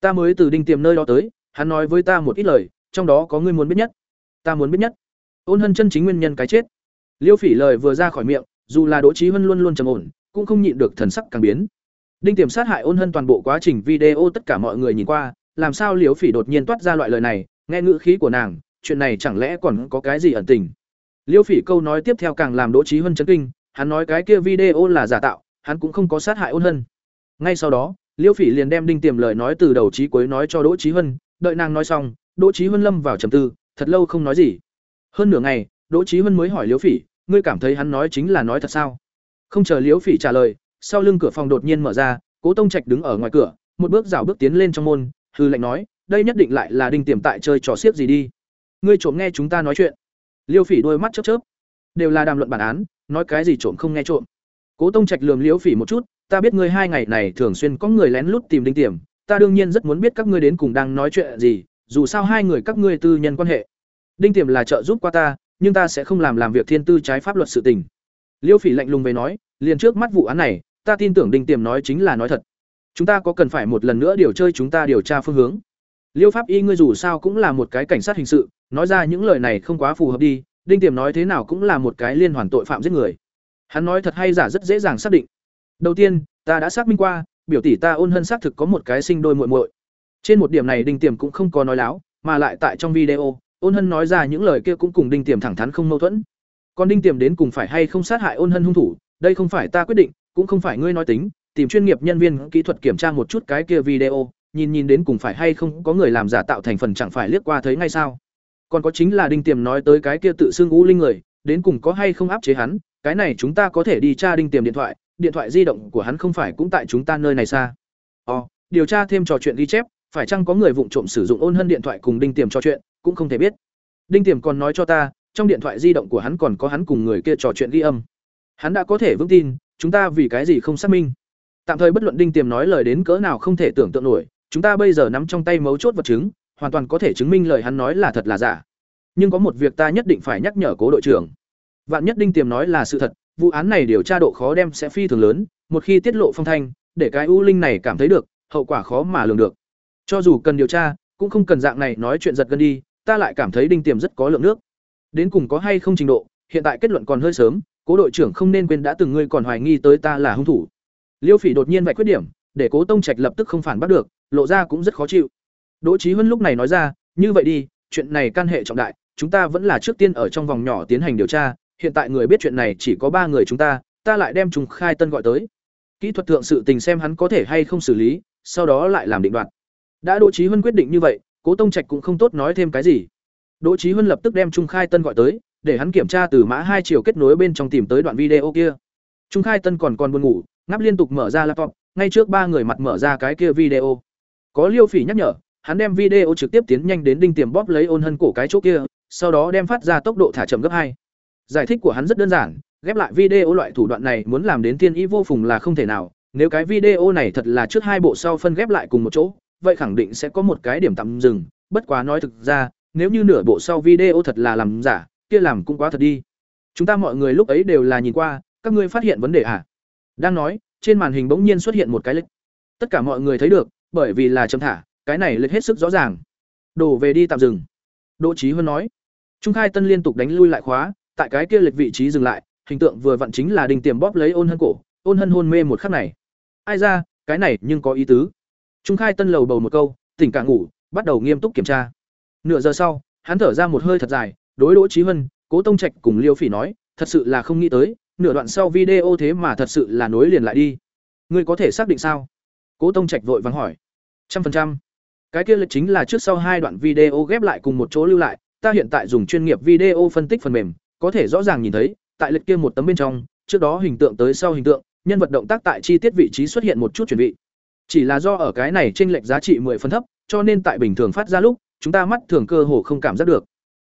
Ta mới từ đinh tiềm nơi đó tới, hắn nói với ta một ít lời, trong đó có ngươi muốn biết nhất. Ta muốn biết nhất? Ôn hân chân chính nguyên nhân cái chết. Liêu phỉ lời vừa ra khỏi miệng, dù là đỗ trí huân luôn luôn trầm ổn, cũng không nhịn được thần sắc càng biến đinh tiềm sát hại ôn hân toàn bộ quá trình video tất cả mọi người nhìn qua làm sao Liễu phỉ đột nhiên toát ra loại lời này nghe ngữ khí của nàng chuyện này chẳng lẽ còn có cái gì ẩn tình? Liễu phỉ câu nói tiếp theo càng làm đỗ Chí Hân chấn kinh hắn nói cái kia video là giả tạo hắn cũng không có sát hại ôn hân. Ngay sau đó Liễu phỉ liền đem đinh tiềm lời nói từ đầu chí cuối nói cho đỗ Chí Hân, đợi nàng nói xong đỗ Chí Hân lâm vào trầm tư thật lâu không nói gì. Hơn nửa ngày đỗ Chí Hân mới hỏi Liễu phỉ ngươi cảm thấy hắn nói chính là nói thật sao? Không chờ Liễu phỉ trả lời sau lưng cửa phòng đột nhiên mở ra, cố tông trạch đứng ở ngoài cửa, một bước rảo bước tiến lên trong môn, hư lệnh nói, đây nhất định lại là đinh tiềm tại chơi trò xiếc gì đi. Ngươi trộm nghe chúng ta nói chuyện. Liêu phỉ đôi mắt chớp chớp. Đều là đàm luận bản án, nói cái gì trộm không nghe trộm. Cố tông trạch lườm liêu phỉ một chút, ta biết ngươi hai ngày này thường xuyên có người lén lút tìm đinh tiềm, ta đương nhiên rất muốn biết các ngươi đến cùng đang nói chuyện gì, dù sao hai người các ngươi tư nhân quan hệ. Đinh tiềm là trợ giúp qua ta, nhưng ta sẽ không làm làm việc thiên tư trái pháp luật sự tình. Liêu phỉ lạnh lùng về nói, liền trước mắt vụ án này ta tin tưởng đinh tiềm nói chính là nói thật. Chúng ta có cần phải một lần nữa điều chơi chúng ta điều tra phương hướng. Liêu pháp y ngươi dù sao cũng là một cái cảnh sát hình sự, nói ra những lời này không quá phù hợp đi, đinh tiềm nói thế nào cũng là một cái liên hoàn tội phạm giết người. Hắn nói thật hay giả rất dễ dàng xác định. Đầu tiên, ta đã xác minh qua, biểu tỷ ta ôn hân xác thực có một cái sinh đôi muội muội. Trên một điểm này đinh tiềm cũng không có nói láo, mà lại tại trong video, ôn hân nói ra những lời kia cũng cùng đinh tiềm thẳng thắn không mâu thuẫn. Còn đinh tiềm đến cùng phải hay không sát hại ôn hân hung thủ, đây không phải ta quyết định cũng không phải ngươi nói tính, tìm chuyên nghiệp nhân viên kỹ thuật kiểm tra một chút cái kia video, nhìn nhìn đến cùng phải hay không có người làm giả tạo thành phần chẳng phải liếc qua thấy ngay sao. Còn có chính là đinh tiềm nói tới cái kia tự xưng ngũ linh người, đến cùng có hay không áp chế hắn, cái này chúng ta có thể đi tra đinh tiềm điện thoại điện thoại di động của hắn không phải cũng tại chúng ta nơi này xa. Ồ điều tra thêm trò chuyện ghi chép, phải chăng có người vụng trộm sử dụng ôn hân điện thoại cùng đinh tiềm trò chuyện, cũng không thể biết. Đinh tiềm còn nói cho ta, trong điện thoại di động của hắn còn có hắn cùng người kia trò chuyện ghi âm. Hắn đã có thể vững tin chúng ta vì cái gì không xác minh tạm thời bất luận đinh tiềm nói lời đến cỡ nào không thể tưởng tượng nổi chúng ta bây giờ nắm trong tay mấu chốt vật chứng hoàn toàn có thể chứng minh lời hắn nói là thật là giả nhưng có một việc ta nhất định phải nhắc nhở cố đội trưởng vạn nhất đinh tiềm nói là sự thật vụ án này điều tra độ khó đem sẽ phi thường lớn một khi tiết lộ phong thanh để cái u linh này cảm thấy được hậu quả khó mà lường được. Cho dù cần điều tra, cũng không cần dạng này nói chuyện giật gân đi, ta lại cảm thấy đinh tiềm rất có lượng nước. Đến cùng có hay không trình độ, hiện tại kết luận còn hơi sớm, Cố đội trưởng không nên quên đã từng ngươi còn hoài nghi tới ta là hung thủ. Liêu Phỉ đột nhiên vạch khuyết điểm, để Cố Tông Trạch lập tức không phản bắt được, lộ ra cũng rất khó chịu. Đỗ Chí Huân lúc này nói ra, như vậy đi, chuyện này can hệ trọng đại, chúng ta vẫn là trước tiên ở trong vòng nhỏ tiến hành điều tra, hiện tại người biết chuyện này chỉ có ba người chúng ta, ta lại đem trùng khai tân gọi tới. Kỹ thuật thượng sự tình xem hắn có thể hay không xử lý, sau đó lại làm định đoạt. Đã Đỗ Chí Huân quyết định như vậy, Cố Tông Trạch cũng không tốt nói thêm cái gì. Đỗ Chí Huân lập tức đem Trung Khai Tân gọi tới, để hắn kiểm tra từ mã hai chiều kết nối bên trong tìm tới đoạn video kia. Trung Khai Tân còn còn buồn ngủ, ngáp liên tục mở ra laptop, ngay trước ba người mặt mở ra cái kia video. Có Liêu Phỉ nhắc nhở, hắn đem video trực tiếp tiến nhanh đến đinh tiềm bóp lấy ôn hân cổ cái chỗ kia, sau đó đem phát ra tốc độ thả chậm gấp hai. Giải thích của hắn rất đơn giản, ghép lại video loại thủ đoạn này muốn làm đến Thiên ý vô phùng là không thể nào, nếu cái video này thật là trước hai bộ sau phân ghép lại cùng một chỗ, vậy khẳng định sẽ có một cái điểm tạm dừng, bất quá nói thực ra, nếu như nửa bộ sau video thật là làm giả, kia làm cũng quá thật đi. Chúng ta mọi người lúc ấy đều là nhìn qua, các ngươi phát hiện vấn đề à? Đang nói, trên màn hình bỗng nhiên xuất hiện một cái lịch Tất cả mọi người thấy được, bởi vì là chấm thả, cái này lịch hết sức rõ ràng. Đổ về đi tạm dừng. Đỗ Chí Huân nói. Trung Khai Tân liên tục đánh lui lại khóa, tại cái kia lịch vị trí dừng lại, hình tượng vừa vặn chính là đinh tiềm bóp lấy ôn hân cổ, ôn hân hôn mê một khắc này. Ai ra, cái này nhưng có ý tứ. Trung Khai Tân lầu bầu một câu, tỉnh cả ngủ, bắt đầu nghiêm túc kiểm tra. Nửa giờ sau, hắn thở ra một hơi thật dài, đối Đỗ Chí Hân, Cố Tông Trạch cùng Liêu Phỉ nói, thật sự là không nghĩ tới, nửa đoạn sau video thế mà thật sự là nối liền lại đi. Ngươi có thể xác định sao? Cố Tông Trạch vội vàng hỏi. trăm phần trăm Cái kia là chính là trước sau hai đoạn video ghép lại cùng một chỗ lưu lại, ta hiện tại dùng chuyên nghiệp video phân tích phần mềm, có thể rõ ràng nhìn thấy, tại lịch kia một tấm bên trong, trước đó hình tượng tới sau hình tượng, nhân vật động tác tại chi tiết vị trí xuất hiện một chút chuyển vị. Chỉ là do ở cái này chênh lệch giá trị 10 phần thấp, cho nên tại bình thường phát ra lúc, chúng ta mắt thường cơ hồ không cảm giác được.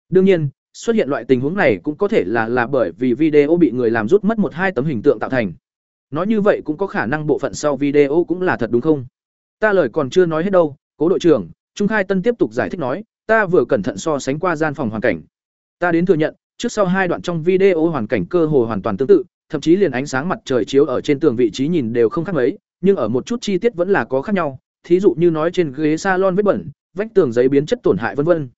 Đương nhiên, xuất hiện loại tình huống này cũng có thể là là bởi vì video bị người làm rút mất một hai tấm hình tượng tạo thành. Nói như vậy cũng có khả năng bộ phận sau video cũng là thật đúng không? Ta lời còn chưa nói hết đâu, Cố đội trưởng, Trung Khai Tân tiếp tục giải thích nói, ta vừa cẩn thận so sánh qua gian phòng hoàn cảnh. Ta đến thừa nhận, trước sau hai đoạn trong video hoàn cảnh cơ hồ hoàn toàn tương tự, thậm chí liền ánh sáng mặt trời chiếu ở trên tường vị trí nhìn đều không khác mấy, nhưng ở một chút chi tiết vẫn là có khác nhau, thí dụ như nói trên ghế salon vết bẩn, vách tường giấy biến chất tổn hại vân vân.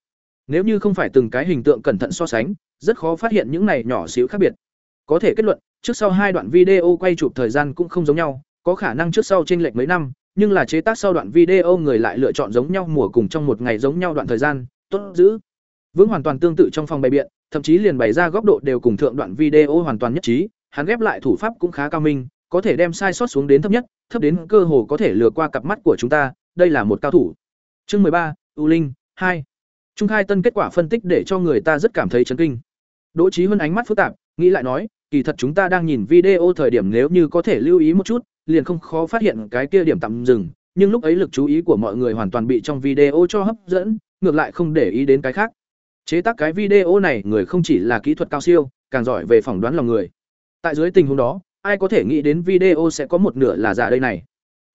Nếu như không phải từng cái hình tượng cẩn thận so sánh, rất khó phát hiện những này nhỏ xíu khác biệt. Có thể kết luận, trước sau hai đoạn video quay chụp thời gian cũng không giống nhau, có khả năng trước sau chênh lệch mấy năm, nhưng là chế tác sau đoạn video người lại lựa chọn giống nhau mùa cùng trong một ngày giống nhau đoạn thời gian, tốt giữ. Vững hoàn toàn tương tự trong phòng bày biện, thậm chí liền bày ra góc độ đều cùng thượng đoạn video hoàn toàn nhất trí, hắn ghép lại thủ pháp cũng khá cao minh, có thể đem sai sót xuống đến thấp nhất, thấp đến cơ hồ có thể lừa qua cặp mắt của chúng ta, đây là một cao thủ. Chương mười ba, U Linh, hai. Trung khai tân kết quả phân tích để cho người ta rất cảm thấy chấn kinh. Đỗ Chí Huân ánh mắt phức tạp, nghĩ lại nói, kỳ thật chúng ta đang nhìn video thời điểm nếu như có thể lưu ý một chút, liền không khó phát hiện cái kia điểm tạm dừng, nhưng lúc ấy lực chú ý của mọi người hoàn toàn bị trong video cho hấp dẫn, ngược lại không để ý đến cái khác. Chế tác cái video này người không chỉ là kỹ thuật cao siêu, càng giỏi về phỏng đoán lòng người. Tại dưới tình huống đó, ai có thể nghĩ đến video sẽ có một nửa là giả đây này.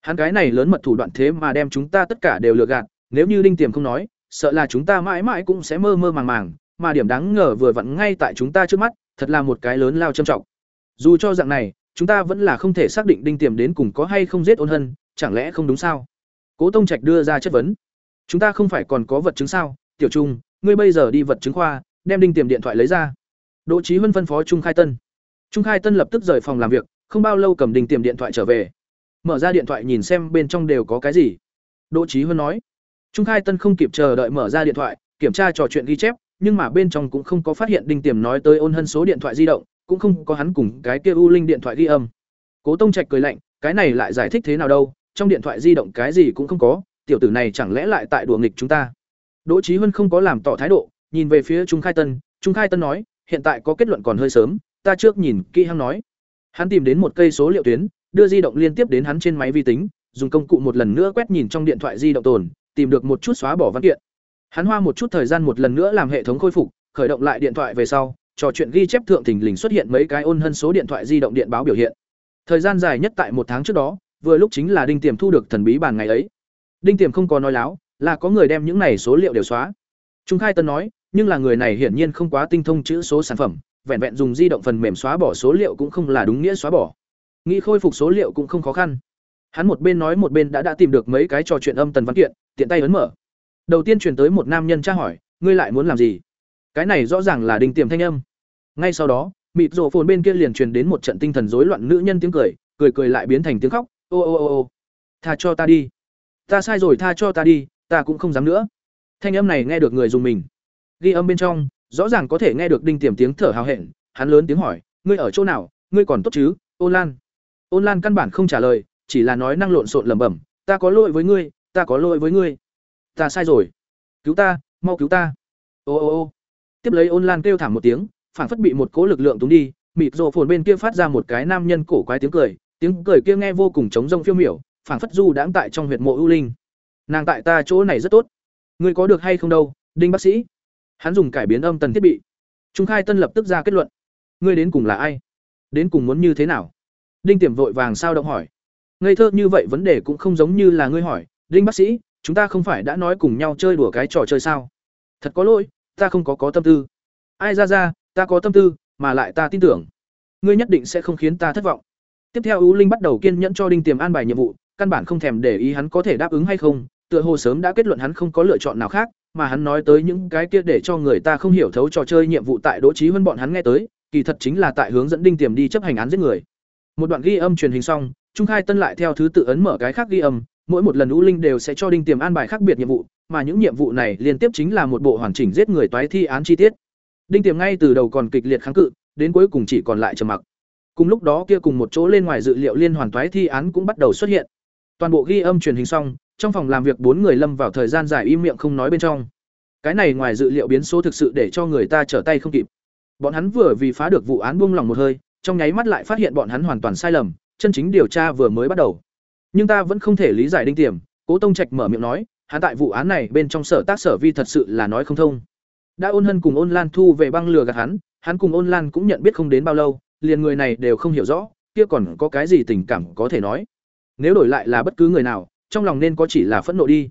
Hắn cái này lớn mật thủ đoạn thế mà đem chúng ta tất cả đều lừa gạt, nếu như Đinh Tiềm không nói, sợ là chúng ta mãi mãi cũng sẽ mơ mơ màng màng, mà điểm đáng ngờ vừa vặn ngay tại chúng ta trước mắt, thật là một cái lớn lao trầm trọng. Dù cho dạng này, chúng ta vẫn là không thể xác định Đinh Tiềm đến cùng có hay không giết Ôn Hân, chẳng lẽ không đúng sao? Cố Tông Trạch đưa ra chất vấn. Chúng ta không phải còn có vật chứng sao? Tiểu Trung, ngươi bây giờ đi vật chứng khoa, đem Đinh Tiềm điện thoại lấy ra. Đỗ Chí Huân phân phó Trung Khai Tân. Trung Khai Tân lập tức rời phòng làm việc, không bao lâu cầm Đinh Tiềm điện thoại trở về. Mở ra điện thoại nhìn xem bên trong đều có cái gì. Đỗ Chí Huân nói. Trung Khai Tân không kịp chờ đợi mở ra điện thoại, kiểm tra trò chuyện ghi chép, nhưng mà bên trong cũng không có phát hiện Đinh Tiềm nói tới ôn hân số điện thoại di động, cũng không có hắn cùng cái kia U Linh điện thoại ghi âm. Cố Tông Trạch cười lạnh, cái này lại giải thích thế nào đâu, trong điện thoại di động cái gì cũng không có, tiểu tử này chẳng lẽ lại tại đùa nghịch chúng ta. Đỗ Chí Huân không có làm tỏ thái độ, nhìn về phía Trung Khai Tân, Trung Khai Tân nói, hiện tại có kết luận còn hơi sớm, ta trước nhìn kỹ hăng nói. Hắn tìm đến một cây số liệu tuyến, đưa di động liên tiếp đến hắn trên máy vi tính, dùng công cụ một lần nữa quét nhìn trong điện thoại di động tồn, tìm được một chút xóa bỏ văn kiện. Hắn hoa một chút thời gian một lần nữa làm hệ thống khôi phục, khởi động lại điện thoại về sau, trò chuyện ghi chép thượng thình lình xuất hiện mấy cái ôn hân số điện thoại di động điện báo biểu hiện. Thời gian dài nhất tại một tháng trước đó, vừa lúc chính là Đinh Tiềm thu được thần bí bàn ngày ấy. Đinh Tiềm không có nói láo, là có người đem những này số liệu đều xóa. Trung Khai Tân nói, nhưng là người này hiển nhiên không quá tinh thông chữ số sản phẩm, vẹn vẹn dùng di động phần mềm xóa bỏ số liệu cũng không là đúng nghĩa xóa bỏ. Nghĩ khôi phục số liệu cũng không khó khăn. Hắn một bên nói một bên đã đã tìm được mấy cái trò chuyện âm tần văn kiện, tiện tay ấn mở. Đầu tiên truyền tới một nam nhân tra hỏi, ngươi lại muốn làm gì? Cái này rõ ràng là đinh tiềm thanh âm. Ngay sau đó, mịt rộ phồn bên kia liền truyền đến một trận tinh thần rối loạn nữ nhân tiếng cười, cười cười lại biến thành tiếng khóc, ô ô ô ô. Tha cho ta đi. Ta sai rồi tha cho ta đi, ta cũng không dám nữa. Thanh âm này nghe được người dùng mình. Ghi âm bên trong, rõ ràng có thể nghe được đinh tiềm tiếng thở hào hẹn, hắn lớn tiếng hỏi, ngươi ở chỗ nào, ngươi còn tốt chứ? Ôn Lan. Ôn Lan căn bản không trả lời, chỉ là nói năng lộn xộn lẩm bẩm, ta có lỗi với ngươi, ta có lỗi với ngươi. Ta sai rồi. Cứu ta, mau cứu ta. Ô ô ô. Tiếp lấy Ôn Lan kêu thảm một tiếng, phản phất bị một cỗ lực lượng túng đi, mịt rộ phồn bên kia phát ra một cái nam nhân cổ quái tiếng cười, tiếng cười kia nghe vô cùng trống rông phiêu miểu, phản phất du đãng tại trong huyệt mộ ưu linh. Nàng tại ta chỗ này rất tốt. Ngươi có được hay không đâu, Đinh bác sĩ. Hắn dùng cải biến âm tần thiết bị. Trung Khai Tân lập tức ra kết luận. Ngươi đến cùng là ai? Đến cùng muốn như thế nào? Đinh Tiềm vội vàng sao động hỏi. Ngây thơ như vậy vấn đề cũng không giống như là ngươi hỏi, Đinh bác sĩ, chúng ta không phải đã nói cùng nhau chơi đùa cái trò chơi sao? Thật có lỗi, ta không có có tâm tư. Ai ra ra, ta có tâm tư, mà lại ta tin tưởng, ngươi nhất định sẽ không khiến ta thất vọng. Tiếp theo U Linh bắt đầu kiên nhẫn cho Đinh Tiềm an bài nhiệm vụ, căn bản không thèm để ý hắn có thể đáp ứng hay không, tựa hồ sớm đã kết luận hắn không có lựa chọn nào khác, mà hắn nói tới những cái kia để cho người ta không hiểu thấu trò chơi nhiệm vụ tại Đỗ trí Hơn bọn hắn nghe tới, kỳ thật chính là tại hướng dẫn Đinh Tiềm đi chấp hành án giết người. Một đoạn ghi âm truyền hình xong, Trung Khai Tân lại theo thứ tự ấn mở cái khác ghi âm, mỗi một lần U Linh đều sẽ cho Đinh Tiềm an bài khác biệt nhiệm vụ, mà những nhiệm vụ này liên tiếp chính là một bộ hoàn chỉnh giết người toái thi án chi tiết. Đinh Tiềm ngay từ đầu còn kịch liệt kháng cự, đến cuối cùng chỉ còn lại trầm mặc. Cùng lúc đó kia cùng một chỗ lên ngoài dự liệu liên hoàn toái thi án cũng bắt đầu xuất hiện. Toàn bộ ghi âm truyền hình xong, trong phòng làm việc bốn người lâm vào thời gian dài im miệng không nói bên trong. Cái này ngoài dự liệu biến số thực sự để cho người ta trở tay không kịp. Bọn hắn vừa vì phá được vụ án buông lòng một hơi, trong nháy mắt lại phát hiện bọn hắn hoàn toàn sai lầm, chân chính điều tra vừa mới bắt đầu. Nhưng ta vẫn không thể lý giải đinh tiềm, Cố Tông Trạch mở miệng nói, hắn tại vụ án này bên trong sở tác sở vi thật sự là nói không thông. Đã ôn hân cùng ôn lan thu về băng lừa gạt hắn, hắn cùng ôn lan cũng nhận biết không đến bao lâu, liền người này đều không hiểu rõ, kia còn có cái gì tình cảm có thể nói. Nếu đổi lại là bất cứ người nào, trong lòng nên có chỉ là phẫn nộ đi.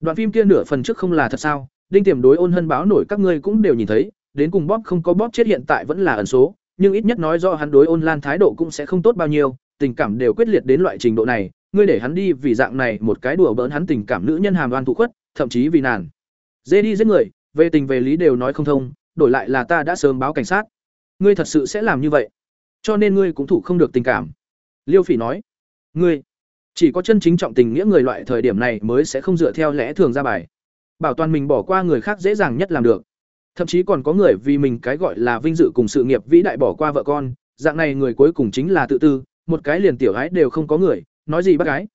Đoạn phim kia nửa phần trước không là thật sao? Đinh Tiềm đối ôn hân báo nổi các ngươi cũng đều nhìn thấy, đến cùng bóp không có bóp chết hiện tại vẫn là ẩn số, nhưng ít nhất nói do hắn đối ôn lan thái độ cũng sẽ không tốt bao nhiêu, tình cảm đều quyết liệt đến loại trình độ này, ngươi để hắn đi vì dạng này một cái đùa bỡn hắn tình cảm nữ nhân hàm oan thụ khuất, thậm chí vì nàn. Dê đi giết người, về tình về lý đều nói không thông, đổi lại là ta đã sớm báo cảnh sát. Ngươi thật sự sẽ làm như vậy? Cho nên ngươi cũng thủ không được tình cảm. Liêu Phỉ nói. Ngươi, chỉ có chân chính trọng tình nghĩa người loại thời điểm này mới sẽ không dựa theo lẽ thường ra bài. Bảo toàn mình bỏ qua người khác dễ dàng nhất làm được. Thậm chí còn có người vì mình cái gọi là vinh dự cùng sự nghiệp vĩ đại bỏ qua vợ con, dạng này người cuối cùng chính là tự tư, một cái liền tiểu gái đều không có người, nói gì bác gái.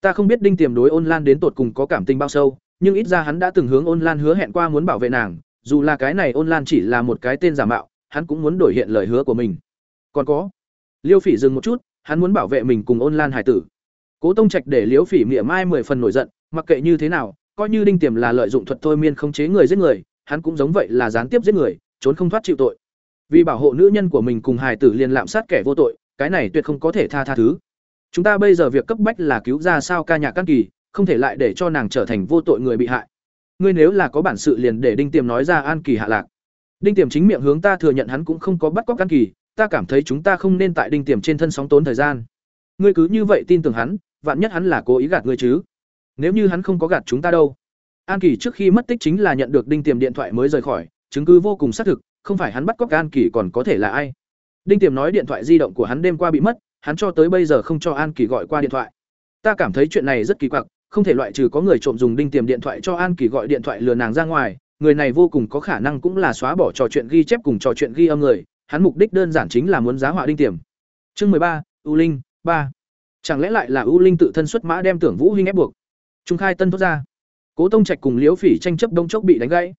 Ta không biết Đinh Tiềm đối Ôn Lan đến tột cùng có cảm tình bao sâu, nhưng ít ra hắn đã từng hướng Ôn Lan hứa hẹn qua muốn bảo vệ nàng, dù là cái này Ôn Lan chỉ là một cái tên giả mạo, hắn cũng muốn đổi hiện lời hứa của mình. Còn có, Liêu Phỉ dừng một chút, hắn muốn bảo vệ mình cùng Ôn Lan hải tử. Cố Tông Trạch để Liêu Phỉ mỉa mai mười phần nổi giận, mặc kệ như thế nào, coi như Đinh Tiềm là lợi dụng thuật thôi miên khống chế người giết người, hắn cũng giống vậy là gián tiếp giết người, trốn không thoát chịu tội. Vì bảo hộ nữ nhân của mình cùng hải tử liền lạm sát kẻ vô tội, cái này tuyệt không có thể tha tha thứ. Chúng ta bây giờ việc cấp bách là cứu ra sao ca nhạc căn kỳ, không thể lại để cho nàng trở thành vô tội người bị hại. Ngươi nếu là có bản sự liền để Đinh Tiềm nói ra an kỳ hạ lạc. Đinh Tiềm chính miệng hướng ta thừa nhận hắn cũng không có bắt cóc căn kỳ, ta cảm thấy chúng ta không nên tại Đinh Tiềm trên thân sóng tốn thời gian. Ngươi cứ như vậy tin tưởng hắn, vạn nhất hắn là cố ý gạt ngươi chứ? Nếu như hắn không có gạt chúng ta đâu? An Kỳ trước khi mất tích chính là nhận được Đinh Tiềm điện thoại mới rời khỏi, chứng cứ vô cùng xác thực, không phải hắn bắt cóc An Kỳ còn có thể là ai? Đinh Tiềm nói điện thoại di động của hắn đêm qua bị mất, hắn cho tới bây giờ không cho An Kỳ gọi qua điện thoại. Ta cảm thấy chuyện này rất kỳ quặc, không thể loại trừ có người trộm dùng Đinh Tiềm điện thoại cho An Kỳ gọi điện thoại lừa nàng ra ngoài, người này vô cùng có khả năng cũng là xóa bỏ trò chuyện ghi chép cùng trò chuyện ghi âm người, hắn mục đích đơn giản chính là muốn giá họa Đinh Tiềm. Chương mười ba, U Linh, ba. Chẳng lẽ lại là U Linh tự thân xuất mã đem Tưởng Vũ Hinh ép buộc? Trung khai tân thoát ra. Cố Tông Trạch cùng Liễu Phỉ tranh chấp đông chốc bị đánh gãy.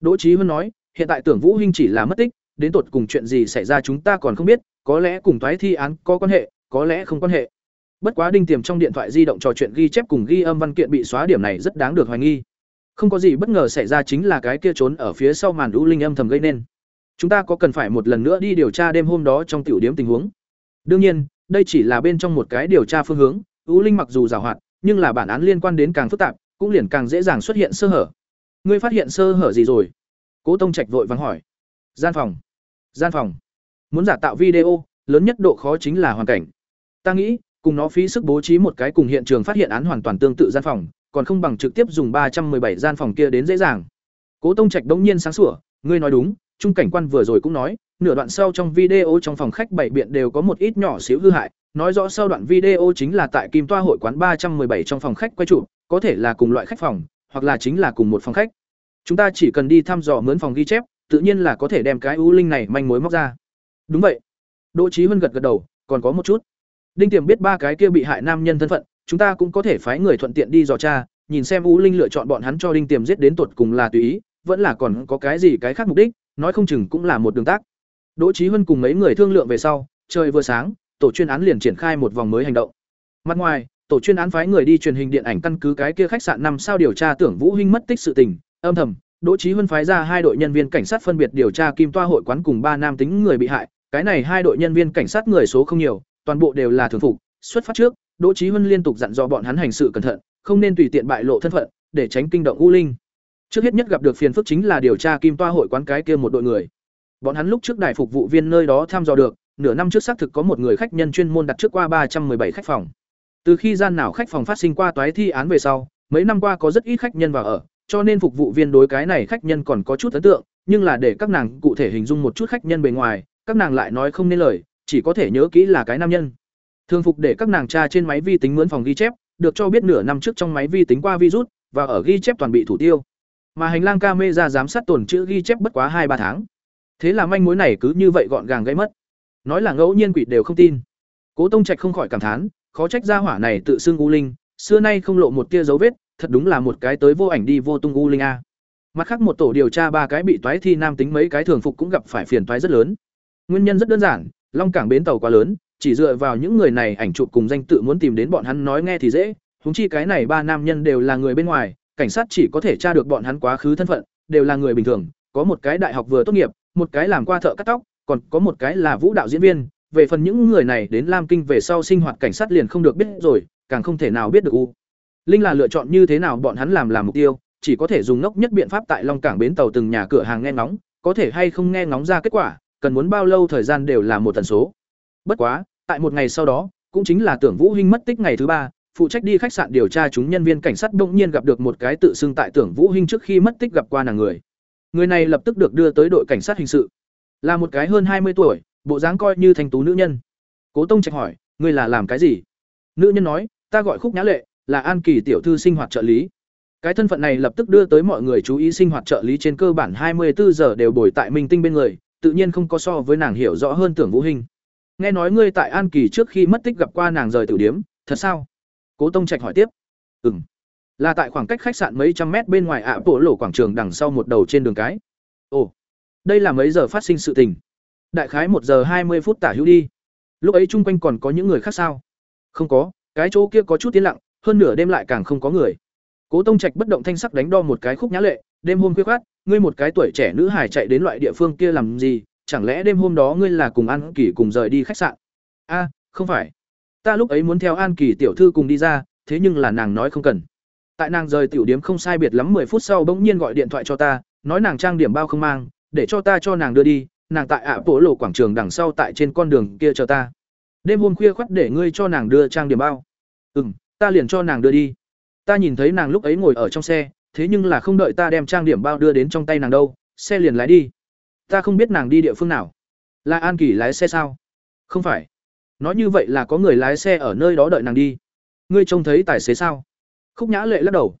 Đỗ Chí Huân nói, hiện tại Tưởng Vũ Hinh chỉ là mất tích, đến tột cùng chuyện gì xảy ra chúng ta còn không biết, có lẽ cùng toái thi án có quan hệ, có lẽ không quan hệ. Bất quá đinh tiềm trong điện thoại di động trò chuyện ghi chép cùng ghi âm văn kiện bị xóa điểm này rất đáng được hoài nghi. Không có gì bất ngờ xảy ra chính là cái kia trốn ở phía sau màn U Linh âm thầm gây nên. Chúng ta có cần phải một lần nữa đi điều tra đêm hôm đó trong tiểu điểm tình huống. Đương nhiên, đây chỉ là bên trong một cái điều tra phương hướng, U Linh mặc dù giàu hoạt, nhưng là bản án liên quan đến càng phức tạp, cũng liền càng dễ dàng xuất hiện sơ hở. Ngươi phát hiện sơ hở gì rồi? Cố Tông Trạch vội vàng hỏi. Gian phòng. Gian phòng. Muốn giả tạo video, lớn nhất độ khó chính là hoàn cảnh. Ta nghĩ, cùng nó phí sức bố trí một cái cùng hiện trường phát hiện án hoàn toàn tương tự gian phòng còn không bằng trực tiếp dùng ba trăm bảy gian phòng kia đến dễ dàng. Cố tông trạch bỗng nhiên sáng sủa ngươi nói đúng trung cảnh quan vừa rồi cũng nói nửa đoạn sau trong video trong phòng khách bảy biện đều có một ít nhỏ xíu hư hại nói rõ sau đoạn video chính là tại kim toa hội quán ba trăm bảy trong phòng khách quay trụ có thể là cùng loại khách phòng hoặc là chính là cùng một phòng khách. Chúng ta chỉ cần đi thăm dò mướn phòng ghi chép tự nhiên là có thể đem cái ưu linh này manh mối móc ra đúng vậy. Đỗ trí huân gật gật đầu, còn có một chút. Đinh tiềm biết ba cái kia bị hại nam nhân thân phận, chúng ta cũng có thể phái người thuận tiện đi dò tra, nhìn xem u linh lựa chọn bọn hắn cho đinh tiềm giết đến tột cùng là tùy ý, vẫn là còn có cái gì cái khác mục đích, nói không chừng cũng là một đường tác. Đỗ trí huân cùng mấy người thương lượng về sau, trời vừa sáng, tổ chuyên án liền triển khai một vòng mới hành động. Mặt ngoài, tổ chuyên án phái người đi truyền hình điện ảnh căn cứ cái kia khách sạn năm sao điều tra tưởng vũ hinh mất tích sự tình. Âm thầm, đỗ trí huân phái ra hai đội nhân viên cảnh sát phân biệt điều tra kim toa hội quán cùng ba nam tính người bị hại cái này hai đội nhân viên cảnh sát người số không nhiều, toàn bộ đều là thường phục. Xuất phát trước, đỗ trí huân liên tục dặn dò bọn hắn hành sự cẩn thận, không nên tùy tiện bại lộ thân phận, để tránh kinh động u linh. Trước hết nhất gặp được phiền phức chính là điều tra kim toa hội quán cái kia một đội người. Bọn hắn lúc trước đài phục vụ viên nơi đó thăm dò được, nửa năm trước xác thực có một người khách nhân chuyên môn đặt trước qua ba trăm bảy khách phòng. Từ khi gian nào khách phòng phát sinh qua toái thi án về sau, mấy năm qua có rất ít khách nhân vào ở, cho nên phục vụ viên đối cái này khách nhân còn có chút ấn tượng, nhưng là để các nàng cụ thể hình dung một chút khách nhân bề ngoài các nàng lại nói không nên lời, chỉ có thể nhớ kỹ là cái nam nhân. Thường phục để các nàng tra trên máy vi tính mướn phòng ghi chép, được cho biết nửa năm trước trong máy vi tính qua virus, và ở ghi chép toàn bị thủ tiêu. Mà hành lang camera giám sát tồn chữ ghi chép bất quá hai ba tháng. Thế là manh mối này cứ như vậy gọn gàng gây mất. Nói là ngẫu nhiên quỷ đều không tin. Cố tông trạch không khỏi cảm thán, khó trách gia hỏa này tự xưng u linh, xưa nay không lộ một tia dấu vết, thật đúng là một cái tới vô ảnh đi vô tung u linh a. Mặt khác một tổ điều tra ba cái bị toái thi nam tính mấy cái thường phục cũng gặp phải phiền toái rất lớn nguyên nhân rất đơn giản, long cảng bến tàu quá lớn, chỉ dựa vào những người này ảnh chụp cùng danh tự muốn tìm đến bọn hắn nói nghe thì dễ, huống chi cái này ba nam nhân đều là người bên ngoài, cảnh sát chỉ có thể tra được bọn hắn quá khứ thân phận, đều là người bình thường, có một cái đại học vừa tốt nghiệp, một cái làm qua thợ cắt tóc, còn có một cái là vũ đạo diễn viên, về phần những người này đến lam kinh về sau sinh hoạt cảnh sát liền không được biết rồi, càng không thể nào biết được u. Linh là lựa chọn như thế nào bọn hắn làm làm mục tiêu, chỉ có thể dùng ngốc nhất biện pháp tại long cảng bến tàu từng nhà cửa hàng nghe ngóng, có thể hay không nghe ngóng ra kết quả cần muốn bao lâu thời gian đều là một tần số. Bất quá, tại một ngày sau đó, cũng chính là tưởng vũ hinh mất tích ngày thứ ba, phụ trách đi khách sạn điều tra chúng nhân viên cảnh sát bỗng nhiên gặp được một cái tự xưng tại tưởng vũ hinh trước khi mất tích gặp qua nàng người. Người này lập tức được đưa tới đội cảnh sát hình sự. Là một cái hơn hai mươi tuổi, bộ dáng coi như thành tú nữ nhân. Cố tông trạch hỏi, ngươi là làm cái gì? Nữ nhân nói, ta gọi khúc nhã lệ, là an kỳ tiểu thư sinh hoạt trợ lý. Cái thân phận này lập tức đưa tới mọi người chú ý sinh hoạt trợ lý trên cơ bản hai mươi bốn giờ đều bồi tại minh tinh bên người tự nhiên không có so với nàng hiểu rõ hơn tưởng vũ hình nghe nói ngươi tại an kỳ trước khi mất tích gặp qua nàng rời tử điếm, thật sao? Cố tông trạch hỏi tiếp. Ừ m là tại khoảng cách khách sạn mấy trăm mét bên ngoài ạ, bộ lộ quảng trường đằng sau một đầu trên đường cái. Ồ. Đây là mấy giờ phát sinh sự tình? Đại khái một giờ hai mươi phút tả hữu đi. Lúc ấy chung quanh còn có những người khác sao? Không có, cái chỗ kia có chút tiến lặng, hơn nửa đêm lại càng không có người. Cố tông trạch bất động thanh sắc đánh đo một cái khúc nhã lệ đêm hôm khuya khoát, ngươi một cái tuổi trẻ nữ hải chạy đến loại địa phương kia làm gì? Chẳng lẽ đêm hôm đó ngươi là cùng an kỳ cùng rời đi khách sạn? A, không phải. Ta lúc ấy muốn theo an kỳ tiểu thư cùng đi ra, thế nhưng là nàng nói không cần. Tại nàng rời tiểu điếm không sai biệt lắm mười phút sau bỗng nhiên gọi điện thoại cho ta, nói nàng trang điểm bao không mang, để cho ta cho nàng đưa đi, nàng tại ạ bộ lộ quảng trường đằng sau tại trên con đường kia chờ ta. Đêm hôm khuya khoắt để ngươi cho nàng đưa trang điểm bao. Ừ m ta liền cho nàng đưa đi. Ta nhìn thấy nàng lúc ấy ngồi ở trong xe thế nhưng là không đợi ta đem trang điểm bao đưa đến trong tay nàng đâu, xe liền lái đi. Ta không biết nàng đi địa phương nào. Là an kỳ lái xe sao? Không phải. Nói như vậy là có người lái xe ở nơi đó đợi nàng đi. Ngươi trông thấy tài xế sao? Khúc nhã lệ lắc đầu.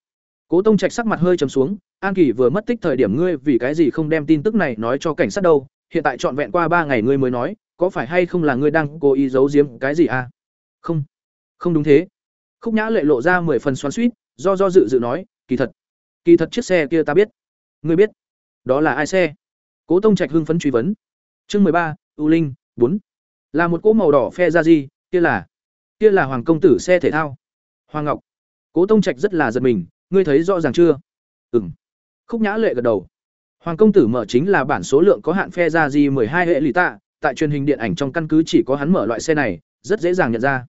Cố tông trạch sắc mặt hơi chấm xuống, an kỳ vừa mất tích thời điểm ngươi vì cái gì không đem tin tức này nói cho cảnh sát đâu, hiện tại trọn vẹn qua ba ngày ngươi mới nói, có phải hay không là ngươi đang cố ý giấu giếm cái gì à? Không. Không đúng thế. Khúc nhã lệ lộ ra mười phần xoắn suýt do do dự dự nói, kỳ thật kỳ thật chiếc xe kia ta biết. Ngươi biết. Đó là ai xe? Cố tông trạch hưng phấn truy vấn. Chương mười ba ưu linh, bốn. Là một cỗ màu đỏ phe ra gì? Kia là kia là hoàng công tử xe thể thao. Hoàng ngọc. Cố tông trạch rất là giật mình. Ngươi thấy rõ ràng chưa? Ừ m khúc nhã lệ gật đầu. Hoàng công tử mở chính là bản số lượng có hạn phe ra gì hai hệ lì tạ. Tại truyền hình điện ảnh trong căn cứ chỉ có hắn mở loại xe này, rất dễ dàng nhận ra.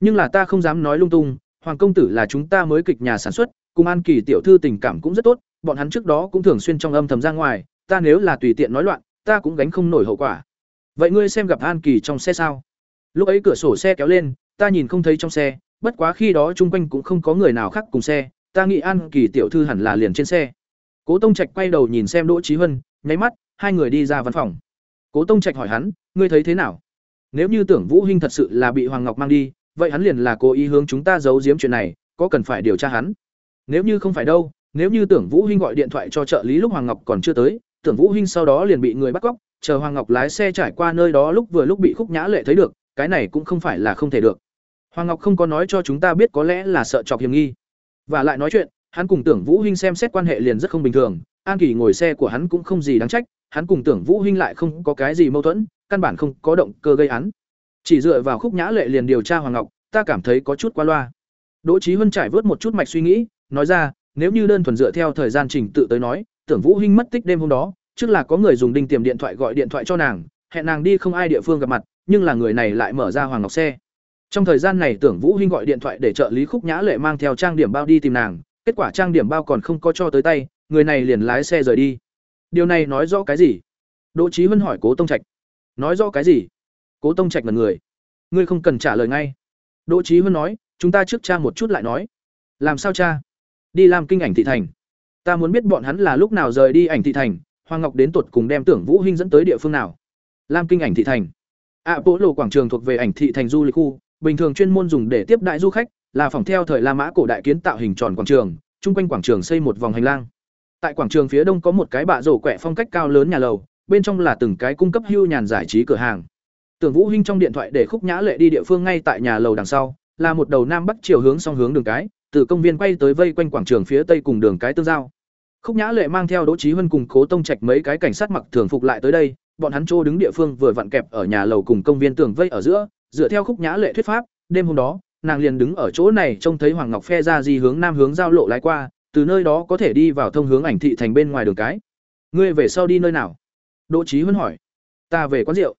Nhưng là ta không dám nói lung tung. Hoàng công tử là chúng ta mới kịch nhà sản xuất cùng an kỳ tiểu thư tình cảm cũng rất tốt bọn hắn trước đó cũng thường xuyên trong âm thầm ra ngoài ta nếu là tùy tiện nói loạn ta cũng gánh không nổi hậu quả vậy ngươi xem gặp an kỳ trong xe sao lúc ấy cửa sổ xe kéo lên ta nhìn không thấy trong xe, bất quá khi đó chung quanh cũng không có người nào khác cùng xe, ta nghĩ An Kỳ tiểu thư hẳn là liền trên xe. Cố Tông Trạch quay đầu nhìn xem Đỗ Chí Hân, nháy mắt, hai người đi ra văn phòng. Cố Tông Trạch hỏi hắn, ngươi thấy thế nào? Nếu như tưởng Vũ Hinh thật sự là bị Hoàng Ngọc mang đi, vậy hắn liền là cố ý hướng chúng ta giấu giếm chuyện này, có cần phải điều tra hắn. Nếu như không phải đâu, nếu như tưởng Vũ Hinh gọi điện thoại cho trợ lý lúc Hoàng Ngọc còn chưa tới, tưởng Vũ Hinh sau đó liền bị người bắt cóc, chờ Hoàng Ngọc lái xe trải qua nơi đó lúc vừa lúc bị Khúc Nhã Lệ thấy được, cái này cũng không phải là không thể được. Hoàng Ngọc không có nói cho chúng ta biết có lẽ là sợ chọc hiểm nghi. Và lại nói chuyện, hắn cùng Tưởng Vũ Hinh xem xét quan hệ liền rất không bình thường, An Kỳ ngồi xe của hắn cũng không gì đáng trách, hắn cùng Tưởng Vũ Hinh lại không có cái gì mâu thuẫn, căn bản không có động cơ gây án. Chỉ dựa vào Khúc Nhã Lệ liền điều tra Hoàng Ngọc, ta cảm thấy có chút quá loa. Đỗ Chí Huân trải vớt một chút mạch suy nghĩ, nói ra, nếu như đơn thuần dựa theo thời gian trình tự tới nói, Tưởng Vũ Hinh mất tích đêm hôm đó, trước là có người dùng đinh tiềm điện thoại gọi điện thoại cho nàng, hẹn nàng đi không ai địa phương gặp mặt, nhưng là người này lại mở ra Hoàng Ngọc xe. Trong thời gian này Tưởng Vũ Hinh gọi điện thoại để trợ lý Khúc Nhã Lệ mang theo trang điểm bao đi tìm nàng, kết quả trang điểm bao còn không có cho tới tay, người này liền lái xe rời đi. Điều này nói rõ cái gì? Đỗ Chí Huân hỏi Cố Tông Trạch. Nói rõ cái gì? Cố Tông Trạch ngẩn người. Ngươi không cần trả lời ngay. Đỗ Chí Huân nói, chúng ta trước tra một chút lại nói. Làm sao cha? Đi làm kinh ảnh thị thành. Ta muốn biết bọn hắn là lúc nào rời đi ảnh thị thành, Hoàng Ngọc đến tuột cùng đem Tưởng Vũ Hinh dẫn tới địa phương nào? Lam Kinh ảnh thị thành. ạ bộ lộ quảng trường thuộc về ảnh thị thành du lịch khu, bình thường chuyên môn dùng để tiếp đại du khách, là phòng theo thời La Mã cổ đại kiến tạo hình tròn quảng trường, trung quanh quảng trường xây một vòng hành lang. Tại quảng trường phía đông có một cái bạ rổ quẹ phong cách cao lớn nhà lầu, bên trong là từng cái cung cấp hưu nhàn giải trí cửa hàng. Tưởng Vũ Hinh trong điện thoại để Khúc Nhã Lệ đi địa phương ngay tại nhà lầu đằng sau, là một đầu nam bắc chiều hướng song hướng đường cái, từ công viên quay tới vây quanh quảng trường phía tây cùng đường cái tương giao. Khúc Nhã Lệ mang theo Đỗ Chí Huân cùng Cố Tông Trạch mấy cái cảnh sát mặc thường phục lại tới đây, bọn hắn trô đứng địa phương vừa vặn kẹp ở nhà lầu cùng công viên tường vây ở giữa, dựa theo Khúc Nhã Lệ thuyết pháp, đêm hôm đó, nàng liền đứng ở chỗ này trông thấy Hoàng Ngọc phe ra gì hướng nam hướng giao lộ lái qua, từ nơi đó có thể đi vào thông hướng ảnh thị thành bên ngoài đường cái. Ngươi về sau đi nơi nào? Đỗ Chí Huân hỏi. Ta về quán rượu.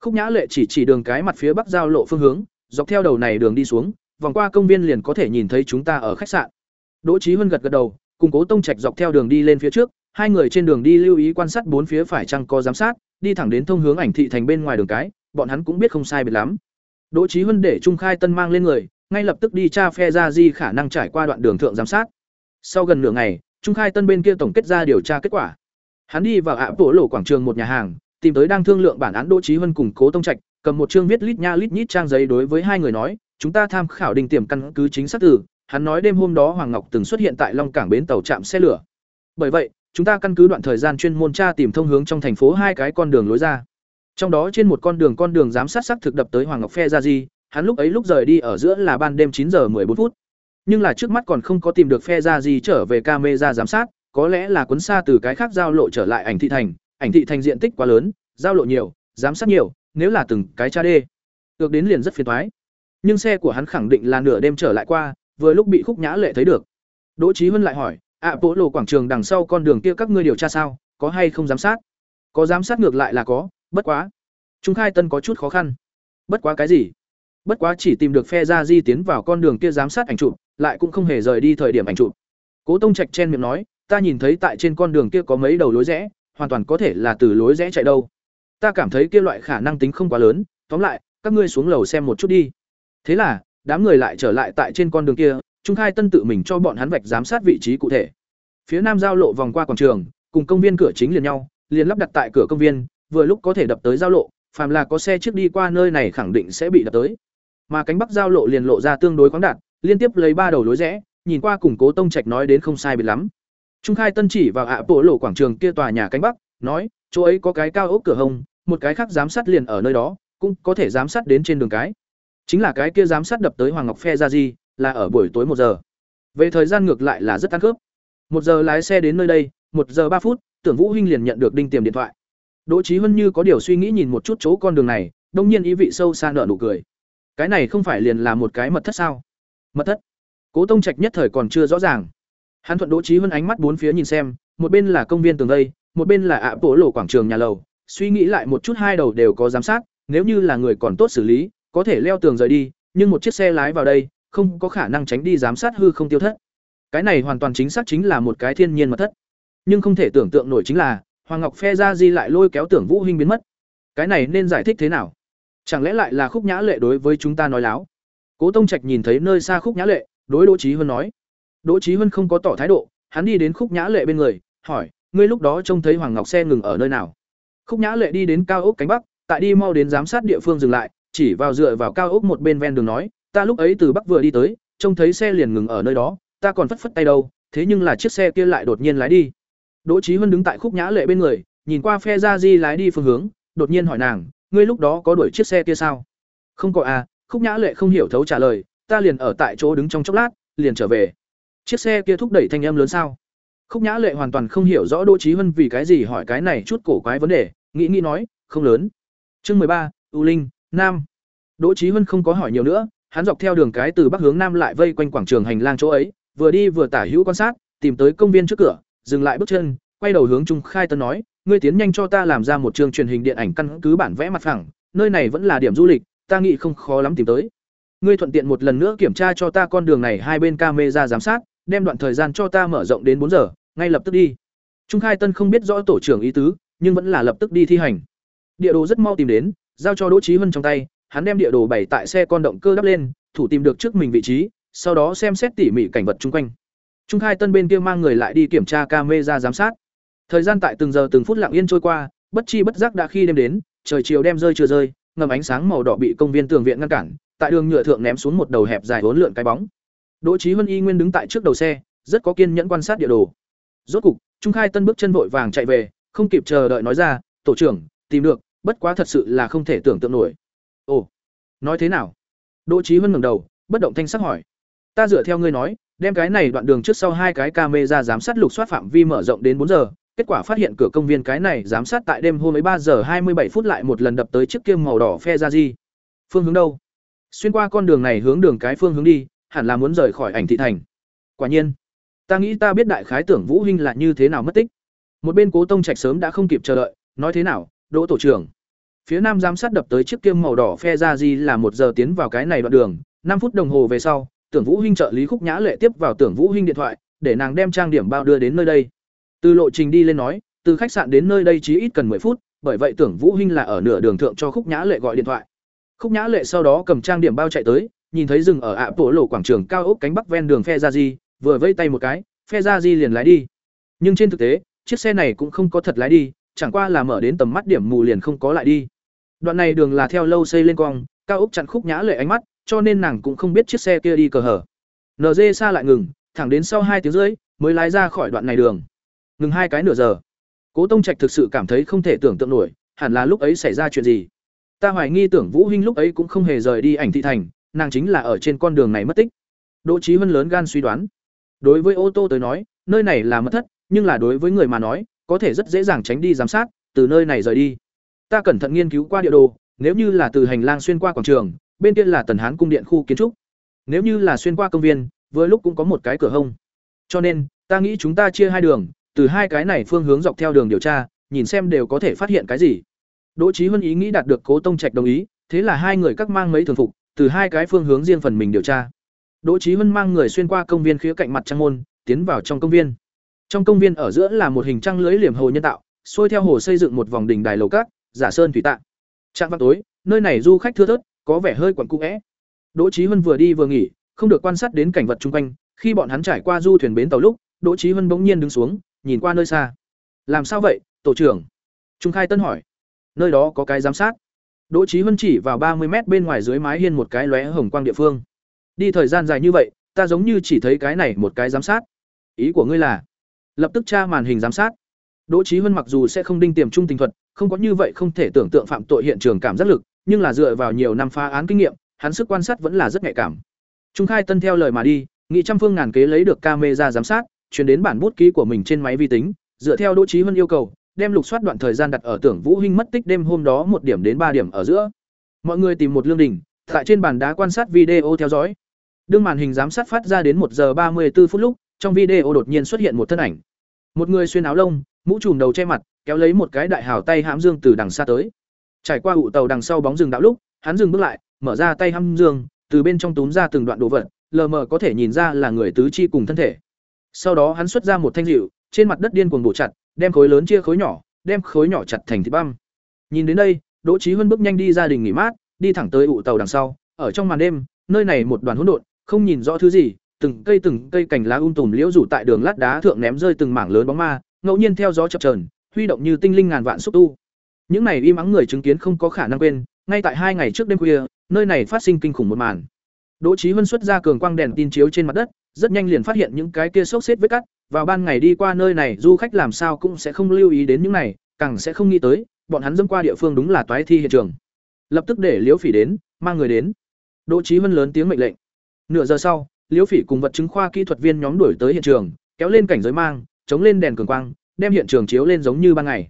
Khúc Nhã Lệ chỉ chỉ đường cái mặt phía bắc giao lộ phương hướng, dọc theo đầu này đường đi xuống, vòng qua công viên liền có thể nhìn thấy chúng ta ở khách sạn. Đỗ Chí Huân gật gật đầu, cùng Cố Tông Trạch dọc theo đường đi lên phía trước, hai người trên đường đi lưu ý quan sát bốn phía phải chăng có giám sát, đi thẳng đến thông hướng ảnh thị thành bên ngoài đường cái, bọn hắn cũng biết không sai biệt lắm. Đỗ Chí Huân để Trung Khai Tân mang lên người, ngay lập tức đi tra phe ra di khả năng trải qua đoạn đường thượng giám sát. Sau gần nửa ngày, Trung Khai Tân bên kia tổng kết ra điều tra kết quả. Hắn đi vào ạ bộ lỗ quảng trường một nhà hàng, tìm tới đang thương lượng bản án Đỗ Chí Huân cùng Cố Tông Trạch, cầm một chương viết lít nha lít nhít trang giấy đối với hai người nói, chúng ta tham khảo đinh tiềm căn cứ chính xác từ, hắn nói đêm hôm đó Hoàng Ngọc từng xuất hiện tại Long Cảng bến tàu trạm xe lửa. Bởi vậy, chúng ta căn cứ đoạn thời gian chuyên môn tra tìm thông hướng trong thành phố hai cái con đường lối ra. Trong đó trên một con đường con đường giám sát xác thực đập tới Hoàng Ngọc phe ra gì, hắn lúc ấy lúc rời đi ở giữa là ban đêm chín giờ bốn phút. Nhưng là trước mắt còn không có tìm được phe ra gì trở về camera giám sát, có lẽ là cuốn xa từ cái khác giao lộ trở lại ảnh thị thành, ảnh thị thành diện tích quá lớn, giao lộ nhiều, giám sát nhiều, nếu là từng cái tra đê, được đến liền rất phiền toái. Nhưng xe của hắn khẳng định là nửa đêm trở lại qua, vừa lúc bị Khúc Nhã Lệ thấy được. Đỗ Chí Huân lại hỏi, "ạ, à, bộ lộ quảng trường đằng sau con đường kia các ngươi điều tra sao, có hay không giám sát?" Có giám sát ngược lại là có, bất quá. chúng Khai Tân có chút khó khăn. Bất quá cái gì? Bất quá chỉ tìm được phe ra di tiến vào con đường kia giám sát ảnh chụp, lại cũng không hề rời đi thời điểm ảnh chụp. Cố Tông Trạch chen miệng nói, "Ta nhìn thấy tại trên con đường kia có mấy đầu lối rẽ, hoàn toàn có thể là từ lối rẽ chạy đâu. Ta cảm thấy kia loại khả năng tính không quá lớn, tóm lại, các ngươi xuống lầu xem một chút đi." Thế là, đám người lại trở lại tại trên con đường kia, Trung Khai Tân tự mình cho bọn hắn vạch giám sát vị trí cụ thể. Phía nam giao lộ vòng qua quảng trường, cùng công viên cửa chính liền nhau, liền lắp đặt tại cửa công viên, vừa lúc có thể đập tới giao lộ, phàm là có xe trước đi qua nơi này khẳng định sẽ bị đập tới. Mà cánh bắc giao lộ liền lộ ra tương đối khoáng đạt, liên tiếp lấy ba đầu lối rẽ, nhìn qua cùng Cố Tông Trạch nói đến không sai biệt lắm. Trung Khai Tân chỉ vào ạ bộ lộ quảng trường kia tòa nhà cánh bắc, nói, chỗ ấy có cái cao ốc cửa hồng, một cái khác giám sát liền ở nơi đó, cũng có thể giám sát đến trên đường cái. Chính là cái kia giám sát đập tới Hoàng Ngọc Phe ra gì, là ở buổi tối một giờ. Về thời gian ngược lại là rất ăn khớp. Một giờ lái xe đến nơi đây, một giờ ba phút, Tưởng Vũ Hinh liền nhận được đinh tiềm điện thoại. Đỗ Chí Huân như có điều suy nghĩ nhìn một chút chỗ con đường này, đông nhiên ý vị sâu xa nở nụ cười. Cái này không phải liền là một cái mật thất sao? Mật thất? Cố Tông Trạch nhất thời còn chưa rõ ràng. Hắn thuận Đỗ Chí Huân ánh mắt bốn phía nhìn xem, một bên là công viên tường đây, một bên là ạ bộ lộ quảng trường nhà lầu, suy nghĩ lại một chút hai đầu đều có giám sát, nếu như là người còn tốt xử lý, có thể leo tường rời đi, nhưng một chiếc xe lái vào đây, không có khả năng tránh đi giám sát hư không tiêu thất. Cái này hoàn toàn chính xác chính là một cái thiên nhiên mật thất. Nhưng không thể tưởng tượng nổi chính là, Hoàng Ngọc phe ra di lại lôi kéo Tưởng Vũ Hinh biến mất. Cái này nên giải thích thế nào? Chẳng lẽ lại là khúc nhã lệ đối với chúng ta nói láo? Cố Tông Trạch nhìn thấy nơi xa Khúc Nhã Lệ, đối Đỗ Chí Huân nói. Đỗ Chí Huân không có tỏ thái độ, hắn đi đến Khúc Nhã Lệ bên người, hỏi, ngươi lúc đó trông thấy Hoàng Ngọc xe ngừng ở nơi nào? Khúc Nhã Lệ đi đến cao ốc cánh bắc, tại đi mau đến giám sát địa phương dừng lại, chỉ vào dựa vào cao ốc một bên ven đường nói, ta lúc ấy từ bắc vừa đi tới, trông thấy xe liền ngừng ở nơi đó, ta còn phất phất tay đâu, thế nhưng là chiếc xe kia lại đột nhiên lái đi. Đỗ Chí Huân đứng tại Khúc Nhã Lệ bên người, nhìn qua phe ra di lái đi phương hướng, đột nhiên hỏi nàng, ngươi lúc đó có đuổi chiếc xe kia sao? Không có à, Khúc Nhã Lệ không hiểu thấu trả lời, ta liền ở tại chỗ đứng trong chốc lát, liền trở về. Chiếc xe kia thúc đẩy thanh âm lớn sao? Khúc Nhã Lệ hoàn toàn không hiểu rõ Đỗ Chí Huân vì cái gì hỏi cái này chút cổ quái vấn đề, nghĩ nghĩ nói, không lớn. Chương mười ba, U Linh, Nam. Đỗ Chí Hân không có hỏi nhiều nữa, hắn dọc theo đường cái từ bắc hướng nam lại vây quanh quảng trường hành lang chỗ ấy, vừa đi vừa tả hữu quan sát, tìm tới công viên trước cửa, dừng lại bước chân, quay đầu hướng Trung Khai Tân nói, ngươi tiến nhanh cho ta làm ra một chương truyền hình điện ảnh căn cứ bản vẽ mặt phẳng, nơi này vẫn là điểm du lịch, ta nghĩ không khó lắm tìm tới. Ngươi thuận tiện một lần nữa kiểm tra cho ta con đường này hai bên camera giám sát, đem đoạn thời gian cho ta mở rộng đến bốn giờ, ngay lập tức đi. Trung Khai Tân không biết rõ tổ trưởng ý tứ, nhưng vẫn là lập tức đi thi hành. Địa đồ rất mau tìm đến, giao cho Đỗ Chí Hân trong tay, hắn đem địa đồ bày tại xe con động cơ đắp lên, thủ tìm được trước mình vị trí, sau đó xem xét tỉ mỉ cảnh vật chung quanh. Trung Khai Tân bên kia mang người lại đi kiểm tra camera giám sát. Thời gian tại từng giờ từng phút lặng yên trôi qua, bất chi bất giác đã khi đêm đến, trời chiều đem rơi chưa rơi, ngầm ánh sáng màu đỏ bị công viên tường viện ngăn cản, tại đường nhựa thượng ném xuống một đầu hẹp dài hỗn lượn cái bóng. Đỗ Chí Huân y nguyên đứng tại trước đầu xe, rất có kiên nhẫn quan sát địa đồ. Rốt cục, Trung Khai Tân bước chân vội vàng chạy về, không kịp chờ đợi nói ra, "Tổ trưởng, tìm được, bất quá thật sự là không thể tưởng tượng nổi." Nói thế nào?" Đỗ trí Huân ngẩng đầu, bất động thanh sắc hỏi. "Ta dựa theo ngươi nói, đem cái này đoạn đường trước sau hai cái camera giám sát lục soát phạm vi mở rộng đến bốn giờ, kết quả phát hiện cửa công viên cái này giám sát tại đêm hôm ấy ba giờ hai mươi bảy phút lại một lần đập tới chiếc kia màu đỏ phe ra gì. Phương hướng đâu? Xuyên qua con đường này hướng đường cái phương hướng đi, hẳn là muốn rời khỏi ảnh thị thành. Quả nhiên, ta nghĩ ta biết đại khái tưởng Vũ huynh là như thế nào mất tích. Một bên Cố Tông Trạch sớm đã không kịp chờ đợi, nói thế nào, Đỗ tổ trưởng. Phía nam giám sát đập tới chiếc kiêm màu đỏ phe ra di là một giờ tiến vào cái này đoạn đường, năm phút đồng hồ về sau, Tưởng Vũ huynh trợ lý Khúc Nhã Lệ tiếp vào Tưởng Vũ huynh điện thoại, để nàng đem trang điểm bao đưa đến nơi đây. Từ lộ trình đi lên nói, từ khách sạn đến nơi đây chỉ ít cần 10 phút, bởi vậy Tưởng Vũ huynh là ở nửa đường thượng cho Khúc Nhã Lệ gọi điện thoại. Khúc Nhã Lệ sau đó cầm trang điểm bao chạy tới, nhìn thấy rừng ở ạ bộ lộ quảng trường cao ốc cánh bắc ven đường phe ra di, vừa vây tay một cái, phe ra di liền lái đi. Nhưng trên thực tế, chiếc xe này cũng không có thật lái đi, chẳng qua là mở đến tầm mắt điểm mù liền không có lại đi. Đoạn này đường là theo lâu xây lên cong, cao ốc chặn Khúc Nhã Lệ ánh mắt, cho nên nàng cũng không biết chiếc xe kia đi cờ hở. NG xa lại ngừng, thẳng đến sau hai tiếng rưỡi mới lái ra khỏi đoạn này đường. Ngừng hai cái nửa giờ. Cố Tông Trạch thực sự cảm thấy không thể tưởng tượng nổi, hẳn là lúc ấy xảy ra chuyện gì. Ta hoài nghi tưởng Vũ huynh lúc ấy cũng không hề rời đi ảnh thị thành, nàng chính là ở trên con đường này mất tích. Đỗ Chí Vân lớn gan suy đoán. Đối với ô tô tới nói, nơi này là mất thất, nhưng là đối với người mà nói, có thể rất dễ dàng tránh đi giám sát, từ nơi này rời đi. Ta cẩn thận nghiên cứu qua địa đồ, nếu như là từ hành lang xuyên qua quảng trường, bên kia là Tần Hán cung điện khu kiến trúc. Nếu như là xuyên qua công viên, với lúc cũng có một cái cửa hông. Cho nên, ta nghĩ chúng ta chia hai đường, từ hai cái này phương hướng dọc theo đường điều tra, nhìn xem đều có thể phát hiện cái gì. Đỗ Chí Huân ý nghĩ đạt được Cố Tông Trạch đồng ý, thế là hai người các mang mấy thường phục, từ hai cái phương hướng riêng phần mình điều tra. Đỗ Chí Huân mang người xuyên qua công viên khía cạnh mặt trăng môn, tiến vào trong công viên. Trong công viên ở giữa là một hình trăng lưới liềm hồ nhân tạo, xuôi theo hồ xây dựng một vòng đỉnh đài lầu cát, giả sơn thủy tạ. Trạng vào tối, nơi này du khách thưa thớt, có vẻ hơi quẩn cũ é. Đỗ Chí Huân vừa đi vừa nghỉ, không được quan sát đến cảnh vật chung quanh, khi bọn hắn trải qua du thuyền bến tàu lúc, Đỗ Chí Huân bỗng nhiên đứng xuống, nhìn qua nơi xa. "Làm sao vậy, tổ trưởng?" Trung Khai Tân hỏi. "Nơi đó có cái giám sát." Đỗ Chí Huân chỉ vào ba mươi mét bên ngoài dưới mái hiên một cái lóe hồng quang địa phương. "Đi thời gian dài như vậy, ta giống như chỉ thấy cái này một cái giám sát. Ý của ngươi là?" Lập tức tra màn hình giám sát. Đỗ Chí Huân mặc dù sẽ không đinh tiềm trung tình thuật, không có như vậy không thể tưởng tượng phạm tội hiện trường cảm giác lực, nhưng là dựa vào nhiều năm phá án kinh nghiệm, hắn sức quan sát vẫn là rất nhạy cảm. Trung Khai Tân theo lời mà đi, nghị trăm phương ngàn kế lấy được camera giám sát, truyền đến bản bút ký của mình trên máy vi tính, dựa theo Đỗ Chí hơn yêu cầu, đem lục soát đoạn thời gian đặt ở tưởng Vũ Hinh mất tích đêm hôm đó một điểm đến ba điểm ở giữa. Mọi người tìm một lương đỉnh, tại trên bàn đá quan sát video theo dõi. Đương màn hình giám sát phát ra đến một giờ ba mươi 34 phút lúc, trong video đột nhiên xuất hiện một thân ảnh. Một người xuyên áo lông, mũ trùm đầu che mặt, kéo lấy một cái đại hào tay hãm dương từ đằng xa tới. Trải qua ụ tàu đằng sau bóng rừng đạo lúc, hắn dừng bước lại, mở ra tay hãm dương, từ bên trong túm ra từng đoạn đồ vật, lờ mờ có thể nhìn ra là người tứ chi cùng thân thể. Sau đó hắn xuất ra một thanh dịu, trên mặt đất điên cuồng bổ chặt, đem khối lớn chia khối nhỏ, đem khối nhỏ chặt thành thịt băm. Nhìn đến đây, Đỗ Chí Huân bước nhanh đi ra đình nghỉ mát, đi thẳng tới ụ tàu đằng sau, ở trong màn đêm, nơi này một đoàn hỗn độn, không nhìn rõ thứ gì, từng cây từng cây cành lá um tùm liễu rủ tại đường lát đá thượng ném rơi từng mảng lớn bóng ma, ngẫu nhiên theo gió chập chờn, huy động như tinh linh ngàn vạn xúc tu. Những này im ắng người chứng kiến không có khả năng quên, ngay tại hai ngày trước đêm khuya, nơi này phát sinh kinh khủng một màn. Đỗ Chí Huân xuất ra cường quang đèn tin chiếu trên mặt đất, rất nhanh liền phát hiện những cái kia xốc xếp vết cắt, vào ban ngày đi qua nơi này, du khách làm sao cũng sẽ không lưu ý đến những này, càng sẽ không nghĩ tới, bọn hắn dẫm qua địa phương đúng là toái thi hiện trường. Lập tức để Liễu Phỉ đến, mang người đến. Đỗ Chí Huân lớn tiếng mệnh lệnh. Nửa giờ sau, Liễu Phỉ cùng vật chứng khoa kỹ thuật viên nhóm đuổi tới hiện trường, kéo lên cảnh giới mang, chống lên đèn cường quang, đem hiện trường chiếu lên giống như ban ngày.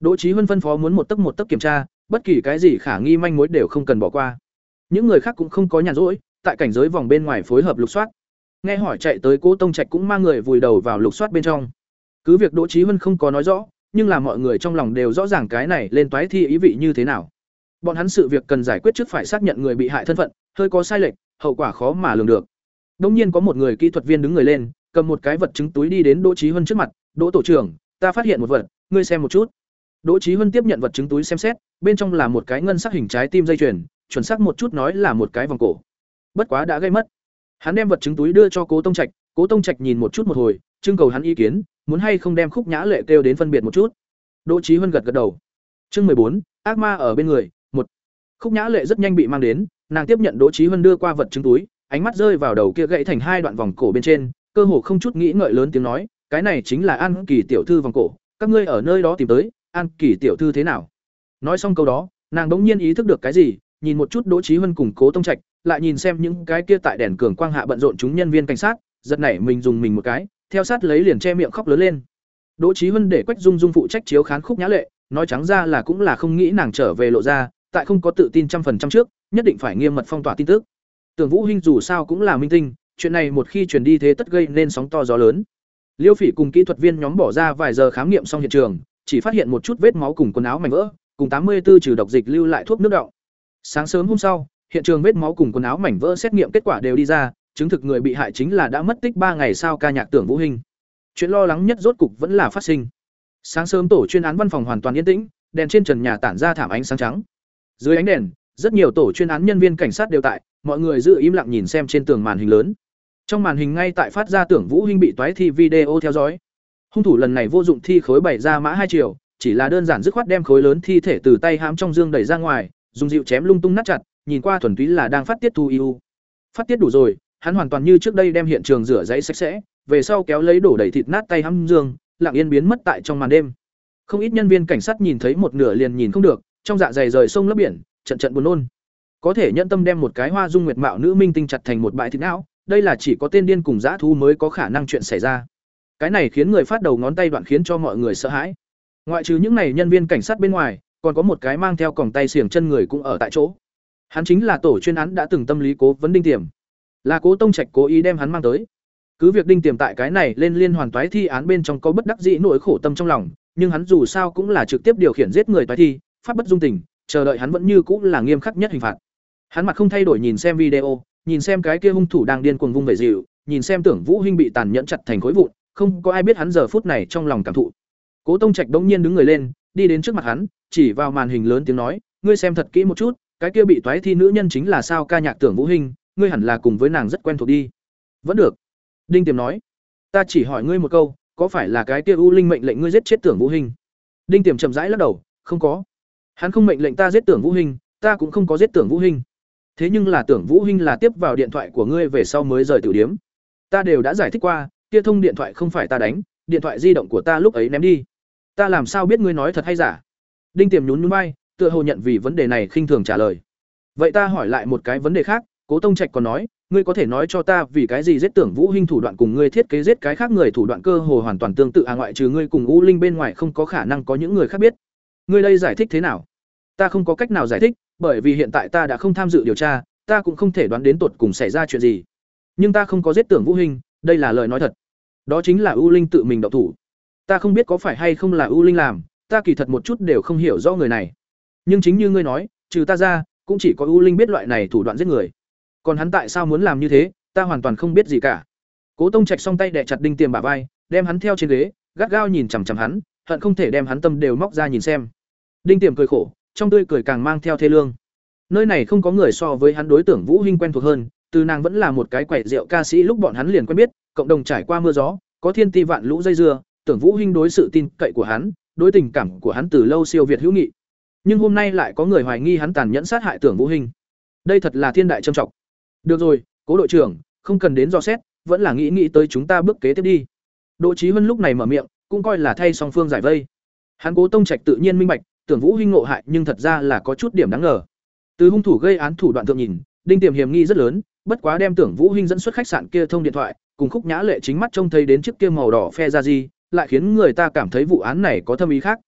Đỗ Chí Huân phân phó muốn một tấc một tấc kiểm tra, bất kỳ cái gì khả nghi manh mối đều không cần bỏ qua. Những người khác cũng không có nhàn rỗi, tại cảnh giới vòng bên ngoài phối hợp lục soát. Nghe hỏi chạy tới Cố Tông Trạch cũng mang người vùi đầu vào lục soát bên trong. Cứ việc Đỗ Chí Huân không có nói rõ, nhưng là mọi người trong lòng đều rõ ràng cái này lên toái thi ý vị như thế nào. Bọn hắn sự việc cần giải quyết trước phải xác nhận người bị hại thân phận, hơi có sai lệch, hậu quả khó mà lường được. Đương nhiên có một người kỹ thuật viên đứng người lên, cầm một cái vật chứng túi đi đến Đỗ Chí Huân trước mặt, "Đỗ tổ trưởng, ta phát hiện một vật, ngươi xem một chút." Đỗ Chí Huân tiếp nhận vật chứng túi xem xét, bên trong là một cái ngân sắc hình trái tim dây chuyền, chuẩn xác một chút nói là một cái vòng cổ. Bất quá đã gây mất. Hắn đem vật chứng túi đưa cho Cố Tông Trạch, Cố Tông Trạch nhìn một chút một hồi, trưng cầu hắn ý kiến, muốn hay không đem Khúc Nhã Lệ kêu đến phân biệt một chút. Đỗ Chí Huân gật gật đầu. Chương bốn, ác ma ở bên người, một. Khúc Nhã Lệ rất nhanh bị mang đến, nàng tiếp nhận Đỗ Chí Huân đưa qua vật chứng túi, ánh mắt rơi vào đầu kia gãy thành hai đoạn vòng cổ bên trên, cơ hồ không chút nghĩ ngợi lớn tiếng nói, cái này chính là An Kỳ tiểu thư vòng cổ, các ngươi ở nơi đó tìm tới, An Kỳ tiểu thư thế nào? Nói xong câu đó, nàng bỗng nhiên ý thức được cái gì, nhìn một chút Đỗ Chí Huân cùng Cố Tông Trạch, lại nhìn xem những cái kia tại đèn cường quang hạ bận rộn chúng nhân viên cảnh sát, giật nảy mình dùng mình một cái, theo sát lấy liền che miệng khóc lớn lên. Đỗ Chí Huân để Quách Dung Dung phụ trách chiếu khán khúc nhã lệ, nói trắng ra là cũng là không nghĩ nàng trở về lộ ra, tại không có tự tin trăm phần trăm trước, nhất định phải nghiêm mật phong tỏa tin tức. Tưởng Vũ Hinh dù sao cũng là minh tinh, chuyện này một khi truyền đi thế tất gây nên sóng to gió lớn. Liêu Phỉ cùng kỹ thuật viên nhóm bỏ ra vài giờ khám nghiệm xong hiện trường, chỉ phát hiện một chút vết máu cùng quần áo mảnh vỡ, cùng tám mươi 84 trừ độc dịch lưu lại thuốc nước đọng. Sáng sớm hôm sau, hiện trường vết máu cùng quần áo mảnh vỡ xét nghiệm kết quả đều đi ra, chứng thực người bị hại chính là đã mất tích ba ngày sau ca nhạc Tưởng Vũ Hinh. Chuyện lo lắng nhất rốt cục vẫn là phát sinh. Sáng sớm tổ chuyên án văn phòng hoàn toàn yên tĩnh, đèn trên trần nhà tản ra thảm ánh sáng trắng. Dưới ánh đèn, rất nhiều tổ chuyên án nhân viên cảnh sát đều tại, mọi người giữ im lặng nhìn xem trên tường màn hình lớn. Trong màn hình ngay tại phát ra tưởng Vũ Hinh bị toái thi video theo dõi. Hung thủ lần này vô dụng thi khối bảy ra mã hai triệu, chỉ là đơn giản dứt khoát đem khối lớn thi thể từ tay hãm trong dương đẩy ra ngoài, dùng dịu chém lung tung nát chặt, nhìn qua thuần túy là đang phát tiết thu yêu Phát tiết đủ rồi, hắn hoàn toàn như trước đây đem hiện trường rửa giấy sạch sẽ, về sau kéo lấy đổ đầy thịt nát tay hãm dương, lặng yên biến mất tại trong màn đêm. Không ít nhân viên cảnh sát nhìn thấy một nửa liền nhìn không được, trong dạ dày rời sông lấp biển, trận trận buồn nôn. Có thể nhận tâm đem một cái hoa dung nguyệt mạo nữ minh tinh chặt thành một bãi thịt não, đây là chỉ có tên điên cùng dã thú mới có khả năng chuyện xảy ra. Cái này khiến người phát đầu ngón tay đoạn khiến cho mọi người sợ hãi. Ngoại trừ những này nhân viên cảnh sát bên ngoài, còn có một cái mang theo còng tay xiềng chân người cũng ở tại chỗ. Hắn chính là tổ chuyên án đã từng tâm lý cố vấn đinh tiềm. Là Cố Tông Trạch cố ý đem hắn mang tới. Cứ việc đinh tiềm tại cái này lên liên hoàn toái thi án bên trong có bất đắc dĩ nỗi khổ tâm trong lòng, nhưng hắn dù sao cũng là trực tiếp điều khiển giết người toái thi, pháp bất dung tình, chờ đợi hắn vẫn như cũng là nghiêm khắc nhất hình phạt. Hắn mặt không thay đổi nhìn xem video, nhìn xem cái kia hung thủ đang điên cuồng vung về dịu, nhìn xem Tưởng Vũ Hinh bị tàn nhẫn chặt thành khối vụn, không có ai biết hắn giờ phút này trong lòng cảm thụ. Cố Tông Trạch đống nhiên đứng người lên, đi đến trước mặt hắn, chỉ vào màn hình lớn tiếng nói, "Ngươi xem thật kỹ một chút, cái kia bị toái thi nữ nhân chính là sao ca nhạc Tưởng Vũ Hinh, ngươi hẳn là cùng với nàng rất quen thuộc đi." "Vẫn được." Đinh Tiềm nói, "Ta chỉ hỏi ngươi một câu, có phải là cái kia U Linh mệnh lệnh ngươi giết chết Tưởng Vũ Hinh?" Đinh Tiềm chậm rãi lắc đầu, "Không có. Hắn không mệnh lệnh ta giết Tưởng Vũ Hinh, ta cũng không có giết Tưởng Vũ Hinh. Thế nhưng là Tưởng Vũ Hinh là tiếp vào điện thoại của ngươi về sau mới rời tiểu điếm. Ta đều đã giải thích qua, kia thông điện thoại không phải ta đánh, điện thoại di động của ta lúc ấy ném đi. Ta làm sao biết ngươi nói thật hay giả?" Đinh Tiềm nhún nhún bay, tựa hồ nhận vì vấn đề này khinh thường trả lời. "Vậy ta hỏi lại một cái vấn đề khác, Cố Tông Trạch còn nói, ngươi có thể nói cho ta vì cái gì giết tưởng Vũ Hinh thủ đoạn cùng ngươi thiết kế giết cái khác người thủ đoạn cơ hồ hoàn toàn tương tự à ngoại trừ ngươi cùng U Linh bên ngoài không có khả năng có những người khác biết. Ngươi đây giải thích thế nào? Ta không có cách nào giải thích, bởi vì hiện tại ta đã không tham dự điều tra, ta cũng không thể đoán đến tột cùng xảy ra chuyện gì. Nhưng ta không có giết tưởng Vũ Hinh, đây là lời nói thật. Đó chính là U Linh tự mình động thủ. Ta không biết có phải hay không là U Linh làm, ta kỳ thật một chút đều không hiểu rõ người này. Nhưng chính như ngươi nói, trừ ta ra, cũng chỉ có U Linh biết loại này thủ đoạn giết người còn hắn tại sao muốn làm như thế ta hoàn toàn không biết gì cả cố tông trạch song tay đẻ chặt đinh tiềm bả vai đem hắn theo trên ghế gắt gao nhìn chằm chằm hắn hận không thể đem hắn tâm đều móc ra nhìn xem đinh tiềm cười khổ trong tươi cười càng mang theo thê lương. Nơi này không có người so với hắn đối tượng vũ hinh quen thuộc hơn, từ nàng vẫn là một cái quẻ rượu ca sĩ lúc bọn hắn liền quen biết, cộng đồng trải qua mưa gió, có thiên ti vạn lũ dây dưa, tưởng vũ hinh đối sự tin cậy của hắn, đối tình cảm của hắn từ lâu siêu việt hữu nghị. Nhưng hôm nay lại có người hoài nghi hắn tàn nhẫn sát hại tưởng vũ hinh. Đây thật là thiên đại trâm trọng. Được rồi, cố đội trưởng, không cần đến dò xét, vẫn là nghĩ nghĩ tới chúng ta bước kế tiếp đi. Đỗ trí huân lúc này mở miệng, cũng coi là thay song phương giải vây. Hắn cố tông trạch tự nhiên minh bạch tưởng vũ hinh ngộ hại nhưng thật ra là có chút điểm đáng ngờ. Từ hung thủ gây án thủ đoạn thượng nhìn, đinh tiềm hiểm nghi rất lớn, bất quá đem tưởng vũ hinh dẫn xuất khách sạn kia thông điện thoại, cùng khúc nhã lệ chính mắt trông thấy đến chiếc kia màu đỏ phe ra gì, lại khiến người ta cảm thấy vụ án này có thâm ý khác.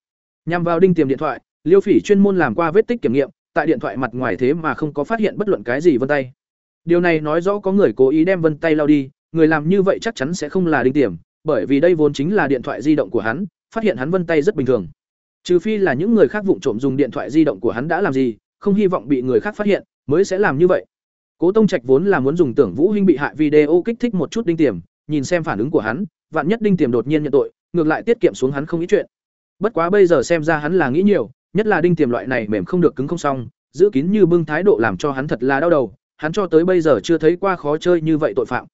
Nhằm vào đinh tiềm điện thoại, liêu phỉ chuyên môn làm qua vết tích kiểm nghiệm, tại điện thoại mặt ngoài thế mà không có phát hiện bất luận cái gì vân tay. Điều này nói rõ có người cố ý đem vân tay lao đi, người làm như vậy chắc chắn sẽ không là đinh tiềm, bởi vì đây vốn chính là điện thoại di động của hắn, phát hiện hắn vân tay rất bình thường trừ phi là những người khác vụng trộm dùng điện thoại di động của hắn đã làm gì, không hy vọng bị người khác phát hiện, mới sẽ làm như vậy. Cố tông trạch vốn là muốn dùng tưởng vũ hinh bị hại video kích thích một chút đinh tiềm, nhìn xem phản ứng của hắn, vạn nhất đinh tiềm đột nhiên nhận tội, ngược lại tiết kiệm xuống hắn không ít chuyện. Bất quá bây giờ xem ra hắn là nghĩ nhiều, nhất là đinh tiềm loại này mềm không được cứng không xong, giữ kín như bưng thái độ làm cho hắn thật là đau đầu, hắn cho tới bây giờ chưa thấy qua khó chơi như vậy tội phạm.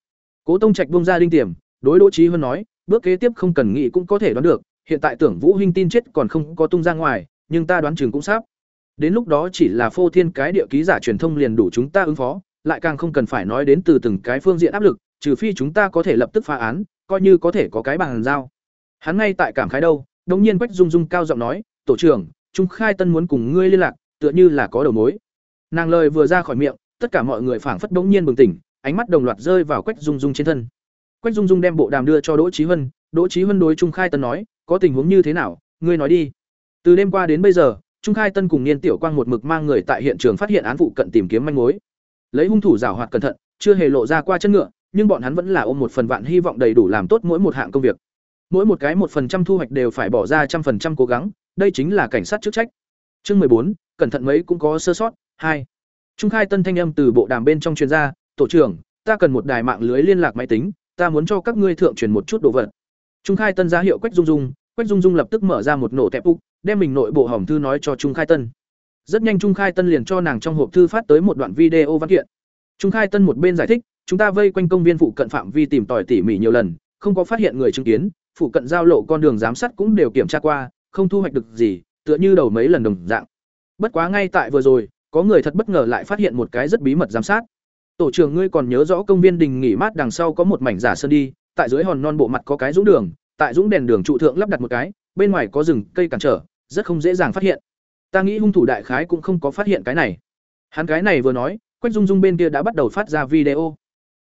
Cố tông trạch buông ra đinh tiềm, đối đỗ trí hơn nói, bước kế tiếp không cần nghĩ cũng có thể đoán được hiện tại tưởng vũ hinh tin chết còn không có tung ra ngoài nhưng ta đoán chừng cũng sắp. Đến lúc đó chỉ là phô thiên cái địa ký giả truyền thông liền đủ chúng ta ứng phó lại càng không cần phải nói đến từ từng cái phương diện áp lực trừ phi chúng ta có thể lập tức phá án coi như có thể có cái bàn giao. Hắn ngay tại cảm khái đâu đống nhiên quách dung dung cao giọng nói tổ trưởng trung khai tân muốn cùng ngươi liên lạc tựa như là có đầu mối. Nàng lời vừa ra khỏi miệng tất cả mọi người phảng phất đống nhiên bừng tỉnh ánh mắt đồng loạt rơi vào quách dung dung trên thân. Quách dung dung đem bộ đàm đưa cho đỗ trí Hân, đỗ trí Hân đối trung khai tân nói có tình huống như thế nào, ngươi nói đi. Từ đêm qua đến bây giờ, trung khai tân cùng niên tiểu quang một mực mang người tại hiện trường phát hiện án vụ cận tìm kiếm manh mối. Lấy hung thủ giảo hoạt cẩn thận, chưa hề lộ ra qua chân ngựa, nhưng bọn hắn vẫn là ôm một phần vạn hy vọng đầy đủ làm tốt mỗi một hạng công việc. Mỗi một cái một phần trăm thu hoạch đều phải bỏ ra trăm phần trăm cố gắng, đây chính là cảnh sát chức trách. Chương mười bốn, cẩn thận mấy cũng có sơ sót, hai. Trung khai tân thanh âm từ bộ đàm bên trong chuyên gia tổ trưởng, ta cần một đài mạng lưới liên lạc máy tính, ta muốn cho các ngươi thượng truyền một chút đồ vật trung khai tân ra hiệu quách dung dung, quách dung dung lập tức mở ra một nổ tẹp úc, đem mình nội bộ hỏng thư nói cho trung khai tân. Rất nhanh trung khai tân liền cho nàng trong hộp thư phát tới một đoạn video văn kiện. Trung khai tân một bên giải thích, chúng ta vây quanh công viên phụ cận phạm vi tìm tòi tỉ mỉ nhiều lần, không có phát hiện người chứng kiến, phụ cận giao lộ con đường giám sát cũng đều kiểm tra qua, không thu hoạch được gì, tựa như đầu mấy lần đồng dạng. Bất quá ngay tại vừa rồi, có người thật bất ngờ lại phát hiện một cái rất bí mật giám sát. Tổ trưởng ngươi còn nhớ rõ công viên đình nghỉ mát đằng sau có một mảnh giả sơn đi tại dưới hòn non bộ mặt có cái dũng đường, tại dũng đèn đường trụ thượng lắp đặt một cái, bên ngoài có rừng, cây cản trở, rất không dễ dàng phát hiện. Ta nghĩ hung thủ đại khái cũng không có phát hiện cái này. Hắn cái này vừa nói, quách dung dung bên kia đã bắt đầu phát ra video.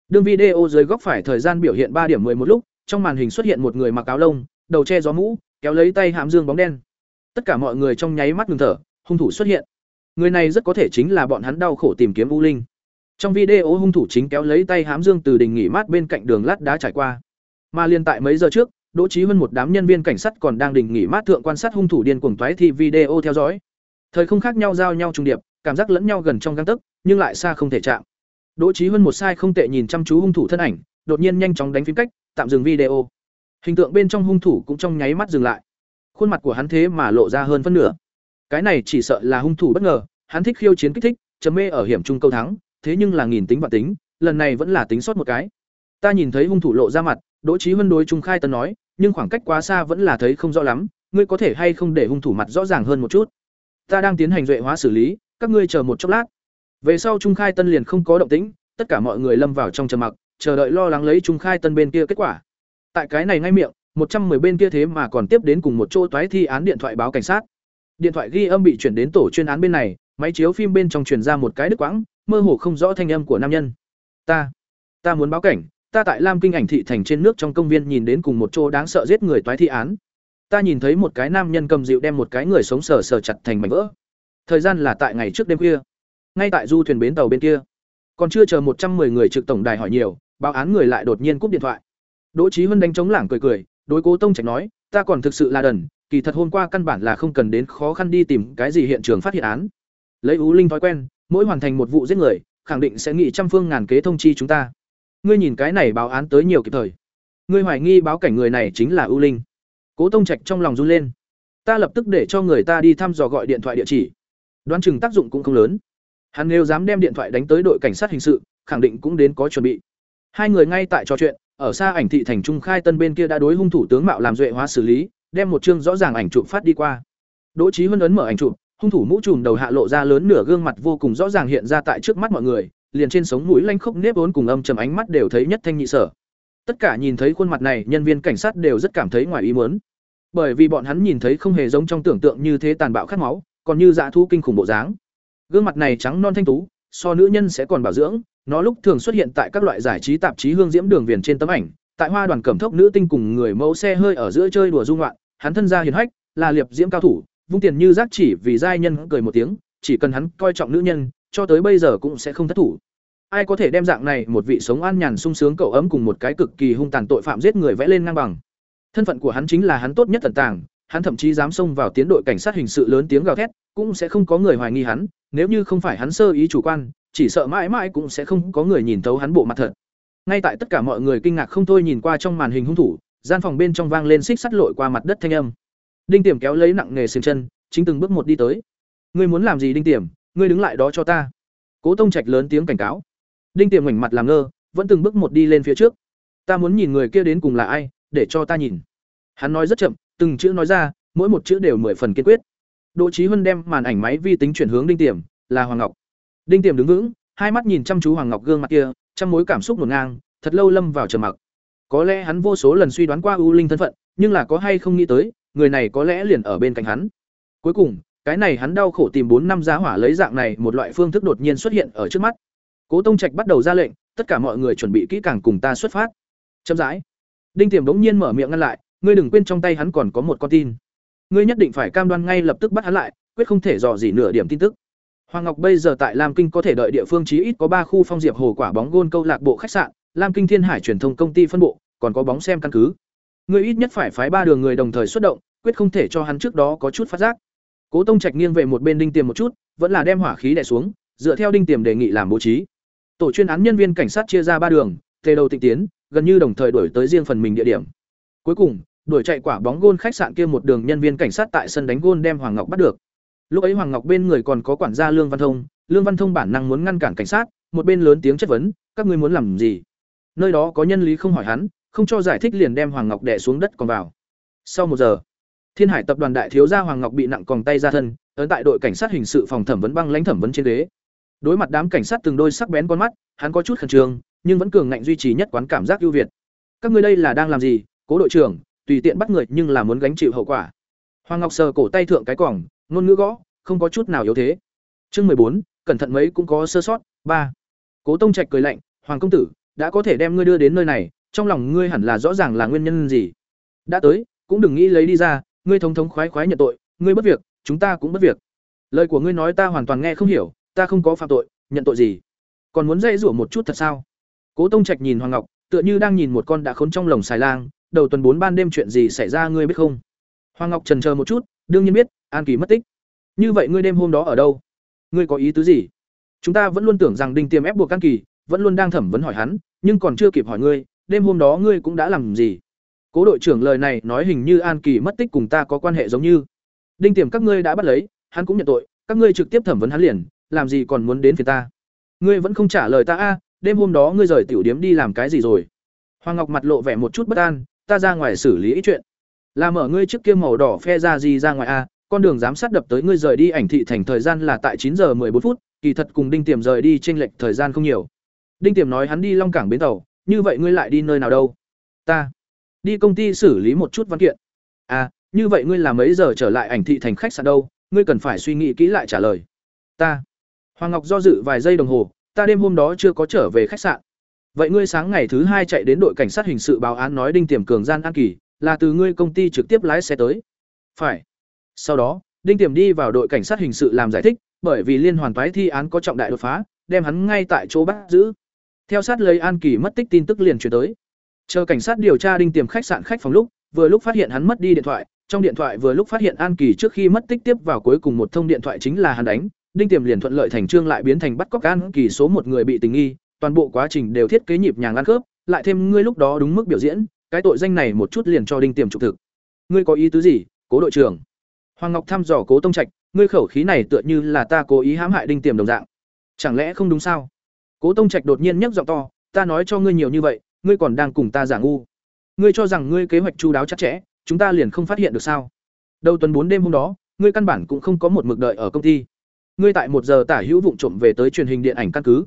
Đường video dưới góc phải thời gian biểu hiện ba điểm một lúc, trong màn hình xuất hiện một người mặc áo lông, đầu che gió mũ, kéo lấy tay hàm dương bóng đen. Tất cả mọi người trong nháy mắt ngừng thở, hung thủ xuất hiện. Người này rất có thể chính là bọn hắn đau khổ tìm kiếm u linh trong video hung thủ chính kéo lấy tay hám dương từ đình nghỉ mát bên cạnh đường lát đá trải qua mà liên tại mấy giờ trước Đỗ Chí Huân một đám nhân viên cảnh sát còn đang đình nghỉ mát thượng quan sát hung thủ điên cuồng toái thì video theo dõi. Thời không khác nhau giao nhau trùng điệp, cảm giác lẫn nhau gần trong gang tấc, nhưng lại xa không thể chạm. Đỗ Chí Huân một sai không tệ nhìn chăm chú hung thủ thân ảnh, đột nhiên nhanh chóng đánh phím cách, tạm dừng video. Hình tượng bên trong hung thủ cũng trong nháy mắt dừng lại. Khuôn mặt của hắn thế mà lộ ra hơn phân nửa. Cái này chỉ sợ là hung thủ bất ngờ, hắn thích khiêu chiến kích thích, chấm mê ở hiểm trung câu thắng, thế nhưng là nghìn tính và tính, lần này vẫn là tính sót một cái. Ta nhìn thấy hung thủ lộ ra mặt, Đỗ Chí Huân đối Trung Khai Tân nói, nhưng khoảng cách quá xa vẫn là thấy không rõ lắm, ngươi có thể hay không để hung thủ mặt rõ ràng hơn một chút. Ta đang tiến hành duệ hóa xử lý, các ngươi chờ một chốc lát. Về sau Trung Khai Tân liền không có động tĩnh, tất cả mọi người lâm vào trong trầm mặc, chờ đợi lo lắng lấy Trung Khai Tân bên kia kết quả. Tại cái này ngay miệng, một trăm 110 bên kia thế mà còn tiếp đến cùng một chỗ toái thi án điện thoại báo cảnh sát. Điện thoại ghi âm bị chuyển đến tổ chuyên án bên này, máy chiếu phim bên trong truyền ra một cái đứt quãng, mơ hồ không rõ thanh âm của nam nhân. Ta, ta muốn báo cảnh, ta tại Lam Kinh ảnh thị thành trên nước trong công viên nhìn đến cùng một chỗ đáng sợ giết người toái thi án. Ta nhìn thấy một cái nam nhân cầm dịu đem một cái người sống sờ sờ chặt thành mảnh vỡ. Thời gian là tại ngày trước đêm khuya, ngay tại du thuyền bến tàu bên kia. Còn chưa chờ một trăm 110 người trực tổng đài hỏi nhiều, báo án người lại đột nhiên cúp điện thoại. Đỗ Chí Huân đánh trống lảng cười cười, đối Cố Tông Trạch nói, ta còn thực sự là đần, kỳ thật hôm qua căn bản là không cần đến khó khăn đi tìm cái gì hiện trường phát hiện án. Lấy Ú Linh thói quen, mỗi hoàn thành một vụ giết người, khẳng định sẽ nghị trăm phương ngàn kế thông chi chúng ta. Ngươi nhìn cái này báo án tới nhiều kịp thời. Ngươi hoài nghi báo cảnh người này chính là ưu linh. Cố tông trạch trong lòng run lên. Ta lập tức để cho người ta đi thăm dò gọi điện thoại địa chỉ. Đoán chừng tác dụng cũng không lớn. Hắn nếu dám đem điện thoại đánh tới đội cảnh sát hình sự khẳng định cũng đến có chuẩn bị. Hai người ngay tại trò chuyện, ở xa ảnh thị thành trung khai tân bên kia đã đối hung thủ tướng mạo làm duệ hóa xử lý, đem một chương rõ ràng ảnh chụp phát đi qua. Đỗ Chí Huân ấn mở ảnh chụp, hung thủ mũ trùm đầu hạ lộ ra lớn nửa gương mặt vô cùng rõ ràng hiện ra tại trước mắt mọi người, liền trên sống mũi lanh khốc nếp vốn cùng âm trầm ánh mắt đều thấy nhất thanh nhị sở. Tất cả nhìn thấy khuôn mặt này, nhân viên cảnh sát đều rất cảm thấy ngoài ý muốn. Bởi vì bọn hắn nhìn thấy không hề giống trong tưởng tượng như thế tàn bạo khát máu, còn như dã thu kinh khủng bộ dáng. Gương mặt này trắng non thanh tú, so nữ nhân sẽ còn bảo dưỡng, nó lúc thường xuất hiện tại các loại giải trí tạp chí hương diễm đường viền trên tấm ảnh, tại hoa đoàn cẩm thốc nữ tinh cùng người mẫu xe hơi ở giữa chơi đùa dung loạn, hắn thân gia hiền hách, là liệp diễm cao thủ, vung tiền như rác chỉ vì giai nhân cười một tiếng, chỉ cần hắn coi trọng nữ nhân, cho tới bây giờ cũng sẽ không thất thủ. Ai có thể đem dạng này một vị sống an nhàn sung sướng cậu ấm cùng một cái cực kỳ hung tàn tội phạm giết người vẽ lên ngang bằng. Thân phận của hắn chính là hắn tốt nhất tận tàng, hắn thậm chí dám xông vào tiến đội cảnh sát hình sự lớn tiếng gào thét, cũng sẽ không có người hoài nghi hắn, nếu như không phải hắn sơ ý chủ quan, chỉ sợ mãi mãi cũng sẽ không có người nhìn thấu hắn bộ mặt thật. Ngay tại tất cả mọi người kinh ngạc không thôi nhìn qua trong màn hình hung thủ, gian phòng bên trong vang lên xích sắt lội qua mặt đất thanh âm. Đinh Tiềm kéo lấy nặng nghề xiềng chân, chính từng bước một đi tới. "Ngươi muốn làm gì Đinh Tiềm? Ngươi đứng lại đó cho ta." Cố Tông Trạch lớn tiếng cảnh cáo. Đinh Tiềm ngoảnh mặt làm ngơ, vẫn từng bước một đi lên phía trước. "Ta muốn nhìn người kia đến cùng là ai, để cho ta nhìn." Hắn nói rất chậm, từng chữ nói ra, mỗi một chữ đều mười phần kiên quyết. Đỗ Chí Huân đem màn ảnh máy vi tính chuyển hướng Đinh Tiềm, là Hoàng Ngọc. Đinh Tiềm đứng vững, hai mắt nhìn chăm chú Hoàng Ngọc gương mặt kia, trăm mối cảm xúc hỗn ngang, thật lâu lâm vào trầm mặc. Có lẽ hắn vô số lần suy đoán qua U Linh thân phận, nhưng là có hay không nghĩ tới, người này có lẽ liền ở bên cạnh hắn. Cuối cùng, cái này hắn đau khổ tìm bốn năm giá hỏa lấy dạng này một loại phương thức đột nhiên xuất hiện ở trước mắt. Cố Tông Trạch bắt đầu ra lệnh, tất cả mọi người chuẩn bị kỹ càng cùng ta xuất phát. Chậm rãi. Đinh Tiềm đống nhiên mở miệng ngăn lại, ngươi đừng quên trong tay hắn còn có một con tin. Ngươi nhất định phải cam đoan ngay lập tức bắt hắn lại, quyết không thể dò gì nửa điểm tin tức. Hoàng Ngọc bây giờ tại Lam Kinh có thể đợi địa phương chí ít có ba khu phong diệp hồ quả bóng gôn câu lạc bộ khách sạn, Lam Kinh Thiên Hải truyền thông công ty phân bộ, còn có bóng xem căn cứ. Ngươi ít nhất phải phái ba đường người đồng thời xuất động, quyết không thể cho hắn trước đó có chút phát giác. Cố Tông Trạch nghiêng về một bên đinh tiềm một chút, vẫn là đem hỏa khí đè xuống, dựa theo đinh tiềm đề nghị làm bố trí. Tổ chuyên án nhân viên cảnh sát chia ra ba đường, tề đầu tịnh tiến, gần như đồng thời đuổi tới riêng phần mình địa điểm. Cuối cùng, đuổi chạy quả bóng gôn khách sạn kia một đường nhân viên cảnh sát tại sân đánh gôn đem Hoàng Ngọc bắt được. Lúc ấy Hoàng Ngọc bên người còn có quản gia Lương Văn Thông, Lương Văn Thông bản năng muốn ngăn cản cảnh sát, một bên lớn tiếng chất vấn, các ngươi muốn làm gì? Nơi đó có nhân lý không hỏi hắn, không cho giải thích liền đem Hoàng Ngọc đè xuống đất còn vào. Sau một giờ, Thiên Hải tập đoàn đại thiếu gia Hoàng Ngọc bị nặng còng tay ra thân, ấn tại đội cảnh sát hình sự phòng thẩm vấn băng lãnh thẩm vấn trên ghế Đối mặt đám cảnh sát từng đôi sắc bén con mắt, hắn có chút khẩn trương, nhưng vẫn cường ngạnh duy trì nhất quán cảm giác ưu việt. Các ngươi đây là đang làm gì? Cố đội trưởng, tùy tiện bắt người nhưng là muốn gánh chịu hậu quả. Hoàng Ngọc sờ cổ tay thượng cái còng ngôn ngữ gõ, không có chút nào yếu thế. Chương mười bốn, cẩn thận mấy cũng có sơ sót. ba. Cố Tông Trạch cười lạnh, "Hoàng công tử, đã có thể đem ngươi đưa đến nơi này, trong lòng ngươi hẳn là rõ ràng là nguyên nhân gì. Đã tới, cũng đừng nghĩ lấy đi ra, ngươi thống thống khoái khoái nhận tội, ngươi bất việc, chúng ta cũng bất việc. Lời của ngươi nói ta hoàn toàn nghe không hiểu, ta không có phạm tội, nhận tội gì? Còn muốn dạy dỗ một chút thật sao?" Cố Tông Trạch nhìn Hoàng Ngọc, tựa như đang nhìn một con đã khốn trong lồng xài lang, đầu tuần bốn ban đêm chuyện gì xảy ra ngươi biết không? Hoàng Ngọc trần chờ một chút, đương nhiên biết, An Kỳ mất tích. Như vậy ngươi đêm hôm đó ở đâu? Ngươi có ý tứ gì? Chúng ta vẫn luôn tưởng rằng Đinh tiêm ép buộc An Kỳ, vẫn luôn đang thẩm vấn hỏi hắn, nhưng còn chưa kịp hỏi ngươi, đêm hôm đó ngươi cũng đã làm gì? Cố đội trưởng lời này nói hình như An Kỳ mất tích cùng ta có quan hệ giống như. Đinh Tiềm các ngươi đã bắt lấy, hắn cũng nhận tội, các ngươi trực tiếp thẩm vấn hắn liền, làm gì còn muốn đến phía ta? Ngươi vẫn không trả lời ta a, đêm hôm đó ngươi rời tiểu điếm đi làm cái gì rồi? Hoàng Ngọc mặt lộ vẻ một chút bất an, ta ra ngoài xử lý ít chuyện. Là mở ngươi trước kia màu đỏ phe ra gì ra ngoài a, con đường giám sát đập tới ngươi rời đi ảnh thị thành thời gian là tại chín giờ bốn phút, kỳ thật cùng Đinh Tiềm rời đi chênh lệch thời gian không nhiều. Đinh Tiềm nói hắn đi Long Cảng bến tàu, như vậy ngươi lại đi nơi nào đâu? Ta đi công ty xử lý một chút văn kiện. À, như vậy ngươi là mấy giờ trở lại ảnh thị thành khách sạn đâu? Ngươi cần phải suy nghĩ kỹ lại trả lời. Ta. Hoàng Ngọc do dự vài giây đồng hồ, ta đêm hôm đó chưa có trở về khách sạn. Vậy ngươi sáng ngày thứ hai chạy đến đội cảnh sát hình sự báo án nói Đinh Tiềm cường gian an kỳ, là từ ngươi công ty trực tiếp lái xe tới. Phải. Sau đó, Đinh Tiềm đi vào đội cảnh sát hình sự làm giải thích, bởi vì liên hoàn toái thi án có trọng đại đột phá, đem hắn ngay tại chỗ bắt giữ. Theo sát lấy An Kỳ mất tích tin tức liền truyền tới. Chờ cảnh sát điều tra Đinh Tiềm khách sạn khách phòng lúc, vừa lúc phát hiện hắn mất đi điện thoại, trong điện thoại vừa lúc phát hiện An Kỳ trước khi mất tích tiếp vào cuối cùng một thông điện thoại chính là hắn đánh, Đinh Tiềm liền thuận lợi thành trương lại biến thành bắt cóc An Kỳ số một người bị tình nghi, toàn bộ quá trình đều thiết kế nhịp nhàng ăn khớp, lại thêm ngươi lúc đó đúng mức biểu diễn, cái tội danh này một chút liền cho Đinh Tiềm trục thực. Ngươi có ý tứ gì, Cố đội trưởng? Hoàng Ngọc thăm dò Cố Tông Trạch, ngươi khẩu khí này tựa như là ta cố ý hãm hại Đinh Tiềm đồng dạng. Chẳng lẽ không đúng sao? Cố tông trạch đột nhiên nhấc giọng to, ta nói cho ngươi nhiều như vậy, ngươi còn đang cùng ta giả ngu. Ngươi cho rằng ngươi kế hoạch chu đáo chặt chẽ, chúng ta liền không phát hiện được sao? Đầu tuần bốn đêm hôm đó, ngươi căn bản cũng không có một mực đợi ở công ty. Ngươi tại một giờ tả hữu vụng trộm về tới truyền hình điện ảnh căn cứ.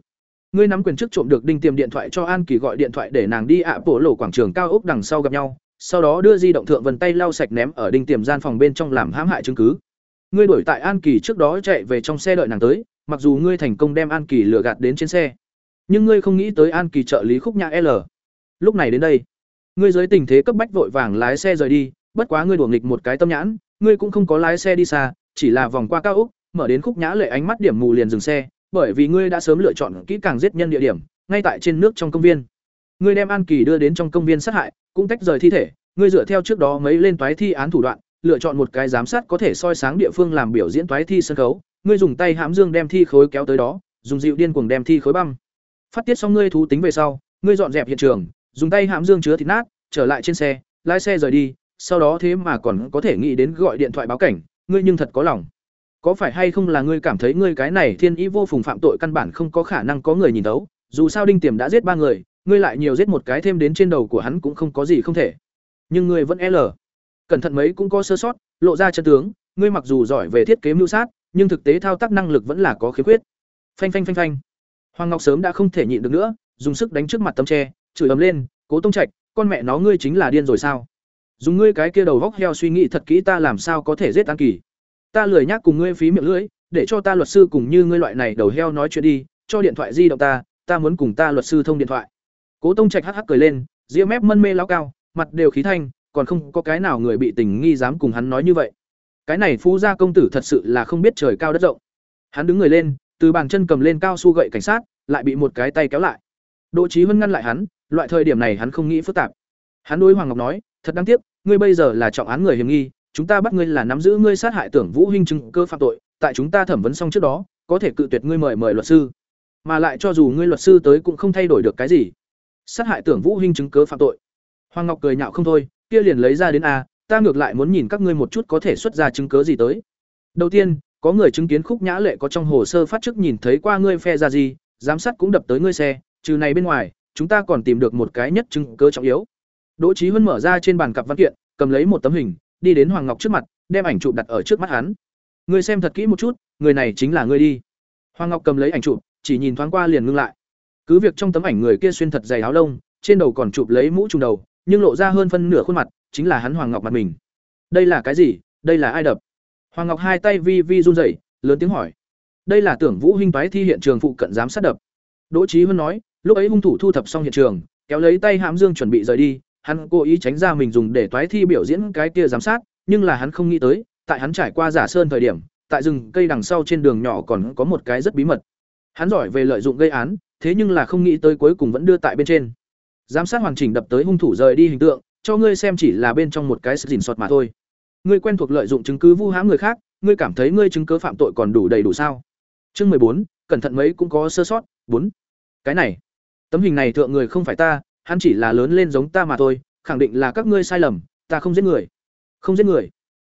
Ngươi nắm quyền chức trộm được đinh tiềm điện thoại cho an kỳ gọi điện thoại để nàng đi ạ bộ lỗ quảng trường cao ốc đằng sau gặp nhau, sau đó đưa di động thượng vần tay lau sạch ném ở đinh tiềm gian phòng bên trong làm hãm hại chứng cứ. Ngươi đuổi tại an kỳ trước đó chạy về trong xe đợi nàng tới, mặc dù ngươi thành công đem an kỳ lừa gạt đến trên xe nhưng ngươi không nghĩ tới an kỳ trợ lý khúc nhã l. Lúc này đến đây ngươi dưới tình thế cấp bách vội vàng lái xe rời đi bất quá ngươi đuổi nghịch một cái tâm nhãn ngươi cũng không có lái xe đi xa chỉ là vòng qua cao úc, mở đến khúc nhã lệ ánh mắt điểm mù liền dừng xe bởi vì ngươi đã sớm lựa chọn kỹ càng giết nhân địa điểm ngay tại trên nước trong công viên. Ngươi đem an kỳ đưa đến trong công viên sát hại cũng tách rời thi thể ngươi dựa theo trước đó mấy lên toái thi án thủ đoạn lựa chọn một cái giám sát có thể soi sáng địa phương làm biểu diễn toái thi sân khấu ngươi dùng tay hãm dương đem thi khối kéo tới đó dùng dịu điên cuồng đem thi khối băm phát tiết xong ngươi thú tính về sau, ngươi dọn dẹp hiện trường, dùng tay hãm dương chứa thịt nát, trở lại trên xe, lái xe rời đi, sau đó thế mà còn có thể nghĩ đến gọi điện thoại báo cảnh, ngươi nhưng thật có lòng. Có phải hay không là ngươi cảm thấy ngươi cái này thiên ý vô phùng phạm tội căn bản không có khả năng có người nhìn tấu dù sao đinh tiềm đã giết ba người, ngươi lại nhiều giết một cái thêm đến trên đầu của hắn cũng không có gì không thể. Nhưng ngươi vẫn l. Cẩn thận mấy cũng có sơ sót, lộ ra chân tướng, ngươi mặc dù giỏi về thiết kế mưu sát, nhưng thực tế thao tác năng lực vẫn là có khiếm khuyết. Phanh phanh phanh phanh hoàng ngọc sớm đã không thể nhịn được nữa, dùng sức đánh trước mặt tấm tre, chửi ầm lên, cố tông trạch, con mẹ nó ngươi chính là điên rồi sao? Dùng ngươi cái kia đầu vóc heo suy nghĩ thật kỹ ta làm sao có thể giết an kỳ? Ta lười nhắc cùng ngươi phí miệng lưỡi, để cho ta luật sư cùng như ngươi loại này đầu heo nói chuyện đi, cho điện thoại di động ta ta muốn cùng ta luật sư thông điện thoại. Cố tông trạch hắc hắc cười lên, ria mép mân mê láo cao, mặt đều khí thanh, còn không có cái nào người bị tình nghi dám cùng hắn nói như vậy. Cái này phú gia công tử thật sự là không biết trời cao đất rộng. Hắn đứng người lên từ bàn chân cầm lên cao su gậy cảnh sát, lại bị một cái tay kéo lại. Đỗ trí huân ngăn lại hắn, loại thời điểm này hắn không nghĩ phức tạp. Hắn đối hoàng ngọc nói, thật đáng tiếc, ngươi bây giờ là trọng án người hiểm nghi, chúng ta bắt ngươi là nắm giữ ngươi sát hại tưởng vũ huynh chứng cơ phạm tội, tại chúng ta thẩm vấn xong trước đó, có thể cự tuyệt ngươi mời mời luật sư. Mà lại cho dù ngươi luật sư tới cũng không thay đổi được cái gì. Sát hại tưởng vũ huynh chứng cớ phạm tội. Hoàng ngọc cười nhạo không thôi, kia liền lấy ra đến a, ta ngược lại muốn nhìn các ngươi một chút có thể xuất ra chứng cớ gì tới. Đầu tiên có người chứng kiến khúc nhã lệ có trong hồ sơ phát chức nhìn thấy qua ngươi phe ra gì, giám sát cũng đập tới ngươi xe, trừ này bên ngoài, chúng ta còn tìm được một cái nhất chứng cớ trọng yếu. Đỗ trí huân mở ra trên bàn cặp văn kiện, cầm lấy một tấm hình, đi đến hoàng ngọc trước mặt, đem ảnh chụp đặt ở trước mắt hắn. Ngươi xem thật kỹ một chút, người này chính là ngươi đi. Hoàng ngọc cầm lấy ảnh chụp, chỉ nhìn thoáng qua liền ngưng lại. Cứ việc trong tấm ảnh người kia xuyên thật dày áo lông, trên đầu còn chụp lấy mũ trùng đầu, nhưng lộ ra hơn phân nửa khuôn mặt, chính là hắn hoàng ngọc mặt mình. Đây là cái gì? Đây là ai đập? Hoàng ngọc hai tay vi vi run rẩy, lớn tiếng hỏi. Đây là tưởng vũ huynh phái thi hiện trường phụ cận giám sát đập. Đỗ Chí Vân nói, lúc ấy hung thủ thu thập xong hiện trường, kéo lấy tay hãm dương chuẩn bị rời đi, hắn cố ý tránh ra mình dùng để toái thi biểu diễn cái kia giám sát, nhưng là hắn không nghĩ tới, tại hắn trải qua giả sơn thời điểm, tại rừng cây đằng sau trên đường nhỏ còn có một cái rất bí mật. Hắn giỏi về lợi dụng gây án, thế nhưng là không nghĩ tới cuối cùng vẫn đưa tại bên trên. Giám sát hoàn chỉnh đập tới hung thủ rời đi hình tượng, cho ngươi xem chỉ là bên trong một cái sự rỉn sọt mà thôi ngươi quen thuộc lợi dụng chứng cứ vu hãm người khác, ngươi cảm thấy ngươi chứng cứ phạm tội còn đủ đầy đủ sao? Chương mười bốn, cẩn thận mấy cũng có sơ sót, bốn. Cái này, tấm hình này thượng người không phải ta, hắn chỉ là lớn lên giống ta mà thôi, khẳng định là các ngươi sai lầm, ta không giết người. Không giết người.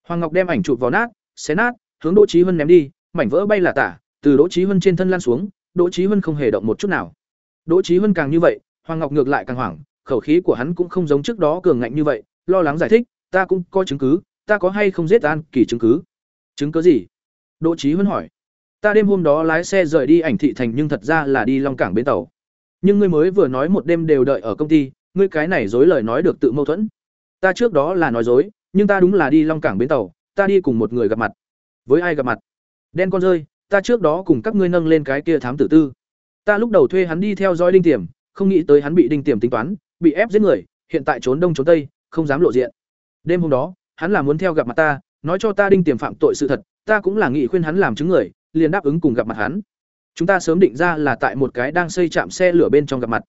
Hoàng ngọc đem ảnh chụp vào nát, xé nát, hướng đỗ trí huân ném đi, mảnh vỡ bay là tả, từ đỗ trí huân trên thân lan xuống, đỗ trí huân không hề động một chút nào. Đỗ trí huân càng như vậy, hoàng ngọc ngược lại càng hoảng, khẩu khí của hắn cũng không giống trước đó cường ngạnh như vậy, lo lắng giải thích, ta cũng có chứng cứ ta có hay không giết an kỳ chứng cứ? Chứng cứ gì? Đỗ trí huân hỏi. Ta đêm hôm đó lái xe rời đi ảnh thị thành nhưng thật ra là đi long cảng bến tàu. Nhưng ngươi mới vừa nói một đêm đều đợi ở công ty, ngươi cái này dối lời nói được tự mâu thuẫn. Ta trước đó là nói dối, nhưng ta đúng là đi long cảng bến tàu, ta đi cùng một người gặp mặt. Với ai gặp mặt? Đen con rơi, ta trước đó cùng các ngươi nâng lên cái kia thám tử tư. Ta lúc đầu thuê hắn đi theo dõi đinh tiềm, không nghĩ tới hắn bị đinh tiềm tính toán, bị ép giết người, hiện tại trốn đông trốn tây, không dám lộ diện. Đêm hôm đó hắn là muốn theo gặp mặt ta, nói cho ta đinh tiềm phạm tội sự thật, ta cũng là nghị khuyên hắn làm chứng người, liền đáp ứng cùng gặp mặt hắn. Chúng ta sớm định ra là tại một cái đang xây trạm xe lửa bên trong gặp mặt.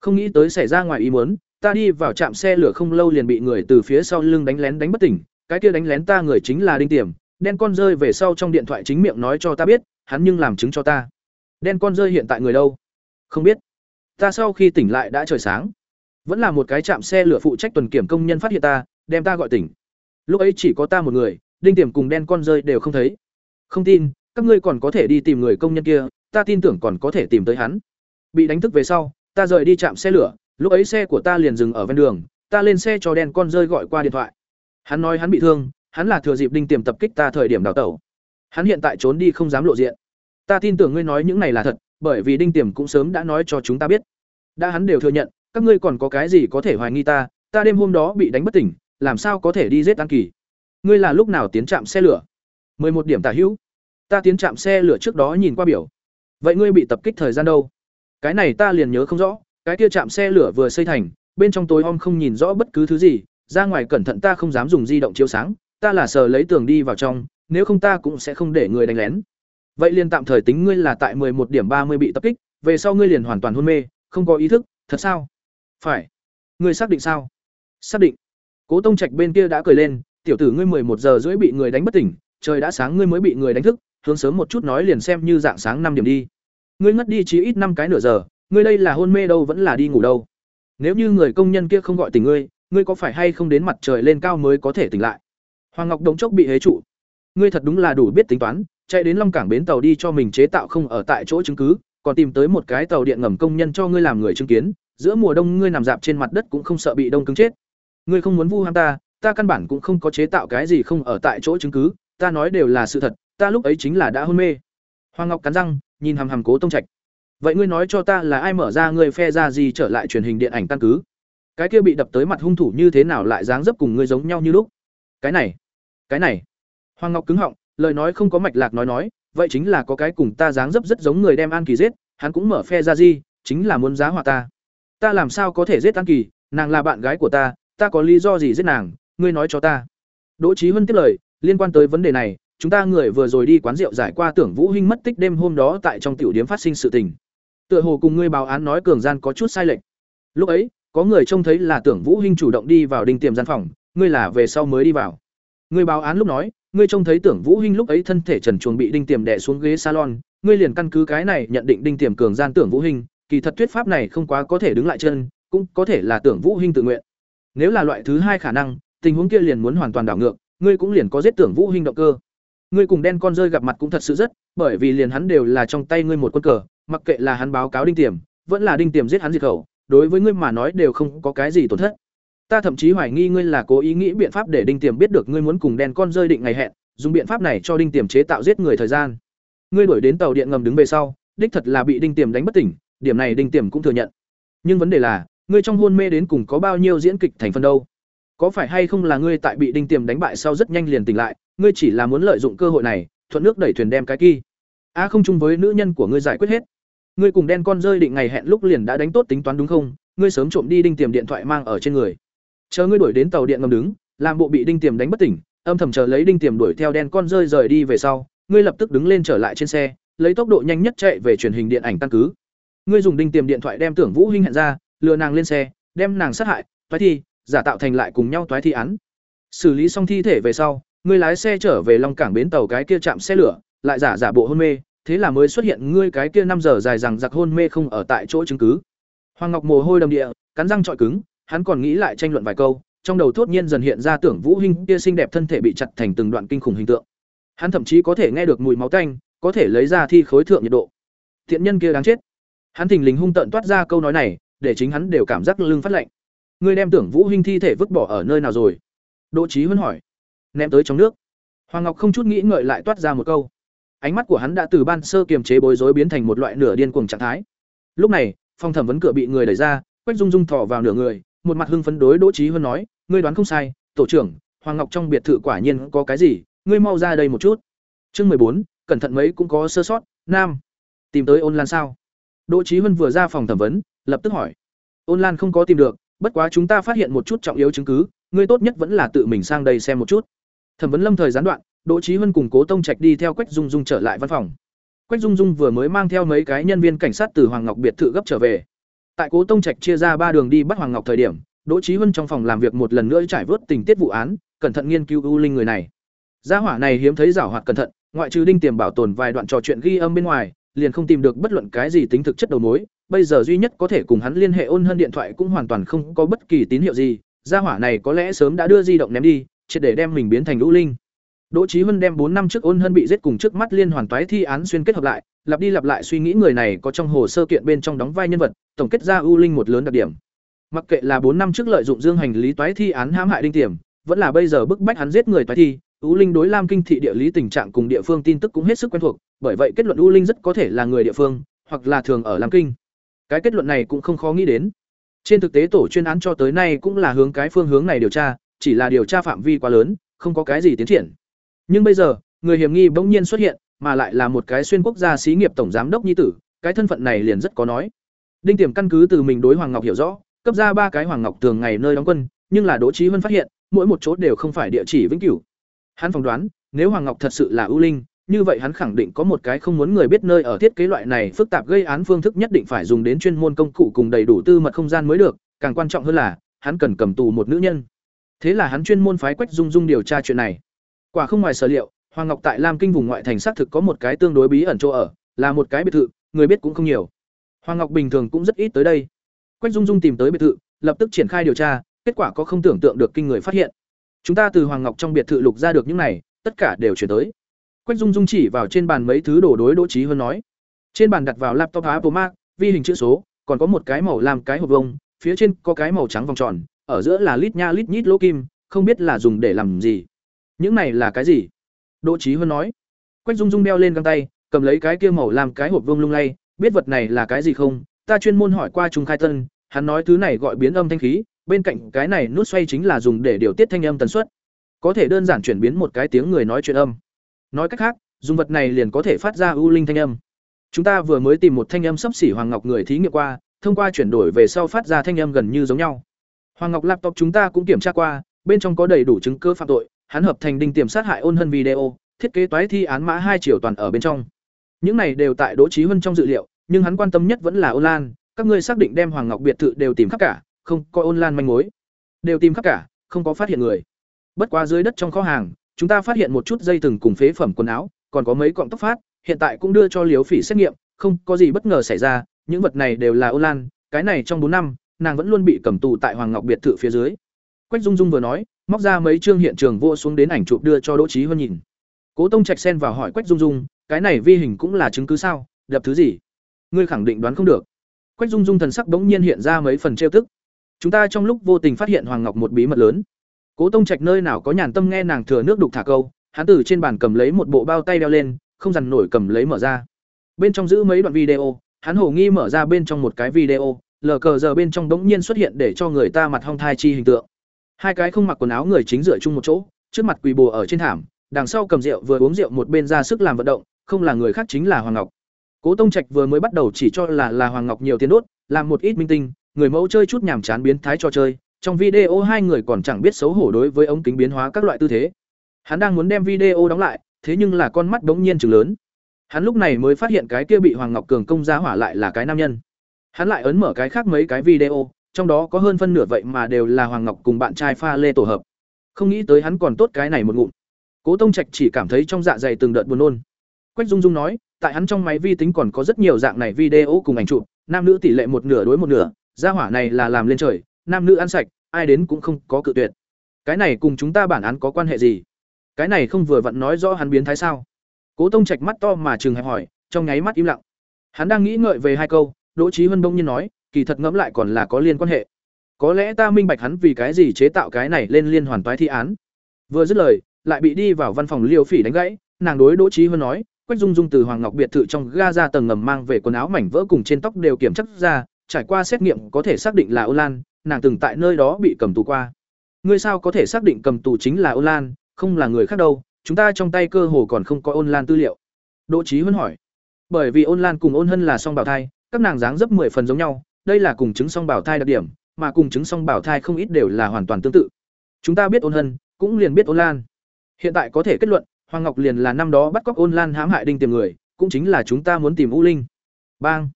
Không nghĩ tới xảy ra ngoài ý muốn, ta đi vào trạm xe lửa không lâu liền bị người từ phía sau lưng đánh lén đánh bất tỉnh, cái kia đánh lén ta người chính là đinh tiềm, đen con rơi về sau trong điện thoại chính miệng nói cho ta biết, hắn nhưng làm chứng cho ta. Đen con rơi hiện tại người đâu? Không biết. Ta sau khi tỉnh lại đã trời sáng. Vẫn là một cái trạm xe lửa phụ trách tuần kiểm công nhân phát hiện ta, đem ta gọi tỉnh lúc ấy chỉ có ta một người đinh tiềm cùng đen con rơi đều không thấy không tin các ngươi còn có thể đi tìm người công nhân kia ta tin tưởng còn có thể tìm tới hắn bị đánh thức về sau, ta rời đi chạm xe lửa, lúc ấy xe của ta liền dừng ở ven đường, ta lên xe cho đen con rơi gọi qua điện thoại. Hắn nói hắn bị thương, hắn là thừa dịp đinh tiềm tập kích ta thời điểm đào tẩu. Hắn hiện tại trốn đi không dám lộ diện. Ta tin tưởng ngươi nói những này là thật, bởi vì đinh tiềm cũng sớm đã nói cho chúng ta biết. Đã hắn đều thừa nhận, các ngươi còn có cái gì có thể hoài nghi ta, ta đêm hôm đó bị đánh bất tỉnh, làm sao có thể đi giết An Kỳ? Ngươi là lúc nào tiến trạm xe lửa? một điểm tả hữu. Ta tiến trạm xe lửa trước đó nhìn qua biểu. Vậy ngươi bị tập kích thời gian đâu? Cái này ta liền nhớ không rõ, cái kia trạm xe lửa vừa xây thành, bên trong tối om không nhìn rõ bất cứ thứ gì, ra ngoài cẩn thận ta không dám dùng di động chiếu sáng, ta là sờ lấy tường đi vào trong, nếu không ta cũng sẽ không để người đánh lén. Vậy liền tạm thời tính ngươi là tại một điểm ba mươi bị tập kích, về sau ngươi liền hoàn toàn hôn mê, không có ý thức, thật sao? Phải. Ngươi xác định sao? Xác định. Cố Tông Trạch bên kia đã cười lên, tiểu tử ngươi một giờ rưỡi bị người đánh bất tỉnh, trời đã sáng ngươi mới bị người đánh thức, hướng sớm một chút nói liền xem như dạng sáng năm điểm đi. Ngươi ngất đi chí ít năm cái nửa giờ, ngươi đây là hôn mê đâu vẫn là đi ngủ đâu? Nếu như người công nhân kia không gọi tỉnh ngươi, ngươi có phải hay không đến mặt trời lên cao mới có thể tỉnh lại? Hoàng Ngọc đống chốc bị hế trụ. Ngươi thật đúng là đủ biết tính toán, chạy đến Long Cảng bến tàu đi cho mình chế tạo không ở tại chỗ chứng cứ, còn tìm tới một cái tàu điện ngầm công nhân cho ngươi làm người chứng kiến, giữa mùa đông ngươi nằm dạp trên mặt đất cũng không sợ bị đông cứng chết. Ngươi không muốn vu ham ta, ta căn bản cũng không có chế tạo cái gì không ở tại chỗ chứng cứ, ta nói đều là sự thật, ta lúc ấy chính là đã hôn mê. Hoàng Ngọc cắn răng, nhìn hằm hằm Cố Tông Trạch. Vậy ngươi nói cho ta là ai mở ra ngươi phe ra gì trở lại truyền hình điện ảnh căn cứ? Cái kia bị đập tới mặt hung thủ như thế nào lại dáng dấp cùng ngươi giống nhau như lúc? Cái này, cái này. Hoàng Ngọc cứng họng, lời nói không có mạch lạc nói nói, vậy chính là có cái cùng ta dáng dấp rất giống người đem An Kỳ giết, hắn cũng mở phe ra gì, chính là muốn giá họa ta. Ta làm sao có thể giết An Kỳ, nàng là bạn gái của ta, ta có lý do gì giết nàng, ngươi nói cho ta. Đỗ Chí Huân tiếp lời, liên quan tới vấn đề này, chúng ta người vừa rồi đi quán rượu giải qua tưởng Vũ Hinh mất tích đêm hôm đó tại trong tiểu điếm phát sinh sự tình. Tựa hồ cùng ngươi báo án nói cường gian có chút sai lệch. Lúc ấy, có người trông thấy là tưởng Vũ Hinh chủ động đi vào đinh tiềm gian phòng, ngươi là về sau mới đi vào. Ngươi báo án lúc nói, ngươi trông thấy tưởng Vũ Hinh lúc ấy thân thể trần truồng bị đinh tiềm đè xuống ghế salon, ngươi liền căn cứ cái này nhận định đinh tiềm cường gian tưởng Vũ Hinh, kỳ thật thuyết pháp này không quá có thể đứng lại chân, cũng có thể là tưởng Vũ Hinh tự nguyện. Nếu là loại thứ hai khả năng, tình huống kia liền muốn hoàn toàn đảo ngược, ngươi cũng liền có giết tưởng Vũ Hinh động cơ. Ngươi cùng đen con rơi gặp mặt cũng thật sự rất, bởi vì liền hắn đều là trong tay ngươi một quân cờ, mặc kệ là hắn báo cáo đinh tiềm, vẫn là đinh tiềm giết hắn diệt khẩu, đối với ngươi mà nói đều không có cái gì tổn thất. Ta thậm chí hoài nghi ngươi là cố ý nghĩ biện pháp để đinh tiềm biết được ngươi muốn cùng đen con rơi định ngày hẹn, dùng biện pháp này cho đinh tiềm chế tạo giết người thời gian. Ngươi đuổi đến tàu điện ngầm đứng về sau, đích thật là bị đinh tiềm đánh bất tỉnh, điểm này đinh tiềm cũng thừa nhận. Nhưng vấn đề là, ngươi trong hôn mê đến cùng có bao nhiêu diễn kịch thành phần đâu? Có phải hay không là ngươi tại bị đinh tiềm đánh bại sau rất nhanh liền tỉnh lại, ngươi chỉ là muốn lợi dụng cơ hội này, thuận nước đẩy thuyền đem cái kia. A không chung với nữ nhân của ngươi giải quyết hết. Ngươi cùng đen con rơi định ngày hẹn lúc liền đã đánh tốt tính toán đúng không? Ngươi sớm trộm đi đinh tiềm điện thoại mang ở trên người. Chờ ngươi đuổi đến tàu điện ngầm đứng, làm bộ bị đinh tiềm đánh bất tỉnh, âm thầm chờ lấy đinh tiềm đuổi theo đen con rơi rời đi về sau, ngươi lập tức đứng lên trở lại trên xe, lấy tốc độ nhanh nhất chạy về truyền hình điện ảnh căn cứ. Ngươi dùng đinh tiềm điện thoại đem Tưởng Vũ Hinh hẹn ra, lừa nàng lên xe, đem nàng sát hại, toái thi, giả tạo thành lại cùng nhau toái thi án. Xử lý xong thi thể về sau, ngươi lái xe trở về Long Cảng bến tàu cái kia chạm xe lửa, lại giả giả bộ hôn mê, thế là mới xuất hiện ngươi cái kia năm giờ dài rằng giặc hôn mê không ở tại chỗ chứng cứ. Hoàng Ngọc mồ hôi đầm địa, cắn răng trọi cứng, hắn còn nghĩ lại tranh luận vài câu, trong đầu thốt nhiên dần hiện ra tưởng Vũ Hinh kia xinh đẹp thân thể bị chặt thành từng đoạn kinh khủng hình tượng. Hắn thậm chí có thể nghe được mùi máu tanh, có thể lấy ra thi khối thượng nhiệt độ. Thiện nhân kia đáng chết. Hắn thình lình hung tợn toát ra câu nói này, để chính hắn đều cảm giác lưng phát lạnh. Ngươi đem tưởng Vũ Hinh thi thể vứt bỏ ở nơi nào rồi? Đỗ Chí Huân hỏi. Ném tới trong nước. Hoàng Ngọc không chút nghĩ ngợi lại toát ra một câu. Ánh mắt của hắn đã từ ban sơ kiềm chế bối rối biến thành một loại nửa điên cuồng trạng thái. Lúc này, phòng thẩm vấn cửa bị người đẩy ra, Quách Dung Dung thò vào nửa người, một mặt hưng phấn đối Đỗ Chí Huân nói, ngươi đoán không sai, tổ trưởng, Hoàng Ngọc trong biệt thự quả nhiên có cái gì, ngươi mau ra đây một chút. Chương mười bốn, cẩn thận mấy cũng có sơ sót, nam. Tìm tới Ôn Lan sao? Đỗ Chí Huân vừa ra phòng thẩm vấn, lập tức hỏi. Ôn Lan không có tìm được, bất quá chúng ta phát hiện một chút trọng yếu chứng cứ, ngươi tốt nhất vẫn là tự mình sang đây xem một chút. Thẩm vấn Lâm thời gián đoạn, Đỗ Chí Huân cùng Cố Tông Trạch đi theo Quách Dung Dung trở lại văn phòng. Quách Dung Dung vừa mới mang theo mấy cái nhân viên cảnh sát từ Hoàng Ngọc biệt thự gấp trở về. Tại Cố Tông Trạch chia ra ba đường đi bắt Hoàng Ngọc thời điểm, Đỗ Chí Huân trong phòng làm việc một lần nữa trải vớt tình tiết vụ án, cẩn thận nghiên cứu U Linh người này. Gia hỏa này hiếm thấy giảo hoạt cẩn thận, ngoại trừ đinh tiềm bảo tồn vài đoạn trò chuyện ghi âm bên ngoài, liền không tìm được bất luận cái gì tính thực chất đầu mối, bây giờ duy nhất có thể cùng hắn liên hệ ôn hơn điện thoại cũng hoàn toàn không có bất kỳ tín hiệu gì, gia hỏa này có lẽ sớm đã đưa di động ném đi, chỉ để đem mình biến thành U Linh. Đỗ Chí Hân đem bốn năm trước ôn hân bị giết cùng trước mắt liên hoàn toái thi án xuyên kết hợp lại, lặp đi lặp lại suy nghĩ người này có trong hồ sơ kiện bên trong đóng vai nhân vật, tổng kết ra ưu linh một lớn đặc điểm. Mặc kệ là bốn năm trước lợi dụng dương hành lý toái thi án hãm hại đinh tiềm, vẫn là bây giờ bức bách hắn giết người toái thi, ưu linh đối Lam Kinh thị địa lý tình trạng cùng địa phương tin tức cũng hết sức quen thuộc, bởi vậy kết luận ưu linh rất có thể là người địa phương, hoặc là thường ở Lam Kinh. Cái kết luận này cũng không khó nghĩ đến. Trên thực tế tổ chuyên án cho tới nay cũng là hướng cái phương hướng này điều tra, chỉ là điều tra phạm vi quá lớn, không có cái gì tiến triển. Nhưng bây giờ, người hiểm nghi bỗng nhiên xuất hiện, mà lại là một cái xuyên quốc gia xí nghiệp tổng giám đốc nhi tử, cái thân phận này liền rất có nói. Đinh Tiềm căn cứ từ mình đối Hoàng Ngọc hiểu rõ, cấp ra ba cái Hoàng Ngọc thường ngày nơi đóng quân, nhưng là Đỗ Chí Vân phát hiện, mỗi một chỗ đều không phải địa chỉ vĩnh cửu. Hắn phỏng đoán, nếu Hoàng Ngọc thật sự là ưu linh, như vậy hắn khẳng định có một cái không muốn người biết nơi ở thiết kế loại này phức tạp gây án phương thức nhất định phải dùng đến chuyên môn công cụ cùng đầy đủ tư mật không gian mới được, càng quan trọng hơn là, hắn cần cầm tù một nữ nhân. Thế là hắn chuyên môn phái Quách Dung Dung điều tra chuyện này. Quả không ngoài sở liệu, Hoàng Ngọc tại Lam Kinh vùng ngoại thành xác thực có một cái tương đối bí ẩn chỗ ở, là một cái biệt thự, người biết cũng không nhiều. Hoàng Ngọc bình thường cũng rất ít tới đây. Quách Dung Dung tìm tới biệt thự, lập tức triển khai điều tra, kết quả có không tưởng tượng được kinh người phát hiện. Chúng ta từ Hoàng Ngọc trong biệt thự lục ra được những này, tất cả đều chuyển tới. Quách Dung Dung chỉ vào trên bàn mấy thứ đồ đối Đỗ Chí Hơn nói. Trên bàn đặt vào laptop Apple Mac, vi hình chữ số, còn có một cái màu làm cái hộp vông, phía trên có cái màu trắng vòng tròn, ở giữa là lít nha lít nhít lỗ kim, không biết là dùng để làm gì. Những này là cái gì? Đỗ Chí Hơn nói. Quách Dung Dung đeo lên găng tay, cầm lấy cái kia màu làm cái hộp vông lung lay, biết vật này là cái gì không? Ta chuyên môn hỏi qua Trung Khai Tân, hắn nói thứ này gọi biến âm thanh khí, bên cạnh cái này nút xoay chính là dùng để điều tiết thanh âm tần suất. Có thể đơn giản chuyển biến một cái tiếng người nói chuyện âm. Nói cách khác, dùng vật này liền có thể phát ra ưu linh thanh âm. Chúng ta vừa mới tìm một thanh âm sấp xỉ Hoàng Ngọc người thí nghiệm qua, thông qua chuyển đổi về sau phát ra thanh âm gần như giống nhau. Hoàng Ngọc laptop chúng ta cũng kiểm tra qua, bên trong có đầy đủ chứng cứ phạm tội, hắn hợp thành đinh tiềm sát hại ôn hân video, thiết kế toái thi án mã hai triệu toàn ở bên trong. Những này đều tại Đỗ trí hơn trong dự liệu, nhưng hắn quan tâm nhất vẫn là Ôn Lan, các ngươi xác định đem Hoàng Ngọc biệt thự đều tìm khắp cả, không có Ôn Lan manh mối. Đều tìm khắp cả, không có phát hiện người. Bất quá dưới đất trong kho hàng, chúng ta phát hiện một chút dây thừng cùng phế phẩm quần áo, còn có mấy cọng tóc phát, hiện tại cũng đưa cho Liếu Phỉ xét nghiệm, không có gì bất ngờ xảy ra, những vật này đều là Ô Lan, cái này trong bốn năm, nàng vẫn luôn bị cầm tù tại Hoàng Ngọc biệt thự phía dưới. Quách Dung Dung vừa nói, móc ra mấy chương hiện trường vô xuống đến ảnh chụp đưa cho Đỗ Chí Huân nhìn. Cố Tông Trạch xen vào hỏi Quách Dung Dung, cái này vi hình cũng là chứng cứ sao, đập thứ gì? Ngươi khẳng định đoán không được. Quách Dung Dung thần sắc bỗng nhiên hiện ra mấy phần trêu tức. Chúng ta trong lúc vô tình phát hiện Hoàng Ngọc một bí mật lớn. Cố Tông Trạch nơi nào có nhàn tâm nghe nàng thừa nước đục thả câu, hắn từ trên bàn cầm lấy một bộ bao tay đeo lên, không dằn nổi cầm lấy mở ra. Bên trong giữ mấy đoạn video, hắn hồ nghi mở ra bên trong một cái video, lờ cờ giờ bên trong đống nhiên xuất hiện để cho người ta mặt hong thai chi hình tượng. Hai cái không mặc quần áo người chính dựa chung một chỗ, trước mặt quỳ bồ ở trên thảm, đằng sau cầm rượu vừa uống rượu một bên ra sức làm vận động, không là người khác chính là Hoàng Ngọc. Cố Tông Trạch vừa mới bắt đầu chỉ cho là là Hoàng Ngọc nhiều tiền đốt, làm một ít minh tinh, người mẫu chơi chút nhảm chán biến thái cho chơi, trong video hai người còn chẳng biết xấu hổ đối với ống kính biến hóa các loại tư thế. Hắn đang muốn đem video đóng lại, thế nhưng là con mắt bỗng nhiên trừng lớn. Hắn lúc này mới phát hiện cái kia bị Hoàng Ngọc Cường công giá hỏa lại là cái nam nhân. Hắn lại ấn mở cái khác mấy cái video, trong đó có hơn phân nửa vậy mà đều là Hoàng Ngọc cùng bạn trai pha lê tổ hợp. Không nghĩ tới hắn còn tốt cái này một ngụm. Cố Tông Trạch chỉ cảm thấy trong dạ dày từng đợt buồn nôn. Quách Dung Dung nói, tại hắn trong máy vi tính còn có rất nhiều dạng này video cùng ảnh chụp, nam nữ tỷ lệ một nửa đối một nửa, gia hỏa này là làm lên trời, nam nữ ăn sạch, ai đến cũng không có cự tuyệt. Cái này cùng chúng ta bản án có quan hệ gì? Cái này không vừa vặn nói rõ hắn biến thái sao? Cố Tông Trạch mắt to mà trừng hẹp hỏi, trong nháy mắt im lặng. Hắn đang nghĩ ngợi về hai câu, Đỗ Chí Hân bỗng nhiên nói, kỳ thật ngẫm lại còn là có liên quan hệ. Có lẽ ta minh bạch hắn vì cái gì chế tạo cái này lên liên hoàn toái thi án. Vừa dứt lời, lại bị đi vào văn phòng Liêu Phỉ đánh gãy, nàng đối Đỗ Chí Hân nói, Quách Dung Dung từ Hoàng Ngọc biệt thự trong ga ra tầng ngầm mang về quần áo mảnh vỡ cùng trên tóc đều kiểm chất ra, trải qua xét nghiệm có thể xác định là Ô Lan, nàng từng tại nơi đó bị cầm tù qua. Ngươi sao có thể xác định cầm tù chính là ôn Lan, không là người khác đâu, chúng ta trong tay cơ hồ còn không có Ôn Lan tư liệu. Đỗ Chí huân hỏi. Bởi vì Ôn Lan cùng Ôn Hân là song bảo thai, các nàng dáng dấp 10 phần giống nhau, đây là cùng chứng song bảo thai đặc điểm, mà cùng chứng song bảo thai không ít đều là hoàn toàn tương tự. Chúng ta biết Ôn Hân, cũng liền biết Ôn Lan. Hiện tại có thể kết luận, Hoàng Ngọc liền là năm đó bắt cóc Ôn Lan hãm hại đinh tìm người, cũng chính là chúng ta muốn tìm U Linh. Bang.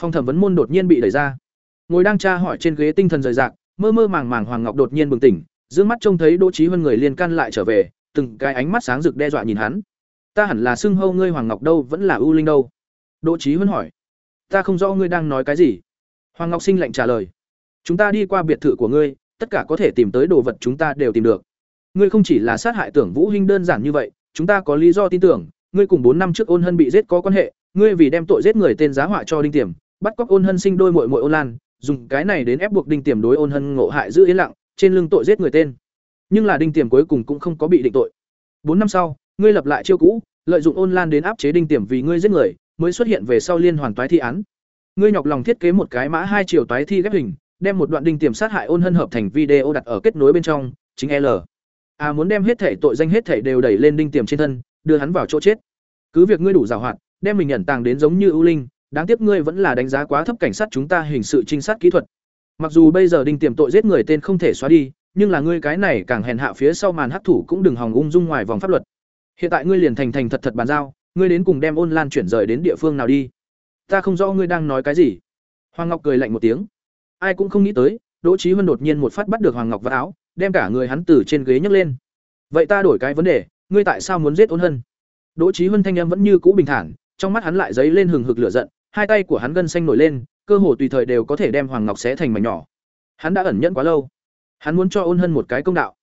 Phòng thẩm vấn môn đột nhiên bị đẩy ra. Ngồi đang tra hỏi trên ghế tinh thần rời rạc, mơ mơ màng màng Hoàng Ngọc đột nhiên bừng tỉnh, dương mắt trông thấy Đỗ Chí hơn người liên can lại trở về, từng cái ánh mắt sáng rực đe dọa nhìn hắn. Ta hẳn là xưng hâu ngươi Hoàng Ngọc đâu, vẫn là ưu Linh đâu? Đỗ Chí hơn hỏi. Ta không rõ ngươi đang nói cái gì. Hoàng Ngọc Sinh lạnh trả lời. Chúng ta đi qua biệt thự của ngươi, tất cả có thể tìm tới đồ vật chúng ta đều tìm được. ngươi không chỉ là sát hại tưởng vũ hinh đơn giản như vậy chúng ta có lý do tin tưởng ngươi cùng bốn năm trước ôn hân bị giết có quan hệ ngươi vì đem tội giết người tên giá họa cho đinh tiềm bắt cóc ôn hân sinh đôi muội muội ôn lan dùng cái này đến ép buộc đinh tiềm đối ôn hân ngộ hại giữ yên lặng, trên lưng tội giết người tên. Nhưng là đinh tiềm cuối cùng cũng không có bị định tội. Bốn năm sau, ngươi lập lại chiêu cũ, lợi dụng ôn lan đến áp chế đinh tiềm vì ngươi giết người, mới xuất hiện về sau liên hoàn toái thi án. Ngươi nhọc lòng thiết kế một cái mã hai chiều toái thi ghép hình, đem một đoạn đinh tiềm sát hại ôn hân hợp thành video đặt ở kết nối bên trong, chính l. À muốn đem hết thể tội danh hết thể đều đẩy lên đinh tiềm trên thân, đưa hắn vào chỗ chết. Cứ việc ngươi đủ giàu hoạt, đem mình nhận tàng đến giống như ưu linh đáng tiếc ngươi vẫn là đánh giá quá thấp cảnh sát chúng ta hình sự trinh sát kỹ thuật. Mặc dù bây giờ đinh tiềm tội giết người tên không thể xóa đi, nhưng là ngươi cái này càng hèn hạ phía sau màn hắc thủ cũng đừng hòng ung dung ngoài vòng pháp luật. Hiện tại ngươi liền thành thành thật thật bàn giao, ngươi đến cùng đem ôn lan chuyển rời đến địa phương nào đi? Ta không rõ ngươi đang nói cái gì. Hoàng ngọc cười lạnh một tiếng. Ai cũng không nghĩ tới, đỗ trí huân đột nhiên một phát bắt được hoàng ngọc vào áo, đem cả người hắn từ trên ghế nhấc lên. Vậy ta đổi cái vấn đề, ngươi tại sao muốn giết ôn hân? Đỗ trí huân thanh em vẫn như cũ bình thản, trong mắt hắn lại dấy lên hừng hực lửa giận hai tay của hắn gân xanh nổi lên cơ hồ tùy thời đều có thể đem hoàng ngọc xé thành mảnh nhỏ hắn đã ẩn nhẫn quá lâu hắn muốn cho ôn hân một cái công đạo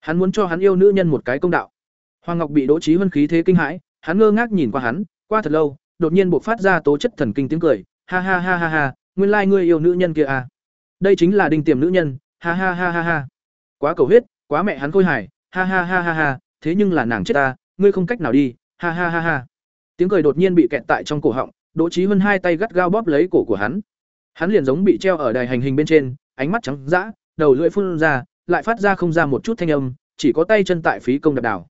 hắn muốn cho hắn yêu nữ nhân một cái công đạo hoàng ngọc bị đỗ trí huân khí thế kinh hãi hắn ngơ ngác nhìn qua hắn qua thật lâu đột nhiên buộc phát ra tố chất thần kinh tiếng cười ha ha ha ha ha nguyên lai ngươi yêu nữ nhân kia à đây chính là đinh tiềm nữ nhân ha ha ha ha ha quá cầu huyết quá mẹ hắn khôi hài ha ha ha ha ha thế nhưng là nàng chết ta ngươi không cách nào đi ha ha ha ha tiếng cười đột nhiên bị kẹt tại trong cổ họng đỗ Chí Hân hai tay gắt gao bóp lấy cổ của hắn. Hắn liền giống bị treo ở đài hành hình bên trên ánh mắt trắng dã đầu lưỡi phun ra lại phát ra không ra một chút thanh âm chỉ có tay chân tại phí công đập đảo.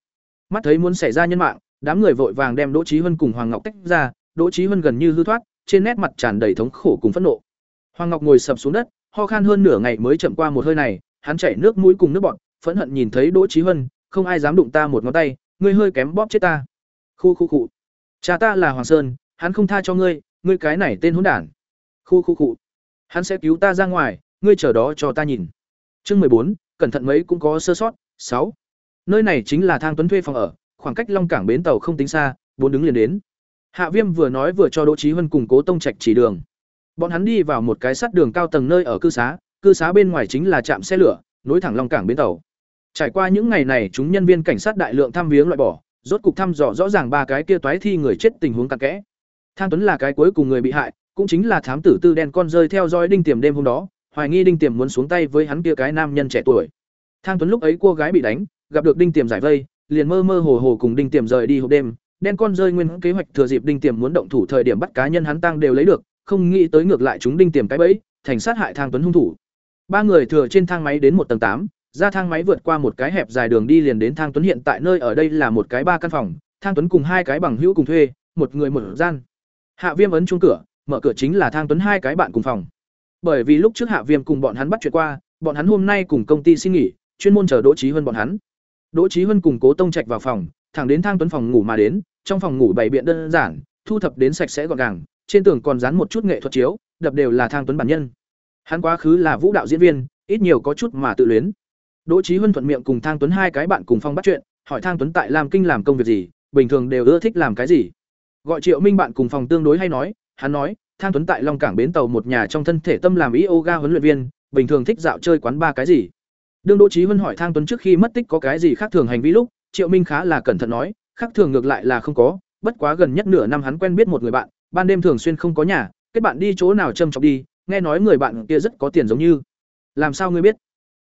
Mắt thấy muốn xảy ra nhân mạng đám người vội vàng đem đỗ Chí Hân cùng hoàng ngọc tách ra đỗ Chí Hân gần như hư thoát trên nét mặt tràn đầy thống khổ cùng phẫn nộ. Hoàng ngọc ngồi sập xuống đất ho khan hơn nửa ngày mới chậm qua một hơi này hắn chảy nước mũi cùng nước bọt phẫn hận nhìn thấy đỗ Chí Hân, không ai dám đụng ta một ngón tay ngươi hơi kém bóp chết ta. Khu khu cụ cha ta là hoàng sơn hắn không tha cho ngươi ngươi cái này tên hỗn đản. Khu khu cụ hắn sẽ cứu ta ra ngoài, ngươi chờ đó cho ta nhìn. Chương mười bốn, cẩn thận mấy cũng có sơ sót. Sáu. Nơi này chính là thang tuấn thuê phòng ở, khoảng cách long cảng bến tàu không tính xa, bốn đứng liền đến. Hạ viêm vừa nói vừa cho đỗ Chí Hân cùng cố tông trạch chỉ đường. Bọn hắn đi vào một cái sắt đường cao tầng nơi ở cư xá cư xá bên ngoài chính là trạm xe lửa, nối thẳng long cảng bến tàu. Trải qua những ngày này, chúng nhân viên cảnh sát đại lượng thăm viếng loại bỏ, rốt cục thăm dò rõ ràng ba cái kia toái thi người chết tình huống cặn kẽ thang tuấn là cái cuối cùng người bị hại, cũng chính là thám tử tư đen con rơi theo dõi đinh tiềm đêm hôm đó, hoài nghi đinh tiềm muốn xuống tay với hắn kia cái nam nhân trẻ tuổi. Thang tuấn lúc ấy cô gái bị đánh, gặp được đinh tiềm giải vây, liền mơ mơ hồ hồ cùng đinh tiềm rời đi hộp đêm. Đen con rơi nguyên kế hoạch thừa dịp đinh tiềm muốn động thủ thời điểm bắt cá nhân hắn tăng đều lấy được, không nghĩ tới ngược lại chúng đinh tiềm cái bẫy, thành sát hại thang tuấn hung thủ. Ba người thừa trên thang máy đến một tầng tám, ra thang máy vượt qua một cái hẹp dài đường đi liền đến thang tuấn hiện tại nơi ở đây là một cái ba căn phòng. Thang tuấn cùng hai cái bằng hữu cùng thuê, một người một gian hạ viêm ấn chuông cửa, mở cửa chính là thang tuấn hai cái bạn cùng phòng. Bởi vì lúc trước hạ viêm cùng bọn hắn bắt chuyện qua, bọn hắn hôm nay cùng công ty xin nghỉ, chuyên môn chờ đỗ trí hơn bọn hắn. Đỗ trí hơn cùng cố tông trạch vào phòng, thẳng đến thang tuấn phòng ngủ mà đến, trong phòng ngủ bày biện đơn giản, thu thập đến sạch sẽ gọn gàng, trên tường còn dán một chút nghệ thuật chiếu, đập đều là thang tuấn bản nhân. Hắn quá khứ là vũ đạo diễn viên, ít nhiều có chút mà tự luyến. Đỗ trí huân thuận miệng cùng thang tuấn hai cái bạn cùng phong bắt chuyện, hỏi thang tuấn tại lam kinh làm công việc gì, bình thường đều ưa thích làm cái gì gọi triệu minh bạn cùng phòng tương đối hay nói, hắn nói, thang tuấn tại long cảng bến tàu một nhà trong thân thể tâm làm yoga huấn luyện viên, bình thường thích dạo chơi quán ba cái gì. Đương đỗ trí huân hỏi thang tuấn trước khi mất tích có cái gì khác thường hành vi lúc, triệu minh khá là cẩn thận nói, khác thường ngược lại là không có, bất quá gần nhất nửa năm hắn quen biết một người bạn, ban đêm thường xuyên không có nhà, kết bạn đi chỗ nào châm chọc đi, nghe nói người bạn kia rất có tiền giống như. Làm sao ngươi biết?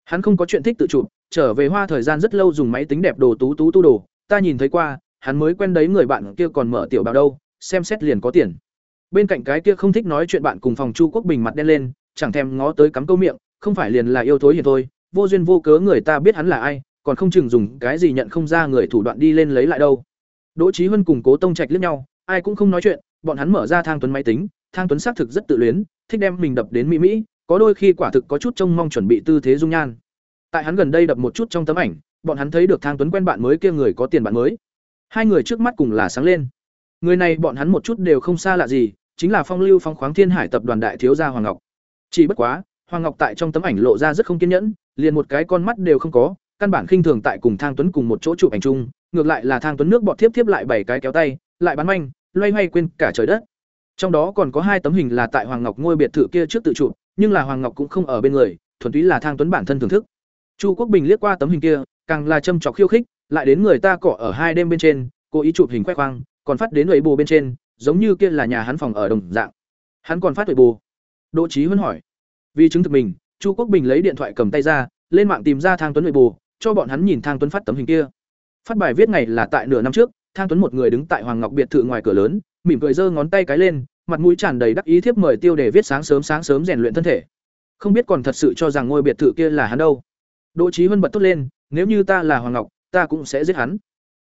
Hắn không có chuyện thích tự chụp, trở về hoa thời gian rất lâu dùng máy tính đẹp đồ tú tú tu đồ, ta nhìn thấy qua hắn mới quen đấy người bạn kia còn mở tiểu bào đâu, xem xét liền có tiền. Bên cạnh cái kia không thích nói chuyện bạn cùng phòng chu quốc bình mặt đen lên, chẳng thèm ngó tới cắm câu miệng, không phải liền là yêu thối hiền thôi, vô duyên vô cớ người ta biết hắn là ai, còn không chừng dùng cái gì nhận không ra người thủ đoạn đi lên lấy lại đâu. Đỗ trí huân cùng cố tông trạch liếc nhau, ai cũng không nói chuyện, bọn hắn mở ra thang tuấn máy tính, thang tuấn xác thực rất tự luyến, thích đem mình đập đến mỹ mỹ, có đôi khi quả thực có chút trông mong chuẩn bị tư thế dung nhan. Tại hắn gần đây đập một chút trong tấm ảnh, bọn hắn thấy được thang tuấn quen bạn mới kia người có tiền bạn mới hai người trước mắt cùng là sáng lên. Người này bọn hắn một chút đều không xa lạ gì chính là phong lưu phong khoáng thiên hải tập đoàn đại thiếu gia hoàng ngọc. Chỉ bất quá hoàng ngọc tại trong tấm ảnh lộ ra rất không kiên nhẫn liền một cái con mắt đều không có căn bản khinh thường tại cùng thang tuấn cùng một chỗ chụp ảnh chung ngược lại là thang tuấn nước bọt tiếp tiếp lại bảy cái kéo tay lại bắn manh loay hoay quên cả trời đất. Trong đó còn có hai tấm hình là tại hoàng ngọc ngôi biệt thự kia trước tự chụp nhưng là hoàng ngọc cũng không ở bên người thuần túy là thang tuấn bản thân thưởng thức. Chu quốc bình liếc qua tấm hình kia càng là châm trọc khiêu khích, lại đến người ta cọ ở hai đêm bên trên, cố ý chụp hình khoe khoang, còn phát đến nội bù bên trên, giống như kia là nhà hắn phòng ở đồng dạng. Hắn còn phát nội bù. Đỗ trí Huân hỏi. Vì chứng thực mình, Chu Quốc Bình lấy điện thoại cầm tay ra, lên mạng tìm ra Thang Tuấn nội bù, cho bọn hắn nhìn Thang Tuấn phát tấm hình kia. Phát bài viết ngày là tại nửa năm trước, Thang Tuấn một người đứng tại Hoàng Ngọc biệt thự ngoài cửa lớn, mỉm cười giơ ngón tay cái lên, mặt mũi tràn đầy đắc ý thiếp mời tiêu để viết sáng sớm sáng sớm rèn luyện thân thể. Không biết còn thật sự cho rằng ngôi biệt thự kia là hắn đâu. Đỗ trí Huân bật tốt lên, nếu như ta là Hoàng Ngọc, ta cũng sẽ giết hắn.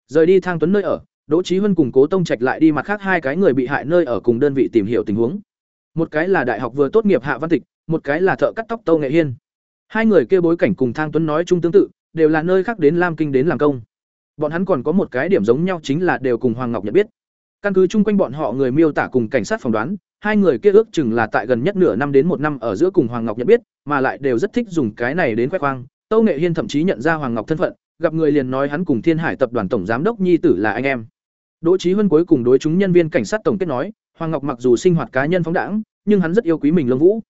Rời đi Thang Tuấn nơi ở, Đỗ Chí Huân cùng Cố Tông Trạch lại đi mặt khác hai cái người bị hại nơi ở cùng đơn vị tìm hiểu tình huống. Một cái là đại học vừa tốt nghiệp Hạ Văn Tịch, một cái là thợ cắt tóc Tâu Nghệ Hiên. Hai người kia bối cảnh cùng Thang Tuấn nói chung tương tự, đều là nơi khác đến Lam Kinh đến làm công. Bọn hắn còn có một cái điểm giống nhau chính là đều cùng Hoàng Ngọc nhận biết. Căn cứ chung quanh bọn họ người miêu tả cùng cảnh sát phỏng đoán, hai người kia ước chừng là tại gần nhất nửa năm đến một năm ở giữa cùng Hoàng Ngọc nhận biết, mà lại đều rất thích dùng cái này đến khoe khoang. Tâu Nghệ Hiên thậm chí nhận ra Hoàng Ngọc thân phận, gặp người liền nói hắn cùng Thiên Hải tập đoàn tổng giám đốc nhi tử là anh em. Đỗ Chí Huân cuối cùng đối chúng nhân viên cảnh sát tổng kết nói, Hoàng Ngọc mặc dù sinh hoạt cá nhân phóng đãng, nhưng hắn rất yêu quý mình Lông Vũ.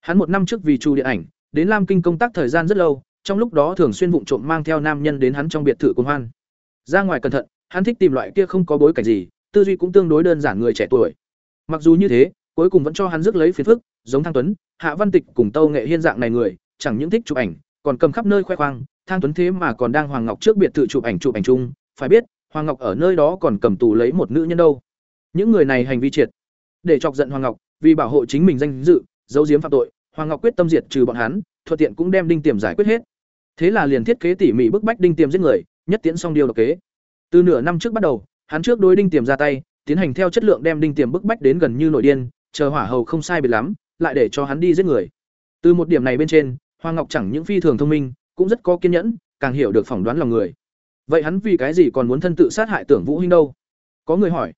Hắn một năm trước vì chu điện ảnh, đến Lam Kinh công tác thời gian rất lâu, trong lúc đó thường xuyên vụng trộm mang theo nam nhân đến hắn trong biệt thự cùng hoan. Ra ngoài cẩn thận, hắn thích tìm loại kia không có bối cảnh gì, tư duy cũng tương đối đơn giản người trẻ tuổi. Mặc dù như thế, cuối cùng vẫn cho hắn rước lấy phiền phức, giống Thang Tuấn, Hạ Văn Tịch cùng Tâu Nghệ Hiên dạng này người, chẳng những thích chụp ảnh, còn cầm khắp nơi khoe khoang, Thang Tuấn thế mà còn đang Hoàng Ngọc trước biệt thự chụp ảnh chụp ảnh chung, phải biết, Hoàng Ngọc ở nơi đó còn cầm tù lấy một nữ nhân đâu. Những người này hành vi triệt, để chọc giận Hoàng Ngọc, vì bảo hộ chính mình danh dự, giấu giếm phạm tội, Hoàng Ngọc quyết tâm diệt trừ bọn hắn, thuận tiện cũng đem Đinh Tiềm giải quyết hết. Thế là liền thiết kế tỉ mỉ bức bách Đinh Tiềm giết người, nhất tiễn xong điều độc kế. Từ nửa năm trước bắt đầu, hắn trước đối Đinh Tiềm ra tay, tiến hành theo chất lượng đem Đinh Tiềm bức bách đến gần như nội điên, chờ hỏa hầu không sai biệt lắm, lại để cho hắn đi giết người. Từ một điểm này bên trên, Hoàng Ngọc chẳng những phi thường thông minh, cũng rất có kiên nhẫn, càng hiểu được phỏng đoán lòng người. Vậy hắn vì cái gì còn muốn thân tự sát hại Tưởng Vũ Hinh đâu? Có người hỏi.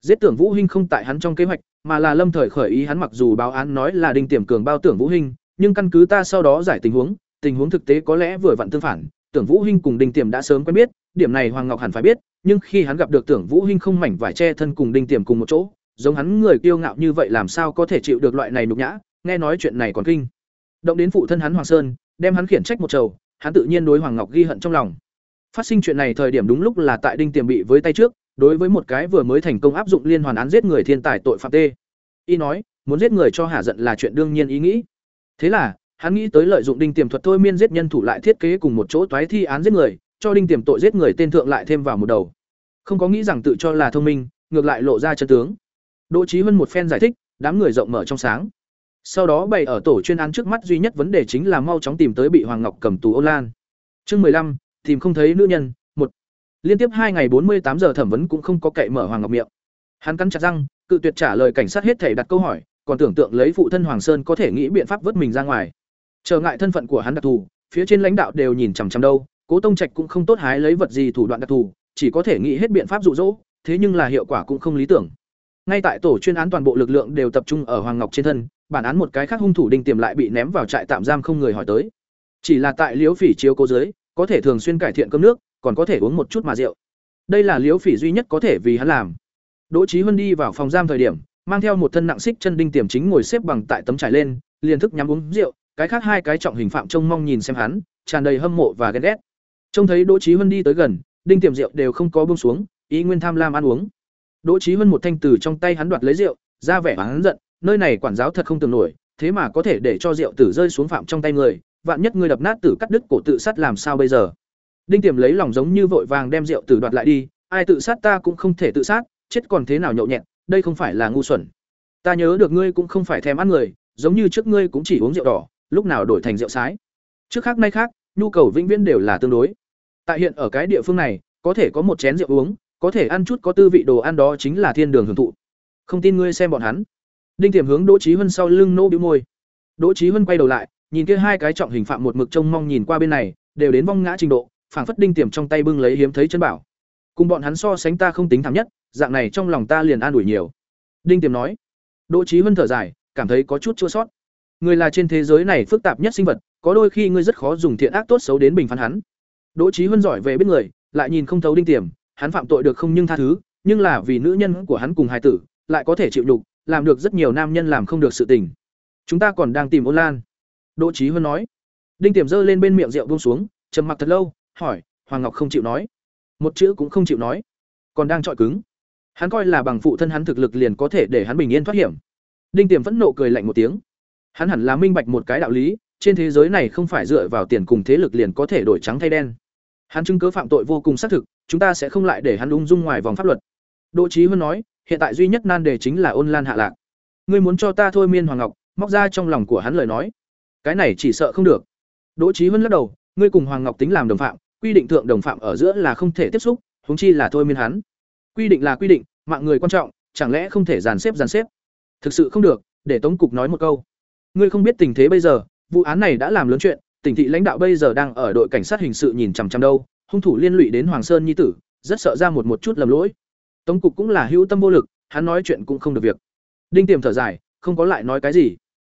Giết Tưởng Vũ Hinh không tại hắn trong kế hoạch, mà là Lâm Thời khởi ý hắn mặc dù báo án nói là Đinh Tiềm cường bao Tưởng Vũ Hinh, nhưng căn cứ ta sau đó giải tình huống, tình huống thực tế có lẽ vừa vặn tương phản, Tưởng Vũ Hinh cùng Đinh Tiềm đã sớm quen biết, điểm này Hoàng Ngọc hẳn phải biết, nhưng khi hắn gặp được Tưởng Vũ Hinh không mảnh vải che thân cùng Đinh Tiềm cùng một chỗ, giống hắn người kiêu ngạo như vậy làm sao có thể chịu được loại này nhục nhã, nghe nói chuyện này còn kinh. Động đến phụ thân hắn Hoàng Sơn, đem hắn khiển trách một trầu, hắn tự nhiên đối Hoàng Ngọc ghi hận trong lòng. Phát sinh chuyện này thời điểm đúng lúc là tại Đinh Tiềm bị với tay trước, đối với một cái vừa mới thành công áp dụng liên hoàn án giết người thiên tài tội phạm tê. Y nói, muốn giết người cho hả giận là chuyện đương nhiên ý nghĩ. Thế là, hắn nghĩ tới lợi dụng Đinh Tiềm thuật thôi miên giết nhân thủ lại thiết kế cùng một chỗ toái thi án giết người, cho Đinh Tiềm tội giết người tên thượng lại thêm vào một đầu. Không có nghĩ rằng tự cho là thông minh, ngược lại lộ ra chân tướng. Đỗ Chí Vân một phen giải thích, đám người rộng mở trong sáng. Sau đó bày ở tổ chuyên án trước mắt duy nhất vấn đề chính là mau chóng tìm tới bị Hoàng Ngọc cầm tù Âu Lan. Chương mười lăm tìm không thấy nữ nhân, một Liên tiếp hai ngày bốn mươi tám giờ thẩm vấn cũng không có cậy mở Hoàng Ngọc miệng. Hắn cắn chặt răng, cự tuyệt trả lời cảnh sát hết thảy đặt câu hỏi, còn tưởng tượng lấy phụ thân Hoàng Sơn có thể nghĩ biện pháp vớt mình ra ngoài. Trở ngại thân phận của hắn đặc thù, phía trên lãnh đạo đều nhìn chằm chằm đâu, Cố Tông Trạch cũng không tốt hái lấy vật gì thủ đoạn đặc thù, chỉ có thể nghĩ hết biện pháp dụ dỗ, thế nhưng là hiệu quả cũng không lý tưởng. Ngay tại tổ chuyên án toàn bộ lực lượng đều tập trung ở Hoàng Ngọc trên thân, bản án một cái khác hung thủ đinh tiềm lại bị ném vào trại tạm giam không người hỏi tới. Chỉ là tại Liễu Phỉ chiếu cố dưới, có thể thường xuyên cải thiện cơm nước, còn có thể uống một chút mà rượu. Đây là Liễu Phỉ duy nhất có thể vì hắn làm. Đỗ Chí Huân đi vào phòng giam thời điểm, mang theo một thân nặng xích chân đinh tiềm chính ngồi xếp bằng tại tấm trải lên, liền thức nhắm uống rượu, cái khác hai cái trọng hình phạm trông mong nhìn xem hắn, tràn đầy hâm mộ và ghen ghét. Trông thấy Đỗ Chí Huân đi tới gần, đinh tiềm rượu đều không có buông xuống, ý nguyên tham lam ăn uống. Đỗ Chí Huân một thanh từ trong tay hắn đoạt lấy rượu, ra vẻ hắn giận, nơi này quản giáo thật không tưởng nổi, thế mà có thể để cho rượu tử rơi xuống phạm trong tay người, vạn nhất ngươi đập nát tử cắt đứt cổ tự sát làm sao bây giờ? Đinh Tiềm lấy lòng giống như vội vàng đem rượu tử đoạt lại đi, ai tự sát ta cũng không thể tự sát, chết còn thế nào nhậu nhẹt, đây không phải là ngu xuẩn. Ta nhớ được ngươi cũng không phải thèm ăn người, giống như trước ngươi cũng chỉ uống rượu đỏ, lúc nào đổi thành rượu sái. Trước khác nay khác, nhu cầu vĩnh viễn đều là tương đối. Tại hiện ở cái địa phương này, có thể có một chén rượu uống, có thể ăn chút có tư vị đồ ăn đó chính là thiên đường hưởng thụ. Không tin ngươi xem bọn hắn. Đinh Tiềm hướng Đỗ Chí Hân sau lưng nô bĩu môi. Đỗ Chí Hân quay đầu lại, nhìn kia hai cái trọng hình phạm một mực trông mong nhìn qua bên này, đều đến vong ngã trình độ, phảng phất Đinh Tiềm trong tay bưng lấy hiếm thấy chân bảo. Cùng bọn hắn so sánh ta không tính thảm nhất, dạng này trong lòng ta liền an ủi nhiều. Đinh Tiềm nói. Đỗ Chí Hân thở dài, cảm thấy có chút chua xót. Người là trên thế giới này phức tạp nhất sinh vật, có đôi khi ngươi rất khó dùng thiện ác tốt xấu đến bình phán hắn. Đỗ Chí Hân giỏi về biết người, lại nhìn không thấu Đinh Tiềm, hắn phạm tội được không nhưng tha thứ, nhưng là vì nữ nhân của hắn cùng hài tử, lại có thể chịu nhục, làm được rất nhiều nam nhân làm không được sự tình. Chúng ta còn đang tìm Ôn Lan." Đỗ Chí Huân nói. Đinh Tiềm giơ lên bên miệng rượu buông xuống, trầm mặc thật lâu, hỏi, hoàng ngọc không chịu nói. Một chữ cũng không chịu nói. Còn đang trọi cứng. Hắn coi là bằng phụ thân hắn thực lực liền có thể để hắn bình yên thoát hiểm. Đinh tiềm vẫn nộ cười lạnh một tiếng. Hắn hẳn là minh bạch một cái đạo lý trên thế giới này không phải dựa vào tiền cùng thế lực liền có thể đổi trắng thay đen. Hắn chứng cứ phạm tội vô cùng xác thực chúng ta sẽ không lại để hắn ung dung ngoài vòng pháp luật. Đỗ Chí huân nói hiện tại duy nhất nan đề chính là ôn lan hạ lạc. Ngươi muốn cho ta thôi miên hoàng ngọc, móc ra trong lòng của hắn lời nói. Cái này chỉ sợ không được. Đỗ trí huân lắc đầu, ngươi cùng hoàng ngọc tính làm đồng phạm, quy định thượng đồng phạm ở giữa là không thể tiếp xúc, huống chi là thôi miên hắn. Quy định là quy định, mạng người quan trọng, chẳng lẽ không thể dàn xếp dàn xếp? Thực sự không được, để tống cục nói một câu. Ngươi không biết tình thế bây giờ, vụ án này đã làm lớn chuyện, tỉnh thị lãnh đạo bây giờ đang ở đội cảnh sát hình sự nhìn chằm chằm đâu, hung thủ liên lụy đến hoàng sơn nhi tử, rất sợ ra một một chút lầm lỗi tống cục cũng là hữu tâm vô lực, hắn nói chuyện cũng không được việc. Đinh tiềm thở dài, không có lại nói cái gì.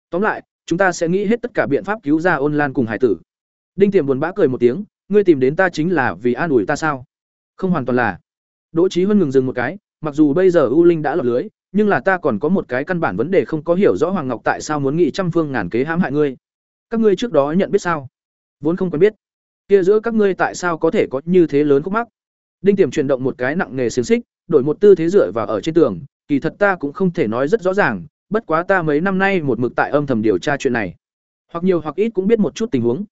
Tóm lại, chúng ta sẽ nghĩ hết tất cả biện pháp cứu ra ôn lan cùng hải tử. Đinh tiềm buồn bã cười một tiếng, ngươi tìm đến ta chính là vì an ủi ta sao? Không hoàn toàn là. Đỗ trí huân ngừng dừng một cái, mặc dù bây giờ u linh đã lọt lưới, nhưng là ta còn có một cái căn bản vấn đề không có hiểu rõ hoàng ngọc tại sao muốn nghị trăm phương ngàn kế hãm hại ngươi. Các ngươi trước đó nhận biết sao? Vốn không quen biết. Kia giữa các ngươi tại sao có thể có như thế lớn khúc mắc? Đinh tiềm chuyển động một cái nặng nghề xiềng xích đổi một tư thế dựa vào ở trên tường, kỳ thật ta cũng không thể nói rất rõ ràng, bất quá ta mấy năm nay một mực tại âm thầm điều tra chuyện này. Hoặc nhiều hoặc ít cũng biết một chút tình huống.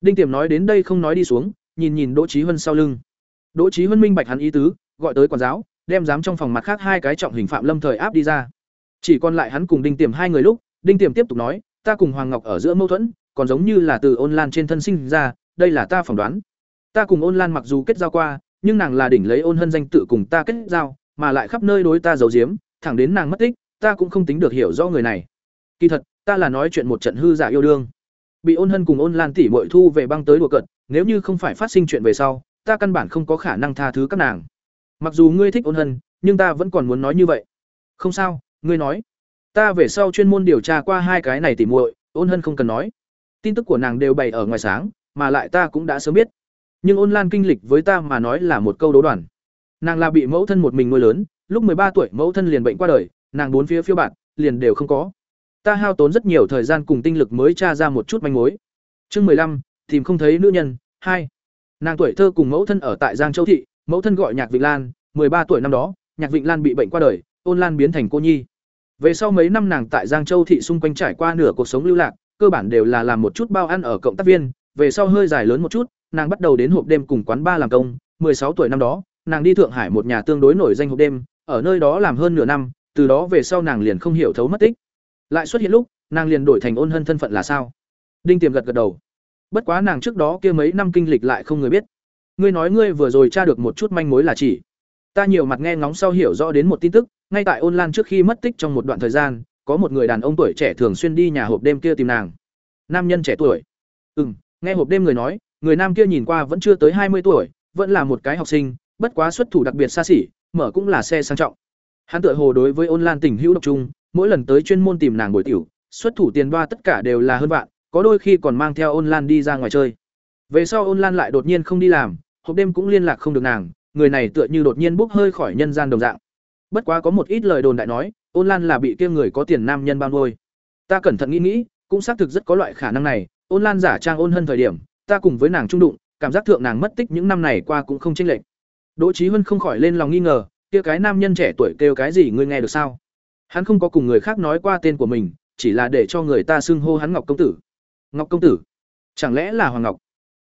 Đinh tiềm nói đến đây không nói đi xuống, nhìn nhìn đỗ Chí huân sau lưng. Đỗ Chí huân minh bạch hắn ý tứ, gọi tới quản giáo, đem giám trong phòng mặt khác hai cái trọng hình phạm lâm thời áp đi ra. Chỉ còn lại hắn cùng đinh tiềm hai người lúc, đinh tiềm tiếp tục nói, ta cùng hoàng ngọc ở giữa mâu thuẫn, còn giống như là từ ôn lan trên thân sinh ra, đây là ta phỏng đoán. Ta cùng ôn lan mặc dù kết giao qua nhưng nàng là đỉnh lấy ôn hân danh tự cùng ta kết giao, mà lại khắp nơi đối ta giấu giếm, thẳng đến nàng mất tích, ta cũng không tính được hiểu rõ người này. Kỳ thật, ta là nói chuyện một trận hư giả yêu đương. Bị ôn hân cùng ôn lan tỉ mội thu về băng tới đùa cận nếu như không phải phát sinh chuyện về sau, ta căn bản không có khả năng tha thứ các nàng. Mặc dù ngươi thích ôn hân, nhưng ta vẫn còn muốn nói như vậy. Không sao, ngươi nói. Ta về sau chuyên môn điều tra qua hai cái này tỉ muội, ôn hân không cần nói. Tin tức của nàng đều bày ở ngoài sáng, mà lại ta cũng đã sớm biết nhưng ôn lan kinh lịch với ta mà nói là một câu đấu đoàn. Nàng là bị mẫu thân một mình nuôi lớn, lúc ba tuổi mẫu thân liền bệnh qua đời, nàng bốn phía phiêu bạn liền đều không có. Ta hao tốn rất nhiều thời gian cùng tinh lực mới tra ra một chút manh mối. Chương mười lăm, tìm không thấy nữ nhân, hai. Nàng tuổi thơ cùng mẫu thân ở tại giang châu thị, mẫu thân gọi nhạc vịnh lan ba tuổi năm đó, nhạc vịnh lan bị bệnh qua đời, ôn lan biến thành cô nhi. Về sau mấy năm nàng tại giang châu thị xung quanh trải qua nửa cuộc sống lưu lạc, cơ bản đều là làm một chút bao ăn ở cộng tác viên về sau hơi dài lớn một chút, nàng bắt đầu đến hộp đêm cùng quán ba làm công sáu tuổi năm đó, nàng đi thượng hải một nhà tương đối nổi danh hộp đêm, ở nơi đó làm hơn nửa năm, từ đó về sau nàng liền không hiểu thấu mất tích. Lại xuất hiện lúc, nàng liền đổi thành ôn hân thân phận là sao? Đinh tiềm gật gật đầu. Bất quá nàng trước đó kia mấy năm kinh lịch lại không người biết. Ngươi nói ngươi vừa rồi tra được một chút manh mối là chỉ. Ta nhiều mặt nghe ngóng sau hiểu rõ đến một tin tức, ngay tại ôn lan trước khi mất tích trong một đoạn thời gian, có một người đàn ông tuổi trẻ thường xuyên đi nhà hộp đêm kia tìm nàng. Nam nhân trẻ tuổi. Ừ nghe hộp đêm người nói, người nam kia nhìn qua vẫn chưa tới hai mươi tuổi, vẫn là một cái học sinh, bất quá xuất thủ đặc biệt xa xỉ, mở cũng là xe sang trọng. Hắn tựa hồ đối với ôn lan tình hữu độc trung mỗi lần tới chuyên môn tìm nàng buổi tiểu, xuất thủ tiền đoa tất cả đều là hơn vạn, có đôi khi còn mang theo ôn lan đi ra ngoài chơi. Về sau ôn lan lại đột nhiên không đi làm, hộp đêm cũng liên lạc không được nàng, người này tựa như đột nhiên bốc hơi khỏi nhân gian đồng dạng. Bất quá có một ít lời đồn đại nói, ôn lan là bị kia người có tiền nam nhân bao nuôi. Ta cẩn thận nghĩ nghĩ, cũng xác thực rất có loại khả năng này ôn lan giả trang ôn hơn thời điểm, ta cùng với nàng trung đụng, cảm giác thượng nàng mất tích những năm này qua cũng không chênh lệch. Đỗ trí huân không khỏi lên lòng nghi ngờ, kia cái nam nhân trẻ tuổi kêu cái gì ngươi nghe được sao? Hắn không có cùng người khác nói qua tên của mình, chỉ là để cho người ta xưng hô hắn ngọc công tử. Ngọc công tử? Chẳng lẽ là hoàng ngọc?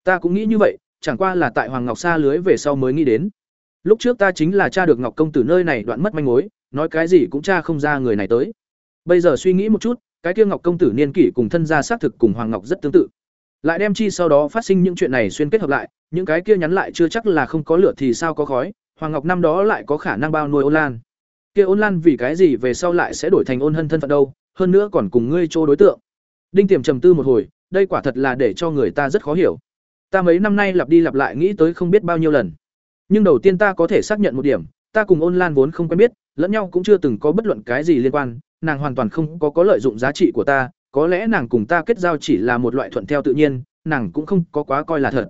Ta cũng nghĩ như vậy, chẳng qua là tại hoàng ngọc xa lưới về sau mới nghĩ đến. Lúc trước ta chính là cha được ngọc công tử nơi này đoạn mất manh mối, nói cái gì cũng cha không ra người này tới. Bây giờ suy nghĩ một chút cái kia ngọc công tử niên kỷ cùng thân gia xác thực cùng hoàng ngọc rất tương tự. Lại đem chi sau đó phát sinh những chuyện này xuyên kết hợp lại, những cái kia nhắn lại chưa chắc là không có lửa thì sao có khói, hoàng ngọc năm đó lại có khả năng bao nuôi ôn lan. Kia ôn lan vì cái gì về sau lại sẽ đổi thành ôn hân thân phận đâu, hơn nữa còn cùng ngươi chỗ đối tượng. Đinh tiềm trầm tư một hồi, đây quả thật là để cho người ta rất khó hiểu. Ta mấy năm nay lặp đi lặp lại nghĩ tới không biết bao nhiêu lần. Nhưng đầu tiên ta có thể xác nhận một điểm, ta cùng ôn lan vốn không quen biết lẫn nhau cũng chưa từng có bất luận cái gì liên quan nàng hoàn toàn không có có lợi dụng giá trị của ta có lẽ nàng cùng ta kết giao chỉ là một loại thuận theo tự nhiên nàng cũng không có quá coi là thật.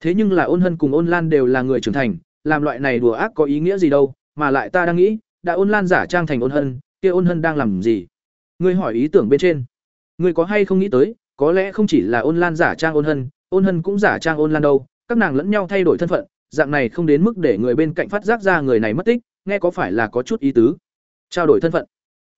Thế nhưng là ôn hân cùng ôn lan đều là người trưởng thành làm loại này đùa ác có ý nghĩa gì đâu mà lại ta đang nghĩ đã ôn lan giả trang thành ôn hân kia ôn hân đang làm gì? Ngươi hỏi ý tưởng bên trên. Ngươi có hay không nghĩ tới có lẽ không chỉ là ôn lan giả trang ôn hân ôn hân cũng giả trang ôn lan đâu các nàng lẫn nhau thay đổi thân phận, dạng này không đến mức để người bên cạnh phát giác ra người này mất tích, nghe có phải là có chút ý tứ. Trao đổi thân phận.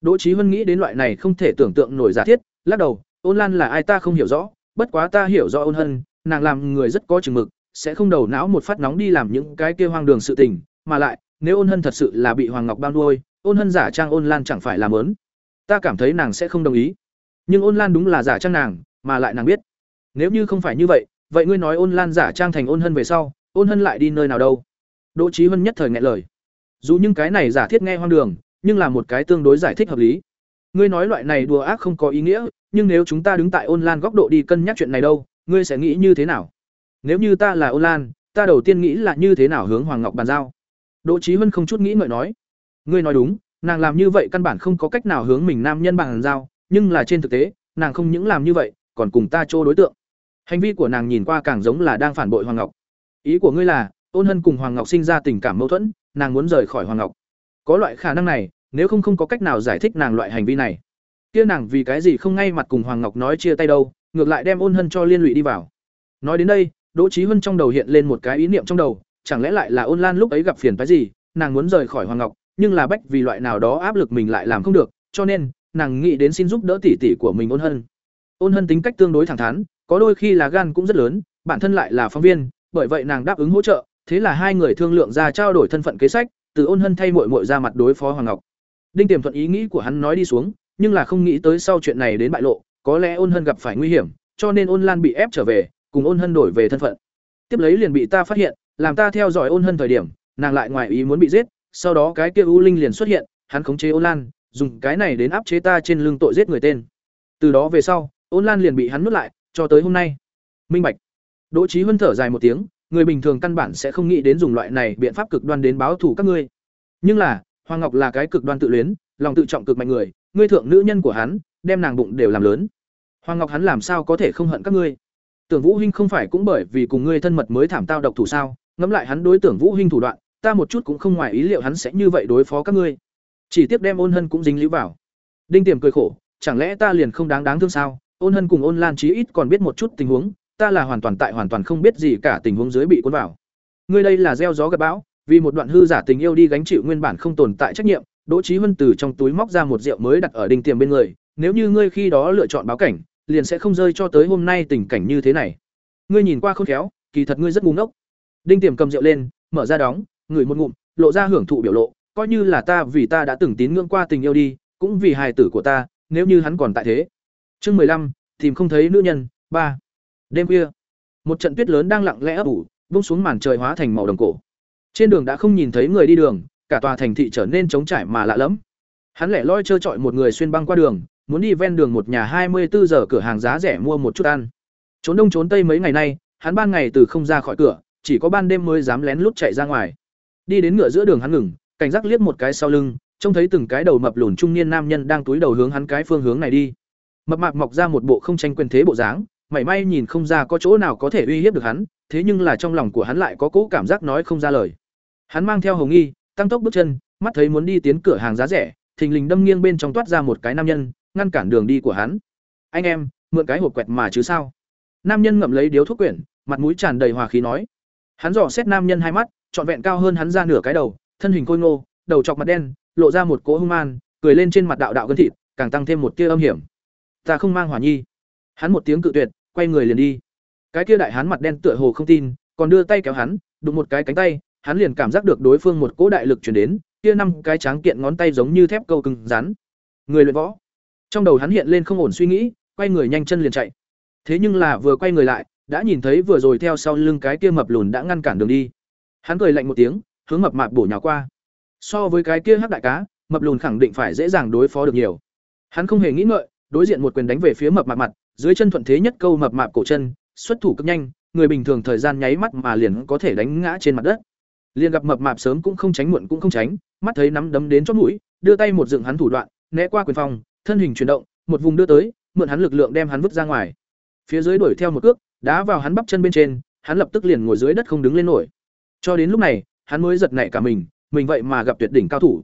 Đỗ Chí Hân nghĩ đến loại này không thể tưởng tượng nổi giả thiết, lắc đầu, Ôn Lan là ai ta không hiểu rõ, bất quá ta hiểu rõ Ôn Hân, nàng làm người rất có chừng mực, sẽ không đầu não một phát nóng đi làm những cái kia hoang đường sự tình, mà lại, nếu Ôn Hân thật sự là bị Hoàng Ngọc bao nuôi, Ôn Hân giả trang Ôn Lan chẳng phải là lớn, Ta cảm thấy nàng sẽ không đồng ý. Nhưng Ôn Lan đúng là giả trang nàng, mà lại nàng biết. Nếu như không phải như vậy, vậy ngươi nói Ôn Lan giả trang thành Ôn Hân về sau, Ôn Hân lại đi nơi nào đâu? Đỗ Chí Hân nhất thời ngại lời. Dù những cái này giả thiết nghe hoang đường, nhưng là một cái tương đối giải thích hợp lý. Ngươi nói loại này đùa ác không có ý nghĩa, nhưng nếu chúng ta đứng tại Ôn Lan góc độ đi cân nhắc chuyện này đâu, ngươi sẽ nghĩ như thế nào? Nếu như ta là Ôn Lan, ta đầu tiên nghĩ là như thế nào hướng Hoàng Ngọc bàn giao. Đỗ Chí Hân không chút nghĩ ngợi nói, ngươi nói đúng, nàng làm như vậy căn bản không có cách nào hướng mình nam nhân bàn giao, nhưng là trên thực tế, nàng không những làm như vậy, còn cùng ta trô đối tượng. Hành vi của nàng nhìn qua càng giống là đang phản bội Hoàng Ngọc. Ý của ngươi là, Ôn Hân cùng Hoàng Ngọc sinh ra tình cảm mâu thuẫn, nàng muốn rời khỏi Hoàng Ngọc. Có loại khả năng này, nếu không không có cách nào giải thích nàng loại hành vi này. Kia nàng vì cái gì không ngay mặt cùng Hoàng Ngọc nói chia tay đâu, ngược lại đem Ôn Hân cho liên lụy đi vào. Nói đến đây, Đỗ trí Hân trong đầu hiện lên một cái ý niệm trong đầu, chẳng lẽ lại là Ôn Lan lúc ấy gặp phiền phái gì, nàng muốn rời khỏi Hoàng Ngọc, nhưng là bách vì loại nào đó áp lực mình lại làm không được, cho nên nàng nghĩ đến xin giúp đỡ tỷ tỷ của mình Ôn Hân. Ôn Hân tính cách tương đối thẳng thắn, có đôi khi là gan cũng rất lớn, bản thân lại là phóng viên, bởi vậy nàng đáp ứng hỗ trợ, thế là hai người thương lượng ra trao đổi thân phận kế sách, từ Ôn Hân thay muội muội ra mặt đối phó Hoàng Ngọc. Đinh Tiềm thuận ý nghĩ của hắn nói đi xuống, nhưng là không nghĩ tới sau chuyện này đến bại lộ, có lẽ Ôn Hân gặp phải nguy hiểm, cho nên Ôn Lan bị ép trở về, cùng Ôn Hân đổi về thân phận. Tiếp lấy liền bị ta phát hiện, làm ta theo dõi Ôn Hân thời điểm, nàng lại ngoài ý muốn bị giết, sau đó cái kia U Linh liền xuất hiện, hắn khống chế Ôn Lan, dùng cái này đến áp chế ta trên lưng tội giết người tên. Từ đó về sau, Ôn Lan liền bị hắn nuốt lại, cho tới hôm nay. Minh Bạch. Đỗ trí Huân thở dài một tiếng, người bình thường căn bản sẽ không nghĩ đến dùng loại này biện pháp cực đoan đến báo thù các ngươi. Nhưng là, Hoàng Ngọc là cái cực đoan tự luyến, lòng tự trọng cực mạnh người, ngươi thượng nữ nhân của hắn, đem nàng bụng đều làm lớn. Hoàng Ngọc hắn làm sao có thể không hận các ngươi? Tưởng Vũ Hinh không phải cũng bởi vì cùng ngươi thân mật mới thảm tao độc thủ sao? Ngẫm lại hắn đối Tưởng Vũ Hinh thủ đoạn, ta một chút cũng không ngoài ý liệu hắn sẽ như vậy đối phó các ngươi. Chỉ tiếp đem Ôn Hân cũng dính líu vào. Đinh Tiềm cười khổ, chẳng lẽ ta liền không đáng đáng thương sao? Ôn Hân cùng Ôn Lan chí ít còn biết một chút tình huống, ta là hoàn toàn tại hoàn toàn không biết gì cả tình huống dưới bị cuốn vào. Ngươi đây là gieo gió gặt bão, vì một đoạn hư giả tình yêu đi gánh chịu nguyên bản không tồn tại trách nhiệm, Đỗ Chí Huân từ trong túi móc ra một rượu mới đặt ở đinh tiềm bên người, nếu như ngươi khi đó lựa chọn báo cảnh, liền sẽ không rơi cho tới hôm nay tình cảnh như thế này. Ngươi nhìn qua khôn khéo, kỳ thật ngươi rất ngu ngốc. Đinh tiềm cầm rượu lên, mở ra đóng, ngửi một ngụm, lộ ra hưởng thụ biểu lộ, coi như là ta vì ta đã từng tín ngưỡng qua tình yêu đi, cũng vì hài tử của ta, nếu như hắn còn tại thế. Chương mười lăm tìm không thấy nữ nhân, ba Đêm khuya, một trận tuyết lớn đang lặng lẽ ấp ủ, bung xuống màn trời hóa thành màu đồng cổ. Trên đường đã không nhìn thấy người đi đường, cả tòa thành thị trở nên trống trải mà lạ lẫm. Hắn lẻ loi trơ trọi một người xuyên băng qua đường, muốn đi ven đường một nhà hai mươi bốn giờ cửa hàng giá rẻ mua một chút ăn. Trốn đông trốn tây mấy ngày nay, hắn ban ngày từ không ra khỏi cửa, chỉ có ban đêm mới dám lén lút chạy ra ngoài. Đi đến ngựa giữa đường hắn ngừng, cảnh giác liếc một cái sau lưng, trông thấy từng cái đầu mập lùn trung niên nam nhân đang túi đầu hướng hắn cái phương hướng này đi. Mập mạp mọc ra một bộ không tranh quyền thế bộ dáng, mảy may nhìn không ra có chỗ nào có thể uy hiếp được hắn, thế nhưng là trong lòng của hắn lại có cỗ cảm giác nói không ra lời. Hắn mang theo Hồng Nghi, tăng tốc bước chân, mắt thấy muốn đi tiến cửa hàng giá rẻ, thình lình đâm nghiêng bên trong toát ra một cái nam nhân, ngăn cản đường đi của hắn. "Anh em, mượn cái hộp quẹt mà chứ sao?" Nam nhân ngậm lấy điếu thuốc quyển, mặt mũi tràn đầy hòa khí nói. Hắn dò xét nam nhân hai mắt, trọn vẹn cao hơn hắn ra nửa cái đầu, thân hình khôi ngô, đầu trọc mặt đen, lộ ra một cỗ hung man, cười lên trên mặt đạo đạo gân thịt, càng tăng thêm một tia âm hiểm. "Ta không mang hỏa nhi." Hắn một tiếng cự tuyệt, quay người liền đi. Cái kia đại hán mặt đen tựa hồ không tin, còn đưa tay kéo hắn, đụng một cái cánh tay, hắn liền cảm giác được đối phương một cỗ đại lực truyền đến, kia năm cái tráng kiện ngón tay giống như thép câu cứng rắn. Người luyện võ. Trong đầu hắn hiện lên không ổn suy nghĩ, quay người nhanh chân liền chạy. Thế nhưng là vừa quay người lại, đã nhìn thấy vừa rồi theo sau lưng cái kia mập lùn đã ngăn cản đường đi. Hắn cười lạnh một tiếng, hướng mập mạp bổ nhào qua. So với cái kia hắc đại cá, mập lùn khẳng định phải dễ dàng đối phó được nhiều. Hắn không hề nghĩ ngợi, đối diện một quyền đánh về phía mập mạp mặt, dưới chân thuận thế nhất câu mập mạp cổ chân, xuất thủ cực nhanh, người bình thường thời gian nháy mắt mà liền có thể đánh ngã trên mặt đất. Liền gặp mập mạp sớm cũng không tránh muộn cũng không tránh, mắt thấy nắm đấm đến chót mũi, đưa tay một dựng hắn thủ đoạn, né qua quyền phòng, thân hình chuyển động, một vùng đưa tới, mượn hắn lực lượng đem hắn vứt ra ngoài. Phía dưới đuổi theo một cước, đá vào hắn bắp chân bên trên, hắn lập tức liền ngồi dưới đất không đứng lên nổi. Cho đến lúc này, hắn mới giật nảy cả mình, mình vậy mà gặp tuyệt đỉnh cao thủ.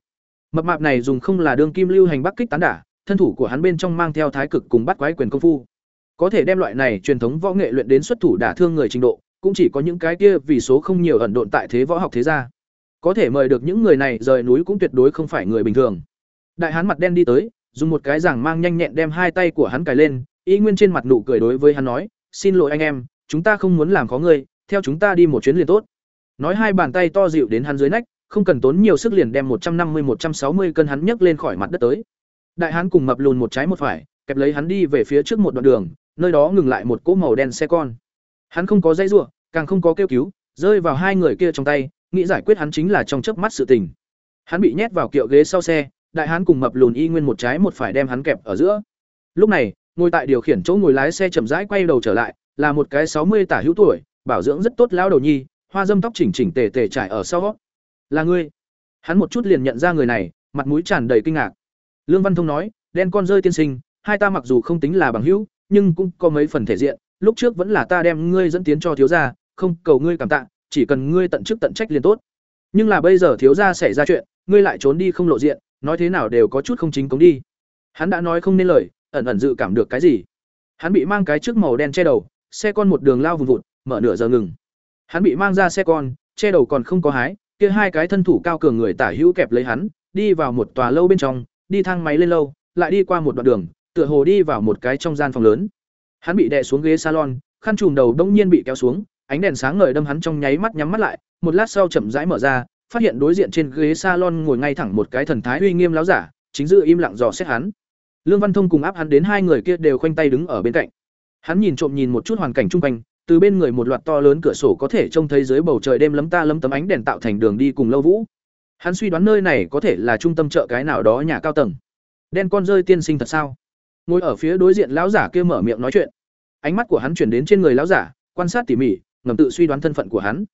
Mập mạp này dùng không là đương kim lưu hành bắc kích tán đả, thân thủ của hắn bên trong mang theo thái cực cùng bắt quái quyền công phu. Có thể đem loại này truyền thống võ nghệ luyện đến xuất thủ đả thương người trình độ, cũng chỉ có những cái kia vì số không nhiều ẩn độn tại thế võ học thế gia. Có thể mời được những người này rời núi cũng tuyệt đối không phải người bình thường. Đại hán mặt đen đi tới, dùng một cái giảng mang nhanh nhẹn đem hai tay của hắn cài lên, y nguyên trên mặt nụ cười đối với hắn nói, "Xin lỗi anh em, chúng ta không muốn làm khó ngươi, theo chúng ta đi một chuyến liền tốt." Nói hai bàn tay to dịu đến hắn dưới nách, không cần tốn nhiều sức liền đem một trăm năm mươi một trăm sáu mươi cân hắn nhấc lên khỏi mặt đất tới. Đại hán cùng mập lùn một trái một phải, kẹp lấy hắn đi về phía trước một đoạn đường, nơi đó ngừng lại một cỗ màu đen xe con. Hắn không có dây rủa, càng không có kêu cứu, rơi vào hai người kia trong tay, nghĩ giải quyết hắn chính là trong chớp mắt sự tình. Hắn bị nhét vào kiệu ghế sau xe, đại hán cùng mập lùn y nguyên một trái một phải đem hắn kẹp ở giữa. Lúc này, ngồi tại điều khiển chỗ ngồi lái xe chậm rãi quay đầu trở lại, là một cái sáu mươi tả hữu tuổi, bảo dưỡng rất tốt lão đầu nhi, hoa dâm tóc chỉnh chỉnh tề tề trải ở sau. Là ngươi? Hắn một chút liền nhận ra người này, mặt mũi tràn đầy kinh ngạc. Lương Văn Thông nói, đen con rơi tiên sinh, hai ta mặc dù không tính là bằng hữu, nhưng cũng có mấy phần thể diện, lúc trước vẫn là ta đem ngươi dẫn tiến cho thiếu gia, không cầu ngươi cảm tạ, chỉ cần ngươi tận chức tận trách liền tốt. Nhưng là bây giờ thiếu gia xảy ra chuyện, ngươi lại trốn đi không lộ diện, nói thế nào đều có chút không chính cống đi. Hắn đã nói không nên lời, ẩn ẩn dự cảm được cái gì. Hắn bị mang cái trước màu đen che đầu, xe con một đường lao vùng vụt, mở nửa giờ ngừng. Hắn bị mang ra xe con, che đầu còn không có hái, kia hai cái thân thủ cao cường người tả hữu kẹp lấy hắn, đi vào một tòa lâu bên trong, đi thang máy lên lâu, lại đi qua một đoạn đường, tựa hồ đi vào một cái trong gian phòng lớn. Hắn bị đè xuống ghế salon, khăn trùm đầu đông nhiên bị kéo xuống, ánh đèn sáng ngời đâm hắn trong nháy mắt nhắm mắt lại, một lát sau chậm rãi mở ra, phát hiện đối diện trên ghế salon ngồi ngay thẳng một cái thần thái uy nghiêm láo giả, chính giữ im lặng dò xét hắn. Lương Văn Thông cùng áp hắn đến hai người kia đều khoanh tay đứng ở bên cạnh. Hắn nhìn trộm nhìn một chút hoàn cảnh chung quanh, từ bên người một loạt to lớn cửa sổ có thể trông thấy dưới bầu trời đêm lấm ta lấm tấm ánh đèn tạo thành đường đi cùng lâu vũ. Hắn suy đoán nơi này có thể là trung tâm chợ cái nào đó nhà cao tầng. Đen con rơi tiên sinh thật sao? Ngồi ở phía đối diện lão giả kia mở miệng nói chuyện. Ánh mắt của hắn chuyển đến trên người lão giả, quan sát tỉ mỉ, ngầm tự suy đoán thân phận của hắn.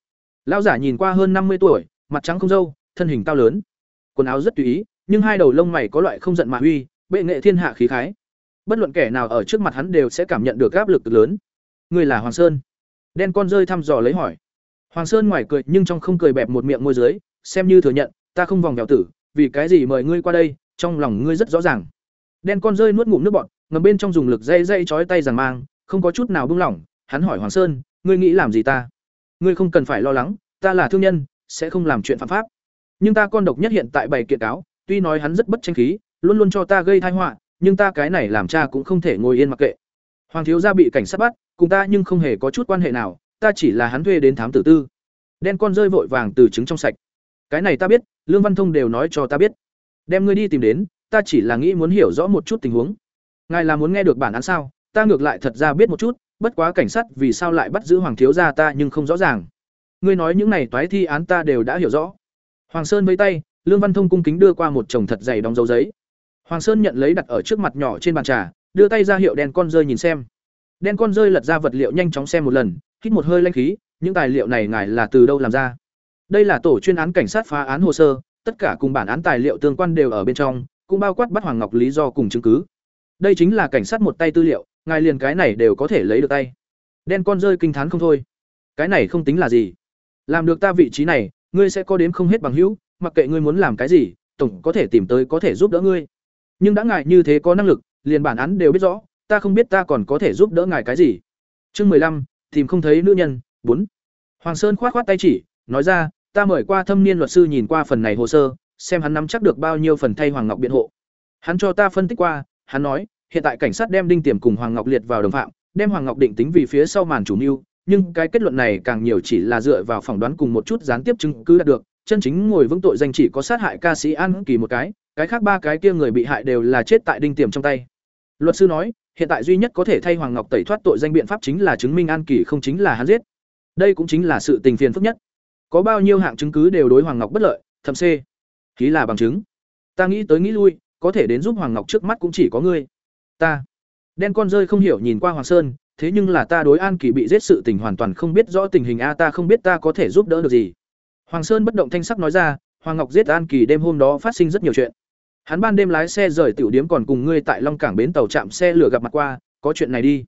Lão giả nhìn qua hơn năm mươi tuổi, mặt trắng không râu, thân hình cao lớn, quần áo rất tùy ý, nhưng hai đầu lông mày có loại không giận mà uy, bệ nghệ thiên hạ khí khái. Bất luận kẻ nào ở trước mặt hắn đều sẽ cảm nhận được áp lực lớn. Người là Hoàng Sơn. Đen con rơi thăm dò lấy hỏi. Hoàng Sơn ngoài cười nhưng trong không cười bẹp một miệng môi dưới, xem như thừa nhận, ta không vòng vèo tử, vì cái gì mời ngươi qua đây, trong lòng ngươi rất rõ ràng. Đen con rơi nuốt ngụm nước bọt, ngầm bên trong dùng lực dây dây chói tay giằng mang, không có chút nào buông lỏng, hắn hỏi Hoàng Sơn, ngươi nghĩ làm gì ta? Ngươi không cần phải lo lắng, ta là thương nhân, sẽ không làm chuyện phạm pháp. Nhưng ta con độc nhất hiện tại bày kiện cáo, tuy nói hắn rất bất tranh khí, luôn luôn cho ta gây tai họa, nhưng ta cái này làm cha cũng không thể ngồi yên mặc kệ. Hoàng thiếu gia bị cảnh sát bắt, cùng ta nhưng không hề có chút quan hệ nào, ta chỉ là hắn thuê đến thám tử tư. Đen con rơi vội vàng từ trứng trong sạch. Cái này ta biết, Lương Văn Thông đều nói cho ta biết. Đem ngươi đi tìm đến, ta chỉ là nghĩ muốn hiểu rõ một chút tình huống. Ngài là muốn nghe được bản án sao? Ta ngược lại thật ra biết một chút, bất quá cảnh sát vì sao lại bắt giữ hoàng thiếu gia ta nhưng không rõ ràng. Ngươi nói những này toái thi án ta đều đã hiểu rõ. Hoàng Sơn vẫy tay, Lương Văn Thông cung kính đưa qua một chồng thật dày đóng dấu giấy. Hoàng Sơn nhận lấy đặt ở trước mặt nhỏ trên bàn trà, đưa tay ra hiệu đen con rơi nhìn xem. Đen con rơi lật ra vật liệu nhanh chóng xem một lần, hít một hơi lanh khí, những tài liệu này ngài là từ đâu làm ra? Đây là tổ chuyên án cảnh sát phá án hồ sơ, tất cả cùng bản án tài liệu tương quan đều ở bên trong, cũng bao quát bắt Hoàng Ngọc lý do cùng chứng cứ. Đây chính là cảnh sát một tay tư liệu, ngài liền cái này đều có thể lấy được tay. Đen con rơi kinh thán không thôi. Cái này không tính là gì. Làm được ta vị trí này, ngươi sẽ có đến không hết bằng hữu, mặc kệ ngươi muốn làm cái gì, tổng có thể tìm tới có thể giúp đỡ ngươi. Nhưng đã ngài như thế có năng lực, liền bản án đều biết rõ, ta không biết ta còn có thể giúp đỡ ngài cái gì. Chương mười lăm tìm không thấy nữ nhân, bốn Hoàng Sơn khoát khoát tay chỉ, nói ra, ta mời qua thâm niên luật sư nhìn qua phần này hồ sơ, xem hắn nắm chắc được bao nhiêu phần thay Hoàng Ngọc biện hộ. Hắn cho ta phân tích qua, hắn nói, hiện tại cảnh sát đem Đinh Tiềm cùng Hoàng Ngọc liệt vào đồng phạm, đem Hoàng Ngọc định tính vì phía sau màn chủ mưu, nhưng cái kết luận này càng nhiều chỉ là dựa vào phỏng đoán cùng một chút gián tiếp chứng cứ đạt được, chân chính ngồi vững tội danh chỉ có sát hại ca sĩ An Kỳ một cái, cái khác ba cái kia người bị hại đều là chết tại Đinh Tiềm trong tay. Luật sư nói, hiện tại duy nhất có thể thay Hoàng Ngọc tẩy thoát tội danh biện pháp chính là chứng minh An Kỳ không chính là hắn giết. Đây cũng chính là sự tình phiền phức nhất. Có bao nhiêu hạng chứng cứ đều đối Hoàng Ngọc bất lợi, thậm C. Ký là bằng chứng. Ta nghĩ tới nghĩ lui, có thể đến giúp Hoàng Ngọc trước mắt cũng chỉ có ngươi. Ta. Đen con rơi không hiểu nhìn qua Hoàng Sơn, thế nhưng là ta đối An Kỳ bị giết sự tình hoàn toàn không biết rõ tình hình a ta không biết ta có thể giúp đỡ được gì. Hoàng Sơn bất động thanh sắc nói ra, Hoàng Ngọc giết An Kỳ đêm hôm đó phát sinh rất nhiều chuyện. Hắn ban đêm lái xe rời tiểu điếm còn cùng ngươi tại Long Cảng bến tàu chạm xe lửa gặp mặt qua, có chuyện này đi.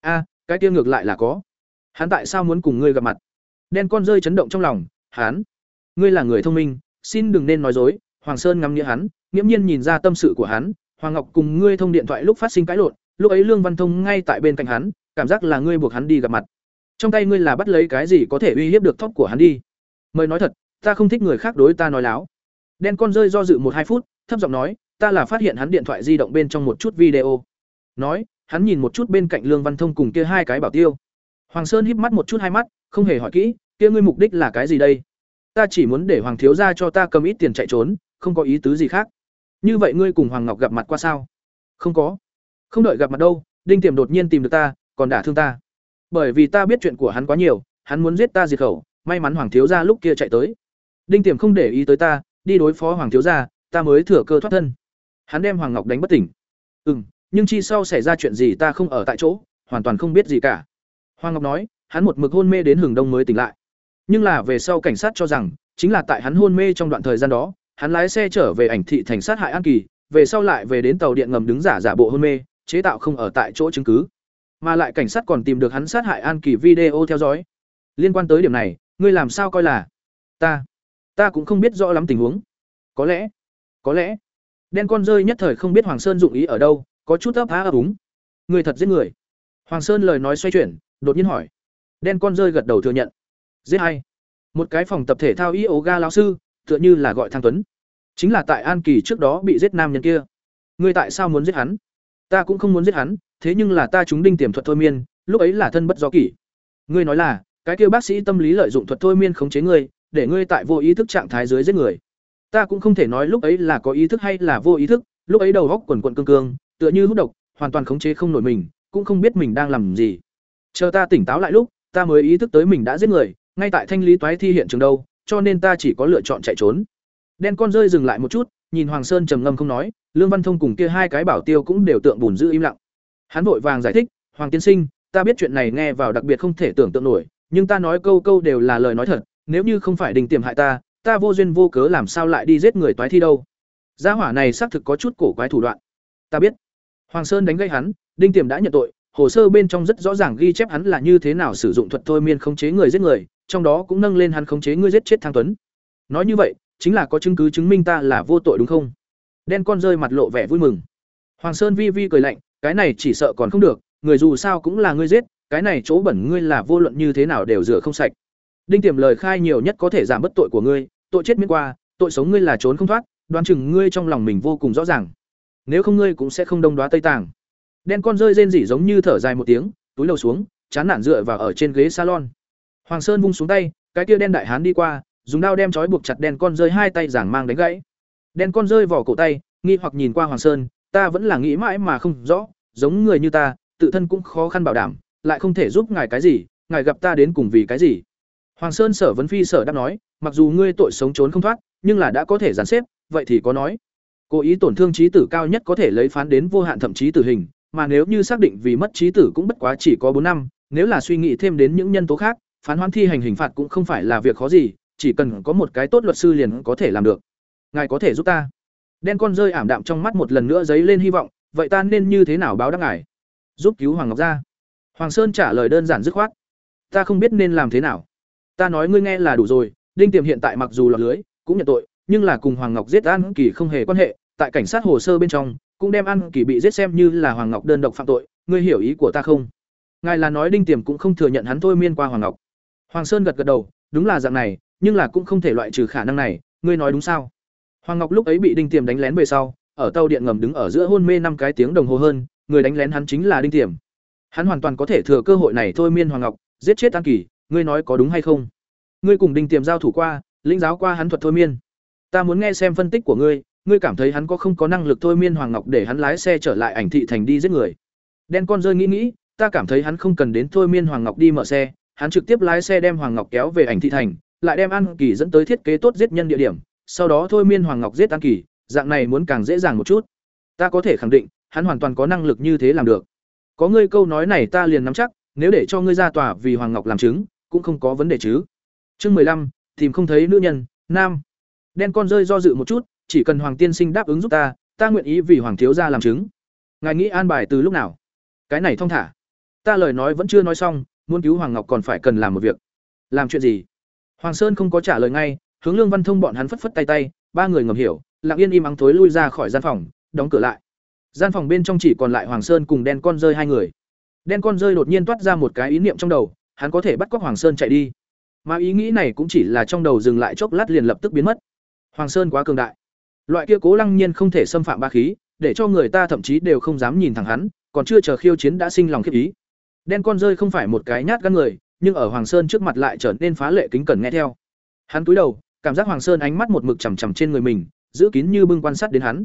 A, cái kia ngược lại là có. Hắn tại sao muốn cùng ngươi gặp mặt? Đen con rơi chấn động trong lòng, hắn, ngươi là người thông minh, xin đừng nên nói dối. Hoàng Sơn ngắm nghĩa hắn, nghiễm nhiên nhìn ra tâm sự của hắn, Hoàng Ngọc cùng ngươi thông điện thoại lúc phát sinh cãi lộn, lúc ấy Lương Văn Thông ngay tại bên cạnh hắn, cảm giác là ngươi buộc hắn đi gặp mặt. trong tay ngươi là bắt lấy cái gì có thể uy hiếp được tóc của hắn đi? Mời nói thật ta không thích người khác đối ta nói láo. Đen con rơi do dự một hai phút thấp giọng nói ta là phát hiện hắn điện thoại di động bên trong một chút video. Nói hắn nhìn một chút bên cạnh lương văn thông cùng kia hai cái bảo tiêu. Hoàng sơn híp mắt một chút hai mắt không hề hỏi kỹ kia ngươi mục đích là cái gì đây? Ta chỉ muốn để hoàng thiếu gia cho ta cầm ít tiền chạy trốn, không có ý tứ gì khác. Như vậy ngươi cùng hoàng ngọc gặp mặt qua sao? Không có. Không đợi gặp mặt đâu, đinh tiềm đột nhiên tìm được ta, còn đả thương ta. Bởi vì ta biết chuyện của hắn quá nhiều, hắn muốn giết ta diệt khẩu, may mắn hoàng thiếu gia lúc kia chạy tới. Đinh tiềm không để ý tới ta, đi đối phó hoàng thiếu gia, ta mới thừa cơ thoát thân. Hắn đem hoàng ngọc đánh bất tỉnh. Ừ nhưng chi sau xảy ra chuyện gì ta không ở tại chỗ, hoàn toàn không biết gì cả. Hoàng ngọc nói, hắn một mực hôn mê đến hừng đông mới tỉnh lại nhưng là về sau cảnh sát cho rằng, chính là tại hắn hôn mê trong đoạn thời gian đó, hắn lái xe trở về ảnh thị thành sát hại an kỳ, về sau lại về đến tàu điện ngầm đứng giả giả bộ hôn mê, chế tạo không ở tại chỗ chứng cứ. Mà lại cảnh sát còn tìm được hắn sát hại an kỳ video theo dõi. Liên quan tới điểm này, ngươi làm sao coi là ta? Ta cũng không biết rõ lắm tình huống. Có lẽ có lẽ, đen con rơi nhất thời không biết hoàng sơn dụng ý ở đâu, có chút ấp á ấp úng. Người thật giết người. Hoàng sơn lời nói xoay chuyển, đột nhiên hỏi. Đen con rơi gật đầu thừa nhận giết hay một cái phòng tập thể thao yoga lão sư, tựa như là gọi thang tuấn. Chính là tại an kỳ trước đó bị giết nam nhân kia. Ngươi tại sao muốn giết hắn? Ta cũng không muốn giết hắn, thế nhưng là ta chúng đinh tiềm thuật thôi miên, lúc ấy là thân bất do kỷ. Ngươi nói là, cái kia bác sĩ tâm lý lợi dụng thuật thôi miên khống chế ngươi, để ngươi tại vô ý thức trạng thái dưới giết người. Ta cũng không thể nói lúc ấy là có ý thức hay là vô ý thức, lúc ấy đầu góc quần quận cương cương, tựa như hút độc, hoàn toàn khống chế không nổi mình, cũng không biết mình đang làm gì. Chờ ta tỉnh táo lại lúc, ta mới ý thức tới mình đã giết người ngay tại thanh lý toái thi hiện trường đâu, cho nên ta chỉ có lựa chọn chạy trốn. Đen con rơi dừng lại một chút, nhìn hoàng sơn trầm ngâm không nói, lương văn thông cùng kia hai cái bảo tiêu cũng đều tượng bùn giữ im lặng. Hắn vội vàng giải thích, hoàng tiên sinh, ta biết chuyện này nghe vào đặc biệt không thể tưởng tượng nổi, nhưng ta nói câu câu đều là lời nói thật, nếu như không phải đình tiềm hại ta ta vô duyên vô cớ làm sao lại đi giết người toái thi đâu? Gia hỏa này xác thực có chút cổ quái thủ đoạn. Ta biết. Hoàng sơn đánh gây hắn, đinh tiềm đã nhận tội, hồ sơ bên trong rất rõ ràng ghi chép hắn là như thế nào sử dụng thuật thôi miên khống chế người giết người trong đó cũng nâng lên hắn khống chế ngươi giết chết thang tuấn. Nói như vậy, chính là có chứng cứ chứng minh ta là vô tội đúng không? Đen con rơi mặt lộ vẻ vui mừng. Hoàng sơn vi vi cười lạnh, cái này chỉ sợ còn không được, người dù sao cũng là ngươi giết, cái này chỗ bẩn ngươi là vô luận như thế nào đều rửa không sạch. Đinh tiềm lời khai nhiều nhất có thể giảm bất tội của ngươi, tội chết miễn qua, tội sống ngươi là trốn không thoát, đoán chừng ngươi trong lòng mình vô cùng rõ ràng. Nếu không ngươi cũng sẽ không đông đoá tây tàng đen con rơi rên rỉ giống như thở dài một tiếng, túi lầu xuống, chán nản dựa vào ở trên ghế salon hoàng sơn vung xuống tay, cái kia đen đại hán đi qua, dùng đao đem trói buộc chặt đen con rơi hai tay giảng mang đánh gãy. Đen con rơi vỏ cổ tay, nghi hoặc nhìn qua hoàng sơn, ta vẫn là nghĩ mãi mà không rõ, giống người như ta, tự thân cũng khó khăn bảo đảm, lại không thể giúp ngài cái gì, ngài gặp ta đến cùng vì cái gì? Hoàng sơn sở vấn phi sở đáp nói, mặc dù ngươi tội sống trốn không thoát, nhưng là đã có thể gián xếp, vậy thì có nói. Cố ý tổn thương trí tử cao nhất có thể lấy phán đến vô hạn thậm chí tử hình, mà nếu như xác định vì mất trí tử cũng bất quá chỉ có bốn năm, nếu là suy nghĩ thêm đến những nhân tố khác phán hoãn thi hành hình phạt cũng không phải là việc khó gì, chỉ cần có một cái tốt luật sư liền có thể làm được. Ngài có thể giúp ta. Đen con rơi ảm đạm trong mắt một lần nữa dấy lên hy vọng, vậy ta nên như thế nào báo đáp ngài? Giúp cứu hoàng ngọc gia. Hoàng sơn trả lời đơn giản dứt khoát. Ta không biết nên làm thế nào. Ta nói ngươi nghe là đủ rồi, đinh tiềm hiện tại mặc dù là lưới, cũng nhận tội, nhưng là cùng hoàng ngọc giết an kỳ không hề quan hệ, tại cảnh sát hồ sơ bên trong, cũng đem an kỳ bị giết xem như là hoàng ngọc đơn độc phạm tội, ngươi hiểu ý của ta không? Ngài là nói đinh tiềm cũng không thừa nhận hắn thôi miên qua hoàng ngọc hoàng sơn gật gật đầu, đúng là dạng này, nhưng là cũng không thể loại trừ khả năng này, ngươi nói đúng sao? Hoàng ngọc lúc ấy bị đinh tiềm đánh lén về sau, ở tàu điện ngầm đứng ở giữa hôn mê năm cái tiếng đồng hồ hơn, người đánh lén hắn chính là đinh tiềm. Hắn hoàn toàn có thể thừa cơ hội này thôi miên hoàng ngọc, giết chết an kỳ, ngươi nói có đúng hay không? Ngươi cùng đinh tiềm giao thủ qua, lĩnh giáo qua hắn thuật thôi miên. Ta muốn nghe xem phân tích của ngươi ngươi cảm thấy hắn có không có năng lực thôi miên hoàng ngọc để hắn lái xe trở lại ảnh thị thành đi giết người? Đen con rơi nghĩ nghĩ, ta cảm thấy hắn không cần đến thôi miên hoàng ngọc đi mở xe hắn trực tiếp lái xe đem hoàng ngọc kéo về ảnh thị thành, lại đem an kỳ dẫn tới thiết kế tốt giết nhân địa điểm, sau đó thôi miên hoàng ngọc giết an kỳ, dạng này muốn càng dễ dàng một chút. Ta có thể khẳng định, hắn hoàn toàn có năng lực như thế làm được. Có ngươi câu nói này ta liền nắm chắc, nếu để cho ngươi ra tòa vì hoàng ngọc làm chứng, cũng không có vấn đề chứ. Chương mười lăm, tìm không thấy nữ nhân, nam. Đen con rơi do dự một chút, chỉ cần hoàng tiên sinh đáp ứng giúp ta ta nguyện ý vì hoàng thiếu gia làm chứng. Ngài nghĩ an bài từ lúc nào? Cái này thông thả. Ta lời nói vẫn chưa nói xong muốn cứu hoàng ngọc còn phải cần làm một việc làm chuyện gì hoàng sơn không có trả lời ngay hướng lương văn thông bọn hắn phất phất tay tay ba người ngầm hiểu lặng yên im ắng thối lui ra khỏi gian phòng đóng cửa lại gian phòng bên trong chỉ còn lại hoàng sơn cùng đen con rơi hai người đen con rơi đột nhiên toát ra một cái ý niệm trong đầu hắn có thể bắt cóc Hoàng Sơn chạy đi. Mà ý nghĩ này cũng chỉ là trong đầu dừng lại chốc lát liền lập tức biến mất. Hoàng Sơn quá cường đại. Loại kia Cố Lăng Nhiên không thể xâm phạm ba khí, để cho người ta thậm chí đều không dám nhìn thẳng hắn, còn chưa chờ khiêu chiến đã sinh lòng khiếp ý. Đen con rơi không phải một cái nhát gan người, nhưng ở Hoàng Sơn trước mặt lại trở nên phá lệ kính cẩn nghe theo. Hắn cúi đầu, cảm giác Hoàng Sơn ánh mắt một mực chằm chằm trên người mình, giữ kín như bưng quan sát đến hắn.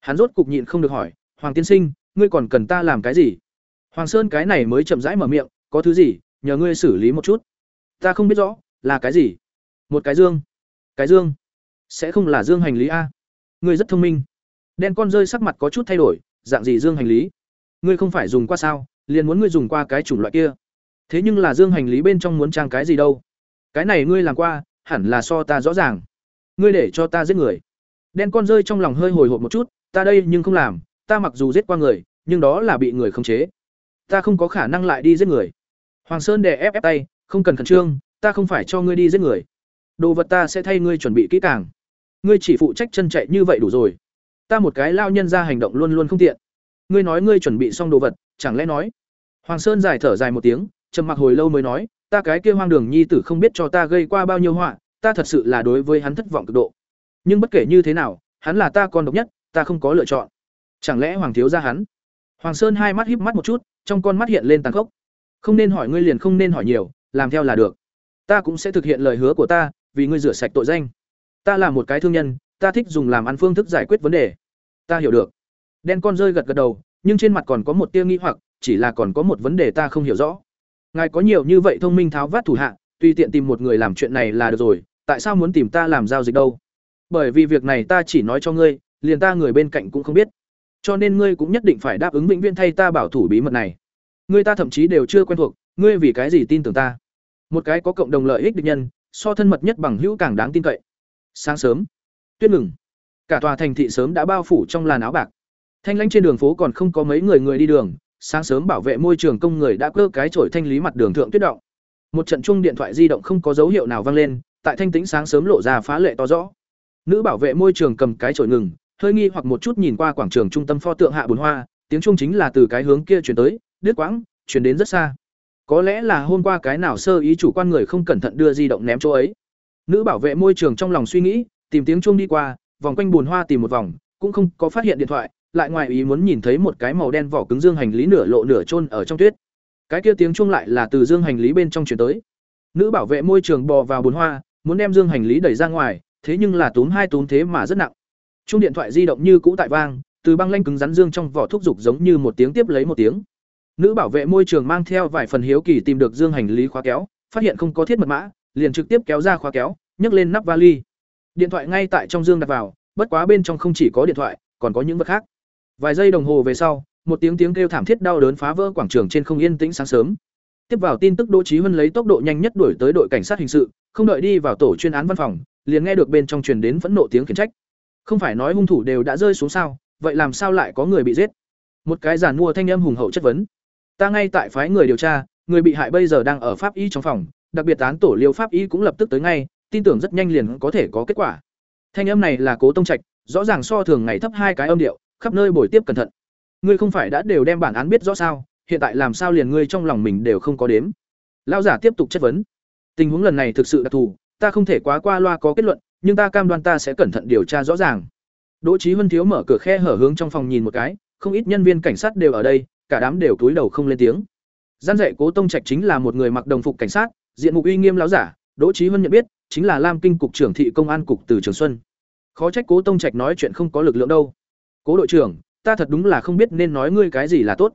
Hắn rốt cục nhịn không được hỏi, "Hoàng tiên sinh, ngươi còn cần ta làm cái gì?" Hoàng Sơn cái này mới chậm rãi mở miệng, "Có thứ gì, nhờ ngươi xử lý một chút." "Ta không biết rõ, là cái gì?" "Một cái dương." "Cái dương?" "Sẽ không là dương hành lý a?" "Ngươi rất thông minh." Đen con rơi sắc mặt có chút thay đổi, "Dạng gì dương hành lý?" "Ngươi không phải dùng qua sao, liền muốn ngươi dùng qua cái chủng loại kia." "Thế nhưng là dương hành lý bên trong muốn trang cái gì đâu?" "Cái này ngươi làm qua, hẳn là so ta rõ ràng." "Ngươi để cho ta giết người?" Đen con rơi trong lòng hơi hồi hộp một chút, "Ta đây nhưng không làm, ta mặc dù giết qua người, nhưng đó là bị người khống chế. Ta không có khả năng lại đi giết người." Hoàng Sơn đè ép ép tay, "Không cần khẩn trương, ta không phải cho ngươi đi giết người. Đồ vật ta sẽ thay ngươi chuẩn bị kỹ càng. Ngươi chỉ phụ trách chân chạy như vậy đủ rồi. Ta một cái lao nhân ra hành động luôn luôn không tiện. Ngươi nói ngươi chuẩn bị xong đồ vật, chẳng lẽ nói?" Hoàng Sơn dài thở dài một tiếng, trầm mặc hồi lâu mới nói, "Ta cái kia hoang đường nhi tử không biết cho ta gây qua bao nhiêu họa, ta thật sự là đối với hắn thất vọng cực độ. Nhưng bất kể như thế nào, hắn là ta con độc nhất, ta không có lựa chọn. Chẳng lẽ Hoàng thiếu gia hắn?" Hoàng Sơn hai mắt híp mắt một chút, trong con mắt hiện lên tàn khốc. "Không nên hỏi ngươi liền không nên hỏi nhiều, làm theo là được. Ta cũng sẽ thực hiện lời hứa của ta, vì ngươi rửa sạch tội danh. Ta là một cái thương nhân, ta thích dùng làm ăn phương thức giải quyết vấn đề." Ta hiểu được. Đen con rơi gật gật đầu, nhưng trên mặt còn có một tia nghi hoặc, chỉ là còn có một vấn đề ta không hiểu rõ. Ngài có nhiều như vậy thông minh tháo vát thủ hạ, tùy tiện tìm một người làm chuyện này là được rồi, tại sao muốn tìm ta làm giao dịch đâu? Bởi vì việc này ta chỉ nói cho ngươi, liền ta người bên cạnh cũng không biết. Cho nên ngươi cũng nhất định phải đáp ứng vĩnh viễn thay ta bảo thủ bí mật này. Ngươi ta thậm chí đều chưa quen thuộc, ngươi vì cái gì tin tưởng ta? Một cái có cộng đồng lợi ích địch nhân, so thân mật nhất bằng hữu càng đáng tin cậy. Sáng sớm, tuyết ngừng. Cả tòa thành thị sớm đã bao phủ trong làn áo bạc. Thanh lãnh trên đường phố còn không có mấy người người đi đường, sáng sớm bảo vệ môi trường công người đã cơ cái chổi thanh lý mặt đường thượng tuyết động. Một trận chuông điện thoại di động không có dấu hiệu nào vang lên, tại thanh tĩnh sáng sớm lộ ra phá lệ to rõ. Nữ bảo vệ môi trường cầm cái chổi ngừng, hơi nghi hoặc một chút nhìn qua quảng trường trung tâm pho tượng hạ bồn hoa, tiếng chuông chính là từ cái hướng kia truyền tới, đứt quãng, truyền đến rất xa. Có lẽ là hôm qua cái nào sơ ý chủ quan người không cẩn thận đưa di động ném chỗ ấy. Nữ bảo vệ môi trường trong lòng suy nghĩ, tìm tiếng chuông đi qua, vòng quanh bồn hoa tìm một vòng, cũng không có phát hiện điện thoại, lại ngoài ý muốn nhìn thấy một cái màu đen vỏ cứng dương hành lý nửa lộ nửa chôn ở trong tuyết. Cái kia tiếng chuông lại là từ dương hành lý bên trong truyền tới. Nữ bảo vệ môi trường bò vào bồn hoa, muốn đem dương hành lý đẩy ra ngoài, thế nhưng là túm hai túm thế mà rất nặng. Chuông điện thoại di động như cũ tại vang, từ băng lanh cứng rắn dương trong vỏ thuốc dục giống như một tiếng tiếp lấy một tiếng. Nữ bảo vệ môi trường mang theo vài phần hiếu kỳ tìm được dương hành lý khóa kéo, phát hiện không có thiết mật mã, liền trực tiếp kéo ra khóa kéo, nhấc lên nắp vali. Điện thoại ngay tại trong dương đặt vào, bất quá bên trong không chỉ có điện thoại, còn có những vật khác. Vài giây đồng hồ về sau, một tiếng tiếng kêu thảm thiết đau đớn phá vỡ quảng trường trên không yên tĩnh sáng sớm. Tiếp vào tin tức Đỗ Chí Huân lấy tốc độ nhanh nhất đuổi tới đội cảnh sát hình sự, không đợi đi vào tổ chuyên án văn phòng, liền nghe được bên trong truyền đến phẫn nộ tiếng khiển trách. Không phải nói hung thủ đều đã rơi xuống sao, vậy làm sao lại có người bị giết? Một cái giản mua thanh âm hùng hậu chất vấn. Ta ngay tại phái người điều tra, người bị hại bây giờ đang ở pháp y trong phòng, đặc biệt án tổ liêu pháp y cũng lập tức tới ngay, tin tưởng rất nhanh liền có thể có kết quả. Thanh âm này là Cố Tông Trạch, rõ ràng so thường ngày thấp hai cái âm điệu, khắp nơi bồi tiếp cẩn thận. Ngươi không phải đã đều đem bản án biết rõ sao, hiện tại làm sao liền ngươi trong lòng mình đều không có đếm. Lão giả tiếp tục chất vấn. Tình huống lần này thực sự đặc thù, ta không thể quá qua loa có kết luận, nhưng ta cam đoan ta sẽ cẩn thận điều tra rõ ràng. Đỗ Chí Huân thiếu mở cửa khe hở hướng trong phòng nhìn một cái, không ít nhân viên cảnh sát đều ở đây, cả đám đều cúi đầu không lên tiếng. Gian dạy Cố Tông Trạch chính là một người mặc đồng phục cảnh sát, diện mục uy nghiêm lão giả, Đỗ Chí Huân nhận biết, chính là Lam Kinh cục trưởng thị công an cục từ Trường Xuân. Khó trách Cố Tông Trạch nói chuyện không có lực lượng đâu. Cố đội trưởng, ta thật đúng là không biết nên nói ngươi cái gì là tốt.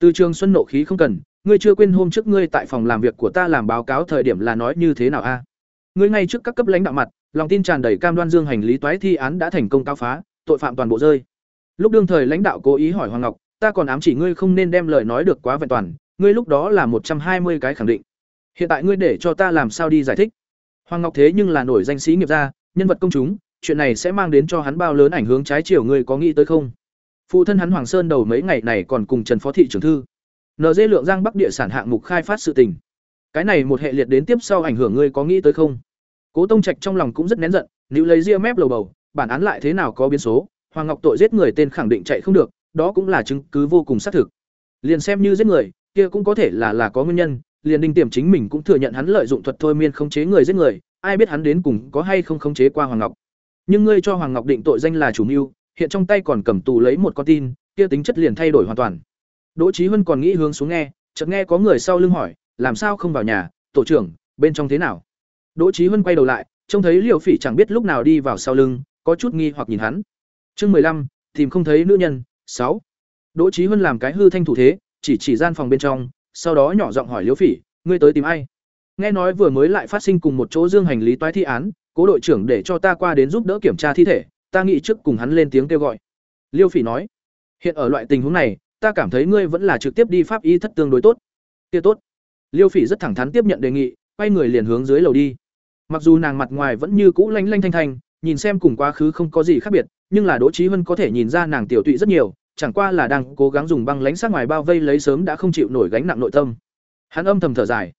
Từ Trường Xuân nộ khí không cần, ngươi chưa quên hôm trước ngươi tại phòng làm việc của ta làm báo cáo thời điểm là nói như thế nào a? Ngươi ngay trước các cấp lãnh đạo mặt, lòng tin tràn đầy cam đoan dương hành lý toái thi án đã thành công cao phá, tội phạm toàn bộ rơi. Lúc đương thời lãnh đạo cố ý hỏi Hoàng Ngọc, ta còn ám chỉ ngươi không nên đem lời nói được quá vẹn toàn, ngươi lúc đó là một trăm hai mươi cái khẳng định. Hiện tại ngươi để cho ta làm sao đi giải thích? Hoàng Ngọc thế nhưng là nổi danh sĩ nghiệp gia, nhân vật công chúng, chuyện này sẽ mang đến cho hắn bao lớn ảnh hưởng trái chiều ngươi có nghĩ tới không? Phụ thân hắn Hoàng Sơn đầu mấy ngày này còn cùng Trần Phó thị trưởng thư. NG lượng Giang Bắc địa sản hạng mục khai phát sự tình. Cái này một hệ liệt đến tiếp sau ảnh hưởng ngươi có nghĩ tới không? Cố Tông Trạch trong lòng cũng rất nén giận, nếu lấy ria mép lầu bầu, bản án lại thế nào có biến số, Hoàng Ngọc tội giết người tên khẳng định chạy không được, đó cũng là chứng cứ vô cùng xác thực. Liền xem như giết người, kia cũng có thể là là có nguyên nhân, liền đinh tiềm chính mình cũng thừa nhận hắn lợi dụng thuật thôi miên khống chế người giết người ai biết hắn đến cùng có hay không khống chế qua hoàng ngọc nhưng ngươi cho hoàng ngọc định tội danh là chủ mưu, hiện trong tay còn cầm tù lấy một con tin, kia tính chất liền thay đổi hoàn toàn. Đỗ trí huân còn nghĩ hướng xuống nghe, chợt nghe có người sau lưng hỏi, làm sao không vào nhà? Tổ trưởng, bên trong thế nào? Đỗ trí huân quay đầu lại, trông thấy liều phỉ chẳng biết lúc nào đi vào sau lưng, có chút nghi hoặc nhìn hắn. Chương mười lăm, tìm không thấy nữ nhân, sáu. Đỗ trí huân làm cái hư thanh thủ thế, chỉ chỉ gian phòng bên trong, sau đó nhỏ giọng hỏi liễu phỉ, ngươi tới tìm ai? Nghe nói vừa mới lại phát sinh cùng một chỗ dương hành lý toái thi án cố đội trưởng để cho ta qua đến giúp đỡ kiểm tra thi thể, ta nghĩ trước cùng hắn lên tiếng kêu gọi. Liêu phỉ nói. Hiện ở loại tình huống này, ta cảm thấy ngươi vẫn là trực tiếp đi pháp y thất tương đối tốt. Kia tốt. Liêu phỉ rất thẳng thắn tiếp nhận đề nghị, quay người liền hướng dưới lầu đi. Mặc dù nàng mặt ngoài vẫn như cũ lanh lanh thanh thanh, nhìn xem cùng quá khứ không có gì khác biệt, nhưng là đỗ trí hân có thể nhìn ra nàng tiểu tụy rất nhiều, chẳng qua là đang cố gắng dùng băng lánh sát ngoài bao vây lấy sớm đã không chịu nổi gánh nặng nội tâm. Hắn âm thầm thở dài.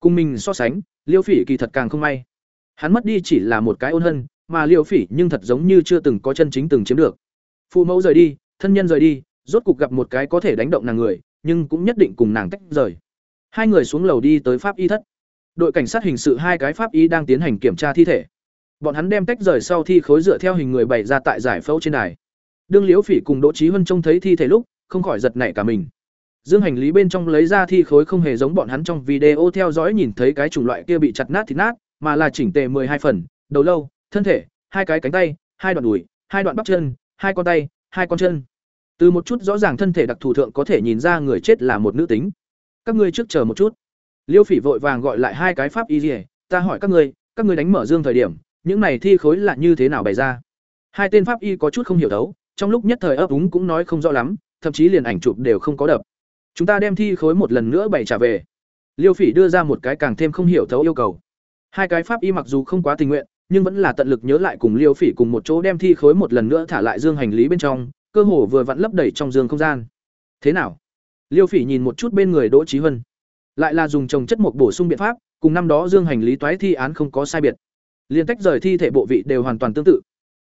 Cùng mình so sánh, liêu phỉ kỳ thật càng không may hắn mất đi chỉ là một cái ôn hân, mà liễu phỉ nhưng thật giống như chưa từng có chân chính từng chiếm được. Phụ mẫu rời đi, thân nhân rời đi, rốt cục gặp một cái có thể đánh động nàng người, nhưng cũng nhất định cùng nàng tách rời. Hai người xuống lầu đi tới pháp y thất. Đội cảnh sát hình sự hai cái pháp y đang tiến hành kiểm tra thi thể. Bọn hắn đem tách rời sau thi khối dựa theo hình người bày ra tại giải phẫu trên đài. Đương liễu phỉ cùng đỗ trí huân trông thấy thi thể lúc, không khỏi giật nảy cả mình. Dương hành lý bên trong lấy ra thi khối không hề giống bọn hắn trong video theo dõi nhìn thấy cái chủng loại kia bị chặt nát thịt nát mà là chỉnh tề hai phần đầu lâu thân thể hai cái cánh tay hai đoạn đùi hai đoạn bắp chân hai con tay hai con chân. Từ một chút rõ ràng thân thể đặc thù thượng có thể nhìn ra người chết là một nữ tính. Các ngươi trước chờ một chút. Liêu phỉ vội vàng gọi lại hai cái pháp y liễu, ta hỏi các ngươi các ngươi đánh mở dương thời điểm những này thi khối là như thế nào bày ra? Hai tên pháp y có chút không hiểu đấu trong lúc nhất thời ấp úng cũng nói không rõ lắm thậm chí liền ảnh chụp đều không có đập. Chúng ta đem thi khối một lần nữa bày trả về. Liêu phỉ đưa ra một cái càng thêm không hiểu thấu yêu cầu hai cái pháp y mặc dù không quá tình nguyện, nhưng vẫn là tận lực nhớ lại cùng liêu phỉ cùng một chỗ đem thi khối một lần nữa thả lại dương hành lý bên trong, cơ hồ vừa vặn lấp đầy trong dương không gian. Thế nào? Liêu phỉ nhìn một chút bên người đỗ trí huân. Lại là dùng trồng chất một bổ sung biện pháp, cùng năm đó dương hành lý toái thi án không có sai biệt. Liên tách rời thi thể bộ vị đều hoàn toàn tương tự.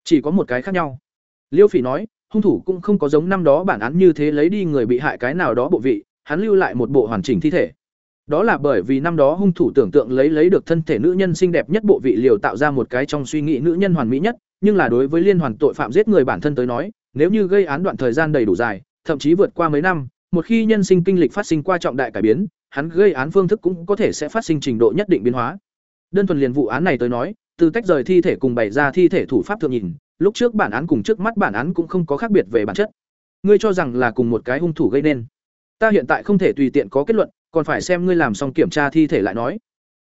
Chỉ có một cái khác nhau. Liêu phỉ nói, hung thủ cũng không có giống năm đó bản án như thế lấy đi người bị hại cái nào đó bộ vị, hắn lưu lại một bộ hoàn chỉnh thi thể đó là bởi vì năm đó hung thủ tưởng tượng lấy lấy được thân thể nữ nhân xinh đẹp nhất bộ vị liều tạo ra một cái trong suy nghĩ nữ nhân hoàn mỹ nhất, nhưng là đối với liên hoàn tội phạm giết người bản thân tới nói, nếu như gây án đoạn thời gian đầy đủ dài, thậm chí vượt qua mấy năm, một khi nhân sinh kinh lịch phát sinh qua trọng đại cải biến, hắn gây án phương thức cũng có thể sẽ phát sinh trình độ nhất định biến hóa. Đơn thuần liền vụ án này tới nói, từ tách rời thi thể cùng bày ra thi thể thủ pháp thượng nhìn, lúc trước bản án cùng trước mắt bản án cũng không có khác biệt về bản chất. Ngươi cho rằng là cùng một cái hung thủ gây nên. Ta hiện tại không thể tùy tiện có kết luận còn phải xem ngươi làm xong kiểm tra thi thể lại nói.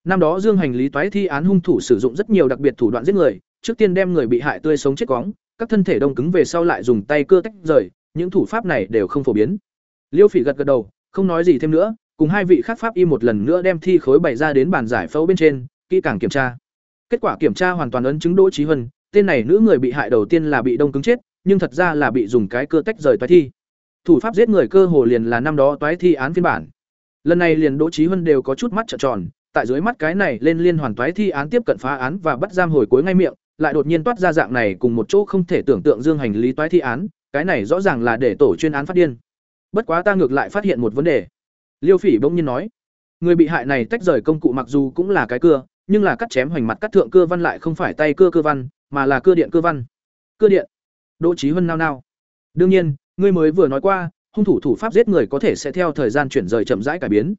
Năm đó dương hành lý toái thi án hung thủ sử dụng rất nhiều đặc biệt thủ đoạn giết người, trước tiên đem người bị hại tươi sống chết cóng các thân thể đông cứng về sau lại dùng tay cưa tách rời, những thủ pháp này đều không phổ biến. Liêu phỉ gật gật đầu, không nói gì thêm nữa, cùng hai vị khác pháp y một lần nữa đem thi khối bày ra đến bàn giải phẫu bên trên, kỹ càng kiểm tra. Kết quả kiểm tra hoàn toàn ấn chứng đỗ trí huân, tên này nữ người bị hại đầu tiên là bị đông cứng chết, nhưng thật ra là bị dùng cái cưa tách rời toái thi. Thủ pháp giết người cơ hồ liền là năm đó toái thi án phiên bản lần này liền đỗ trí huân đều có chút mắt trợn tròn, tại dưới mắt cái này lên liên hoàn toái thi án tiếp cận phá án và bắt giam hồi cuối ngay miệng, lại đột nhiên toát ra dạng này cùng một chỗ không thể tưởng tượng dương hành lý toái thi án, cái này rõ ràng là để tổ chuyên án phát điên. Bất quá ta ngược lại phát hiện một vấn đề. Liêu phỉ bỗng nhiên nói, người bị hại này tách rời công cụ mặc dù cũng là cái cưa, nhưng là cắt chém hoành mặt cắt thượng cưa văn lại không phải tay cưa cưa văn, mà là cưa điện cưa văn. Cưa điện. Đỗ trí huân nao nao. Đương nhiên, ngươi mới vừa nói qua hung thủ thủ pháp giết người có thể sẽ theo thời gian chuyển rời chậm rãi cải biến.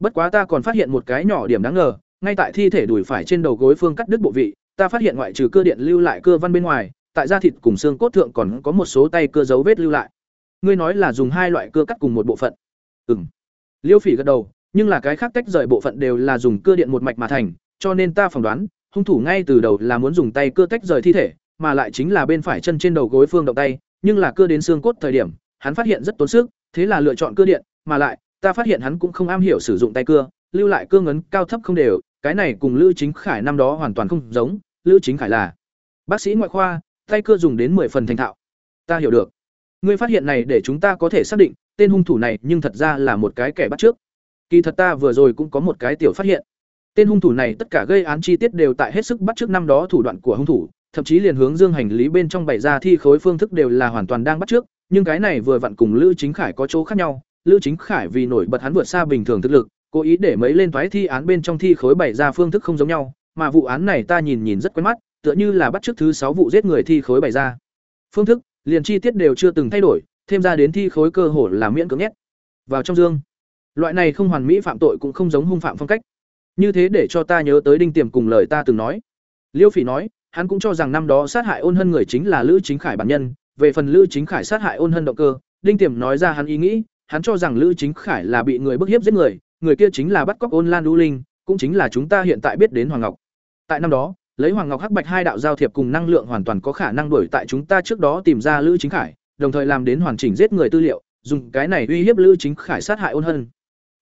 Bất quá ta còn phát hiện một cái nhỏ điểm đáng ngờ, ngay tại thi thể đùi phải trên đầu gối phương cắt đứt bộ vị, ta phát hiện ngoại trừ cơ điện lưu lại cơ văn bên ngoài, tại da thịt cùng xương cốt thượng còn có một số tay cưa dấu vết lưu lại. Ngươi nói là dùng hai loại cưa cắt cùng một bộ phận. Ừm. liêu phỉ gật đầu, nhưng là cái khác tách rời bộ phận đều là dùng cưa điện một mạch mà thành, cho nên ta phỏng đoán, hung thủ ngay từ đầu là muốn dùng tay cưa tách rời thi thể, mà lại chính là bên phải chân trên đầu gối phương động tay, nhưng là cưa đến xương cốt thời điểm hắn phát hiện rất tốn sức, thế là lựa chọn cưa điện, mà lại, ta phát hiện hắn cũng không am hiểu sử dụng tay cưa, lưu lại cương ấn cao thấp không đều, cái này cùng lữ chính khải năm đó hoàn toàn không giống, lữ chính khải là bác sĩ ngoại khoa, tay cưa dùng đến 10 phần thành thạo. Ta hiểu được. Ngươi phát hiện này để chúng ta có thể xác định, tên hung thủ này nhưng thật ra là một cái kẻ bắt trước. Kỳ thật ta vừa rồi cũng có một cái tiểu phát hiện. Tên hung thủ này tất cả gây án chi tiết đều tại hết sức bắt trước năm đó thủ đoạn của hung thủ, thậm chí liền hướng dương hành lý bên trong bày ra thi khối phương thức đều là hoàn toàn đang bắt trước nhưng cái này vừa vặn cùng lữ chính khải có chỗ khác nhau lữ chính khải vì nổi bật hắn vượt xa bình thường thực lực cố ý để mấy lên toái thi án bên trong thi khối bày ra phương thức không giống nhau, mà vụ án này ta nhìn nhìn rất quen mắt, tựa như là bắt trước thứ sáu vụ giết người thi khối bày ra. Phương thức, liền chi tiết đều chưa từng thay đổi, thêm ra đến thi khối cơ hồ là miễn cưỡng nhét vào trong dương. Loại này không hoàn mỹ phạm tội cũng không giống hung phạm phong cách. Như thế để cho ta nhớ tới đinh tiềm cùng lời ta từng nói. Liêu Phỉ nói, hắn cũng cho rằng năm đó sát hại ôn hơn người chính là Lữ Chính Khải bản nhân, về phần Lữ Chính Khải sát hại ôn hân động cơ, đinh tiềm nói ra hắn ý nghĩ, hắn cho rằng Lữ Chính Khải là bị người bức hiếp giết người, người kia chính là bắt cóc ôn Lan Đu Linh, cũng chính là chúng ta hiện tại biết đến Hoàng Ngọc. Tại năm đó, lấy Hoàng Ngọc Hắc Bạch hai đạo giao thiệp cùng năng lượng hoàn toàn có khả năng đuổi tại chúng ta trước đó tìm ra Lữ Chính Khải, đồng thời làm đến hoàn chỉnh giết người tư liệu, dùng cái này uy hiếp Lữ Chính Khải sát hại ôn hân.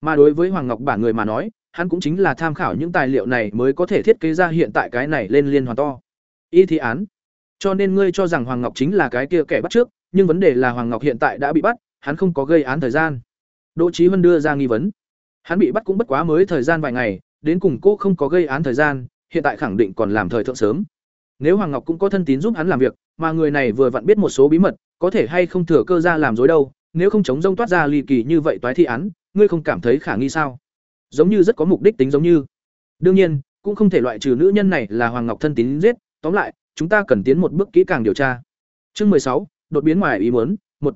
Mà đối với Hoàng Ngọc bản người mà nói, hắn cũng chính là tham khảo những tài liệu này mới có thể thiết kế ra hiện tại cái này lên liên hoàn to. Y thi án. Cho nên ngươi cho rằng Hoàng Ngọc chính là cái kia kẻ bắt trước, nhưng vấn đề là Hoàng Ngọc hiện tại đã bị bắt, hắn không có gây án thời gian. Đỗ Chí Vân đưa ra nghi vấn. Hắn bị bắt cũng bất quá mới thời gian vài ngày, đến cùng cô không có gây án thời gian, hiện tại khẳng định còn làm thời thượng sớm. Nếu Hoàng Ngọc cũng có thân tín giúp hắn làm việc, mà người này vừa vặn biết một số bí mật, có thể hay không thừa cơ ra làm dối đâu, nếu không chống rông toát ra ly kỳ như vậy toái thi án, ngươi không cảm thấy khả nghi sao? Giống như rất có mục đích tính giống như. Đương nhiên, cũng không thể loại trừ nữ nhân này là Hoàng Ngọc thân tín giết, tóm lại, chúng ta cần tiến một bước kỹ càng điều tra. Chương mười sáu, đột biến ngoài ý muốn, một.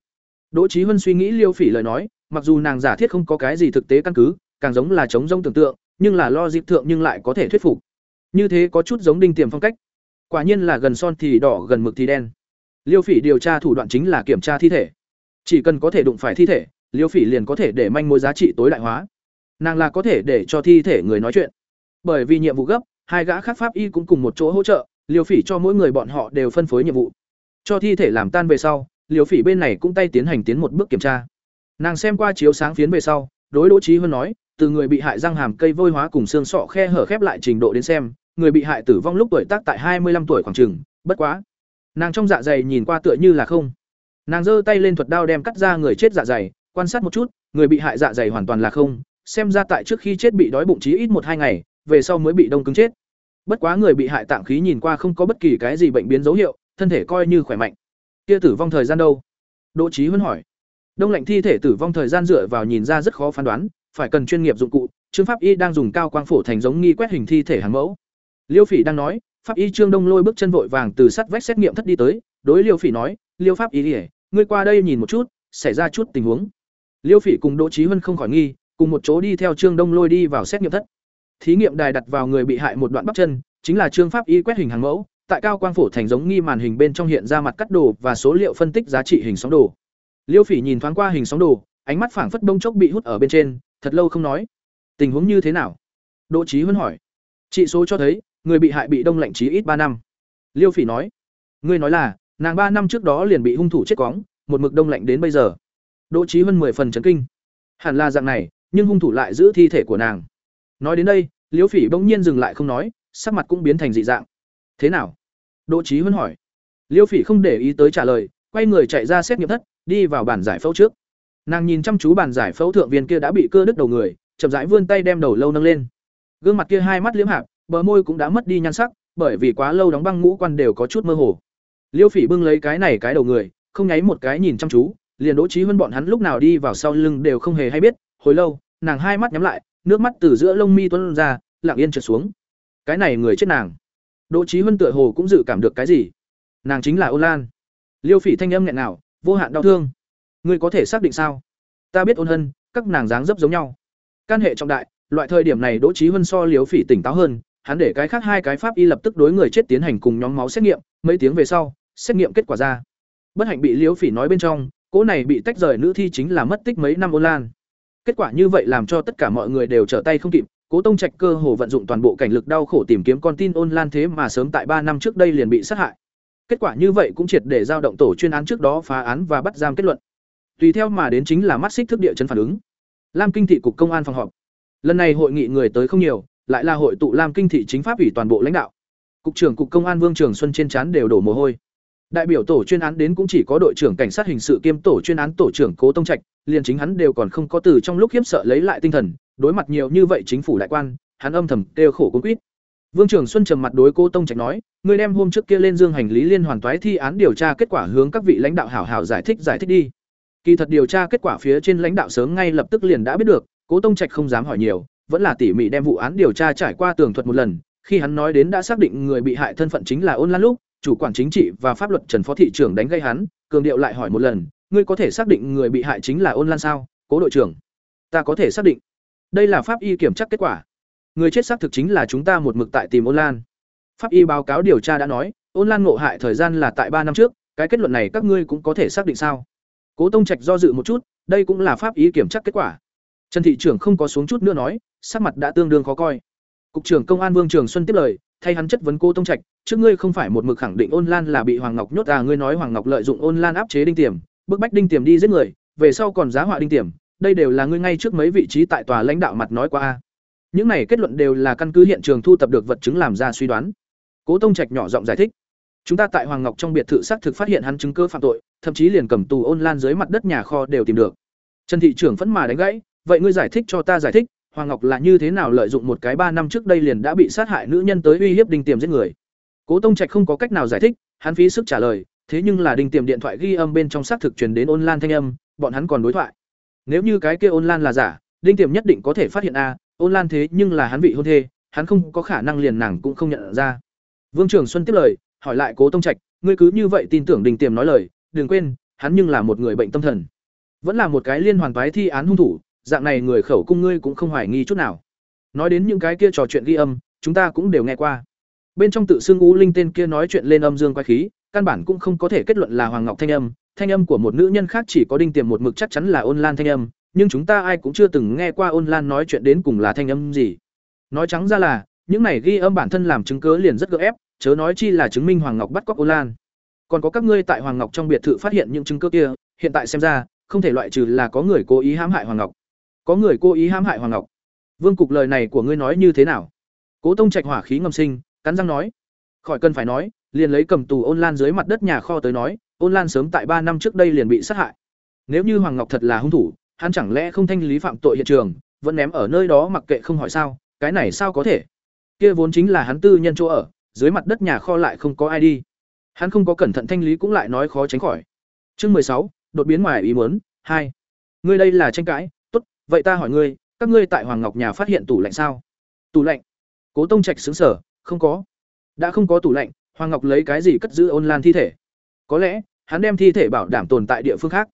Đỗ Chí Huân suy nghĩ Liêu Phỉ lời nói, mặc dù nàng giả thiết không có cái gì thực tế căn cứ, càng giống là chống rông tưởng tượng, nhưng là lo dịp thượng nhưng lại có thể thuyết phục. Như thế có chút giống đinh tiềm phong cách. Quả nhiên là gần son thì đỏ gần mực thì đen. Liêu Phỉ điều tra thủ đoạn chính là kiểm tra thi thể. Chỉ cần có thể đụng phải thi thể, Liêu Phỉ liền có thể để manh mối giá trị tối đại hóa. Nàng là có thể để cho thi thể người nói chuyện. Bởi vì nhiệm vụ gấp, hai gã khác pháp y cũng cùng một chỗ hỗ trợ, Liều Phỉ cho mỗi người bọn họ đều phân phối nhiệm vụ. Cho thi thể làm tan về sau, Liều Phỉ bên này cũng tay tiến hành tiến một bước kiểm tra. Nàng xem qua chiếu sáng phiến về sau, đối Đỗ trí Hơn nói, từ người bị hại răng hàm cây vôi hóa cùng xương sọ khe hở khép lại trình độ đến xem, người bị hại tử vong lúc tuổi tác tại hai mươi năm tuổi khoảng chừng, bất quá. Nàng trong dạ dày nhìn qua tựa như là không. Nàng giơ tay lên thuật đao đem cắt ra người chết dạ dày, quan sát một chút, người bị hại dạ dày hoàn toàn là không, xem ra tại trước khi chết bị đói bụng trí ít một hai ngày, về sau mới bị đông cứng chết. Bất quá người bị hại tạng khí nhìn qua không có bất kỳ cái gì bệnh biến dấu hiệu, thân thể coi như khỏe mạnh. Kia tử vong thời gian đâu? Đỗ Chí Huân hỏi. Đông lạnh thi thể tử vong thời gian dựa vào nhìn ra rất khó phán đoán, phải cần chuyên nghiệp dụng cụ, Trương Pháp Y đang dùng cao quang phổ thành giống nghi quét hình thi thể hàng mẫu. Liêu Phỉ đang nói, Pháp Y Trương Đông lôi bước chân vội vàng từ sắt vách xét nghiệm thất đi tới, đối Liêu Phỉ nói, "Liêu Pháp Y, ngươi qua đây nhìn một chút, xảy ra chút tình huống." Liêu Phỉ cùng Đỗ Chí Huân không khỏi nghi, cùng một chỗ đi theo Trương Đông lôi đi vào xét nghiệm thất. Thí nghiệm đài đặt vào người bị hại một đoạn bắp chân, chính là Trương Pháp Y quét hình hàng mẫu, tại cao quang phổ thành giống nghi màn hình bên trong hiện ra mặt cắt đồ và số liệu phân tích giá trị hình sóng đồ. Liêu Phỉ nhìn thoáng qua hình sóng đồ, ánh mắt phảng phất bông chốc bị hút ở bên trên, thật lâu không nói. Tình huống như thế nào? Đỗ Chí Huân hỏi. Chỉ số cho thấy, người bị hại bị đông lạnh chí ít ba năm. Liêu Phỉ nói. Ngươi nói là, nàng ba năm trước đó liền bị hung thủ chết quóng, một mực đông lạnh đến bây giờ. Đỗ Chí Huân mười phần chấn kinh. Hẳn là dạng này, nhưng hung thủ lại giữ thi thể của nàng. Nói đến đây, Liêu Phỉ bỗng nhiên dừng lại không nói, sắc mặt cũng biến thành dị dạng. Thế nào? Đỗ trí Huân hỏi. Liêu Phỉ không để ý tới trả lời, quay người chạy ra xét nghiệm thất, đi vào bàn giải phẫu trước. Nàng nhìn chăm chú bàn giải phẫu thượng viên kia đã bị cưa đứt đầu người, chậm rãi vươn tay đem đầu lâu nâng lên. Gương mặt kia hai mắt liễm hạp, bờ môi cũng đã mất đi nhan sắc, bởi vì quá lâu đóng băng ngũ quan đều có chút mơ hồ. Liêu Phỉ bưng lấy cái này cái đầu người, không nháy một cái nhìn chăm chú, liền Đỗ trí Huân bọn hắn lúc nào đi vào sau lưng đều không hề hay biết, hồi lâu, nàng hai mắt nhắm lại, nước mắt từ giữa lông mi tuôn ra, lặng yên trượt xuống. Cái này người chết nàng. Đỗ Chí Huân tựa hồ cũng dự cảm được cái gì. Nàng chính là Ôn Lan. Liêu Phỉ thanh âm nghẹn nào, vô hạn đau thương. Ngươi có thể xác định sao? Ta biết Ôn Hân, các nàng dáng dấp giống nhau. Can hệ trọng đại, loại thời điểm này Đỗ Chí Huân so Liêu Phỉ tỉnh táo hơn, hắn để cái khác hai cái pháp y lập tức đối người chết tiến hành cùng nhóm máu xét nghiệm, mấy tiếng về sau, xét nghiệm kết quả ra. Bất hạnh bị Liêu Phỉ nói bên trong, cỗ này bị tách rời nữ thi chính là mất tích mấy năm Ôn Lan. Kết quả như vậy làm cho tất cả mọi người đều trở tay không kịp, Cố Tông Trạch cơ hồ vận dụng toàn bộ cảnh lực đau khổ tìm kiếm con tin Ôn Lan thế mà sớm tại ba năm trước đây liền bị sát hại. Kết quả như vậy cũng triệt để giao động tổ chuyên án trước đó phá án và bắt giam kết luận. Tùy theo mà đến chính là mắt xích thức địa chấn phản ứng. Lam Kinh thị cục công an phòng họp. Lần này hội nghị người tới không nhiều, lại là hội tụ Lam Kinh thị chính pháp ủy toàn bộ lãnh đạo. Cục trưởng cục công an Vương Trường Xuân trên trán đều đổ mồ hôi. Đại biểu tổ chuyên án đến cũng chỉ có đội trưởng cảnh sát hình sự kiêm tổ chuyên án tổ trưởng Cố Tông Trạch, liền chính hắn đều còn không có từ trong lúc khiếp sợ lấy lại tinh thần, đối mặt nhiều như vậy chính phủ đại quan, hắn âm thầm kêu khổ cuống quýt. Vương Trường Xuân trầm mặt đối Cố Tông Trạch nói, người đem hôm trước kia lên dương hành lý liên hoàn toái thi án điều tra kết quả hướng các vị lãnh đạo hảo hảo giải thích giải thích đi. Kỳ thật điều tra kết quả phía trên lãnh đạo sớm ngay lập tức liền đã biết được, Cố Tông Trạch không dám hỏi nhiều, vẫn là tỉ mỉ đem vụ án điều tra trải qua tường thuật một lần, khi hắn nói đến đã xác định người bị hại thân phận chính là Ôn Lan lúc, chủ quản chính trị và pháp luật Trần Phó thị trưởng đánh gây hắn, cường điệu lại hỏi một lần, ngươi có thể xác định người bị hại chính là Ôn Lan sao? Cố đội trưởng, ta có thể xác định. Đây là pháp y kiểm tra kết quả. Người chết xác thực chính là chúng ta một mực tại tìm Ôn Lan. Pháp y báo cáo điều tra đã nói, Ôn Lan ngộ hại thời gian là tại ba năm trước, cái kết luận này các ngươi cũng có thể xác định sao? Cố Tông Trạch do dự một chút, đây cũng là pháp y kiểm tra kết quả. Trần thị trưởng không có xuống chút nữa nói, sắc mặt đã tương đương khó coi. Cục trưởng Công an Vương Trường Xuân tiếp lời, thay hắn chất vấn cô Tông Trạch, trước ngươi không phải một mực khẳng định Ôn Lan là bị Hoàng Ngọc nhốt à, ngươi nói Hoàng Ngọc lợi dụng Ôn Lan áp chế Đinh Tiềm, bức bách Đinh Tiềm đi giết người, về sau còn giá họa Đinh Tiềm, đây đều là ngươi ngay trước mấy vị trí tại tòa lãnh đạo mặt nói qua a. Những này kết luận đều là căn cứ hiện trường thu tập được vật chứng làm ra suy đoán. Cố Tông Trạch nhỏ giọng giải thích, chúng ta tại Hoàng Ngọc trong biệt thự xác thực phát hiện hắn chứng cứ phạm tội, thậm chí liền cầm tù Ôn Lan dưới mặt đất nhà kho đều tìm được. Trần thị trưởng phẫn mà đánh gãy, vậy ngươi giải thích cho ta giải thích, Hoàng Ngọc là như thế nào lợi dụng một cái ba năm trước đây liền đã bị sát hại nữ nhân tới uy hiếp Đinh Tiềm giết người. Cố Tông Trạch không có cách nào giải thích, hắn phí sức trả lời, thế nhưng là Đinh Tiềm điện thoại ghi âm bên trong xác thực truyền đến Ôn Lan thanh âm, bọn hắn còn đối thoại. Nếu như cái kia Ôn Lan là giả, Đinh Tiềm nhất định có thể phát hiện a, Ôn Lan thế nhưng là hắn vị hôn thê, hắn không có khả năng liền nàng cũng không nhận ra. Vương Trường Xuân tiếp lời, hỏi lại Cố Tông Trạch, ngươi cứ như vậy tin tưởng Đinh Tiềm nói lời, đừng quên, hắn nhưng là một người bệnh tâm thần, vẫn là một cái liên hoàn toái thi án hung thủ, dạng này người khẩu cung ngươi cũng không hoài nghi chút nào. Nói đến những cái kia trò chuyện ghi âm, chúng ta cũng đều nghe qua. Bên trong tự xưng ú linh tên kia nói chuyện lên âm dương quay khí, căn bản cũng không có thể kết luận là hoàng ngọc thanh âm. Thanh âm của một nữ nhân khác chỉ có đinh tiềm một mực chắc chắn là ôn lan thanh âm, nhưng chúng ta ai cũng chưa từng nghe qua ôn lan nói chuyện đến cùng là thanh âm gì. Nói trắng ra là, những này ghi âm bản thân làm chứng cớ liền rất gỡ ép, chớ nói chi là chứng minh hoàng ngọc bắt cóc ôn lan. Còn có các ngươi tại hoàng ngọc trong biệt thự phát hiện những chứng cứ kia, hiện tại xem ra, không thể loại trừ là có người cố ý hãm hại hoàng ngọc có người cố ý hãm hại hoàng ngọc. Vương cục lời này của ngươi nói như thế nào? Cố tông trạch hỏa khí ngầm sinh, cắn răng nói. Khỏi cần phải nói, liền lấy cầm tù ôn lan dưới mặt đất nhà kho tới nói, ôn lan sớm tại ba năm trước đây liền bị sát hại. Nếu như hoàng ngọc thật là hung thủ, hắn chẳng lẽ không thanh lý phạm tội hiện trường, vẫn ném ở nơi đó mặc kệ không hỏi sao, cái này sao có thể? Kia vốn chính là hắn tư nhân chỗ ở, dưới mặt đất nhà kho lại không có ai đi. Hắn không có cẩn thận thanh lý cũng lại nói khó tránh khỏi. Chương mười sáu, đột biến ngoài ý muốn, hai. Ngươi đây là tranh cãi vậy ta hỏi ngươi, các ngươi tại hoàng ngọc nhà phát hiện tủ lạnh sao? Tủ lạnh? Cố tông trạch xứng sở không có. Đã không có tủ lạnh, hoàng ngọc lấy cái gì cất giữ ôn lan thi thể? Có lẽ, hắn đem thi thể bảo đảm tồn tại địa phương khác.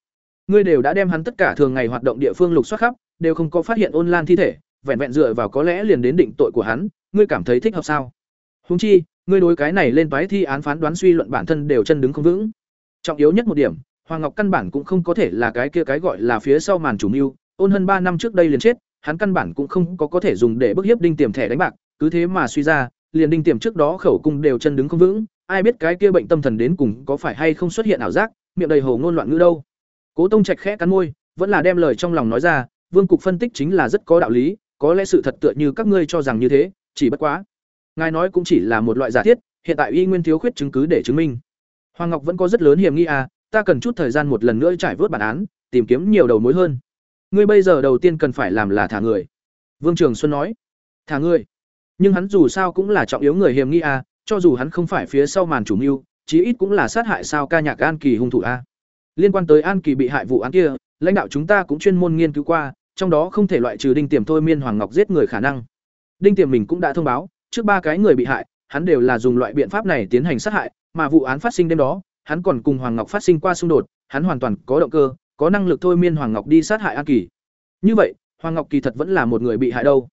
Ngươi đều đã đem hắn tất cả thường ngày hoạt động địa phương lục soát khắp, đều không có phát hiện ôn lan thi thể, vẹn vẹn dựa vào có lẽ liền đến định tội của hắn, ngươi cảm thấy thích hợp sao? Húng chi, ngươi đối cái này lên toái thi án phán đoán suy luận bản thân đều chân đứng không vững. Trọng yếu nhất một điểm, hoàng ngọc căn bản cũng không có thể là cái kia cái gọi là phía sau màn chủ mưu ôn hơn ba năm trước đây liền chết, hắn căn bản cũng không có có thể dùng để bức hiếp đinh tiềm thẻ đánh bạc, cứ thế mà suy ra, liền đinh tiềm trước đó khẩu cung đều chân đứng không vững, ai biết cái kia bệnh tâm thần đến cùng có phải hay không xuất hiện ảo giác, miệng đầy hồ ngôn loạn ngữ đâu. Cố tông trạch khẽ cắn môi, vẫn là đem lời trong lòng nói ra, vương cục phân tích chính là rất có đạo lý, có lẽ sự thật tựa như các ngươi cho rằng như thế, chỉ bất quá, ngài nói cũng chỉ là một loại giả thiết, hiện tại y nguyên thiếu khuyết chứng cứ để chứng minh. Hoàng ngọc vẫn có rất lớn hiểm nghi à ta cần chút thời gian một lần nữa trải vớt bản án, tìm kiếm nhiều đầu mối hơn ngươi bây giờ đầu tiên cần phải làm là thả người. Vương trường xuân nói thả người? Nhưng hắn dù sao cũng là trọng yếu người hiểm nghi a à, cho dù hắn không phải phía sau màn chủ mưu chí ít cũng là sát hại sao ca nhạc an kỳ hung thủ a à. liên quan tới an kỳ bị hại vụ án kia lãnh đạo chúng ta cũng chuyên môn nghiên cứu qua trong đó không thể loại trừ đinh tiềm thôi miên hoàng ngọc giết người khả năng. Đinh tiềm mình cũng đã thông báo trước ba cái người bị hại hắn đều là dùng loại biện pháp này tiến hành sát hại mà vụ án phát sinh đêm đó hắn còn cùng hoàng ngọc phát sinh qua xung đột hắn hoàn toàn có động cơ có năng lực thôi miên Hoàng Ngọc đi sát hại An Kỳ. Như vậy, Hoàng Ngọc kỳ thật vẫn là một người bị hại đâu.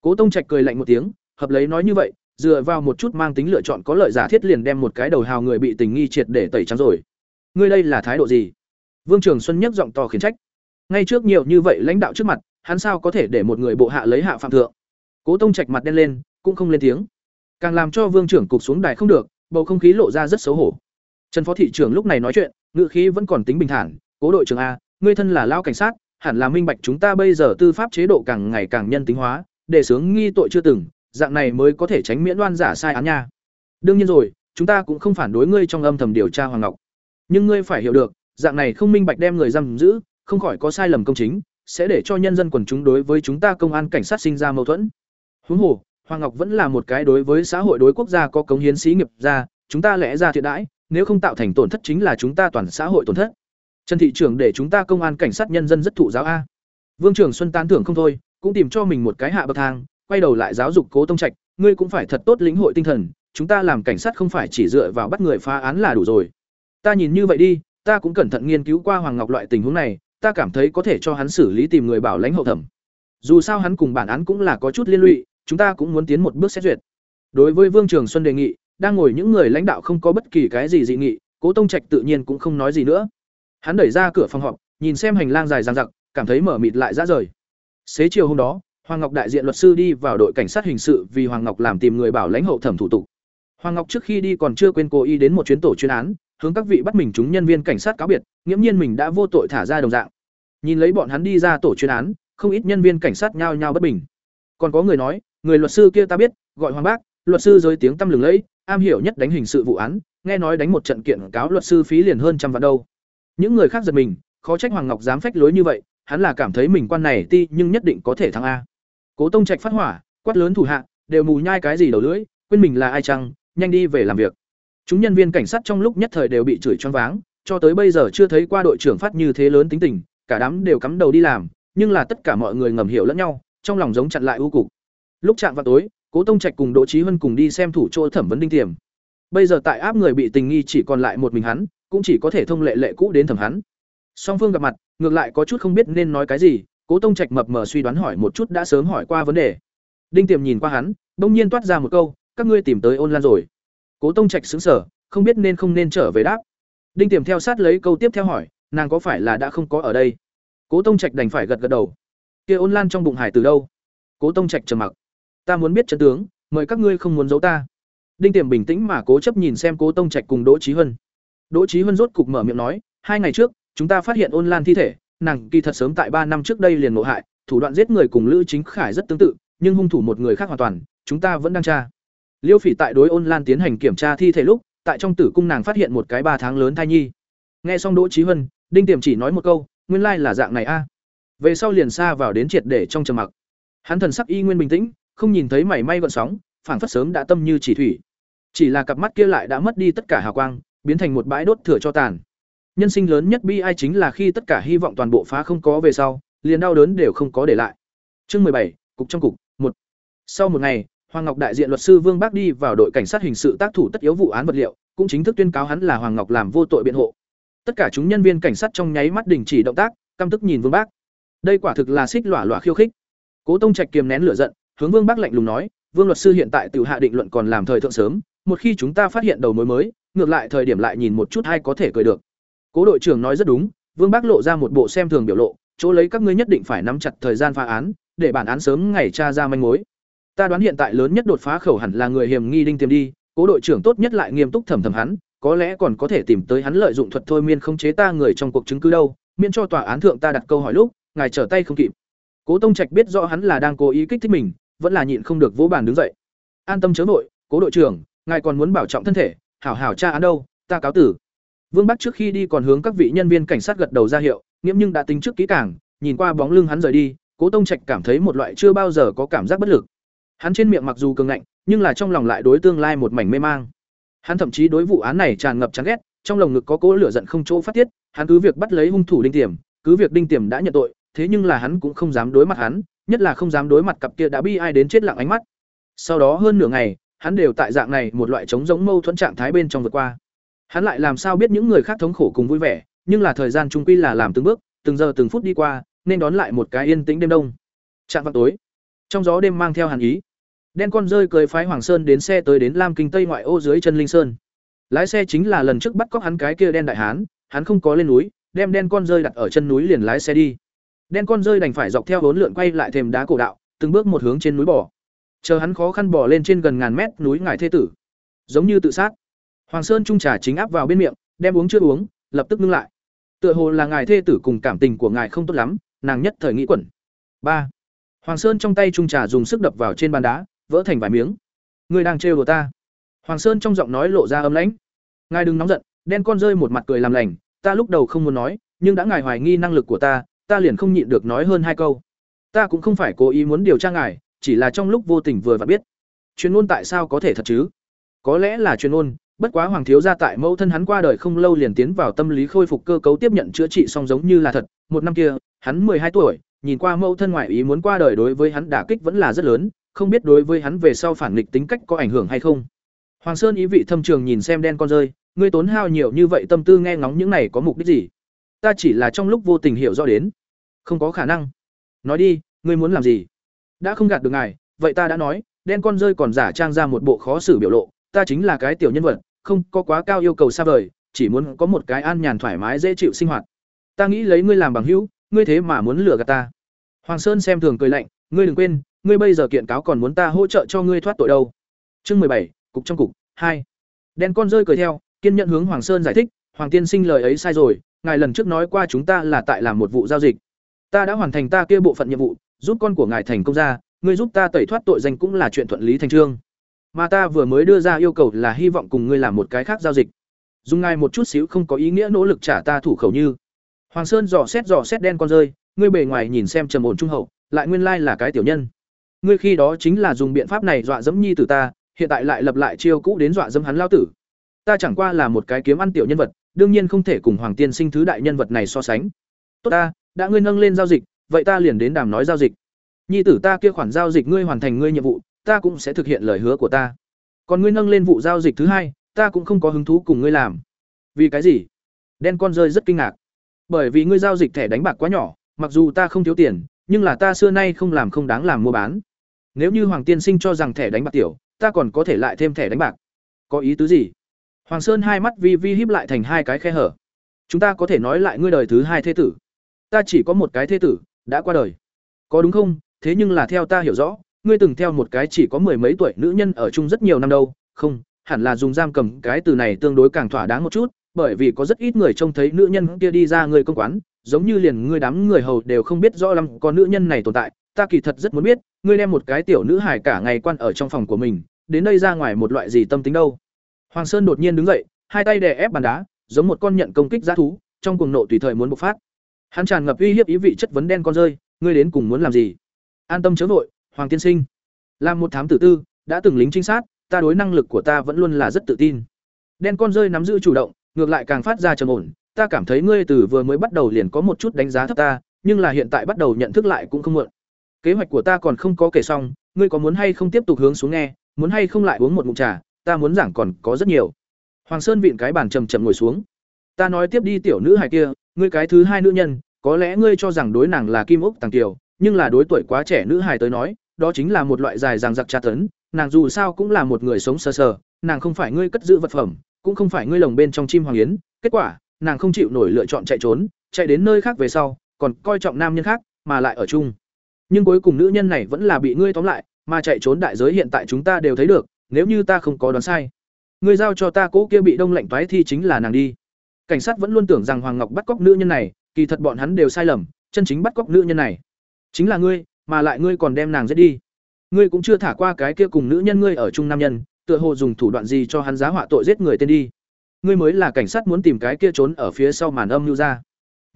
Cố Tông Trạch cười lạnh một tiếng, hợp lấy nói như vậy, dựa vào một chút mang tính lựa chọn có lợi giả thiết liền đem một cái đầu hào người bị tình nghi triệt để tẩy trắng rồi. Ngươi đây là thái độ gì? Vương Trường Xuân nhấc giọng to khiển trách. Ngay trước nhiều như vậy lãnh đạo trước mặt, hắn sao có thể để một người bộ hạ lấy hạ phạm thượng? Cố Tông Trạch mặt đen lên, cũng không lên tiếng. Càng làm cho Vương trưởng cục xuống đài không được, bầu không khí lộ ra rất xấu hổ. Trần Phó thị trưởng lúc này nói chuyện, ngữ khí vẫn còn tính bình thản, cố đội trưởng a, ngươi thân là lao cảnh sát, hẳn là minh bạch chúng ta bây giờ tư pháp chế độ càng ngày càng nhân tính hóa, để sướng nghi tội chưa từng, dạng này mới có thể tránh miễn đoan giả sai án nha. Đương nhiên rồi, chúng ta cũng không phản đối ngươi trong âm thầm điều tra hoàng ngọc. Nhưng ngươi phải hiểu được, dạng này không minh bạch đem người giam giữ, không khỏi có sai lầm công chính, sẽ để cho nhân dân quần chúng đối với chúng ta công an cảnh sát sinh ra mâu thuẫn. Huống hồ, hoàng ngọc vẫn là một cái đối với xã hội đối quốc gia có cống hiến sĩ nghiệp ra chúng ta lẽ ra thiện đãi, nếu không tạo thành tổn thất chính là chúng ta toàn xã hội tổn thất. Trần thị trưởng để chúng ta công an cảnh sát nhân dân rất thụ giáo a. Vương Trường Xuân tán thưởng không thôi, cũng tìm cho mình một cái hạ bậc thang, quay đầu lại giáo dục Cố Tông Trạch, ngươi cũng phải thật tốt lĩnh hội tinh thần, chúng ta làm cảnh sát không phải chỉ dựa vào bắt người phá án là đủ rồi. Ta nhìn như vậy đi, ta cũng cẩn thận nghiên cứu qua Hoàng Ngọc loại tình huống này, ta cảm thấy có thể cho hắn xử lý tìm người bảo lãnh hậu thẩm. Dù sao hắn cùng bản án cũng là có chút liên lụy, chúng ta cũng muốn tiến một bước xét duyệt. Đối với Vương Trường Xuân đề nghị, đang ngồi những người lãnh đạo không có bất kỳ cái gì dị nghị, Cố Tông Trạch tự nhiên cũng không nói gì nữa. Hắn đẩy ra cửa phòng họp, nhìn xem hành lang dài dang dặc, cảm thấy mở mịt lại ra rời. Xế chiều hôm đó, Hoàng Ngọc đại diện luật sư đi vào đội cảnh sát hình sự vì Hoàng Ngọc làm tìm người bảo lãnh hậu thẩm thủ tục. Hoàng Ngọc trước khi đi còn chưa quên cố ý đến một chuyến tổ chuyên án, hướng các vị bắt mình chúng nhân viên cảnh sát cáo biệt, nghiễm nhiên mình đã vô tội thả ra đồng dạng. Nhìn lấy bọn hắn đi ra tổ chuyên án, không ít nhân viên cảnh sát nhao nhao bất bình. Còn có người nói, người luật sư kia ta biết, gọi Hoàng Bác, luật sư giới tiếng tăm lừng lẫy, am hiểu nhất đánh hình sự vụ án, nghe nói đánh một trận kiện cáo luật sư phí liền hơn trăm vạn đâu. Những người khác giật mình, khó trách Hoàng Ngọc dám phách lối như vậy, hắn là cảm thấy mình quan này ti nhưng nhất định có thể thắng a. Cố Tông Trạch phát hỏa, quát lớn thủ hạ, đều mù nhai cái gì đầu lưỡi, quên mình là ai chăng, nhanh đi về làm việc. Chúng nhân viên cảnh sát trong lúc nhất thời đều bị chửi choáng váng, cho tới bây giờ chưa thấy qua đội trưởng phát như thế lớn tính tình, cả đám đều cắm đầu đi làm, nhưng là tất cả mọi người ngầm hiểu lẫn nhau, trong lòng giống chặn lại ưu cục. Lúc chạm vào tối, Cố Tông Trạch cùng Đỗ Chí Hân cùng đi xem thủ chỗ thẩm vấn đinh tiềm. Bây giờ tại áp người bị tình nghi chỉ còn lại một mình hắn, cũng chỉ có thể thông lệ lệ cũ đến thẩm hắn. Song phương gặp mặt, ngược lại có chút không biết nên nói cái gì, Cố Tông Trạch mập mờ suy đoán hỏi một chút đã sớm hỏi qua vấn đề. Đinh Tiềm nhìn qua hắn, bỗng nhiên toát ra một câu, các ngươi tìm tới Ôn Lan rồi. Cố Tông Trạch sững sờ, không biết nên không nên trở về đáp. Đinh Tiềm theo sát lấy câu tiếp theo hỏi, nàng có phải là đã không có ở đây? Cố Tông Trạch đành phải gật gật đầu. Kia Ôn Lan trong bụng hải từ đâu? Cố Tông Trạch trầm mặc. Ta muốn biết chân tướng, mời các ngươi không muốn giấu ta. Đinh Tiềm bình tĩnh mà cố chấp nhìn xem Cố Tông Trạch cùng Đỗ Chí Hân. Đỗ Chí Hân rốt cục mở miệng nói, hai ngày trước, chúng ta phát hiện Ôn Lan thi thể, nàng kỳ thật sớm tại ba năm trước đây liền ngộ hại, thủ đoạn giết người cùng Lữ Chính Khải rất tương tự, nhưng hung thủ một người khác hoàn toàn, chúng ta vẫn đang tra. Liêu Phỉ tại đối Ôn Lan tiến hành kiểm tra thi thể lúc, tại trong tử cung nàng phát hiện một cái ba tháng lớn thai nhi. Nghe xong Đỗ Chí Hân, Đinh Tiềm chỉ nói một câu, nguyên lai là dạng này a. Về sau liền xa vào đến triệt để trong trầm mặc. Hắn thần sắc y nguyên bình tĩnh, không nhìn thấy mảy may gợn sóng, phảng phất sớm đã tâm như chỉ thủy. Chỉ là cặp mắt kia lại đã mất đi tất cả hào quang, biến thành một bãi đốt thừa cho tàn. Nhân sinh lớn nhất bi ai chính là khi tất cả hy vọng toàn bộ phá không có về sau, liền đau đớn đều không có để lại. Chương bảy, cục trong cục, một. Sau một ngày, Hoàng Ngọc đại diện luật sư Vương Bác đi vào đội cảnh sát hình sự tác thủ tất yếu vụ án vật liệu, cũng chính thức tuyên cáo hắn là Hoàng Ngọc làm vô tội biện hộ. Tất cả chúng nhân viên cảnh sát trong nháy mắt đình chỉ động tác, căm tức nhìn Vương Bác. Đây quả thực là xích lỏa lỏa khiêu khích. Cố Tông Trạch kiềm nén lửa giận, hướng Vương Bác lạnh lùng nói, "Vương luật sư hiện tại tự hạ định luận còn làm thời thượng sớm, một khi chúng ta phát hiện đầu mối mới, ngược lại thời điểm lại nhìn một chút hay có thể cười được." Cố đội trưởng nói rất đúng, Vương Bác lộ ra một bộ xem thường biểu lộ, chỗ lấy các ngươi nhất định phải nắm chặt thời gian phá án, để bản án sớm ngày tra ra manh mối. Ta đoán hiện tại lớn nhất đột phá khẩu hẳn là người hiểm nghi đinh tiềm đi, cố đội trưởng tốt nhất lại nghiêm túc thẩm thẩm hắn, có lẽ còn có thể tìm tới hắn lợi dụng thuật thôi miên không chế ta người trong cuộc chứng cứ đâu, miễn cho tòa án thượng ta đặt câu hỏi lúc, ngài trở tay không kịp. Cố Tông Trạch biết rõ hắn là đang cố ý kích thích mình, vẫn là nhịn không được vỗ bàn đứng dậy. An tâm chớ vội, cố đội trưởng, ngài còn muốn bảo trọng thân thể, hảo hảo tra án đâu, ta cáo tử. Vương Bắc trước khi đi còn hướng các vị nhân viên cảnh sát gật đầu ra hiệu, nghiễm nhưng đã tính trước kỹ càng, nhìn qua bóng lưng hắn rời đi, Cố Tông Trạch cảm thấy một loại chưa bao giờ có cảm giác bất lực. Hắn trên miệng mặc dù cường ngạnh, nhưng là trong lòng lại đối tương lai một mảnh mê mang. Hắn thậm chí đối vụ án này tràn ngập chán ghét, trong lồng ngực có cỗ lửa giận không chỗ phát tiết, hắn cứ việc bắt lấy hung thủ Đinh Tiềm, cứ việc Đinh Tiềm đã nhận tội, thế nhưng là hắn cũng không dám đối mặt hắn, nhất là không dám đối mặt cặp kia đã bi ai đến chết lặng ánh mắt. Sau đó hơn nửa ngày, hắn đều tại dạng này một loại chống giống mâu thuẫn trạng thái bên trong vượt qua. Hắn lại làm sao biết những người khác thống khổ cùng vui vẻ, nhưng là thời gian trung quy là làm từng bước, từng giờ từng phút đi qua, nên đón lại một cái yên tĩnh đêm đông. Trạng vào tối, trong gió đêm mang theo hàn ý. Đen con rơi cười phái Hoàng Sơn đến xe tới đến Lam Kinh Tây ngoại ô dưới chân Linh Sơn. Lái xe chính là lần trước bắt cóc hắn cái kia đen đại hán, hắn không có lên núi, đem đen con rơi đặt ở chân núi liền lái xe đi. Đen con rơi đành phải dọc theo bốn lượn quay lại thềm đá cổ đạo, từng bước một hướng trên núi bò. Chờ hắn khó khăn bỏ lên trên gần ngàn mét núi ngải thê tử, giống như tự sát. Hoàng Sơn trung trà chính áp vào bên miệng, đem uống chưa uống, lập tức ngưng lại. Tựa hồ là ngài thê tử cùng cảm tình của ngài không tốt lắm, nàng nhất thời nghĩ quẩn. ba Hoàng Sơn trong tay trung trà dùng sức đập vào trên bàn đá, vỡ thành vài miếng. Ngươi đang trêu đùa ta? Hoàng Sơn trong giọng nói lộ ra ấm lãnh. Ngài đừng nóng giận, đen con rơi một mặt cười làm lành, ta lúc đầu không muốn nói, nhưng đã ngài hoài nghi năng lực của ta, ta liền không nhịn được nói hơn hai câu. Ta cũng không phải cố ý muốn điều tra ngài, chỉ là trong lúc vô tình vừa vặn biết. Chuyên môn tại sao có thể thật chứ? Có lẽ là chuyên môn, bất quá hoàng thiếu gia tại mẫu thân hắn qua đời không lâu liền tiến vào tâm lý khôi phục cơ cấu tiếp nhận chữa trị song giống như là thật, một năm kia, hắn hai tuổi, nhìn qua mẫu thân ngoại ý muốn qua đời đối với hắn đả kích vẫn là rất lớn, không biết đối với hắn về sau phản nghịch tính cách có ảnh hưởng hay không. Hoàng Sơn ý vị thâm trường nhìn xem đen con rơi, ngươi tốn hao nhiều như vậy tâm tư nghe ngóng những này có mục đích gì? Ta chỉ là trong lúc vô tình hiểu rõ đến. Không có khả năng. Nói đi, ngươi muốn làm gì? Đã không gạt được ngài, vậy ta đã nói, đen con rơi còn giả trang ra một bộ khó xử biểu lộ, ta chính là cái tiểu nhân vật, không có quá cao yêu cầu xa vời, chỉ muốn có một cái an nhàn thoải mái dễ chịu sinh hoạt. Ta nghĩ lấy ngươi làm bằng hữu, ngươi thế mà muốn lừa gạt ta. Hoàng Sơn xem thường cười lạnh, ngươi đừng quên, ngươi bây giờ kiện cáo còn muốn ta hỗ trợ cho ngươi thoát tội đâu. Chương mười bảy, cục trong cục, hai. Đen con rơi cười theo, kiên nhận hướng Hoàng Sơn giải thích, Hoàng tiên sinh lời ấy sai rồi, ngài lần trước nói qua chúng ta là tại làm một vụ giao dịch. Ta đã hoàn thành ta kia bộ phận nhiệm vụ, giúp con của ngài thành công ra, ngươi giúp ta tẩy thoát tội danh cũng là chuyện thuận lý thành trương. Mà ta vừa mới đưa ra yêu cầu là hy vọng cùng ngươi làm một cái khác giao dịch. Dùng ngài một chút xíu không có ý nghĩa nỗ lực trả ta thủ khẩu như. Hoàng Sơn dò xét dò xét đen con rơi, ngươi bề ngoài nhìn xem trầm ổn trung hậu, lại nguyên lai là cái tiểu nhân. Ngươi khi đó chính là dùng biện pháp này dọa dẫm nhi tử ta, hiện tại lại lập lại chiêu cũ đến dọa dẫm hắn lao tử. Ta chẳng qua là một cái kiếm ăn tiểu nhân vật, đương nhiên không thể cùng Hoàng Tiên Sinh thứ đại nhân vật này so sánh. Tốt ta, đã ngươi nâng lên giao dịch, vậy ta liền đến đàm nói giao dịch. Nhi tử ta kia khoản giao dịch ngươi hoàn thành ngươi nhiệm vụ, ta cũng sẽ thực hiện lời hứa của ta. Còn ngươi nâng lên vụ giao dịch thứ hai, ta cũng không có hứng thú cùng ngươi làm. Vì cái gì? Đen con rơi rất kinh ngạc. Bởi vì ngươi giao dịch thẻ đánh bạc quá nhỏ, mặc dù ta không thiếu tiền, nhưng là ta xưa nay không làm không đáng làm mua bán. Nếu như Hoàng tiên sinh cho rằng thẻ đánh bạc tiểu, ta còn có thể lại thêm thẻ đánh bạc. Có ý tứ gì? Hoàng Sơn hai mắt vi vi híp lại thành hai cái khe hở. Chúng ta có thể nói lại ngươi đời thứ hai thế tử. Ta chỉ có một cái thế tử, đã qua đời. Có đúng không? Thế nhưng là theo ta hiểu rõ, ngươi từng theo một cái chỉ có mười mấy tuổi nữ nhân ở chung rất nhiều năm đâu, không, hẳn là dùng giam cầm cái từ này tương đối càng thỏa đáng một chút, bởi vì có rất ít người trông thấy nữ nhân kia đi ra người công quán, giống như liền ngươi đám người hầu đều không biết rõ lắm con nữ nhân này tồn tại, ta kỳ thật rất muốn biết, ngươi đem một cái tiểu nữ hài cả ngày quan ở trong phòng của mình, đến đây ra ngoài một loại gì tâm tính đâu. Hoàng Sơn đột nhiên đứng dậy, hai tay đè ép bàn đá, giống một con nhận công kích dã thú, trong cuồng nộ tùy thời muốn bộc phát. Hắn tràn ngập uy hiếp ý vị chất vấn đen con rơi, ngươi đến cùng muốn làm gì? An tâm chớ vội, Hoàng tiên sinh. Làm một thám tử tư, đã từng lính trinh sát, ta đối năng lực của ta vẫn luôn là rất tự tin. Đen con rơi nắm giữ chủ động, ngược lại càng phát ra trầm ổn, ta cảm thấy ngươi từ vừa mới bắt đầu liền có một chút đánh giá thấp ta, nhưng là hiện tại bắt đầu nhận thức lại cũng không muộn. Kế hoạch của ta còn không có kể xong, ngươi có muốn hay không tiếp tục hướng xuống nghe, muốn hay không lại uống một ngụm trà, ta muốn giảng còn có rất nhiều. Hoàng Sơn vịn cái bàn trầm trầm ngồi xuống. Ta nói tiếp đi tiểu nữ hài kia, ngươi cái thứ hai nữ nhân, có lẽ ngươi cho rằng đối nàng là Kim Úc Tàng Tiểu, nhưng là đối tuổi quá trẻ nữ hài tới nói, đó chính là một loại dài ràng giặc tra tấn, nàng dù sao cũng là một người sống sờ sờ, nàng không phải ngươi cất giữ vật phẩm, cũng không phải ngươi lồng bên trong chim hoàng yến, kết quả, nàng không chịu nổi lựa chọn chạy trốn, chạy đến nơi khác về sau, còn coi trọng nam nhân khác, mà lại ở chung. Nhưng cuối cùng nữ nhân này vẫn là bị ngươi tóm lại, mà chạy trốn đại giới hiện tại chúng ta đều thấy được, nếu như ta không có đoán sai. Ngươi giao cho ta cố kia bị đông lạnh toái thi chính là nàng đi. Cảnh sát vẫn luôn tưởng rằng Hoàng Ngọc bắt cóc nữ nhân này, kỳ thật bọn hắn đều sai lầm, chân chính bắt cóc nữ nhân này. Chính là ngươi, mà lại ngươi còn đem nàng giết đi. Ngươi cũng chưa thả qua cái kia cùng nữ nhân ngươi ở chung nam nhân, tựa hồ dùng thủ đoạn gì cho hắn giá họa tội giết người tên đi. Ngươi mới là cảnh sát muốn tìm cái kia trốn ở phía sau màn âm mưu ra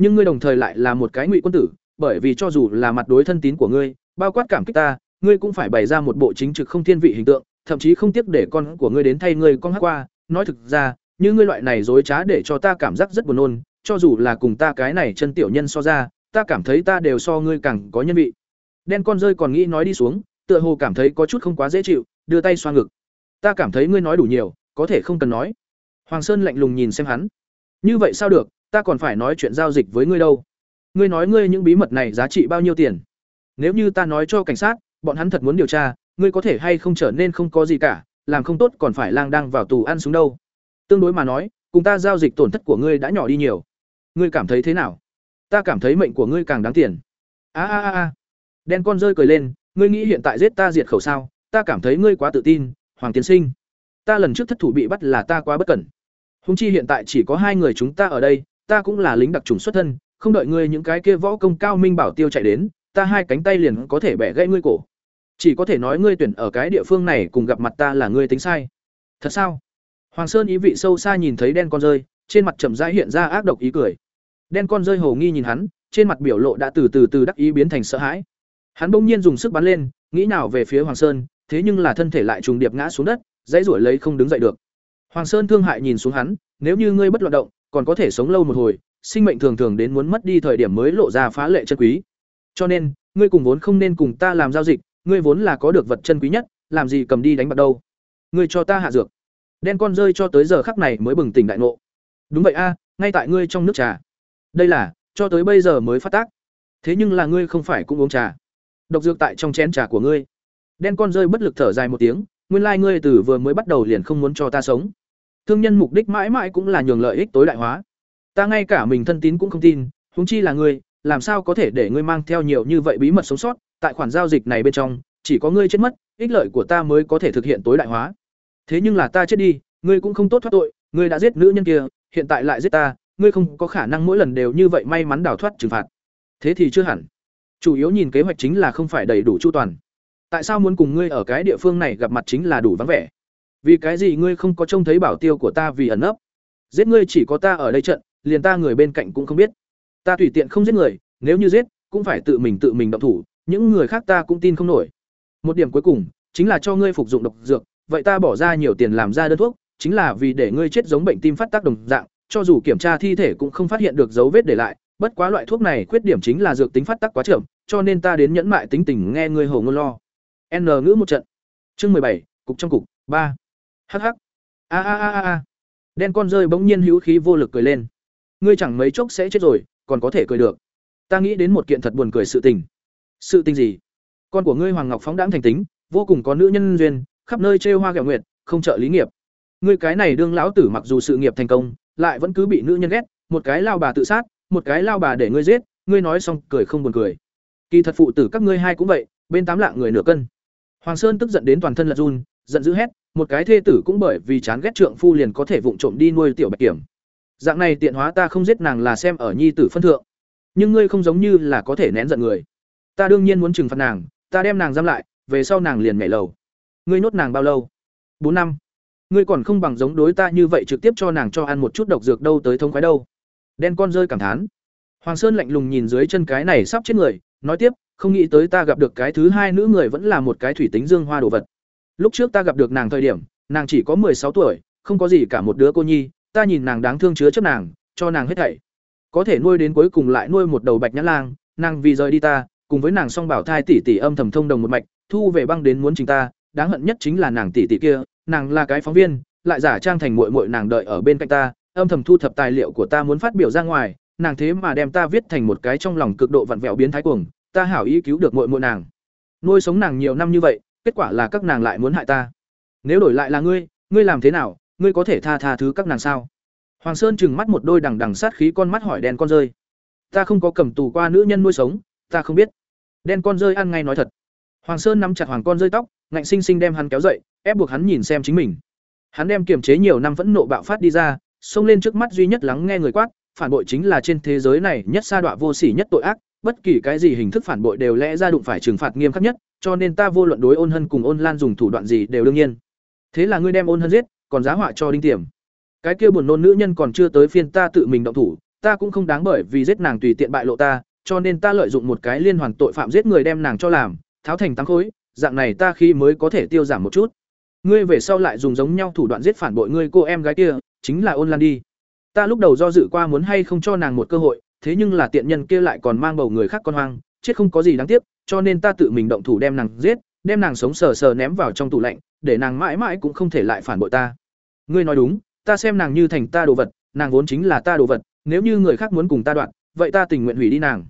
nhưng ngươi đồng thời lại là một cái ngụy quân tử bởi vì cho dù là mặt đối thân tín của ngươi bao quát cảm kích ta ngươi cũng phải bày ra một bộ chính trực không thiên vị hình tượng thậm chí không tiếc để con của ngươi đến thay ngươi con hát qua. Nói thực ra như ngươi loại này dối trá để cho ta cảm giác rất buồn nôn cho dù là cùng ta cái này chân tiểu nhân so ra, ta cảm thấy ta đều so ngươi càng có nhân vị. Đen con rơi còn nghĩ nói đi xuống, tựa hồ cảm thấy có chút không quá dễ chịu, đưa tay xoa ngực. Ta cảm thấy ngươi nói đủ nhiều, có thể không cần nói. Hoàng sơn lạnh lùng nhìn xem hắn. Như vậy sao được, ta còn phải nói chuyện giao dịch với ngươi đâu. Ngươi nói ngươi những bí mật này giá trị bao nhiêu tiền? Nếu như ta nói cho cảnh sát, bọn hắn thật muốn điều tra, ngươi có thể hay không trở nên không có gì cả, làm không tốt còn phải lang đang vào tù ăn xuống đâu. Tương đối mà nói, cùng ta giao dịch tổn thất của ngươi đã nhỏ đi nhiều ngươi cảm thấy thế nào? Ta cảm thấy mệnh của ngươi càng đáng tiền. A a a a. Đen con rơi cười lên, ngươi nghĩ hiện tại giết ta diệt khẩu sao? Ta cảm thấy ngươi quá tự tin, hoàng tiến sinh. Ta lần trước thất thủ bị bắt là ta quá bất cẩn. Húng chi hiện tại chỉ có hai người chúng ta ở đây, ta cũng là lính đặc trùng xuất thân, không đợi ngươi những cái kia võ công cao minh bảo tiêu chạy đến, ta hai cánh tay liền có thể bẻ gãy ngươi cổ. Chỉ có thể nói ngươi tuyển ở cái địa phương này cùng gặp mặt ta là ngươi tính sai. Thật sao? Hoàng sơn ý vị sâu xa nhìn thấy đen con rơi, trên mặt chậm rãi hiện ra ác độc ý cười đen con rơi hồ nghi nhìn hắn, trên mặt biểu lộ đã từ từ từ đắc ý biến thành sợ hãi. Hắn bỗng nhiên dùng sức bắn lên, nghĩ nào về phía hoàng sơn, thế nhưng là thân thể lại trùng điệp ngã xuống đất, dãy ruổi lấy không đứng dậy được. Hoàng sơn thương hại nhìn xuống hắn, nếu như ngươi bất loạn động, còn có thể sống lâu một hồi, sinh mệnh thường thường đến muốn mất đi thời điểm mới lộ ra phá lệ chân quý. Cho nên, ngươi cùng vốn không nên cùng ta làm giao dịch, ngươi vốn là có được vật chân quý nhất, làm gì cầm đi đánh bạc đâu. Ngươi cho ta hạ dược. Đen con rơi cho tới giờ khắc này mới bừng tỉnh đại ngộ. Đúng vậy a, ngay tại ngươi trong nước trà đây là, cho tới bây giờ mới phát tác. Thế nhưng là ngươi không phải cũng uống trà. Độc dược tại trong chén trà của ngươi. Đen con rơi bất lực thở dài một tiếng, nguyên lai ngươi từ vừa mới bắt đầu liền không muốn cho ta sống. Thương nhân mục đích mãi mãi cũng là nhường lợi ích tối đại hóa. Ta ngay cả mình thân tín cũng không tin, huống chi là ngươi, làm sao có thể để ngươi mang theo nhiều như vậy bí mật sống sót, tại khoản giao dịch này bên trong, chỉ có ngươi chết mất, ích lợi của ta mới có thể thực hiện tối đại hóa. Thế nhưng là ta chết đi, ngươi cũng không tốt thoát tội, ngươi đã giết nữ nhân kia, hiện tại lại giết ta ngươi không có khả năng mỗi lần đều như vậy may mắn đào thoát trừng phạt. Thế thì chưa hẳn. Chủ yếu nhìn kế hoạch chính là không phải đầy đủ chu toàn. Tại sao muốn cùng ngươi ở cái địa phương này gặp mặt chính là đủ vắng vẻ? Vì cái gì ngươi không có trông thấy bảo tiêu của ta vì ẩn nấp? Giết ngươi chỉ có ta ở đây trận, liền ta người bên cạnh cũng không biết. Ta tùy tiện không giết người, nếu như giết, cũng phải tự mình tự mình động thủ, những người khác ta cũng tin không nổi. Một điểm cuối cùng, chính là cho ngươi phục dụng độc dược, vậy ta bỏ ra nhiều tiền làm ra đơn thuốc, chính là vì để ngươi chết giống bệnh tim phát tác đồng dạng cho dù kiểm tra thi thể cũng không phát hiện được dấu vết để lại, bất quá loại thuốc này khuyết điểm chính là dược tính phát tác quá chậm, cho nên ta đến nhẫn mại tính tình nghe ngươi hồ ngôn lo. N ngữ một trận. Chương mười bảy, cục trong cục, ba. Hắc hắc. a a a a. Đen con rơi bỗng nhiên hữu khí vô lực cười lên. Ngươi chẳng mấy chốc sẽ chết rồi, còn có thể cười được. Ta nghĩ đến một kiện thật buồn cười sự tình. Sự tình gì? Con của ngươi hoàng ngọc phóng đãng thành tính, vô cùng có nữ nhân duyên, khắp nơi trêu hoa gẹo nguyệt, không trợ lý nghiệp. Ngươi cái này đương lão tử mặc dù sự nghiệp thành công lại vẫn cứ bị nữ nhân ghét, một cái lao bà tự sát, một cái lao bà để ngươi giết, ngươi nói xong cười không buồn cười. Kỳ thật phụ tử các ngươi hai cũng vậy, bên tám lạng người nửa cân. Hoàng sơn tức giận đến toàn thân lật run, giận dữ hét, một cái thê tử cũng bởi vì chán ghét trượng phu liền có thể vụng trộm đi nuôi tiểu bạch kiểm. Dạng này tiện hóa ta không giết nàng là xem ở nhi tử phân thượng. Nhưng ngươi không giống như là có thể nén giận người. Ta đương nhiên muốn trừng phạt nàng, ta đem nàng giam lại, về sau nàng liền nhảy lầu. Ngươi nốt nàng bao lâu? Bốn năm ngươi còn không bằng giống đối ta như vậy trực tiếp cho nàng cho ăn một chút độc dược đâu tới thông khoái đâu. Đen con rơi cảm thán. Hoàng sơn lạnh lùng nhìn dưới chân cái này sắp chết người, nói tiếp, không nghĩ tới ta gặp được cái thứ hai nữ người vẫn là một cái thủy tính dương hoa đồ vật. Lúc trước ta gặp được nàng thời điểm, nàng chỉ có sáu tuổi, không có gì cả một đứa cô nhi, ta nhìn nàng đáng thương chứa chấp nàng, cho nàng hết thảy. Có thể nuôi đến cuối cùng lại nuôi một đầu bạch nhã lang, nàng vì rời đi ta, cùng với nàng song bảo thai tỷ tỷ âm thầm thông đồng một mạch, thu về băng đến muốn chính ta đáng hận nhất chính là nàng tỷ tỷ kia, nàng là cái phóng viên, lại giả trang thành muội muội nàng đợi ở bên cạnh ta, âm thầm thu thập tài liệu của ta muốn phát biểu ra ngoài, nàng thế mà đem ta viết thành một cái trong lòng cực độ vặn vẹo biến thái cuồng, ta hảo ý cứu được muội muội nàng. Nuôi sống nàng nhiều năm như vậy, kết quả là các nàng lại muốn hại ta. Nếu đổi lại là ngươi ngươi làm thế nào, ngươi có thể tha tha thứ các nàng sao? Hoàng sơn trừng mắt một đôi đằng đằng sát khí con mắt hỏi đen con rơi. Ta không có cầm tù qua nữ nhân nuôi sống, ta không biết. Đen con rơi ăn ngay nói thật. Hoàng sơn nắm chặt hoàng con rơi tóc ngạnh sinh sinh đem hắn kéo dậy, ép buộc hắn nhìn xem chính mình. Hắn đem kiềm chế nhiều năm vẫn nộ bạo phát đi ra, xông lên trước mắt duy nhất lắng nghe người quát, phản bội chính là trên thế giới này nhất sa đọa vô sỉ nhất tội ác, bất kỳ cái gì hình thức phản bội đều lẽ ra đụng phải trừng phạt nghiêm khắc nhất, cho nên ta vô luận đối ôn hân cùng ôn lan dùng thủ đoạn gì đều đương nhiên. Thế là ngươi đem ôn hân giết, còn giá họa cho đinh tiềm. Cái kia buồn nôn nữ nhân còn chưa tới phiên ta tự mình động thủ, ta cũng không đáng bởi vì giết nàng tùy tiện bại lộ ta, cho nên ta lợi dụng một cái liên hoàn tội phạm giết người đem nàng cho làm, tháo thành tám khối dạng này ta khi mới có thể tiêu giảm một chút. Ngươi về sau lại dùng giống nhau thủ đoạn giết phản bội ngươi cô em gái kia, chính là ôn lan đi. Ta lúc đầu do dự qua muốn hay không cho nàng một cơ hội, thế nhưng là tiện nhân kia lại còn mang bầu người khác con hoang, chết không có gì đáng tiếc, cho nên ta tự mình động thủ đem nàng giết, đem nàng sống sờ sờ ném vào trong tủ lạnh, để nàng mãi mãi cũng không thể lại phản bội ta. Ngươi nói đúng, ta xem nàng như thành ta đồ vật, nàng vốn chính là ta đồ vật, nếu như người khác muốn cùng ta đoạn, vậy ta tình nguyện hủy đi nàng.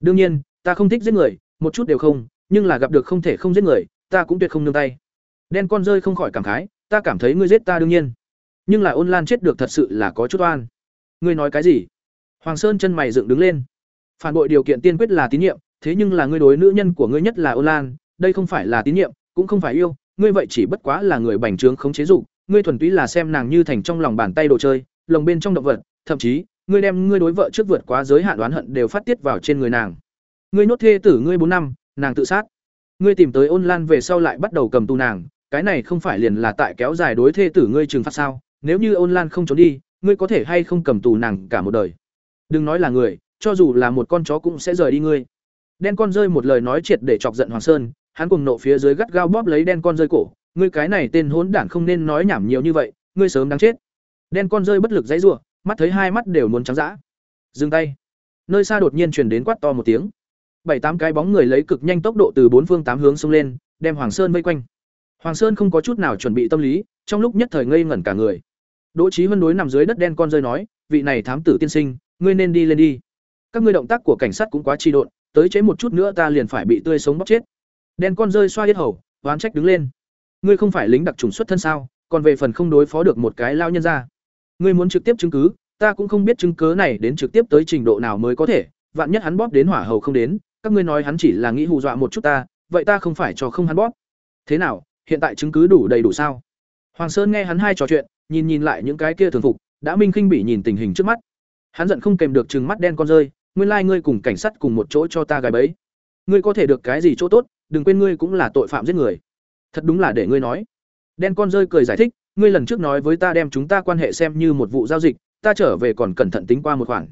Đương nhiên, ta không thích giết người, một chút đều không nhưng là gặp được không thể không giết người, ta cũng tuyệt không nương tay. Đen con rơi không khỏi cảm khái, ta cảm thấy ngươi giết ta đương nhiên. Nhưng là ôn lan chết được thật sự là có chút oan. Ngươi nói cái gì? Hoàng sơn chân mày dựng đứng lên. Phản bội điều kiện tiên quyết là tín nhiệm, thế nhưng là ngươi đối nữ nhân của ngươi nhất là ôn lan, đây không phải là tín nhiệm, cũng không phải yêu, ngươi vậy chỉ bất quá là người bành trướng không chế dục, ngươi thuần túy là xem nàng như thành trong lòng bàn tay đồ chơi, lồng bên trong động vật, thậm chí, ngươi đem ngươi đối vợ trước vượt quá giới hạn đoán hận đều phát tiết vào trên người nàng. Ngươi nốt thê tử ngươi bốn năm nàng tự sát. Ngươi tìm tới ôn lan về sau lại bắt đầu cầm tù nàng, cái này không phải liền là tại kéo dài đối thê tử ngươi trừng phạt sao? Nếu như ôn lan không trốn đi, ngươi có thể hay không cầm tù nàng cả một đời? Đừng nói là người, cho dù là một con chó cũng sẽ rời đi ngươi. Đen con rơi một lời nói triệt để chọc giận hoàng sơn, hắn cùng nộ phía dưới gắt gao bóp lấy đen con rơi cổ. Ngươi cái này tên hỗn đản không nên nói nhảm nhiều như vậy, ngươi sớm đáng chết. Đen con rơi bất lực dãy rủa, mắt thấy hai mắt đều muốn trắng dã. Dừng tay. Nơi xa đột nhiên truyền đến quát to một tiếng bảy tám cái bóng người lấy cực nhanh tốc độ từ bốn phương tám hướng xông lên, đem hoàng sơn vây quanh. Hoàng sơn không có chút nào chuẩn bị tâm lý, trong lúc nhất thời ngây ngẩn cả người. Đỗ trí huân đối nằm dưới đất đen con rơi nói, vị này thám tử tiên sinh, ngươi nên đi lên đi. Các ngươi động tác của cảnh sát cũng quá chi độn, tới chế một chút nữa ta liền phải bị tươi sống bóc chết. Đen con rơi xoa yết hầu, oán trách đứng lên. Ngươi không phải lính đặc trùng xuất thân sao, còn về phần không đối phó được một cái lao nhân ra. Ngươi muốn trực tiếp chứng cứ, ta cũng không biết chứng cớ này đến trực tiếp tới trình độ nào mới có thể, vạn nhất hắn bóp đến hỏa hầu không đến các ngươi nói hắn chỉ là nghĩ hù dọa một chút ta, vậy ta không phải cho không hắn bóp. Thế nào, hiện tại chứng cứ đủ đầy đủ sao? Hoàng sơn nghe hắn hai trò chuyện, nhìn nhìn lại những cái kia thường phục, đã minh khinh bị nhìn tình hình trước mắt. Hắn giận không kèm được chừng mắt đen con rơi, nguyên lai ngươi cùng cảnh sát cùng một chỗ cho ta gài bẫy. Ngươi có thể được cái gì chỗ tốt, đừng quên ngươi cũng là tội phạm giết người. Thật đúng là để ngươi nói. Đen con rơi cười giải thích, ngươi lần trước nói với ta đem chúng ta quan hệ xem như một vụ giao dịch, ta trở về còn cẩn thận tính qua một khoản.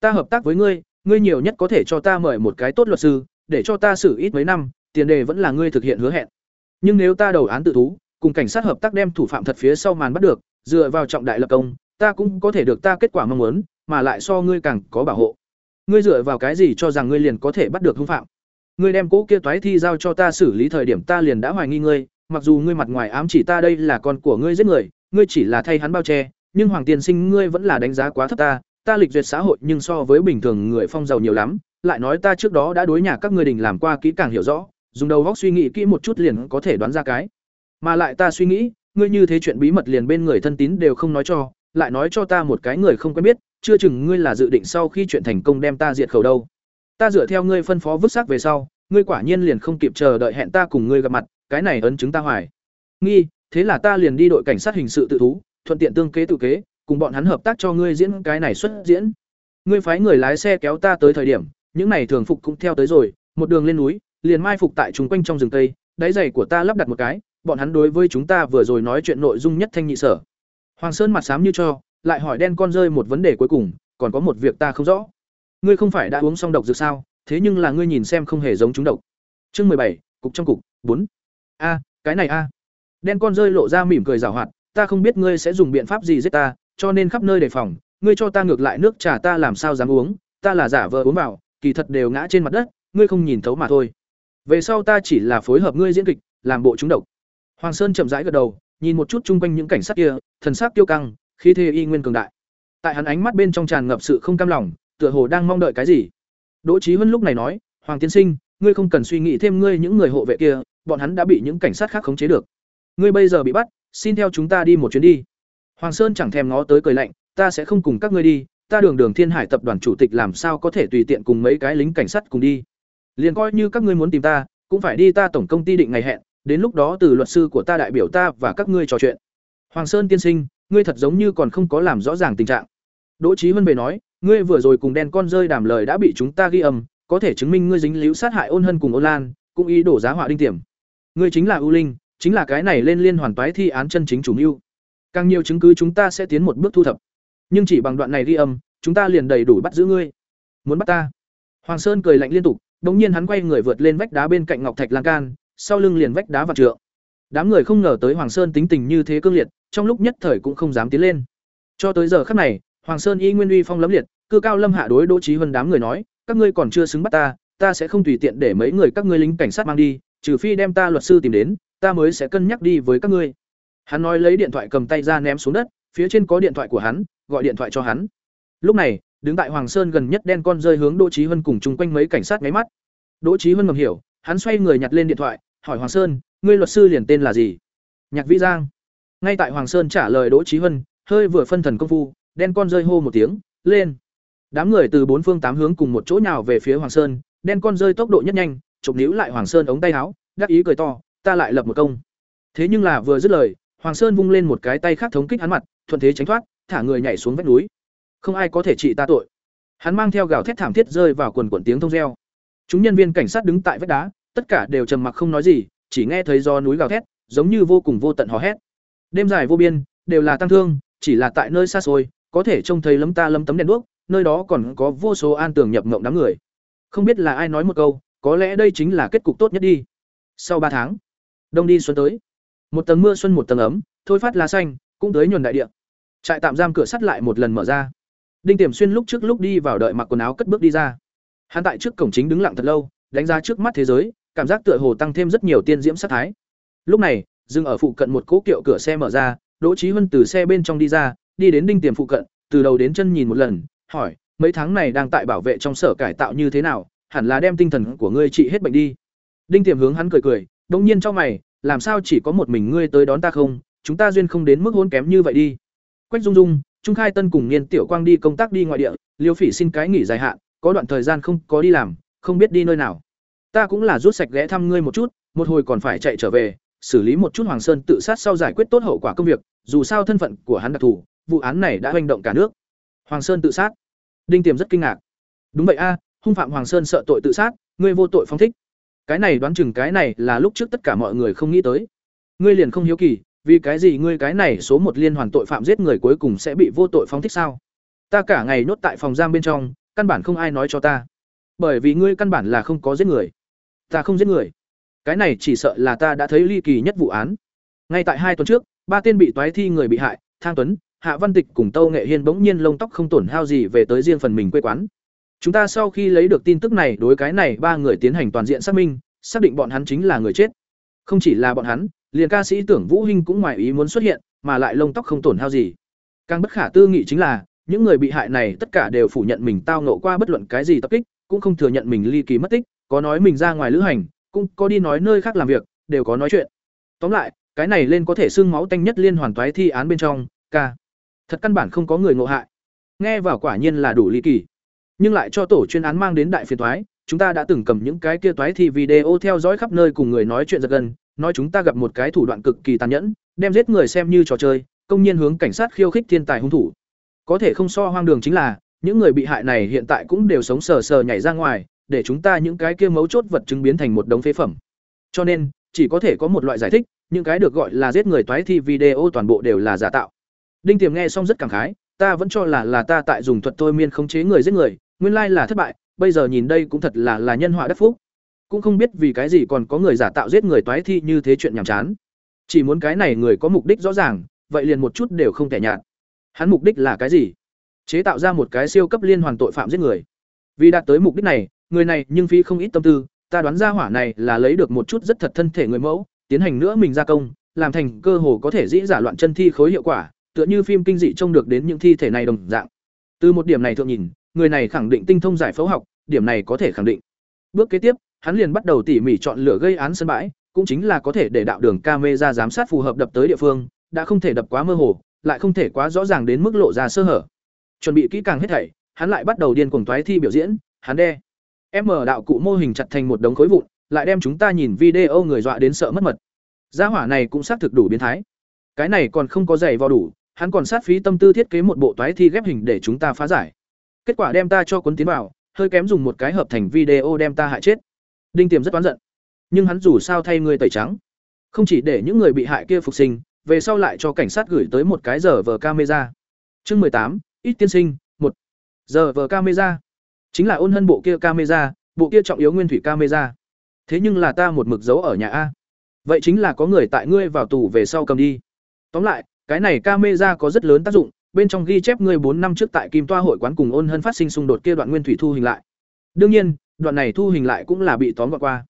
Ta hợp tác với ngươi ngươi nhiều nhất có thể cho ta mời một cái tốt luật sư, để cho ta xử ít mấy năm, tiền đề vẫn là ngươi thực hiện hứa hẹn. Nhưng nếu ta đầu án tự thú, cùng cảnh sát hợp tác đem thủ phạm thật phía sau màn bắt được, dựa vào trọng đại lập công, ta cũng có thể được ta kết quả mong muốn, mà lại so ngươi càng có bảo hộ. Ngươi dựa vào cái gì cho rằng ngươi liền có thể bắt được hung phạm? Ngươi đem cỗ kia toái thi giao cho ta xử lý thời điểm ta liền đã hoài nghi ngươi, mặc dù ngươi mặt ngoài ám chỉ ta đây là con của ngươi giết người, ngươi chỉ là thay hắn bao che, nhưng hoàng tiên sinh ngươi vẫn là đánh giá quá thấp ta ta lịch duyệt xã hội nhưng so với bình thường người phong giàu nhiều lắm, lại nói ta trước đó đã đối nhà các ngươi đình làm qua kỹ càng hiểu rõ, dùng đầu góc suy nghĩ kỹ một chút liền có thể đoán ra cái. Mà lại ta suy nghĩ, ngươi như thế chuyện bí mật liền bên người thân tín đều không nói cho, lại nói cho ta một cái người không quen biết, chưa chừng ngươi là dự định sau khi chuyện thành công đem ta diệt khẩu đâu. Ta dựa theo ngươi phân phó vứt xác về sau, ngươi quả nhiên liền không kịp chờ đợi hẹn ta cùng ngươi gặp mặt, cái này ấn chứng ta hoài. Nghi, thế là ta liền đi đội cảnh sát hình sự tự thú, thuận tiện tương kế tự kế cùng bọn hắn hợp tác cho ngươi diễn cái này xuất diễn. Ngươi phái người lái xe kéo ta tới thời điểm, những này thường phục cũng theo tới rồi, một đường lên núi, liền mai phục tại chúng quanh trong rừng tây đáy giày của ta lắp đặt một cái, bọn hắn đối với chúng ta vừa rồi nói chuyện nội dung nhất thanh nhị sở. Hoàng sơn mặt xám như cho, lại hỏi đen con rơi một vấn đề cuối cùng, còn có một việc ta không rõ. Ngươi không phải đã uống xong độc dược sao, thế nhưng là ngươi nhìn xem không hề giống chúng độc. Chương mười bảy, cục trong cục, bốn. A, cái này a. Đen con rơi lộ ra mỉm cười rào hoạt, ta không biết ngươi sẽ dùng biện pháp gì giết ta cho nên khắp nơi đề phòng, ngươi cho ta ngược lại nước trà ta làm sao dám uống, ta là giả vờ uống vào, kỳ thật đều ngã trên mặt đất, ngươi không nhìn thấu mà thôi. Về sau ta chỉ là phối hợp ngươi diễn kịch, làm bộ chúng độc. Hoàng sơn chậm rãi gật đầu, nhìn một chút chung quanh những cảnh sát kia, thần sắc tiêu căng, khí thế y nguyên cường đại. Tại hắn ánh mắt bên trong tràn ngập sự không cam lòng, tựa hồ đang mong đợi cái gì. Đỗ trí huân lúc này nói, hoàng tiên sinh, ngươi không cần suy nghĩ thêm ngươi những người hộ vệ kia, bọn hắn đã bị những cảnh sát khác khống chế được. Ngươi bây giờ bị bắt, xin theo chúng ta đi một chuyến đi hoàng sơn chẳng thèm ngó tới cười lạnh, ta sẽ không cùng các ngươi đi, ta đường đường thiên hải tập đoàn chủ tịch làm sao có thể tùy tiện cùng mấy cái lính cảnh sát cùng đi. Liền coi như các ngươi muốn tìm ta, cũng phải đi ta tổng công ty định ngày hẹn, đến lúc đó từ luật sư của ta đại biểu ta và các ngươi trò chuyện. Hoàng sơn tiên sinh, ngươi thật giống như còn không có làm rõ ràng tình trạng. Đỗ Chí Vân về nói, ngươi vừa rồi cùng đen con rơi đàm lời đã bị chúng ta ghi âm, có thể chứng minh ngươi dính líu sát hại ôn hân cùng ôn lan, cũng ý đổ giá họa đinh tiềm. Ngươi chính là ưu linh, chính là cái này lên liên hoàn toái thi án chân chính chủ mưu càng nhiều chứng cứ chúng ta sẽ tiến một bước thu thập. Nhưng chỉ bằng đoạn này ghi âm, chúng ta liền đầy đủ bắt giữ ngươi. Muốn bắt ta? Hoàng sơn cười lạnh liên tục, đống nhiên hắn quay người vượt lên vách đá bên cạnh ngọc thạch lan can, sau lưng liền vách đá vặt trượng. Đám người không ngờ tới hoàng sơn tính tình như thế cương liệt, trong lúc nhất thời cũng không dám tiến lên. Cho tới giờ khắc này, hoàng sơn y nguyên uy phong lấm liệt, cư cao lâm hạ đối đỗ trí hơn đám người nói, các ngươi còn chưa xứng bắt ta ta sẽ không tùy tiện để mấy người các ngươi lính cảnh sát mang đi, trừ phi đem ta luật sư tìm đến, ta mới sẽ cân nhắc đi với các ngươi hắn nói lấy điện thoại cầm tay ra ném xuống đất phía trên có điện thoại của hắn gọi điện thoại cho hắn. Lúc này đứng tại hoàng sơn gần nhất đen con rơi hướng đỗ trí Hân cùng chung quanh mấy cảnh sát máy mắt. Đỗ trí Hân ngầm hiểu hắn xoay người nhặt lên điện thoại hỏi hoàng sơn ngươi luật sư liền tên là gì? Nhạc vĩ giang. Ngay tại hoàng sơn trả lời đỗ trí Hân, hơi vừa phân thần công phu đen con rơi hô một tiếng lên! Đám người từ bốn phương tám hướng cùng một chỗ nhào về phía hoàng sơn đen con rơi tốc độ nhất nhanh chụp níu lại hoàng sơn ống tay áo đắc ý cười to ta lại lập một công. Thế nhưng là vừa dứt lời hoàng sơn vung lên một cái tay khác thống kích hắn mặt, thuận thế tránh thoát, thả người nhảy xuống vách núi. Không ai có thể trị ta tội. Hắn mang theo gào thét thảm thiết rơi vào quần quần tiếng thông reo. Chúng nhân viên cảnh sát đứng tại vách đá, tất cả đều trầm mặc không nói gì, chỉ nghe thấy do núi gào thét, giống như vô cùng vô tận hò hét. Đêm dài vô biên, đều là tăng thương, chỉ là tại nơi xa xôi, có thể trông thấy lấm ta lấm tấm đèn đuốc, nơi đó còn có vô số an tường nhập ngộng đám người. Không biết là ai nói một câu, có lẽ đây chính là kết cục tốt nhất đi. Sau ba tháng, đông đi xuân tới một tầng mưa xuân một tầng ấm thôi phát lá xanh cũng tới nhuần đại địa trại tạm giam cửa sắt lại một lần mở ra đinh tiềm xuyên lúc trước lúc đi vào đợi mặc quần áo cất bước đi ra Hắn tại trước cổng chính đứng lặng thật lâu, đánh giá trước mắt thế giới, cảm giác tựa hồ tăng thêm rất nhiều tiên diễm sát thái. Lúc này, dừng ở phụ cận một cố kiệu cửa xe mở ra, Đỗ trí Huân từ xe bên trong đi ra, đi đến đinh tiềm phụ cận, từ đầu đến chân nhìn một lần, hỏi, mấy tháng này đang tại bảo vệ trong sở cải tạo như thế nào, hẳn là đem tinh thần của ngươi trị hết bệnh đi. Đinh tiềm hướng hắn cười cười, đống nhiên cho mày, làm sao chỉ có một mình ngươi tới đón ta không, chúng ta duyên không đến mức hôn kém như vậy đi. Quách Dung Dung, Trung Khai Tân cùng Niên Tiểu Quang đi công tác đi ngoại địa, Liêu Phỉ xin cái nghỉ dài hạn, có đoạn thời gian không có đi làm, không biết đi nơi nào. Ta cũng là rút sạch ghé thăm ngươi một chút, một hồi còn phải chạy trở về, xử lý một chút Hoàng Sơn tự sát sau giải quyết tốt hậu quả công việc, dù sao thân phận của hắn đặc thù, vụ án này đã hoành động cả nước. Hoàng Sơn tự sát. Đinh Tiềm rất kinh ngạc. Đúng vậy a, hung phạm Hoàng Sơn sợ tội tự sát, ngươi vô tội phóng thích. Cái này đoán chừng cái này là lúc trước tất cả mọi người không nghĩ tới. Ngươi liền không hiếu kỳ, vì cái gì ngươi cái này số một liên hoàn tội phạm giết người cuối cùng sẽ bị vô tội phóng thích sao? Ta cả ngày nhốt tại phòng giam bên trong, căn bản không ai nói cho ta. Bởi vì ngươi căn bản là không có giết người. Ta không giết người. Cái này chỉ sợ là ta đã thấy ly kỳ nhất vụ án. Ngay tại hai tuần trước, ba tên bị toái thi người bị hại, Thang Tuấn, Hạ Văn Tịch cùng Tâu Nghệ Hiên bỗng nhiên lông tóc không tổn hao gì về tới riêng phần mình quê quán. Chúng ta sau khi lấy được tin tức này đối cái này ba người tiến hành toàn diện xác minh, xác định bọn hắn chính là người chết. Không chỉ là bọn hắn, liền ca sĩ Tưởng Vũ Hinh cũng ngoài ý muốn xuất hiện, mà lại lông tóc không tổn hao gì. Càng bất khả tư nghị chính là, những người bị hại này tất cả đều phủ nhận mình tao ngộ qua bất luận cái gì tập kích, cũng không thừa nhận mình ly kỳ mất tích, có nói mình ra ngoài lữ hành, cũng có đi nói nơi khác làm việc, đều có nói chuyện. Tóm lại, cái này lên có thể xương máu tanh nhất liên hoàn toái thi án bên trong, ca. Thật căn bản không có người ngộ hại. Nghe vào quả nhiên là đủ ly kỳ. Nhưng lại cho tổ chuyên án mang đến đại phiền toái, chúng ta đã từng cầm những cái kia toái thi video theo dõi khắp nơi cùng người nói chuyện giật gần, nói chúng ta gặp một cái thủ đoạn cực kỳ tàn nhẫn, đem giết người xem như trò chơi, công nhiên hướng cảnh sát khiêu khích thiên tài hung thủ. Có thể không so hoang đường chính là, những người bị hại này hiện tại cũng đều sống sờ sờ nhảy ra ngoài, để chúng ta những cái kia mấu chốt vật chứng biến thành một đống phế phẩm. Cho nên, chỉ có thể có một loại giải thích, những cái được gọi là giết người toái thi video toàn bộ đều là giả tạo. Đinh Tiềm nghe xong rất cảm khái, ta vẫn cho là là ta tại dùng thuật thôi miên khống chế người giết người, nguyên lai là thất bại, bây giờ nhìn đây cũng thật là là nhân họa đắc phúc. Cũng không biết vì cái gì còn có người giả tạo giết người toái thi như thế chuyện nhảm chán. Chỉ muốn cái này người có mục đích rõ ràng, vậy liền một chút đều không thể nhạt. Hắn mục đích là cái gì? Chế tạo ra một cái siêu cấp liên hoàn tội phạm giết người. Vì đạt tới mục đích này, người này nhưng phí không ít tâm tư, ta đoán ra hỏa này là lấy được một chút rất thật thân thể người mẫu, tiến hành nữa mình gia công, làm thành cơ hồ có thể dĩ giả loạn chân thi khối hiệu quả, tựa như phim kinh dị trông được đến những thi thể này đồng dạng. Từ một điểm này thượng nhìn, người này khẳng định tinh thông giải phẫu học, điểm này có thể khẳng định. Bước kế tiếp, hắn liền bắt đầu tỉ mỉ chọn lựa gây án sân bãi, cũng chính là có thể để đạo đường camera giám sát phù hợp đập tới địa phương, đã không thể đập quá mơ hồ, lại không thể quá rõ ràng đến mức lộ ra sơ hở. Chuẩn bị kỹ càng hết thảy, hắn lại bắt đầu điên cuồng toái thi biểu diễn, hắn đe. Em mở đạo cụ mô hình chặt thành một đống khối vụn, lại đem chúng ta nhìn video người dọa đến sợ mất mật. Gia hỏa này cũng xác thực đủ biến thái. Cái này còn không có giày vào đủ, hắn còn sát phí tâm tư thiết kế một bộ toái thi ghép hình để chúng ta phá giải. Kết quả đem ta cho cuốn tiến vào, hơi kém dùng một cái hợp thành video đem ta hại chết. Đinh Tiềm rất oán giận, nhưng hắn dù sao thay người tẩy trắng, không chỉ để những người bị hại kia phục sinh, về sau lại cho cảnh sát gửi tới một cái giờ vờ camera. Chương mười tám, ít tiên sinh, một giờ vờ camera. Chính là ôn hân bộ kia camera, bộ kia trọng yếu nguyên thủy camera. Thế nhưng là ta một mực giấu ở nhà a. Vậy chính là có người tại ngươi vào tù về sau cầm đi. Tóm lại, cái này camera có rất lớn tác dụng, bên trong ghi chép ngươi bốn năm trước tại Kim Toa hội quán cùng ôn hân phát sinh xung đột kia đoạn nguyên thủy thu hình lại. Đương nhiên, đoạn này thu hình lại cũng là bị tóm gọn qua.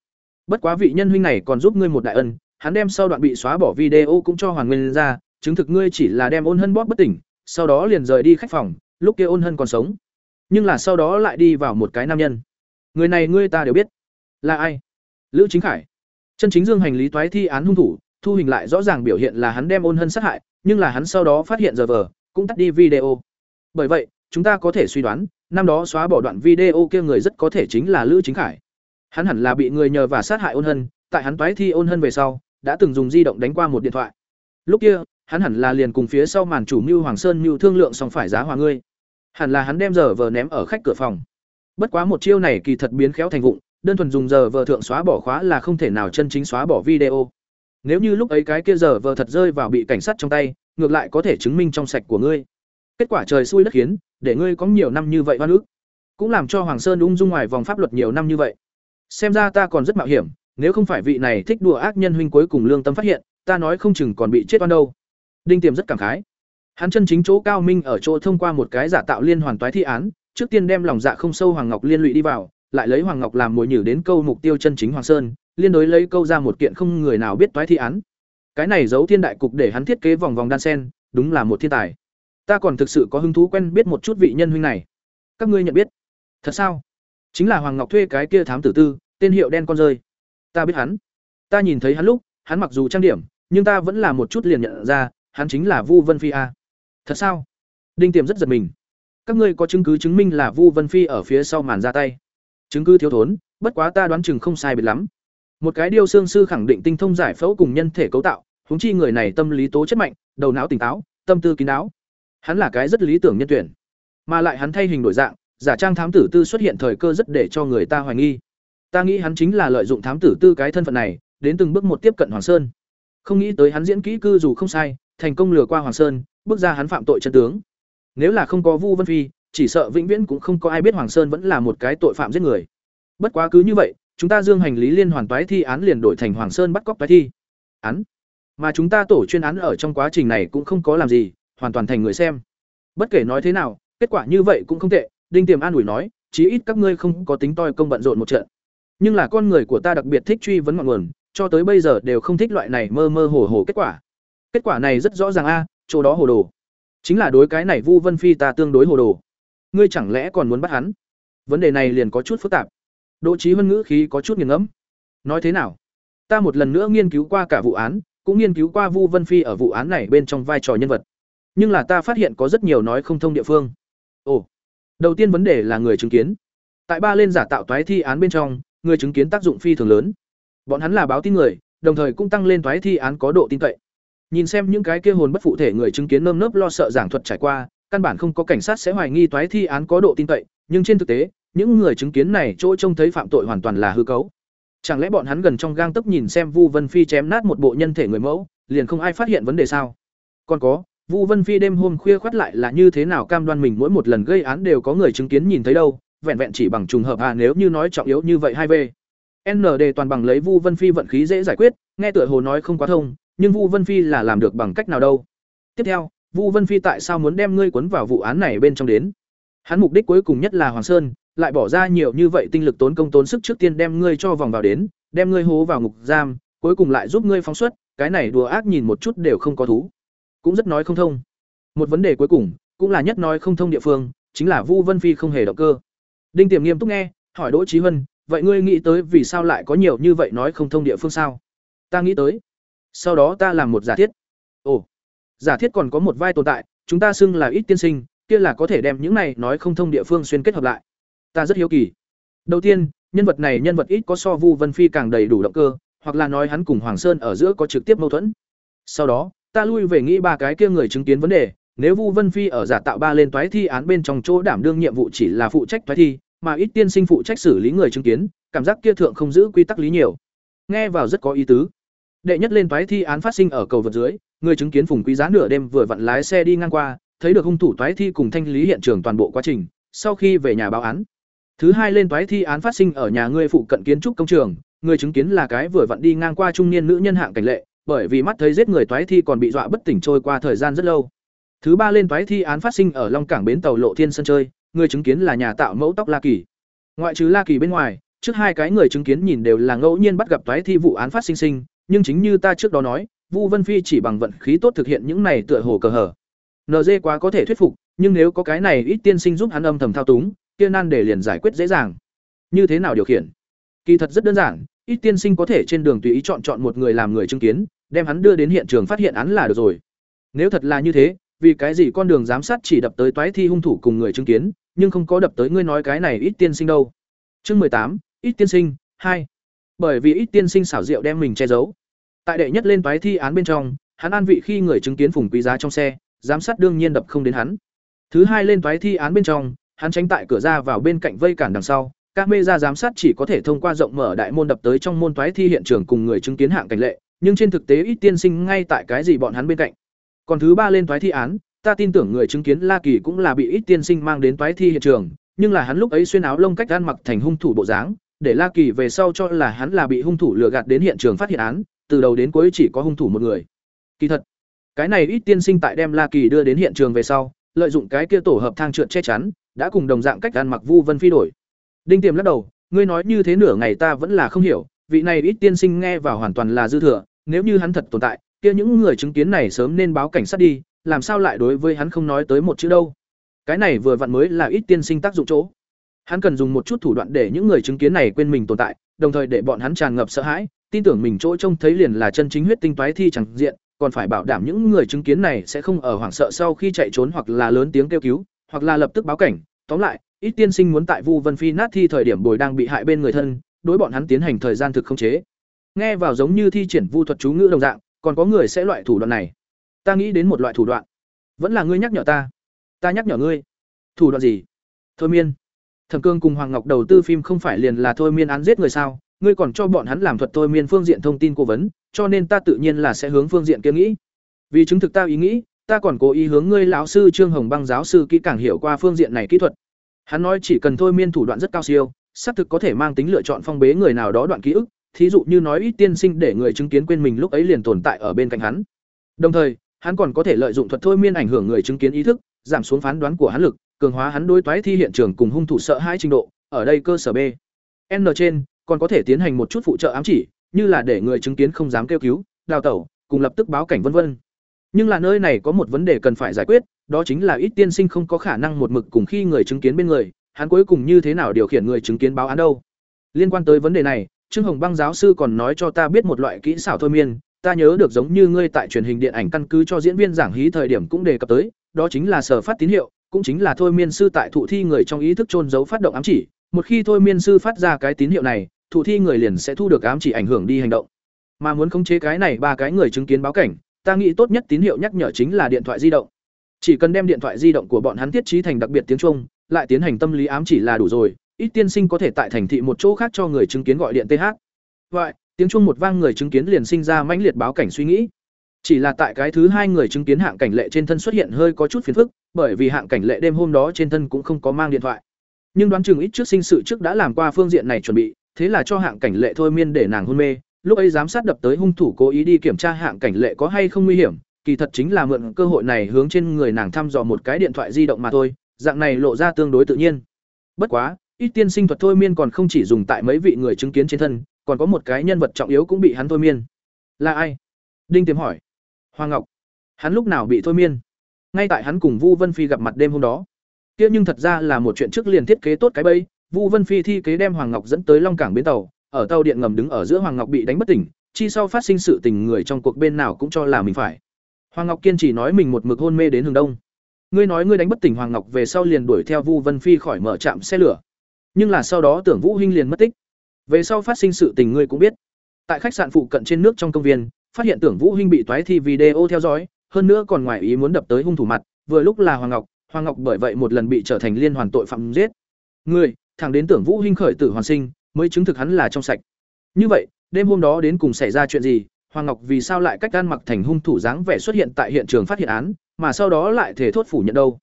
Bất quá vị nhân huynh này còn giúp ngươi một đại ân, hắn đem sau đoạn bị xóa bỏ video cũng cho hoàn nguyên ra, chứng thực ngươi chỉ là đem ôn hân bóp bất tỉnh, sau đó liền rời đi khách phòng, lúc kia ôn hân còn sống. Nhưng là sau đó lại đi vào một cái nam nhân. Người này ngươi ta đều biết. Là ai? Lữ Chính Khải. Chân chính dương hành lý toái thi án hung thủ, thu hình lại rõ ràng biểu hiện là hắn đem ôn hân sát hại, nhưng là hắn sau đó phát hiện giờ vờ, cũng tắt đi video. Bởi vậy, chúng ta có thể suy đoán, năm đó xóa bỏ đoạn video kia người rất có thể chính là Lữ Chính Khải. Hắn hẳn là bị người nhờ và sát hại ôn hân, tại hắn toái thi ôn hân về sau, đã từng dùng di động đánh qua một điện thoại. Lúc kia, hắn hẳn là liền cùng phía sau màn chủ Mưu Hoàng Sơn Mưu thương lượng xong phải giá hòa ngươi. Hẳn là hắn đem giờ vờ ném ở khách cửa phòng. Bất quá một chiêu này kỳ thật biến khéo thành vụng, đơn thuần dùng giờ vờ thượng xóa bỏ khóa là không thể nào chân chính xóa bỏ video. Nếu như lúc ấy cái kia giờ vờ thật rơi vào bị cảnh sát trong tay, ngược lại có thể chứng minh trong sạch của ngươi. Kết quả trời xui đất khiến, để ngươi có nhiều năm như vậy oan ức, cũng làm cho Hoàng Sơn ung dung ngoài vòng pháp luật nhiều năm như vậy. Xem ra ta còn rất mạo hiểm, nếu không phải vị này thích đùa ác nhân huynh cuối cùng lương tâm phát hiện, ta nói không chừng còn bị chết oan đâu. Đinh Tiềm rất cảm khái. Hắn chân chính chỗ cao minh ở chỗ thông qua một cái giả tạo liên hoàn toái thi án, trước tiên đem lòng dạ không sâu Hoàng Ngọc liên lụy đi vào, lại lấy Hoàng Ngọc làm mồi nhử đến câu mục tiêu chân chính Hoàng Sơn, liên đối lấy câu ra một kiện không người nào biết toái thi án. Cái này giấu thiên đại cục để hắn thiết kế vòng vòng đan sen, đúng là một thiên tài. Ta còn thực sự có hứng thú quen biết một chút vị nhân huynh này. Các ngươi nhận biết? Thật sao? Chính là Hoàng Ngọc thuê cái kia thám tử tư, tên hiệu đen con rơi. Ta biết hắn. Ta nhìn thấy hắn lúc, hắn mặc dù trang điểm, nhưng ta vẫn là một chút liền nhận ra, hắn chính là Vu Vân Phi a. Thật sao? Đinh Tiềm rất giật mình. Các ngươi có chứng cứ chứng minh là Vu Vân Phi ở phía sau màn ra tay? Chứng cứ thiếu thốn, bất quá ta đoán chừng không sai biệt lắm. Một cái điêu xương sư khẳng định tinh thông giải phẫu cùng nhân thể cấu tạo, huống chi người này tâm lý tố chất mạnh, đầu não tỉnh táo, tâm tư kín đáo. Hắn là cái rất lý tưởng nhân tuyển. Mà lại hắn thay hình đổi dạng, giả trang thám tử tư xuất hiện thời cơ rất để cho người ta hoài nghi. Ta nghĩ hắn chính là lợi dụng thám tử tư cái thân phận này, đến từng bước một tiếp cận Hoàng Sơn. Không nghĩ tới hắn diễn kỹ cư dù không sai, thành công lừa qua Hoàng Sơn, bước ra hắn phạm tội chân tướng. Nếu là không có Vu Vân Phi, chỉ sợ vĩnh viễn cũng không có ai biết Hoàng Sơn vẫn là một cái tội phạm giết người. Bất quá cứ như vậy, chúng ta dương hành lý liên hoàn toái thi án liền đổi thành Hoàng Sơn bắt cóc toái thi. Án. Mà chúng ta tổ chuyên án ở trong quá trình này cũng không có làm gì, hoàn toàn thành người xem. Bất kể nói thế nào, kết quả như vậy cũng không tệ, Đinh Tiềm an ủi nói, chí ít các ngươi không có tính toi công bận rộn một trận. Nhưng là con người của ta đặc biệt thích truy vấn ngọn nguồn, cho tới bây giờ đều không thích loại này mơ mơ hồ hồ kết quả. Kết quả này rất rõ ràng a, chỗ đó hồ đồ. Chính là đối cái này Vu Vân Phi ta tương đối hồ đồ. Ngươi chẳng lẽ còn muốn bắt hắn? Vấn đề này liền có chút phức tạp. Đỗ Chí Hân ngữ khí có chút nghiền ngẫm. Nói thế nào? Ta một lần nữa nghiên cứu qua cả vụ án, cũng nghiên cứu qua Vu Vân Phi ở vụ án này bên trong vai trò nhân vật. Nhưng là ta phát hiện có rất nhiều nói không thông địa phương. Ồ, đầu tiên vấn đề là người chứng kiến. Tại ba lên giả tạo toái thi án bên trong, người chứng kiến tác dụng phi thường lớn. Bọn hắn là báo tin người, đồng thời cũng tăng lên toái thi án có độ tin cậy. Nhìn xem những cái kia hồn bất phụ thể người chứng kiến nơm nớp lo sợ giảng thuật trải qua, căn bản không có cảnh sát sẽ hoài nghi toái thi án có độ tin cậy, nhưng trên thực tế, những người chứng kiến này chỗ trông thấy phạm tội hoàn toàn là hư cấu. Chẳng lẽ bọn hắn gần trong gang tấp nhìn xem Vu Vân Phi chém nát một bộ nhân thể người mẫu, liền không ai phát hiện vấn đề sao? Còn có, Vu Vân Phi đêm hôm khuya khoắt lại là như thế nào cam đoan mình mỗi một lần gây án đều có người chứng kiến nhìn thấy đâu, vẹn vẹn chỉ bằng trùng hợp à nếu như nói trọng yếu như vậy hai v ND toàn bằng lấy Vu Vân Phi vận khí dễ giải quyết, nghe tựa hồ nói không quá thông, nhưng Vu Vân Phi là làm được bằng cách nào đâu? Tiếp theo, Vu Vân Phi tại sao muốn đem ngươi cuốn vào vụ án này bên trong đến? Hắn mục đích cuối cùng nhất là Hoàng Sơn, lại bỏ ra nhiều như vậy tinh lực tốn công tốn sức trước tiên đem ngươi cho vòng vào đến, đem ngươi hố vào ngục giam, cuối cùng lại giúp ngươi phóng xuất, cái này đùa ác nhìn một chút đều không có thú. Cũng rất nói không thông. Một vấn đề cuối cùng, cũng là nhất nói không thông địa phương, chính là Vu Vân Phi không hề động cơ. Đinh Tiềm nghiêm túc nghe, hỏi Đỗ Chí Hân, vậy ngươi nghĩ tới vì sao lại có nhiều như vậy nói không thông địa phương sao? Ta nghĩ tới. Sau đó ta làm một giả thiết. Ồ, giả thiết còn có một vai tồn tại, chúng ta xưng là ít tiên sinh, kia là có thể đem những này nói không thông địa phương xuyên kết hợp lại. Ta rất hiếu kỳ. Đầu tiên, nhân vật này nhân vật ít có so Vu Vân Phi càng đầy đủ động cơ, hoặc là nói hắn cùng Hoàng Sơn ở giữa có trực tiếp mâu thuẫn. Sau đó, ta lui về nghĩ ba cái kia người chứng kiến vấn đề, nếu Vu Vân Phi ở giả tạo ba lên toái thi án bên trong chỗ đảm đương nhiệm vụ chỉ là phụ trách toái thi, mà ít tiên sinh phụ trách xử lý người chứng kiến, cảm giác kia thượng không giữ quy tắc lý nhiều. Nghe vào rất có ý tứ. Đệ nhất lên toái thi án phát sinh ở cầu vượt dưới, người chứng kiến Phùng Quý Giá nửa đêm vừa vặn lái xe đi ngang qua, thấy được hung thủ toái thi cùng thanh lý hiện trường toàn bộ quá trình, sau khi về nhà báo án. Thứ hai lên toái thi án phát sinh ở nhà ngươi phụ cận kiến trúc công trường, người chứng kiến là cái vừa vặn đi ngang qua trung niên nữ nhân hạng cảnh lệ, bởi vì mắt thấy giết người toái thi còn bị dọa bất tỉnh trôi qua thời gian rất lâu. Thứ ba lên toái thi án phát sinh ở Long Cảng bến tàu Lộ Thiên sân chơi, người chứng kiến là nhà tạo mẫu tóc La Kỳ. Ngoại trừ La Kỳ bên ngoài, trước hai cái người chứng kiến nhìn đều là ngẫu nhiên bắt gặp toái thi vụ án phát sinh sinh, nhưng chính như ta trước đó nói, Vu Vân Phi chỉ bằng vận khí tốt thực hiện những này tựa hồ cờ hở. NG quá có thể thuyết phục, nhưng nếu có cái này ít tiên sinh giúp hắn âm thầm thao túng, kia nan để liền giải quyết dễ dàng. Như thế nào điều khiển? Kỳ thật rất đơn giản, ít tiên sinh có thể trên đường tùy ý chọn chọn một người làm người chứng kiến, đem hắn đưa đến hiện trường phát hiện án là được rồi. Nếu thật là như thế, vì cái gì con đường giám sát chỉ đập tới toái thi hung thủ cùng người chứng kiến, nhưng không có đập tới ngươi nói cái này ít tiên sinh đâu. Chương mười tám, ít tiên sinh, hai. Bởi vì ít tiên sinh xảo diệu đem mình che giấu. Tại đệ nhất lên toái thi án bên trong, hắn an vị khi người chứng kiến phùng quý giá trong xe, giám sát đương nhiên đập không đến hắn. Thứ hai lên toái thi án bên trong, hắn tránh tại cửa ra vào bên cạnh vây cản đằng sau, các mê ra giám sát chỉ có thể thông qua rộng mở đại môn đập tới trong môn toái thi hiện trường cùng người chứng kiến hạng cảnh lệ, nhưng trên thực tế ít tiên sinh ngay tại cái gì bọn hắn bên cạnh. Còn thứ ba lên toái thi án, ta tin tưởng người chứng kiến La Kỳ cũng là bị ít tiên sinh mang đến toái thi hiện trường, nhưng là hắn lúc ấy xuyên áo lông cách gan mặc thành hung thủ bộ dáng, để La Kỳ về sau cho là hắn là bị hung thủ lừa gạt đến hiện trường phát hiện án, từ đầu đến cuối chỉ có hung thủ một người. Kỳ thật, cái này ít tiên sinh tại đem La Kỳ đưa đến hiện trường về sau, lợi dụng cái kia tổ hợp thang trượt che chắn, đã cùng đồng dạng cách ăn mặc Vu Vân Phi đổi. Đinh Tiềm lắc đầu, ngươi nói như thế nửa ngày ta vẫn là không hiểu vị này ít tiên sinh nghe vào hoàn toàn là dư thừa nếu như hắn thật tồn tại kia những người chứng kiến này sớm nên báo cảnh sát đi làm sao lại đối với hắn không nói tới một chữ đâu? Cái này vừa vặn mới là ít tiên sinh tác dụng chỗ. Hắn cần dùng một chút thủ đoạn để những người chứng kiến này quên mình tồn tại đồng thời để bọn hắn tràn ngập sợ hãi tin tưởng mình chỗ trông thấy liền là chân chính huyết tinh toái thi chẳng diện còn phải bảo đảm những người chứng kiến này sẽ không ở hoảng sợ sau khi chạy trốn hoặc là lớn tiếng kêu cứu hoặc là lập tức báo cảnh. Tóm lại, ít tiên sinh muốn tại vu vân phi nát thi thời điểm bồi đang bị hại bên người thân, đối bọn hắn tiến hành thời gian thực không chế. Nghe vào giống như thi triển vu thuật chú ngữ đồng dạng, còn có người sẽ loại thủ đoạn này. Ta nghĩ đến một loại thủ đoạn. Vẫn là ngươi nhắc nhở ta. Ta nhắc nhở ngươi. Thủ đoạn gì? Thôi miên. Thẩm cương cùng hoàng ngọc đầu tư phim không phải liền là thôi miên án giết người sao? Ngươi còn cho bọn hắn làm thuật thôi miên phương diện thông tin cố vấn, cho nên ta tự nhiên là sẽ hướng phương diện kia nghĩ. Vì chứng thực ta ý nghĩ ta còn cố ý hướng ngươi lão sư trương hồng băng giáo sư kỹ càng hiểu qua phương diện này kỹ thuật. Hắn nói chỉ cần thôi miên thủ đoạn rất cao siêu, xác thực có thể mang tính lựa chọn phong bế người nào đó đoạn ký ức, thí dụ như nói ít tiên sinh để người chứng kiến quên mình lúc ấy liền tồn tại ở bên cạnh hắn. Đồng thời, hắn còn có thể lợi dụng thuật thôi miên ảnh hưởng người chứng kiến ý thức, giảm xuống phán đoán của hắn lực, cường hóa hắn đối toái thi hiện trường cùng hung thủ sợ hãi trình độ, ở đây cơ sở b. N trên, còn có thể tiến hành một chút phụ trợ ám chỉ, như là để người chứng kiến không dám kêu cứu, đào tẩu, cùng lập tức báo cảnh vân vân nhưng là nơi này có một vấn đề cần phải giải quyết, đó chính là ít tiên sinh không có khả năng một mực cùng khi người chứng kiến bên người, hắn cuối cùng như thế nào điều khiển người chứng kiến báo án đâu. Liên quan tới vấn đề này, trương hồng băng giáo sư còn nói cho ta biết một loại kỹ xảo thôi miên, ta nhớ được giống như ngươi tại truyền hình điện ảnh căn cứ cho diễn viên giảng hí thời điểm cũng đề cập tới, đó chính là sở phát tín hiệu, cũng chính là thôi miên sư tại thụ thi người trong ý thức trôn giấu phát động ám chỉ, một khi thôi miên sư phát ra cái tín hiệu này, thụ thi người liền sẽ thu được ám chỉ ảnh hưởng đi hành động. Mà muốn khống chế cái này ba cái người chứng kiến báo cảnh ta nghĩ tốt nhất tín hiệu nhắc nhở chính là điện thoại di động. Chỉ cần đem điện thoại di động của bọn hắn thiết trí thành đặc biệt tiếng trung, lại tiến hành tâm lý ám chỉ là đủ rồi, ít tiên sinh có thể tại thành thị một chỗ khác cho người chứng kiến gọi điện th vậy, tiếng chuông một vang người chứng kiến liền sinh ra mãnh liệt báo cảnh suy nghĩ. Chỉ là tại cái thứ hai người chứng kiến hạng cảnh lệ trên thân xuất hiện hơi có chút phiền phức, bởi vì hạng cảnh lệ đêm hôm đó trên thân cũng không có mang điện thoại. Nhưng đoán chừng ít trước sinh sự trước đã làm qua phương diện này chuẩn bị, thế là cho hạng cảnh lệ thôi miên để nàng hôn mê lúc ấy giám sát đập tới hung thủ cố ý đi kiểm tra hạng cảnh lệ có hay không nguy hiểm, kỳ thật chính là mượn cơ hội này hướng trên người nàng thăm dò một cái điện thoại di động mà thôi, dạng này lộ ra tương đối tự nhiên. Bất quá, ít tiên sinh thuật thôi miên còn không chỉ dùng tại mấy vị người chứng kiến trên thân, còn có một cái nhân vật trọng yếu cũng bị hắn thôi miên. Là ai? Đinh tiềm hỏi. Hoàng ngọc. Hắn lúc nào bị thôi miên? Ngay tại hắn cùng vu vân phi gặp mặt đêm hôm đó. Kia nhưng thật ra là một chuyện trước liền thiết kế tốt cái bẫy, vu vân phi thi kế đem hoàng ngọc dẫn tới long cảng bến tàu ở tàu điện ngầm đứng ở giữa hoàng ngọc bị đánh bất tỉnh, chi sau phát sinh sự tình người trong cuộc bên nào cũng cho là mình phải. Hoàng ngọc kiên trì nói mình một mực hôn mê đến hướng đông. Ngươi nói ngươi đánh bất tỉnh hoàng ngọc về sau liền đuổi theo vu vân phi khỏi mở trạm xe lửa. Nhưng là sau đó tưởng vũ hinh liền mất tích. Về sau phát sinh sự tình ngươi cũng biết. Tại khách sạn phụ cận trên nước trong công viên, phát hiện tưởng vũ hinh bị toái thi video theo dõi, hơn nữa còn ngoài ý muốn đập tới hung thủ mặt, vừa lúc là hoàng ngọc hoàng ngọc bởi vậy một lần bị trở thành liên hoàn tội phạm giết. Người thẳng đến tưởng vũ hinh khởi tử hoàn sinh mới chứng thực hắn là trong sạch. Như vậy, đêm hôm đó đến cùng xảy ra chuyện gì, hoàng ngọc vì sao lại cách gan mặc thành hung thủ dáng vẻ xuất hiện tại hiện trường phát hiện án, mà sau đó lại thể thốt phủ nhận đâu?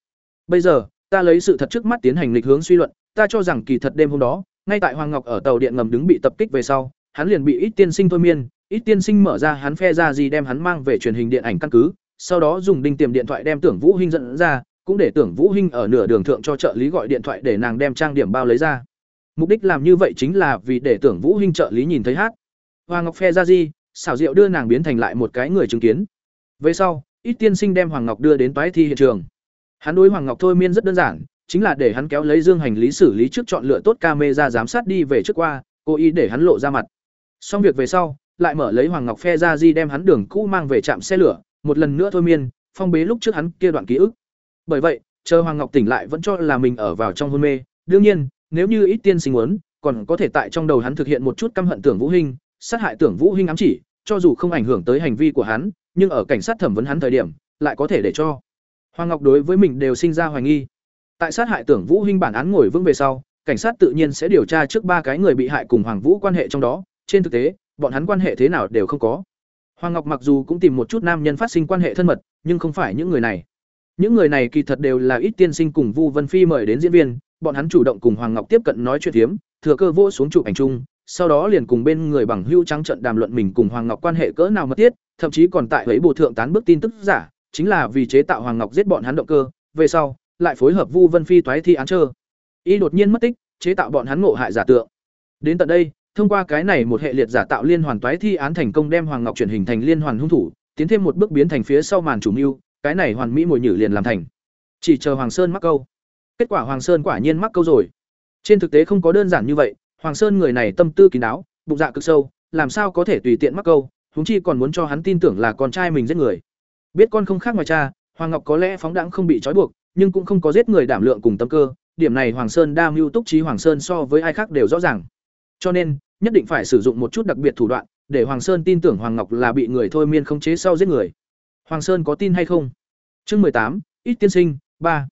Bây giờ, ta lấy sự thật trước mắt tiến hành lịch hướng suy luận, ta cho rằng kỳ thật đêm hôm đó, ngay tại hoàng ngọc ở tàu điện ngầm đứng bị tập kích về sau, hắn liền bị ít tiên sinh thôi miên, ít tiên sinh mở ra hắn phe ra gì đem hắn mang về truyền hình điện ảnh căn cứ, sau đó dùng đinh tiềm điện thoại đem tưởng vũ hinh dẫn ra, cũng để tưởng vũ hinh ở nửa đường thượng cho trợ lý gọi điện thoại để nàng đem trang điểm bao lấy ra mục đích làm như vậy chính là vì để tưởng vũ hinh trợ lý nhìn thấy hát. Hoàng ngọc phe ra gì, xảo diệu đưa nàng biến thành lại một cái người chứng kiến. Về sau, ít tiên sinh đem hoàng ngọc đưa đến toái thi hiện trường. Hắn đối hoàng ngọc thôi miên rất đơn giản, chính là để hắn kéo lấy dương hành lý xử lý trước chọn lựa tốt camera giám sát đi về trước qua, cố ý để hắn lộ ra mặt. Xong việc về sau, lại mở lấy hoàng ngọc phe ra di đem hắn đường cũ mang về trạm xe lửa, một lần nữa thôi miên, phong bế lúc trước hắn kia đoạn ký ức. Bởi vậy, chờ hoàng ngọc tỉnh lại vẫn cho là mình ở vào trong hôn mê. Đương nhiên nếu như ít tiên sinh muốn, còn có thể tại trong đầu hắn thực hiện một chút căm hận tưởng vũ hinh, sát hại tưởng vũ hinh ám chỉ, cho dù không ảnh hưởng tới hành vi của hắn, nhưng ở cảnh sát thẩm vấn hắn thời điểm, lại có thể để cho. Hoàng ngọc đối với mình đều sinh ra hoài nghi. Tại sát hại tưởng vũ hinh bản án ngồi vững về sau, cảnh sát tự nhiên sẽ điều tra trước ba cái người bị hại cùng hoàng vũ quan hệ trong đó. Trên thực tế, bọn hắn quan hệ thế nào đều không có. Hoàng ngọc mặc dù cũng tìm một chút nam nhân phát sinh quan hệ thân mật, nhưng không phải những người này. Những người này kỳ thật đều là ít tiên sinh cùng vu vân phi mời đến diễn viên bọn hắn chủ động cùng hoàng ngọc tiếp cận nói chuyện hiếm thừa cơ vỗ xuống chụp ảnh chung sau đó liền cùng bên người bằng hưu trắng trận đàm luận mình cùng hoàng ngọc quan hệ cỡ nào mật thiết thậm chí còn tại ấy bộ thượng tán bức tin tức giả chính là vì chế tạo hoàng ngọc giết bọn hắn động cơ về sau lại phối hợp vu vân phi toái thi án trơ y đột nhiên mất tích chế tạo bọn hắn ngộ hại giả tượng Đến tận đây, thông qua cái này một hệ liệt giả tạo liên hoàn toái thi án thành công đem Hoàng Ngọc chuyển hình thành liên hoàn hung thủ, tiến thêm một bước biến thành phía sau màn chủ mưu, cái này hoàn mỹ mồi nhử liền làm thành. Chỉ chờ Hoàng Sơn mắc câu. Kết quả Hoàng Sơn quả nhiên mắc câu rồi. Trên thực tế không có đơn giản như vậy, Hoàng Sơn người này tâm tư kín đáo, bụng dạ cực sâu, làm sao có thể tùy tiện mắc câu, huống chi còn muốn cho hắn tin tưởng là con trai mình giết người. Biết con không khác ngoài cha, Hoàng Ngọc có lẽ phóng đãng không bị trói buộc, nhưng cũng không có giết người đảm lượng cùng tâm cơ, điểm này Hoàng Sơn đa mưu túc trí Hoàng Sơn so với ai khác đều rõ ràng. Cho nên, nhất định phải sử dụng một chút đặc biệt thủ đoạn, để Hoàng Sơn tin tưởng Hoàng Ngọc là bị người thôi miên khống chế sau giết người. Hoàng Sơn có tin hay không? Chương tám, ít tiên sinh, ba.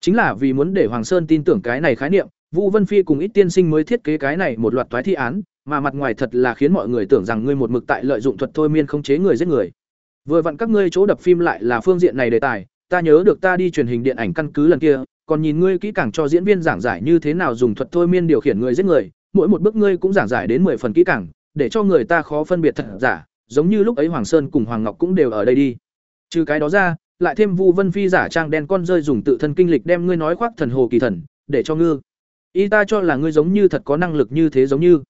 Chính là vì muốn để Hoàng Sơn tin tưởng cái này khái niệm, Vũ Vân Phi cùng ít tiên sinh mới thiết kế cái này một loạt toái thi án, mà mặt ngoài thật là khiến mọi người tưởng rằng ngươi một mực tại lợi dụng thuật thôi miên khống chế người giết người. Vừa vặn các ngươi chỗ đập phim lại là phương diện này đề tài, ta nhớ được ta đi truyền hình điện ảnh căn cứ lần kia, còn nhìn ngươi kỹ càng cho diễn viên giảng giải như thế nào dùng thuật thôi miên điều khiển người giết người, mỗi một bước ngươi cũng giảng giải đến 10 phần kỹ càng, để cho người ta khó phân biệt thật giả, giống như lúc ấy Hoàng Sơn cùng Hoàng Ngọc cũng đều ở đây đi. Trừ cái đó ra, lại thêm Vu Vân Phi giả trang đen con rơi dùng tự thân kinh lịch đem ngươi nói khoác thần hồ kỳ thần, để cho ngư. Y ta cho là ngươi giống như thật có năng lực như thế giống như.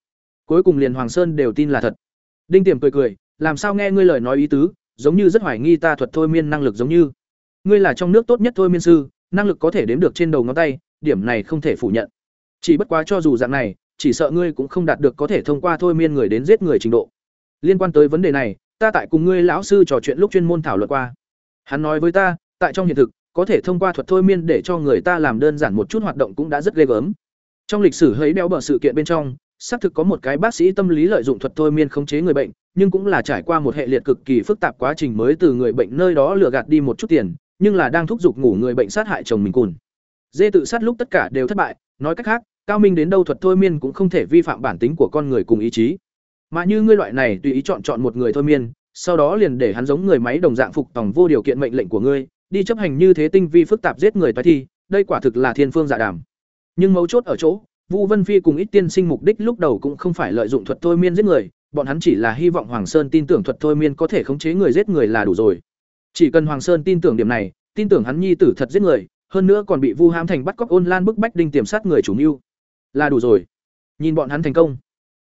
Cuối cùng liền Hoàng Sơn đều tin là thật. Đinh Tiềm cười cười, làm sao nghe ngươi lời nói ý tứ, giống như rất hoài nghi ta thuật thôi miên năng lực giống như. Ngươi là trong nước tốt nhất thôi miên sư, năng lực có thể đếm được trên đầu ngón tay, điểm này không thể phủ nhận. Chỉ bất quá cho dù dạng này, chỉ sợ ngươi cũng không đạt được có thể thông qua thôi miên người đến giết người trình độ. Liên quan tới vấn đề này, ta tại cùng ngươi lão sư trò chuyện lúc chuyên môn thảo luận qua. Hắn nói với ta, tại trong hiện thực, có thể thông qua thuật thôi miên để cho người ta làm đơn giản một chút hoạt động cũng đã rất ghê gớm. Trong lịch sử hấy đeo bờ sự kiện bên trong, xác thực có một cái bác sĩ tâm lý lợi dụng thuật thôi miên khống chế người bệnh, nhưng cũng là trải qua một hệ liệt cực kỳ phức tạp quá trình mới từ người bệnh nơi đó lừa gạt đi một chút tiền, nhưng là đang thúc giục ngủ người bệnh sát hại chồng mình cùn. Dê tự sát lúc tất cả đều thất bại, nói cách khác, cao minh đến đâu thuật thôi miên cũng không thể vi phạm bản tính của con người cùng ý chí. Mà như ngươi loại này tùy ý chọn chọn một người thôi miên, sau đó liền để hắn giống người máy đồng dạng phục tòng vô điều kiện mệnh lệnh của ngươi, đi chấp hành như thế tinh vi phức tạp giết người toái thi, đây quả thực là thiên phương dạ đàm. Nhưng mấu chốt ở chỗ, Vu Vân Phi cùng ít tiên sinh mục đích lúc đầu cũng không phải lợi dụng thuật thôi miên giết người, bọn hắn chỉ là hy vọng Hoàng Sơn tin tưởng thuật thôi miên có thể khống chế người giết người là đủ rồi. Chỉ cần Hoàng Sơn tin tưởng điểm này, tin tưởng hắn nhi tử thật giết người, hơn nữa còn bị Vu Hãm Thành bắt cóc ôn lan bức bách đinh tiềm sát người chủ mưu, là đủ rồi. Nhìn bọn hắn thành công.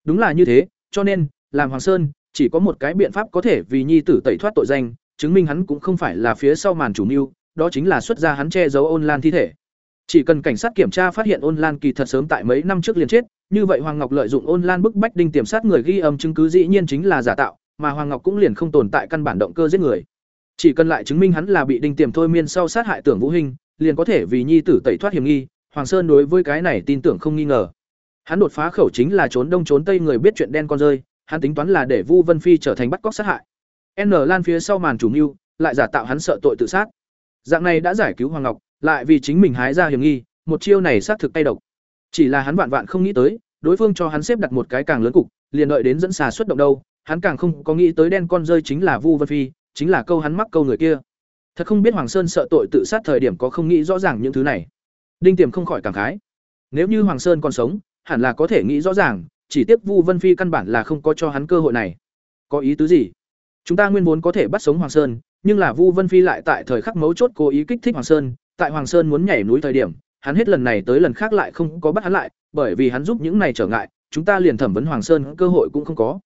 Đúng là như thế, cho nên, làm Hoàng Sơn, chỉ có một cái biện pháp có thể vì nhi tử tẩy thoát tội danh, chứng minh hắn cũng không phải là phía sau màn chủ mưu, đó chính là xuất ra hắn che giấu ôn lan thi thể. Chỉ cần cảnh sát kiểm tra phát hiện ôn lan kỳ thật sớm tại mấy năm trước liền chết, như vậy Hoàng Ngọc lợi dụng ôn lan bức bách đinh tiềm sát người ghi âm chứng cứ dĩ nhiên chính là giả tạo, mà Hoàng Ngọc cũng liền không tồn tại căn bản động cơ giết người. Chỉ cần lại chứng minh hắn là bị đinh tiềm thôi miên sau sát hại tưởng Vũ Hình, liền có thể vì nhi tử tẩy thoát hiểm nghi, Hoàng Sơn đối với cái này tin tưởng không nghi ngờ. Hắn đột phá khẩu chính là trốn đông trốn tây người biết chuyện đen con rơi, hắn tính toán là để Vu Vân Phi trở thành bắt cóc sát hại. N Lan phía sau màn chủ mưu, lại giả tạo hắn sợ tội tự sát. Dạng này đã giải cứu Hoàng Ngọc, lại vì chính mình hái ra hiểm nghi, một chiêu này xác thực tay độc. Chỉ là hắn vạn vạn không nghĩ tới, đối phương cho hắn xếp đặt một cái càng lớn cục, liền đợi đến dẫn xà xuất động đâu, hắn càng không có nghĩ tới đen con rơi chính là Vu Vân Phi, chính là câu hắn mắc câu người kia. Thật không biết Hoàng Sơn sợ tội tự sát thời điểm có không nghĩ rõ ràng những thứ này. Đinh Tiềm không khỏi cảm khái. Nếu như Hoàng Sơn còn sống, hẳn là có thể nghĩ rõ ràng, chỉ tiếc Vu Vân Phi căn bản là không có cho hắn cơ hội này. Có ý tứ gì? Chúng ta nguyên vốn có thể bắt sống Hoàng Sơn, nhưng là Vu Vân Phi lại tại thời khắc mấu chốt cố ý kích thích Hoàng Sơn, tại Hoàng Sơn muốn nhảy núi thời điểm, hắn hết lần này tới lần khác lại không có bắt hắn lại, bởi vì hắn giúp những này trở ngại, chúng ta liền thẩm vấn Hoàng Sơn cơ hội cũng không có.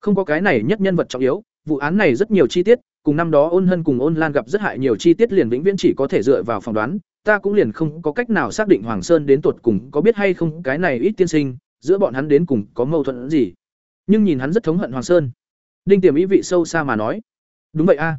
Không có cái này nhất nhân vật trọng yếu, vụ án này rất nhiều chi tiết, cùng năm đó Ôn Hân cùng Ôn Lan gặp rất hại nhiều chi tiết liền vĩnh viễn chỉ có thể dựa vào phỏng đoán, ta cũng liền không có cách nào xác định Hoàng Sơn đến tuột cùng có biết hay không cái này ít tiên sinh, giữa bọn hắn đến cùng có mâu thuẫn gì. Nhưng nhìn hắn rất thống hận Hoàng Sơn. Đinh Tiềm ý vị sâu xa mà nói, "Đúng vậy a."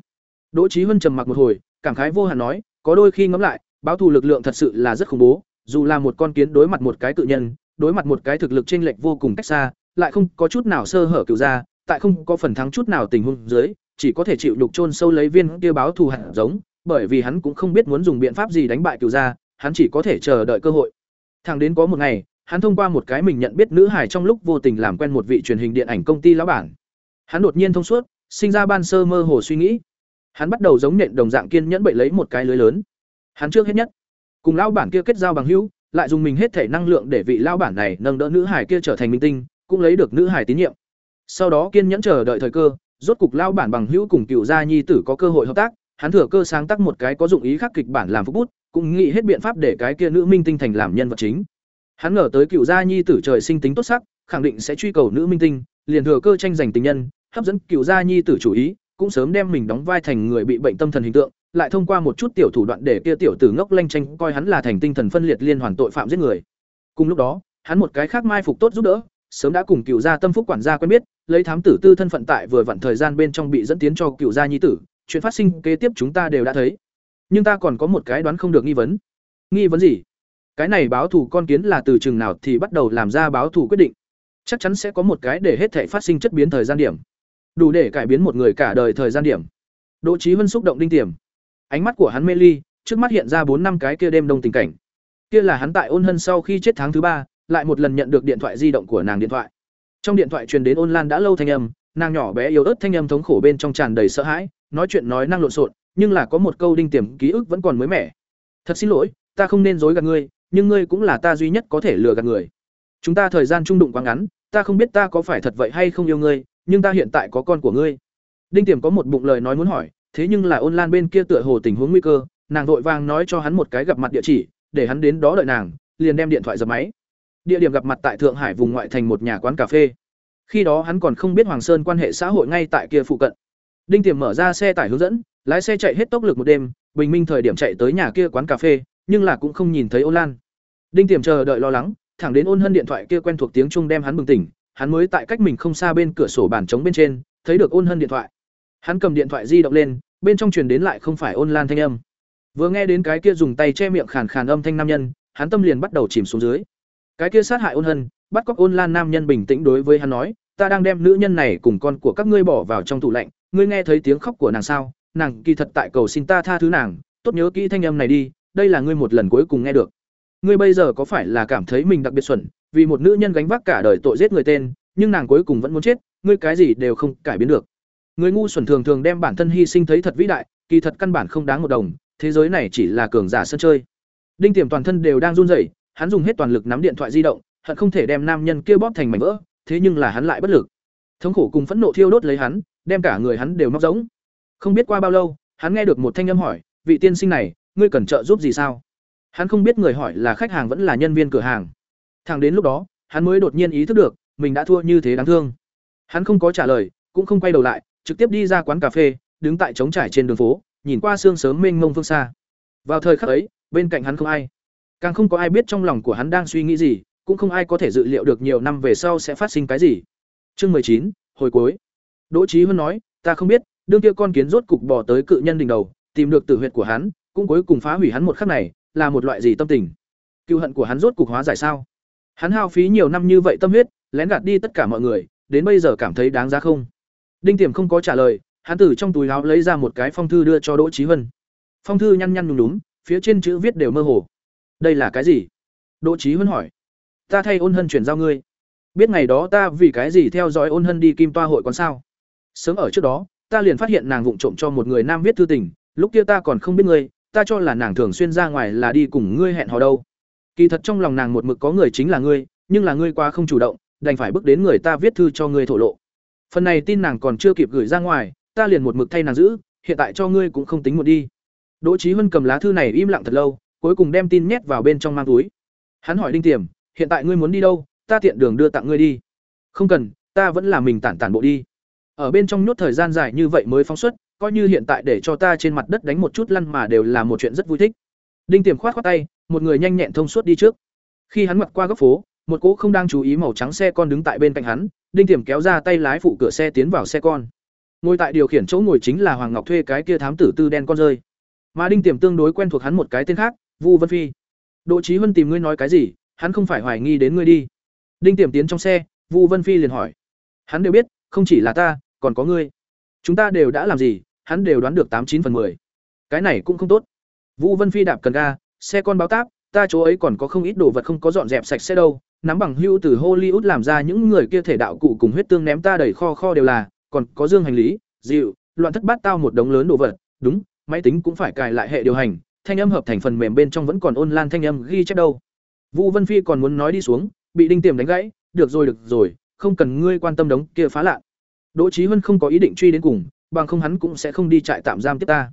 Đỗ Chí Huân trầm mặc một hồi, cảm khái vô hạn nói, "Có đôi khi ngẫm lại, báo thù lực lượng thật sự là rất khủng bố, dù là một con kiến đối mặt một cái cự nhân, đối mặt một cái thực lực chênh lệch vô cùng cách xa, lại không có chút nào sơ hở cửu ra, tại không có phần thắng chút nào tình huống dưới, chỉ có thể chịu đục chôn sâu lấy viên kia báo thù hạt giống, bởi vì hắn cũng không biết muốn dùng biện pháp gì đánh bại cửu gia, hắn chỉ có thể chờ đợi cơ hội. Thẳng đến có một ngày, hắn thông qua một cái mình nhận biết nữ hải trong lúc vô tình làm quen một vị truyền hình điện ảnh công ty lão bản. Hắn đột nhiên thông suốt, sinh ra ban sơ mơ hồ suy nghĩ. Hắn bắt đầu giống nện đồng dạng kiên nhẫn bậy lấy một cái lưới lớn. Hắn trước hết nhất, cùng lão bản kia kết giao bằng hữu, lại dùng mình hết thể năng lượng để vị lão bản này nâng đỡ nữ hải kia trở thành minh tinh, cũng lấy được nữ hải tín nhiệm. Sau đó kiên nhẫn chờ đợi thời cơ, rốt cục lão bản bằng hữu cùng cựu gia nhi tử có cơ hội hợp tác, hắn thừa cơ sáng tác một cái có dụng ý khác kịch bản làm phúc bút, cũng nghĩ hết biện pháp để cái kia nữ minh tinh thành làm nhân vật chính. Hắn ngờ tới cựu gia nhi tử trời sinh tính tốt sắc, khẳng định sẽ truy cầu nữ minh tinh, liền thừa cơ tranh giành tình nhân, hấp dẫn cựu gia nhi tử chủ ý, cũng sớm đem mình đóng vai thành người bị bệnh tâm thần hình tượng, lại thông qua một chút tiểu thủ đoạn để kia tiểu tử ngốc lanh tranh coi hắn là thành tinh thần phân liệt liên hoàn tội phạm giết người. Cùng lúc đó, hắn một cái khác mai phục tốt giúp đỡ, sớm đã cùng cựu gia tâm phúc quản gia quen biết, lấy thám tử tư thân phận tại vừa vặn thời gian bên trong bị dẫn tiến cho cựu gia nhi tử, chuyện phát sinh kế tiếp chúng ta đều đã thấy. Nhưng ta còn có một cái đoán không được nghi vấn. Nghi vấn gì? Cái này báo thủ con kiến là từ chừng nào thì bắt đầu làm ra báo thủ quyết định. Chắc chắn sẽ có một cái để hết thảy phát sinh chất biến thời gian điểm. Đủ để cải biến một người cả đời thời gian điểm. Đỗ Chí Vân xúc động đinh tiềm. Ánh mắt của hắn mê ly, trước mắt hiện ra bốn năm cái kia đêm đông tình cảnh. Kia là hắn tại ôn hân sau khi chết tháng thứ ba, lại một lần nhận được điện thoại di động của nàng điện thoại. Trong điện thoại truyền đến ôn lan đã lâu thanh âm, nàng nhỏ bé yếu ớt thanh âm thống khổ bên trong tràn đầy sợ hãi, nói chuyện nói năng lộn xộn, nhưng là có một câu đinh tiềm ký ức vẫn còn mới mẻ. Thật xin lỗi, ta không nên dối gạt ngươi, nhưng ngươi cũng là ta duy nhất có thể lừa gạt người. Chúng ta thời gian trung đụng quá ngắn, ta không biết ta có phải thật vậy hay không yêu ngươi, nhưng ta hiện tại có con của ngươi. Đinh Tiềm có một bụng lời nói muốn hỏi, thế nhưng là Ôn Lan bên kia tựa hồ tình huống nguy cơ, nàng vội vàng nói cho hắn một cái gặp mặt địa chỉ, để hắn đến đó đợi nàng, liền đem điện thoại dập máy. Địa điểm gặp mặt tại Thượng Hải vùng ngoại thành một nhà quán cà phê. Khi đó hắn còn không biết Hoàng Sơn quan hệ xã hội ngay tại kia phụ cận. Đinh Tiềm mở ra xe tải hướng dẫn, lái xe chạy hết tốc lực một đêm, bình minh thời điểm chạy tới nhà kia quán cà phê, nhưng là cũng không nhìn thấy Ôn Lan. Đinh Tiềm chờ đợi lo lắng, thẳng đến Ôn Hân điện thoại kia quen thuộc tiếng chuông đem hắn bừng tỉnh, hắn mới tại cách mình không xa bên cửa sổ bàn trống bên trên, thấy được Ôn Hân điện thoại. Hắn cầm điện thoại di động lên, bên trong truyền đến lại không phải Ôn Lan thanh âm. Vừa nghe đến cái kia dùng tay che miệng khàn khàn âm thanh nam nhân, hắn tâm liền bắt đầu chìm xuống dưới. Cái kia sát hại Ôn Hân, bắt cóc Ôn Lan nam nhân bình tĩnh đối với hắn nói, ta đang đem nữ nhân này cùng con của các ngươi bỏ vào trong tủ lạnh, ngươi nghe thấy tiếng khóc của nàng sao? Nàng kỳ thật tại cầu xin ta tha thứ nàng, tốt nhớ kỹ thanh âm này đi, đây là ngươi một lần cuối cùng nghe được. Ngươi bây giờ có phải là cảm thấy mình đặc biệt xuẩn, vì một nữ nhân gánh vác cả đời tội giết người tên, nhưng nàng cuối cùng vẫn muốn chết, ngươi cái gì đều không cải biến được. Người ngu xuẩn thường thường đem bản thân hy sinh thấy thật vĩ đại, kỳ thật căn bản không đáng một đồng, thế giới này chỉ là cường giả sân chơi. Đinh Tiềm toàn thân đều đang run rẩy, hắn dùng hết toàn lực nắm điện thoại di động, hận không thể đem nam nhân kia bóp thành mảnh vỡ, thế nhưng là hắn lại bất lực. Thống khổ cùng phẫn nộ thiêu đốt lấy hắn, đem cả người hắn đều móc giống. Không biết qua bao lâu, hắn nghe được một thanh âm hỏi, "Vị tiên sinh này, ngươi cần trợ giúp gì sao?" Hắn không biết người hỏi là khách hàng vẫn là nhân viên cửa hàng. Thẳng đến lúc đó, hắn mới đột nhiên ý thức được, mình đã thua như thế đáng thương. Hắn không có trả lời, cũng không quay đầu lại, trực tiếp đi ra quán cà phê, đứng tại trống trải trên đường phố, nhìn qua sương sớm mênh mông phương xa. Vào thời khắc ấy, bên cạnh hắn không ai, càng không có ai biết trong lòng của hắn đang suy nghĩ gì, cũng không ai có thể dự liệu được nhiều năm về sau sẽ phát sinh cái gì. Chương mười chín, hồi cuối. Đỗ Chí Huân nói, ta không biết, đương kia con kiến rốt cục bò tới cự nhân đỉnh đầu, tìm được tử huyệt của hắn, cũng cuối cùng phá hủy hắn một khắc này, là một loại gì tâm tình? cựu hận của hắn rốt cục hóa giải sao? Hắn hao phí nhiều năm như vậy tâm huyết, lén gạt đi tất cả mọi người, đến bây giờ cảm thấy đáng giá không? Đinh Tiềm không có trả lời, hắn từ trong túi áo lấy ra một cái phong thư đưa cho Đỗ Chí Huân. Phong thư nhăn nhăn nhúm đúng phía trên chữ viết đều mơ hồ. Đây là cái gì? Đỗ Chí Huân hỏi. Ta thay Ôn Hân chuyển giao ngươi. Biết ngày đó ta vì cái gì theo dõi Ôn Hân đi Kim Toa hội còn sao? Sớm ở trước đó, ta liền phát hiện nàng vụng trộm cho một người nam viết thư tình, lúc kia ta còn không biết ngươi, ta cho là nàng thường xuyên ra ngoài là đi cùng ngươi hẹn hò đâu. Kỳ thật trong lòng nàng một mực có người chính là ngươi, nhưng là ngươi quá không chủ động, đành phải bước đến người ta viết thư cho ngươi thổ lộ. Phần này tin nàng còn chưa kịp gửi ra ngoài, ta liền một mực thay nàng giữ, hiện tại cho ngươi cũng không tính một đi. Đỗ Chí Hân cầm lá thư này im lặng thật lâu, cuối cùng đem tin nhét vào bên trong mang túi. Hắn hỏi Đinh Tiềm, hiện tại ngươi muốn đi đâu, ta tiện đường đưa tặng ngươi đi. Không cần, ta vẫn là mình tản tản bộ đi. Ở bên trong nhốt thời gian dài như vậy mới phóng xuất, coi như hiện tại để cho ta trên mặt đất đánh một chút lăn mà đều là một chuyện rất vui thích. Đinh Tiềm khoát khoát tay, một người nhanh nhẹn thông suốt đi trước. Khi hắn mặt qua góc phố, một cỗ không đang chú ý màu trắng xe con đứng tại bên cạnh hắn, Đinh Tiềm kéo ra tay lái phụ cửa xe tiến vào xe con. Ngồi tại điều khiển chỗ ngồi chính là Hoàng Ngọc thuê cái kia thám tử tư đen con rơi. Mà Đinh Tiềm tương đối quen thuộc hắn một cái tên khác, Vu Vân Phi. Đỗ Chí Huân tìm ngươi nói cái gì, hắn không phải hoài nghi đến ngươi đi. Đinh Tiềm tiến trong xe, Vu Vân Phi liền hỏi. Hắn đều biết, không chỉ là ta, còn có ngươi. Chúng ta đều đã làm gì, hắn đều đoán được tám chín phần 10. Cái này cũng không tốt. Vu Vân Phi đạp cần ga, xe con báo táp, ta chỗ ấy còn có không ít đồ vật không có dọn dẹp sạch sẽ đâu, nắm bằng hưu từ Hollywood làm ra những người kia thể đạo cụ cùng huyết tương ném ta đầy kho kho đều là, còn có dương hành lý, dịu, loạn thất bát tao một đống lớn đồ vật, đúng, máy tính cũng phải cài lại hệ điều hành, thanh âm hợp thành phần mềm bên trong vẫn còn ôn lan thanh âm ghi chép đâu. Vu Vân Phi còn muốn nói đi xuống, bị Đinh Tiềm đánh gãy, "Được rồi được rồi, không cần ngươi quan tâm đống kia phá lạ." Đỗ Chí Huân không có ý định truy đến cùng, bằng không hắn cũng sẽ không đi trại tạm giam tiếp ta.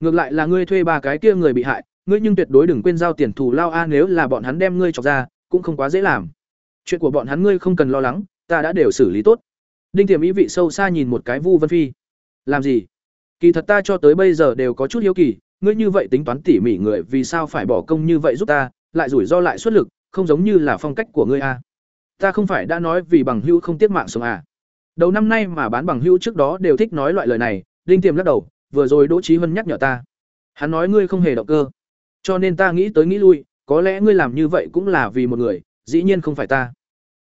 Ngược lại là ngươi thuê ba cái kia người bị hại, ngươi nhưng tuyệt đối đừng quên giao tiền thù lao a nếu là bọn hắn đem ngươi chọc ra, cũng không quá dễ làm. chuyện của bọn hắn ngươi không cần lo lắng ta đã đều xử lý tốt đinh tiềm ý vị sâu xa nhìn một cái vu vân phi làm gì kỳ thật ta cho tới bây giờ đều có chút hiếu kỳ ngươi như vậy tính toán tỉ mỉ người vì sao phải bỏ công như vậy giúp ta lại rủi ro lại xuất lực không giống như là phong cách của ngươi a ta không phải đã nói vì bằng hữu không tiếc mạng sống à. Đầu năm nay mà bán bằng hữu trước đó đều thích nói loại lời này, đinh tiềm lắc đầu, vừa rồi đỗ trí huân nhắc nhở ta. Hắn nói ngươi không hề động cơ. Cho nên ta nghĩ tới nghĩ lui, có lẽ ngươi làm như vậy cũng là vì một người, dĩ nhiên không phải ta.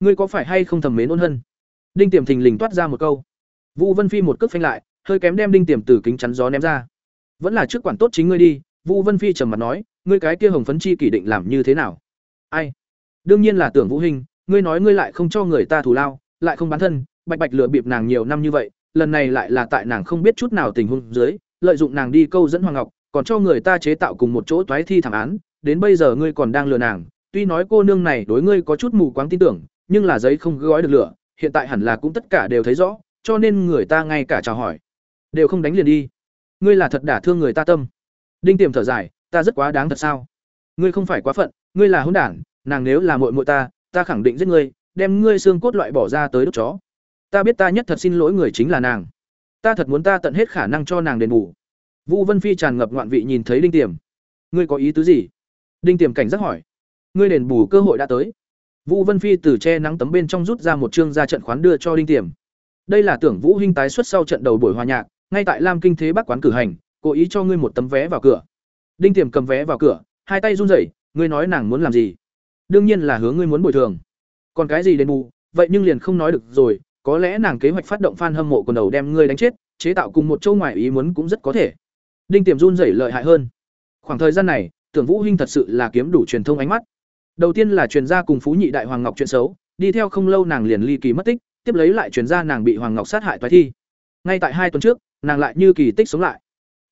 Ngươi có phải hay không thầm mến ôn hân? Đinh tiềm thình lình toát ra một câu. Vu vân phi một cước phanh lại, hơi kém đem đinh tiềm từ kính chắn gió ném ra. Vẫn là trước quản tốt chính ngươi đi, vu vân phi trầm mặt nói, ngươi cái kia hồng phấn chi kỷ định làm như thế nào? Ai? Đương nhiên là tưởng vũ hình ngươi nói ngươi lại không cho người ta thù lao, lại không bán thân, bạch bạch lừa bịp nàng nhiều năm như vậy, lần này lại là tại nàng không biết chút nào tình huống dưới, lợi dụng nàng đi câu dẫn hoàng ngọc, còn cho người ta chế tạo cùng một chỗ toái thi thảm án, đến bây giờ ngươi còn đang lừa nàng. Tuy nói cô nương này đối ngươi có chút mù quáng tin tưởng, nhưng là giấy không gói được lửa, hiện tại hẳn là cũng tất cả đều thấy rõ, cho nên người ta ngay cả chào hỏi, đều không đánh liền đi. Ngươi là thật đả thương người ta tâm. Đinh tiềm thở dài, ta rất quá đáng thật sao? Ngươi không phải quá phận, ngươi là hỗn đản, nàng nếu là muội muội ta ta khẳng định giết ngươi, đem ngươi xương cốt loại bỏ ra tới đốt chó. Ta biết ta nhất thật xin lỗi người chính là nàng. Ta thật muốn ta tận hết khả năng cho nàng đền bù. Vũ vân phi tràn ngập ngoạn vị nhìn thấy đinh tiềm. Ngươi có ý tứ gì? Đinh tiềm cảnh giác hỏi. Ngươi đền bù cơ hội đã tới. Vũ vân phi từ che nắng tấm bên trong rút ra một chương ra trận khoán đưa cho đinh tiềm. Đây là tưởng vũ hinh tái xuất sau trận đầu buổi hòa nhạc, ngay tại lam kinh thế bắc quán cử hành, cố ý cho ngươi một tấm vé vào cửa. Đinh tiềm cầm vé vào cửa, hai tay run rẩy, ngươi nói nàng muốn làm gì? Đương nhiên là hướng ngươi muốn bồi thường. Còn cái gì đền bù, vậy nhưng liền không nói được rồi, có lẽ nàng kế hoạch phát động fan hâm mộ quần đầu đem ngươi đánh chết, chế tạo cùng một châu ngoài ý muốn cũng rất có thể. Đinh tiềm run rẩy lợi hại hơn. Khoảng thời gian này, tưởng vũ hinh thật sự là kiếm đủ truyền thông ánh mắt. Đầu tiên là truyền gia cùng phú nhị đại hoàng ngọc chuyện xấu, đi theo không lâu nàng liền ly kỳ mất tích, tiếp lấy lại truyền gia nàng bị hoàng ngọc sát hại toái thi. Ngay tại hai tuần trước, nàng lại như kỳ tích sống lại.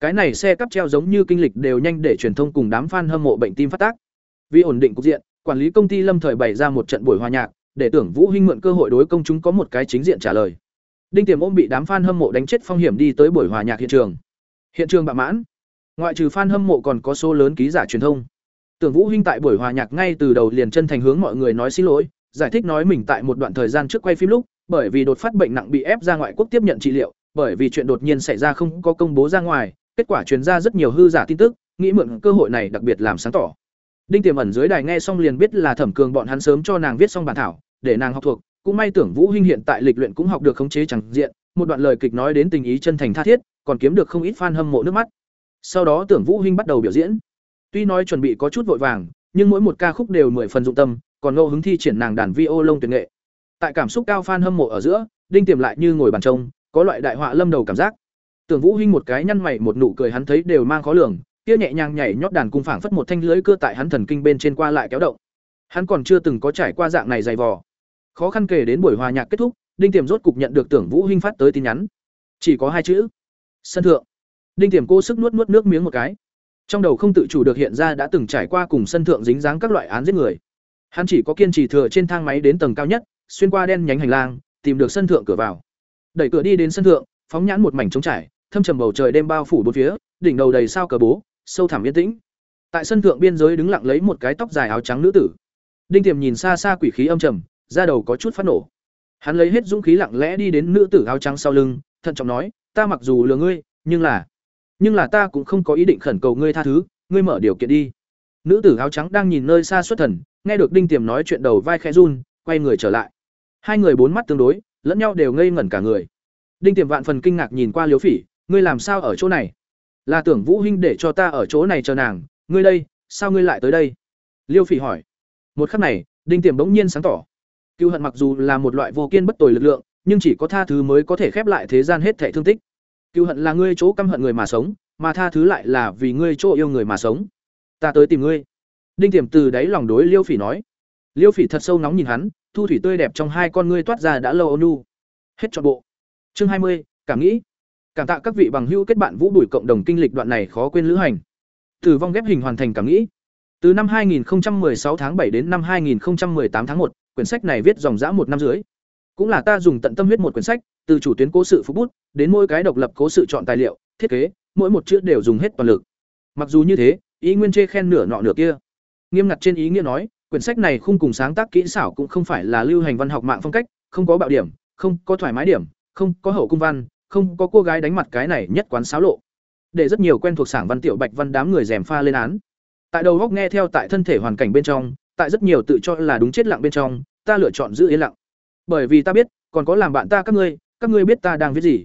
Cái này xe cắp treo giống như kinh lịch đều nhanh để truyền thông cùng đám fan hâm mộ bệnh tim phát tác. Vì ổn định cục diện quản lý công ty lâm thời bày ra một trận buổi hòa nhạc, để tưởng vũ hinh mượn cơ hội đối công chúng có một cái chính diện trả lời. Đinh tiềm ôm bị đám fan hâm mộ đánh chết phong hiểm đi tới buổi hòa nhạc hiện trường. Hiện trường bạ mãn. Ngoại trừ fan hâm mộ còn có số lớn ký giả truyền thông. Tưởng vũ hinh tại buổi hòa nhạc ngay từ đầu liền chân thành hướng mọi người nói xin lỗi, giải thích nói mình tại một đoạn thời gian trước quay phim lúc, bởi vì đột phát bệnh nặng bị ép ra ngoại quốc tiếp nhận trị liệu, bởi vì chuyện đột nhiên xảy ra không có công bố ra ngoài, kết quả truyền ra rất nhiều hư giả tin tức, nghĩ mượn cơ hội này đặc biệt làm sáng tỏ đinh tiềm ẩn dưới đài nghe xong liền biết là thẩm cường bọn hắn sớm cho nàng viết xong bản thảo, để nàng học thuộc. Cũng may tưởng vũ hinh hiện tại lịch luyện cũng học được khống chế chẳng diện, một đoạn lời kịch nói đến tình ý chân thành tha thiết, còn kiếm được không ít fan hâm mộ nước mắt. Sau đó tưởng vũ hinh bắt đầu biểu diễn. Tuy nói chuẩn bị có chút vội vàng, nhưng mỗi một ca khúc đều mười phần dụng tâm, còn ngẫu hứng thi triển nàng đàn vi ô lông tuyệt nghệ. Tại cảm xúc cao fan hâm mộ ở giữa, đinh tiềm lại như ngồi bàn trông, có loại đại họa lâm đầu cảm giác. Tưởng vũ hinh một cái nhăn mày một nụ cười hắn thấy đều mang khó lường kia nhẹ nhàng nhảy nhót đàn cung phảng phất một thanh lưới cưa tại hắn thần kinh bên trên qua lại kéo động. Hắn còn chưa từng có trải qua dạng này dày vò. Khó khăn kể đến buổi hòa nhạc kết thúc, đinh tiềm rốt cục nhận được tưởng vũ hinh phát tới tin nhắn. Chỉ có hai chữ, sân thượng. Đinh tiềm cô sức nuốt nuốt nước miếng một cái. Trong đầu không tự chủ được hiện ra đã từng trải qua cùng sân thượng dính dáng các loại án giết người. Hắn chỉ có kiên trì thừa trên thang máy đến tầng cao nhất, xuyên qua đen nhánh hành lang, tìm được sân thượng cửa vào. Đẩy cửa đi đến sân thượng, phóng nhãn một mảnh trống trải, thâm trầm bầu trời đêm bao phủ bốn phía, đỉnh đầu đầy sao cờ bố sâu thẳm yên tĩnh. Tại sân thượng biên giới đứng lặng lấy một cái tóc dài áo trắng nữ tử. Đinh tiềm nhìn xa xa quỷ khí âm trầm, da đầu có chút phát nổ. Hắn lấy hết dũng khí lặng lẽ đi đến nữ tử áo trắng sau lưng, thận trọng nói, ta mặc dù lừa ngươi, nhưng là nhưng là ta cũng không có ý định khẩn cầu ngươi tha thứ, ngươi mở điều kiện đi. Nữ tử áo trắng đang nhìn nơi xa xuất thần, nghe được đinh tiềm nói chuyện đầu vai khẽ run, quay người trở lại. Hai người bốn mắt tương đối, lẫn nhau đều ngây ngẩn cả người. Đinh tiềm vạn phần kinh ngạc nhìn qua liếu phỉ, ngươi làm sao ở chỗ này? Là tưởng vũ hinh để cho ta ở chỗ này chờ nàng, ngươi đây, sao ngươi lại tới đây? Liêu phỉ hỏi. Một khắc này, đinh tiềm bỗng nhiên sáng tỏ. Cựu hận mặc dù là một loại vô kiên bất tồi lực lượng, nhưng chỉ có tha thứ mới có thể khép lại thế gian hết thảy thương tích. Cựu hận là ngươi chỗ căm hận người mà sống, mà tha thứ lại là vì ngươi chỗ yêu người mà sống. Ta tới tìm ngươi. Đinh tiềm từ đáy lòng đối liêu phỉ nói. Liêu phỉ thật sâu nóng nhìn hắn, thu thủy tươi đẹp trong hai con ngươi toát ra đã lâu ônu hết trọn bộ. Chương hai mươi, cảm nghĩ cảm tạ các vị bằng hữu kết bạn vũ đuổi cộng đồng kinh lịch đoạn này khó quên lữ hành. Tử vong ghép hình hoàn thành cảm nghĩ. Từ năm 2016 tháng 7 đến năm 2018 tháng 1, quyển sách này viết dòng dã một năm dưới cũng là ta dùng tận tâm huyết một quyển sách từ chủ tuyến cố sự phục bút đến mỗi cái độc lập cố sự chọn tài liệu thiết kế mỗi một chữ đều dùng hết toàn lực. Mặc dù như thế ý nguyên chê khen nửa nọ nửa kia. Nghiêm ngặt trên ý nghĩa nói Quyển sách này khung cùng sáng tác kỹ xảo cũng không phải là lưu hành văn học mạng phong cách, không có bạo điểm, không có thoải mái điểm, không có hậu cung văn, không có cô gái đánh mặt cái này nhất quán xáo lộ. Để rất nhiều quen thuộc sảng văn tiểu bạch văn đám người rèm pha lên án. Tại đầu góc nghe theo tại thân thể hoàn cảnh bên trong, tại rất nhiều tự cho là đúng chết lặng bên trong, ta lựa chọn giữ yên lặng. Bởi vì ta biết, còn có làm bạn ta các ngươi, các ngươi biết ta đang viết gì.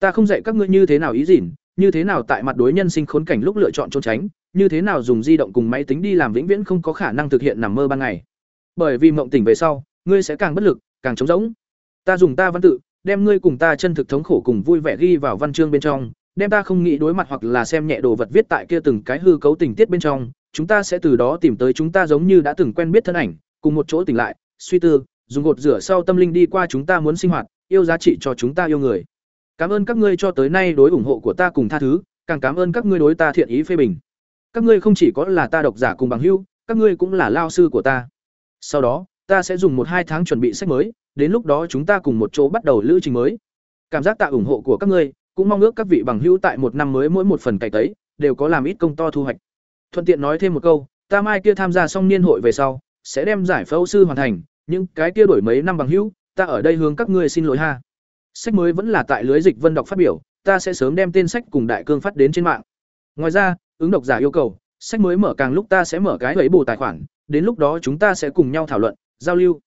Ta không dạy các ngươi như thế nào ý gìn, như thế nào tại mặt đối nhân sinh khốn cảnh lúc lựa chọn trốn tránh, như thế nào dùng di động cùng máy tính đi làm vĩnh viễn không có khả năng thực hiện nằm mơ ban ngày. Bởi vì mộng tỉnh về sau, ngươi sẽ càng bất lực, càng trống rỗng. Ta dùng ta văn tự, đem ngươi cùng ta chân thực thống khổ cùng vui vẻ ghi vào văn chương bên trong, đem ta không nghĩ đối mặt hoặc là xem nhẹ đồ vật viết tại kia từng cái hư cấu tình tiết bên trong, chúng ta sẽ từ đó tìm tới chúng ta giống như đã từng quen biết thân ảnh, cùng một chỗ tỉnh lại, suy tư, dùng gột rửa sau tâm linh đi qua chúng ta muốn sinh hoạt, yêu giá trị cho chúng ta yêu người. Cảm ơn các ngươi cho tới nay đối ủng hộ của ta cùng tha thứ, càng cảm ơn các ngươi đối ta thiện ý phê bình. Các ngươi không chỉ có là ta độc giả cùng bằng hữu, các ngươi cũng là lao sư của ta. Sau đó, ta sẽ dùng một hai tháng chuẩn bị sách mới, đến lúc đó chúng ta cùng một chỗ bắt đầu lữ trình mới. Cảm giác tạ ủng hộ của các ngươi, cũng mong ước các vị bằng hữu tại một năm mới mỗi một phần cày tấy, đều có làm ít công to thu hoạch. Thuận tiện nói thêm một câu, ta mai kia tham gia xong niên hội về sau, sẽ đem giải phẫu sư hoàn thành, nhưng cái kia đổi mấy năm bằng hữu, ta ở đây hướng các ngươi xin lỗi ha. Sách mới vẫn là tại lưới dịch Vân đọc phát biểu, ta sẽ sớm đem tên sách cùng đại cương phát đến trên mạng. Ngoài ra, ứng độc giả yêu cầu, sách mới mở càng lúc ta sẽ mở cái ấy bù tài khoản, đến lúc đó chúng ta sẽ cùng nhau thảo luận, giao lưu.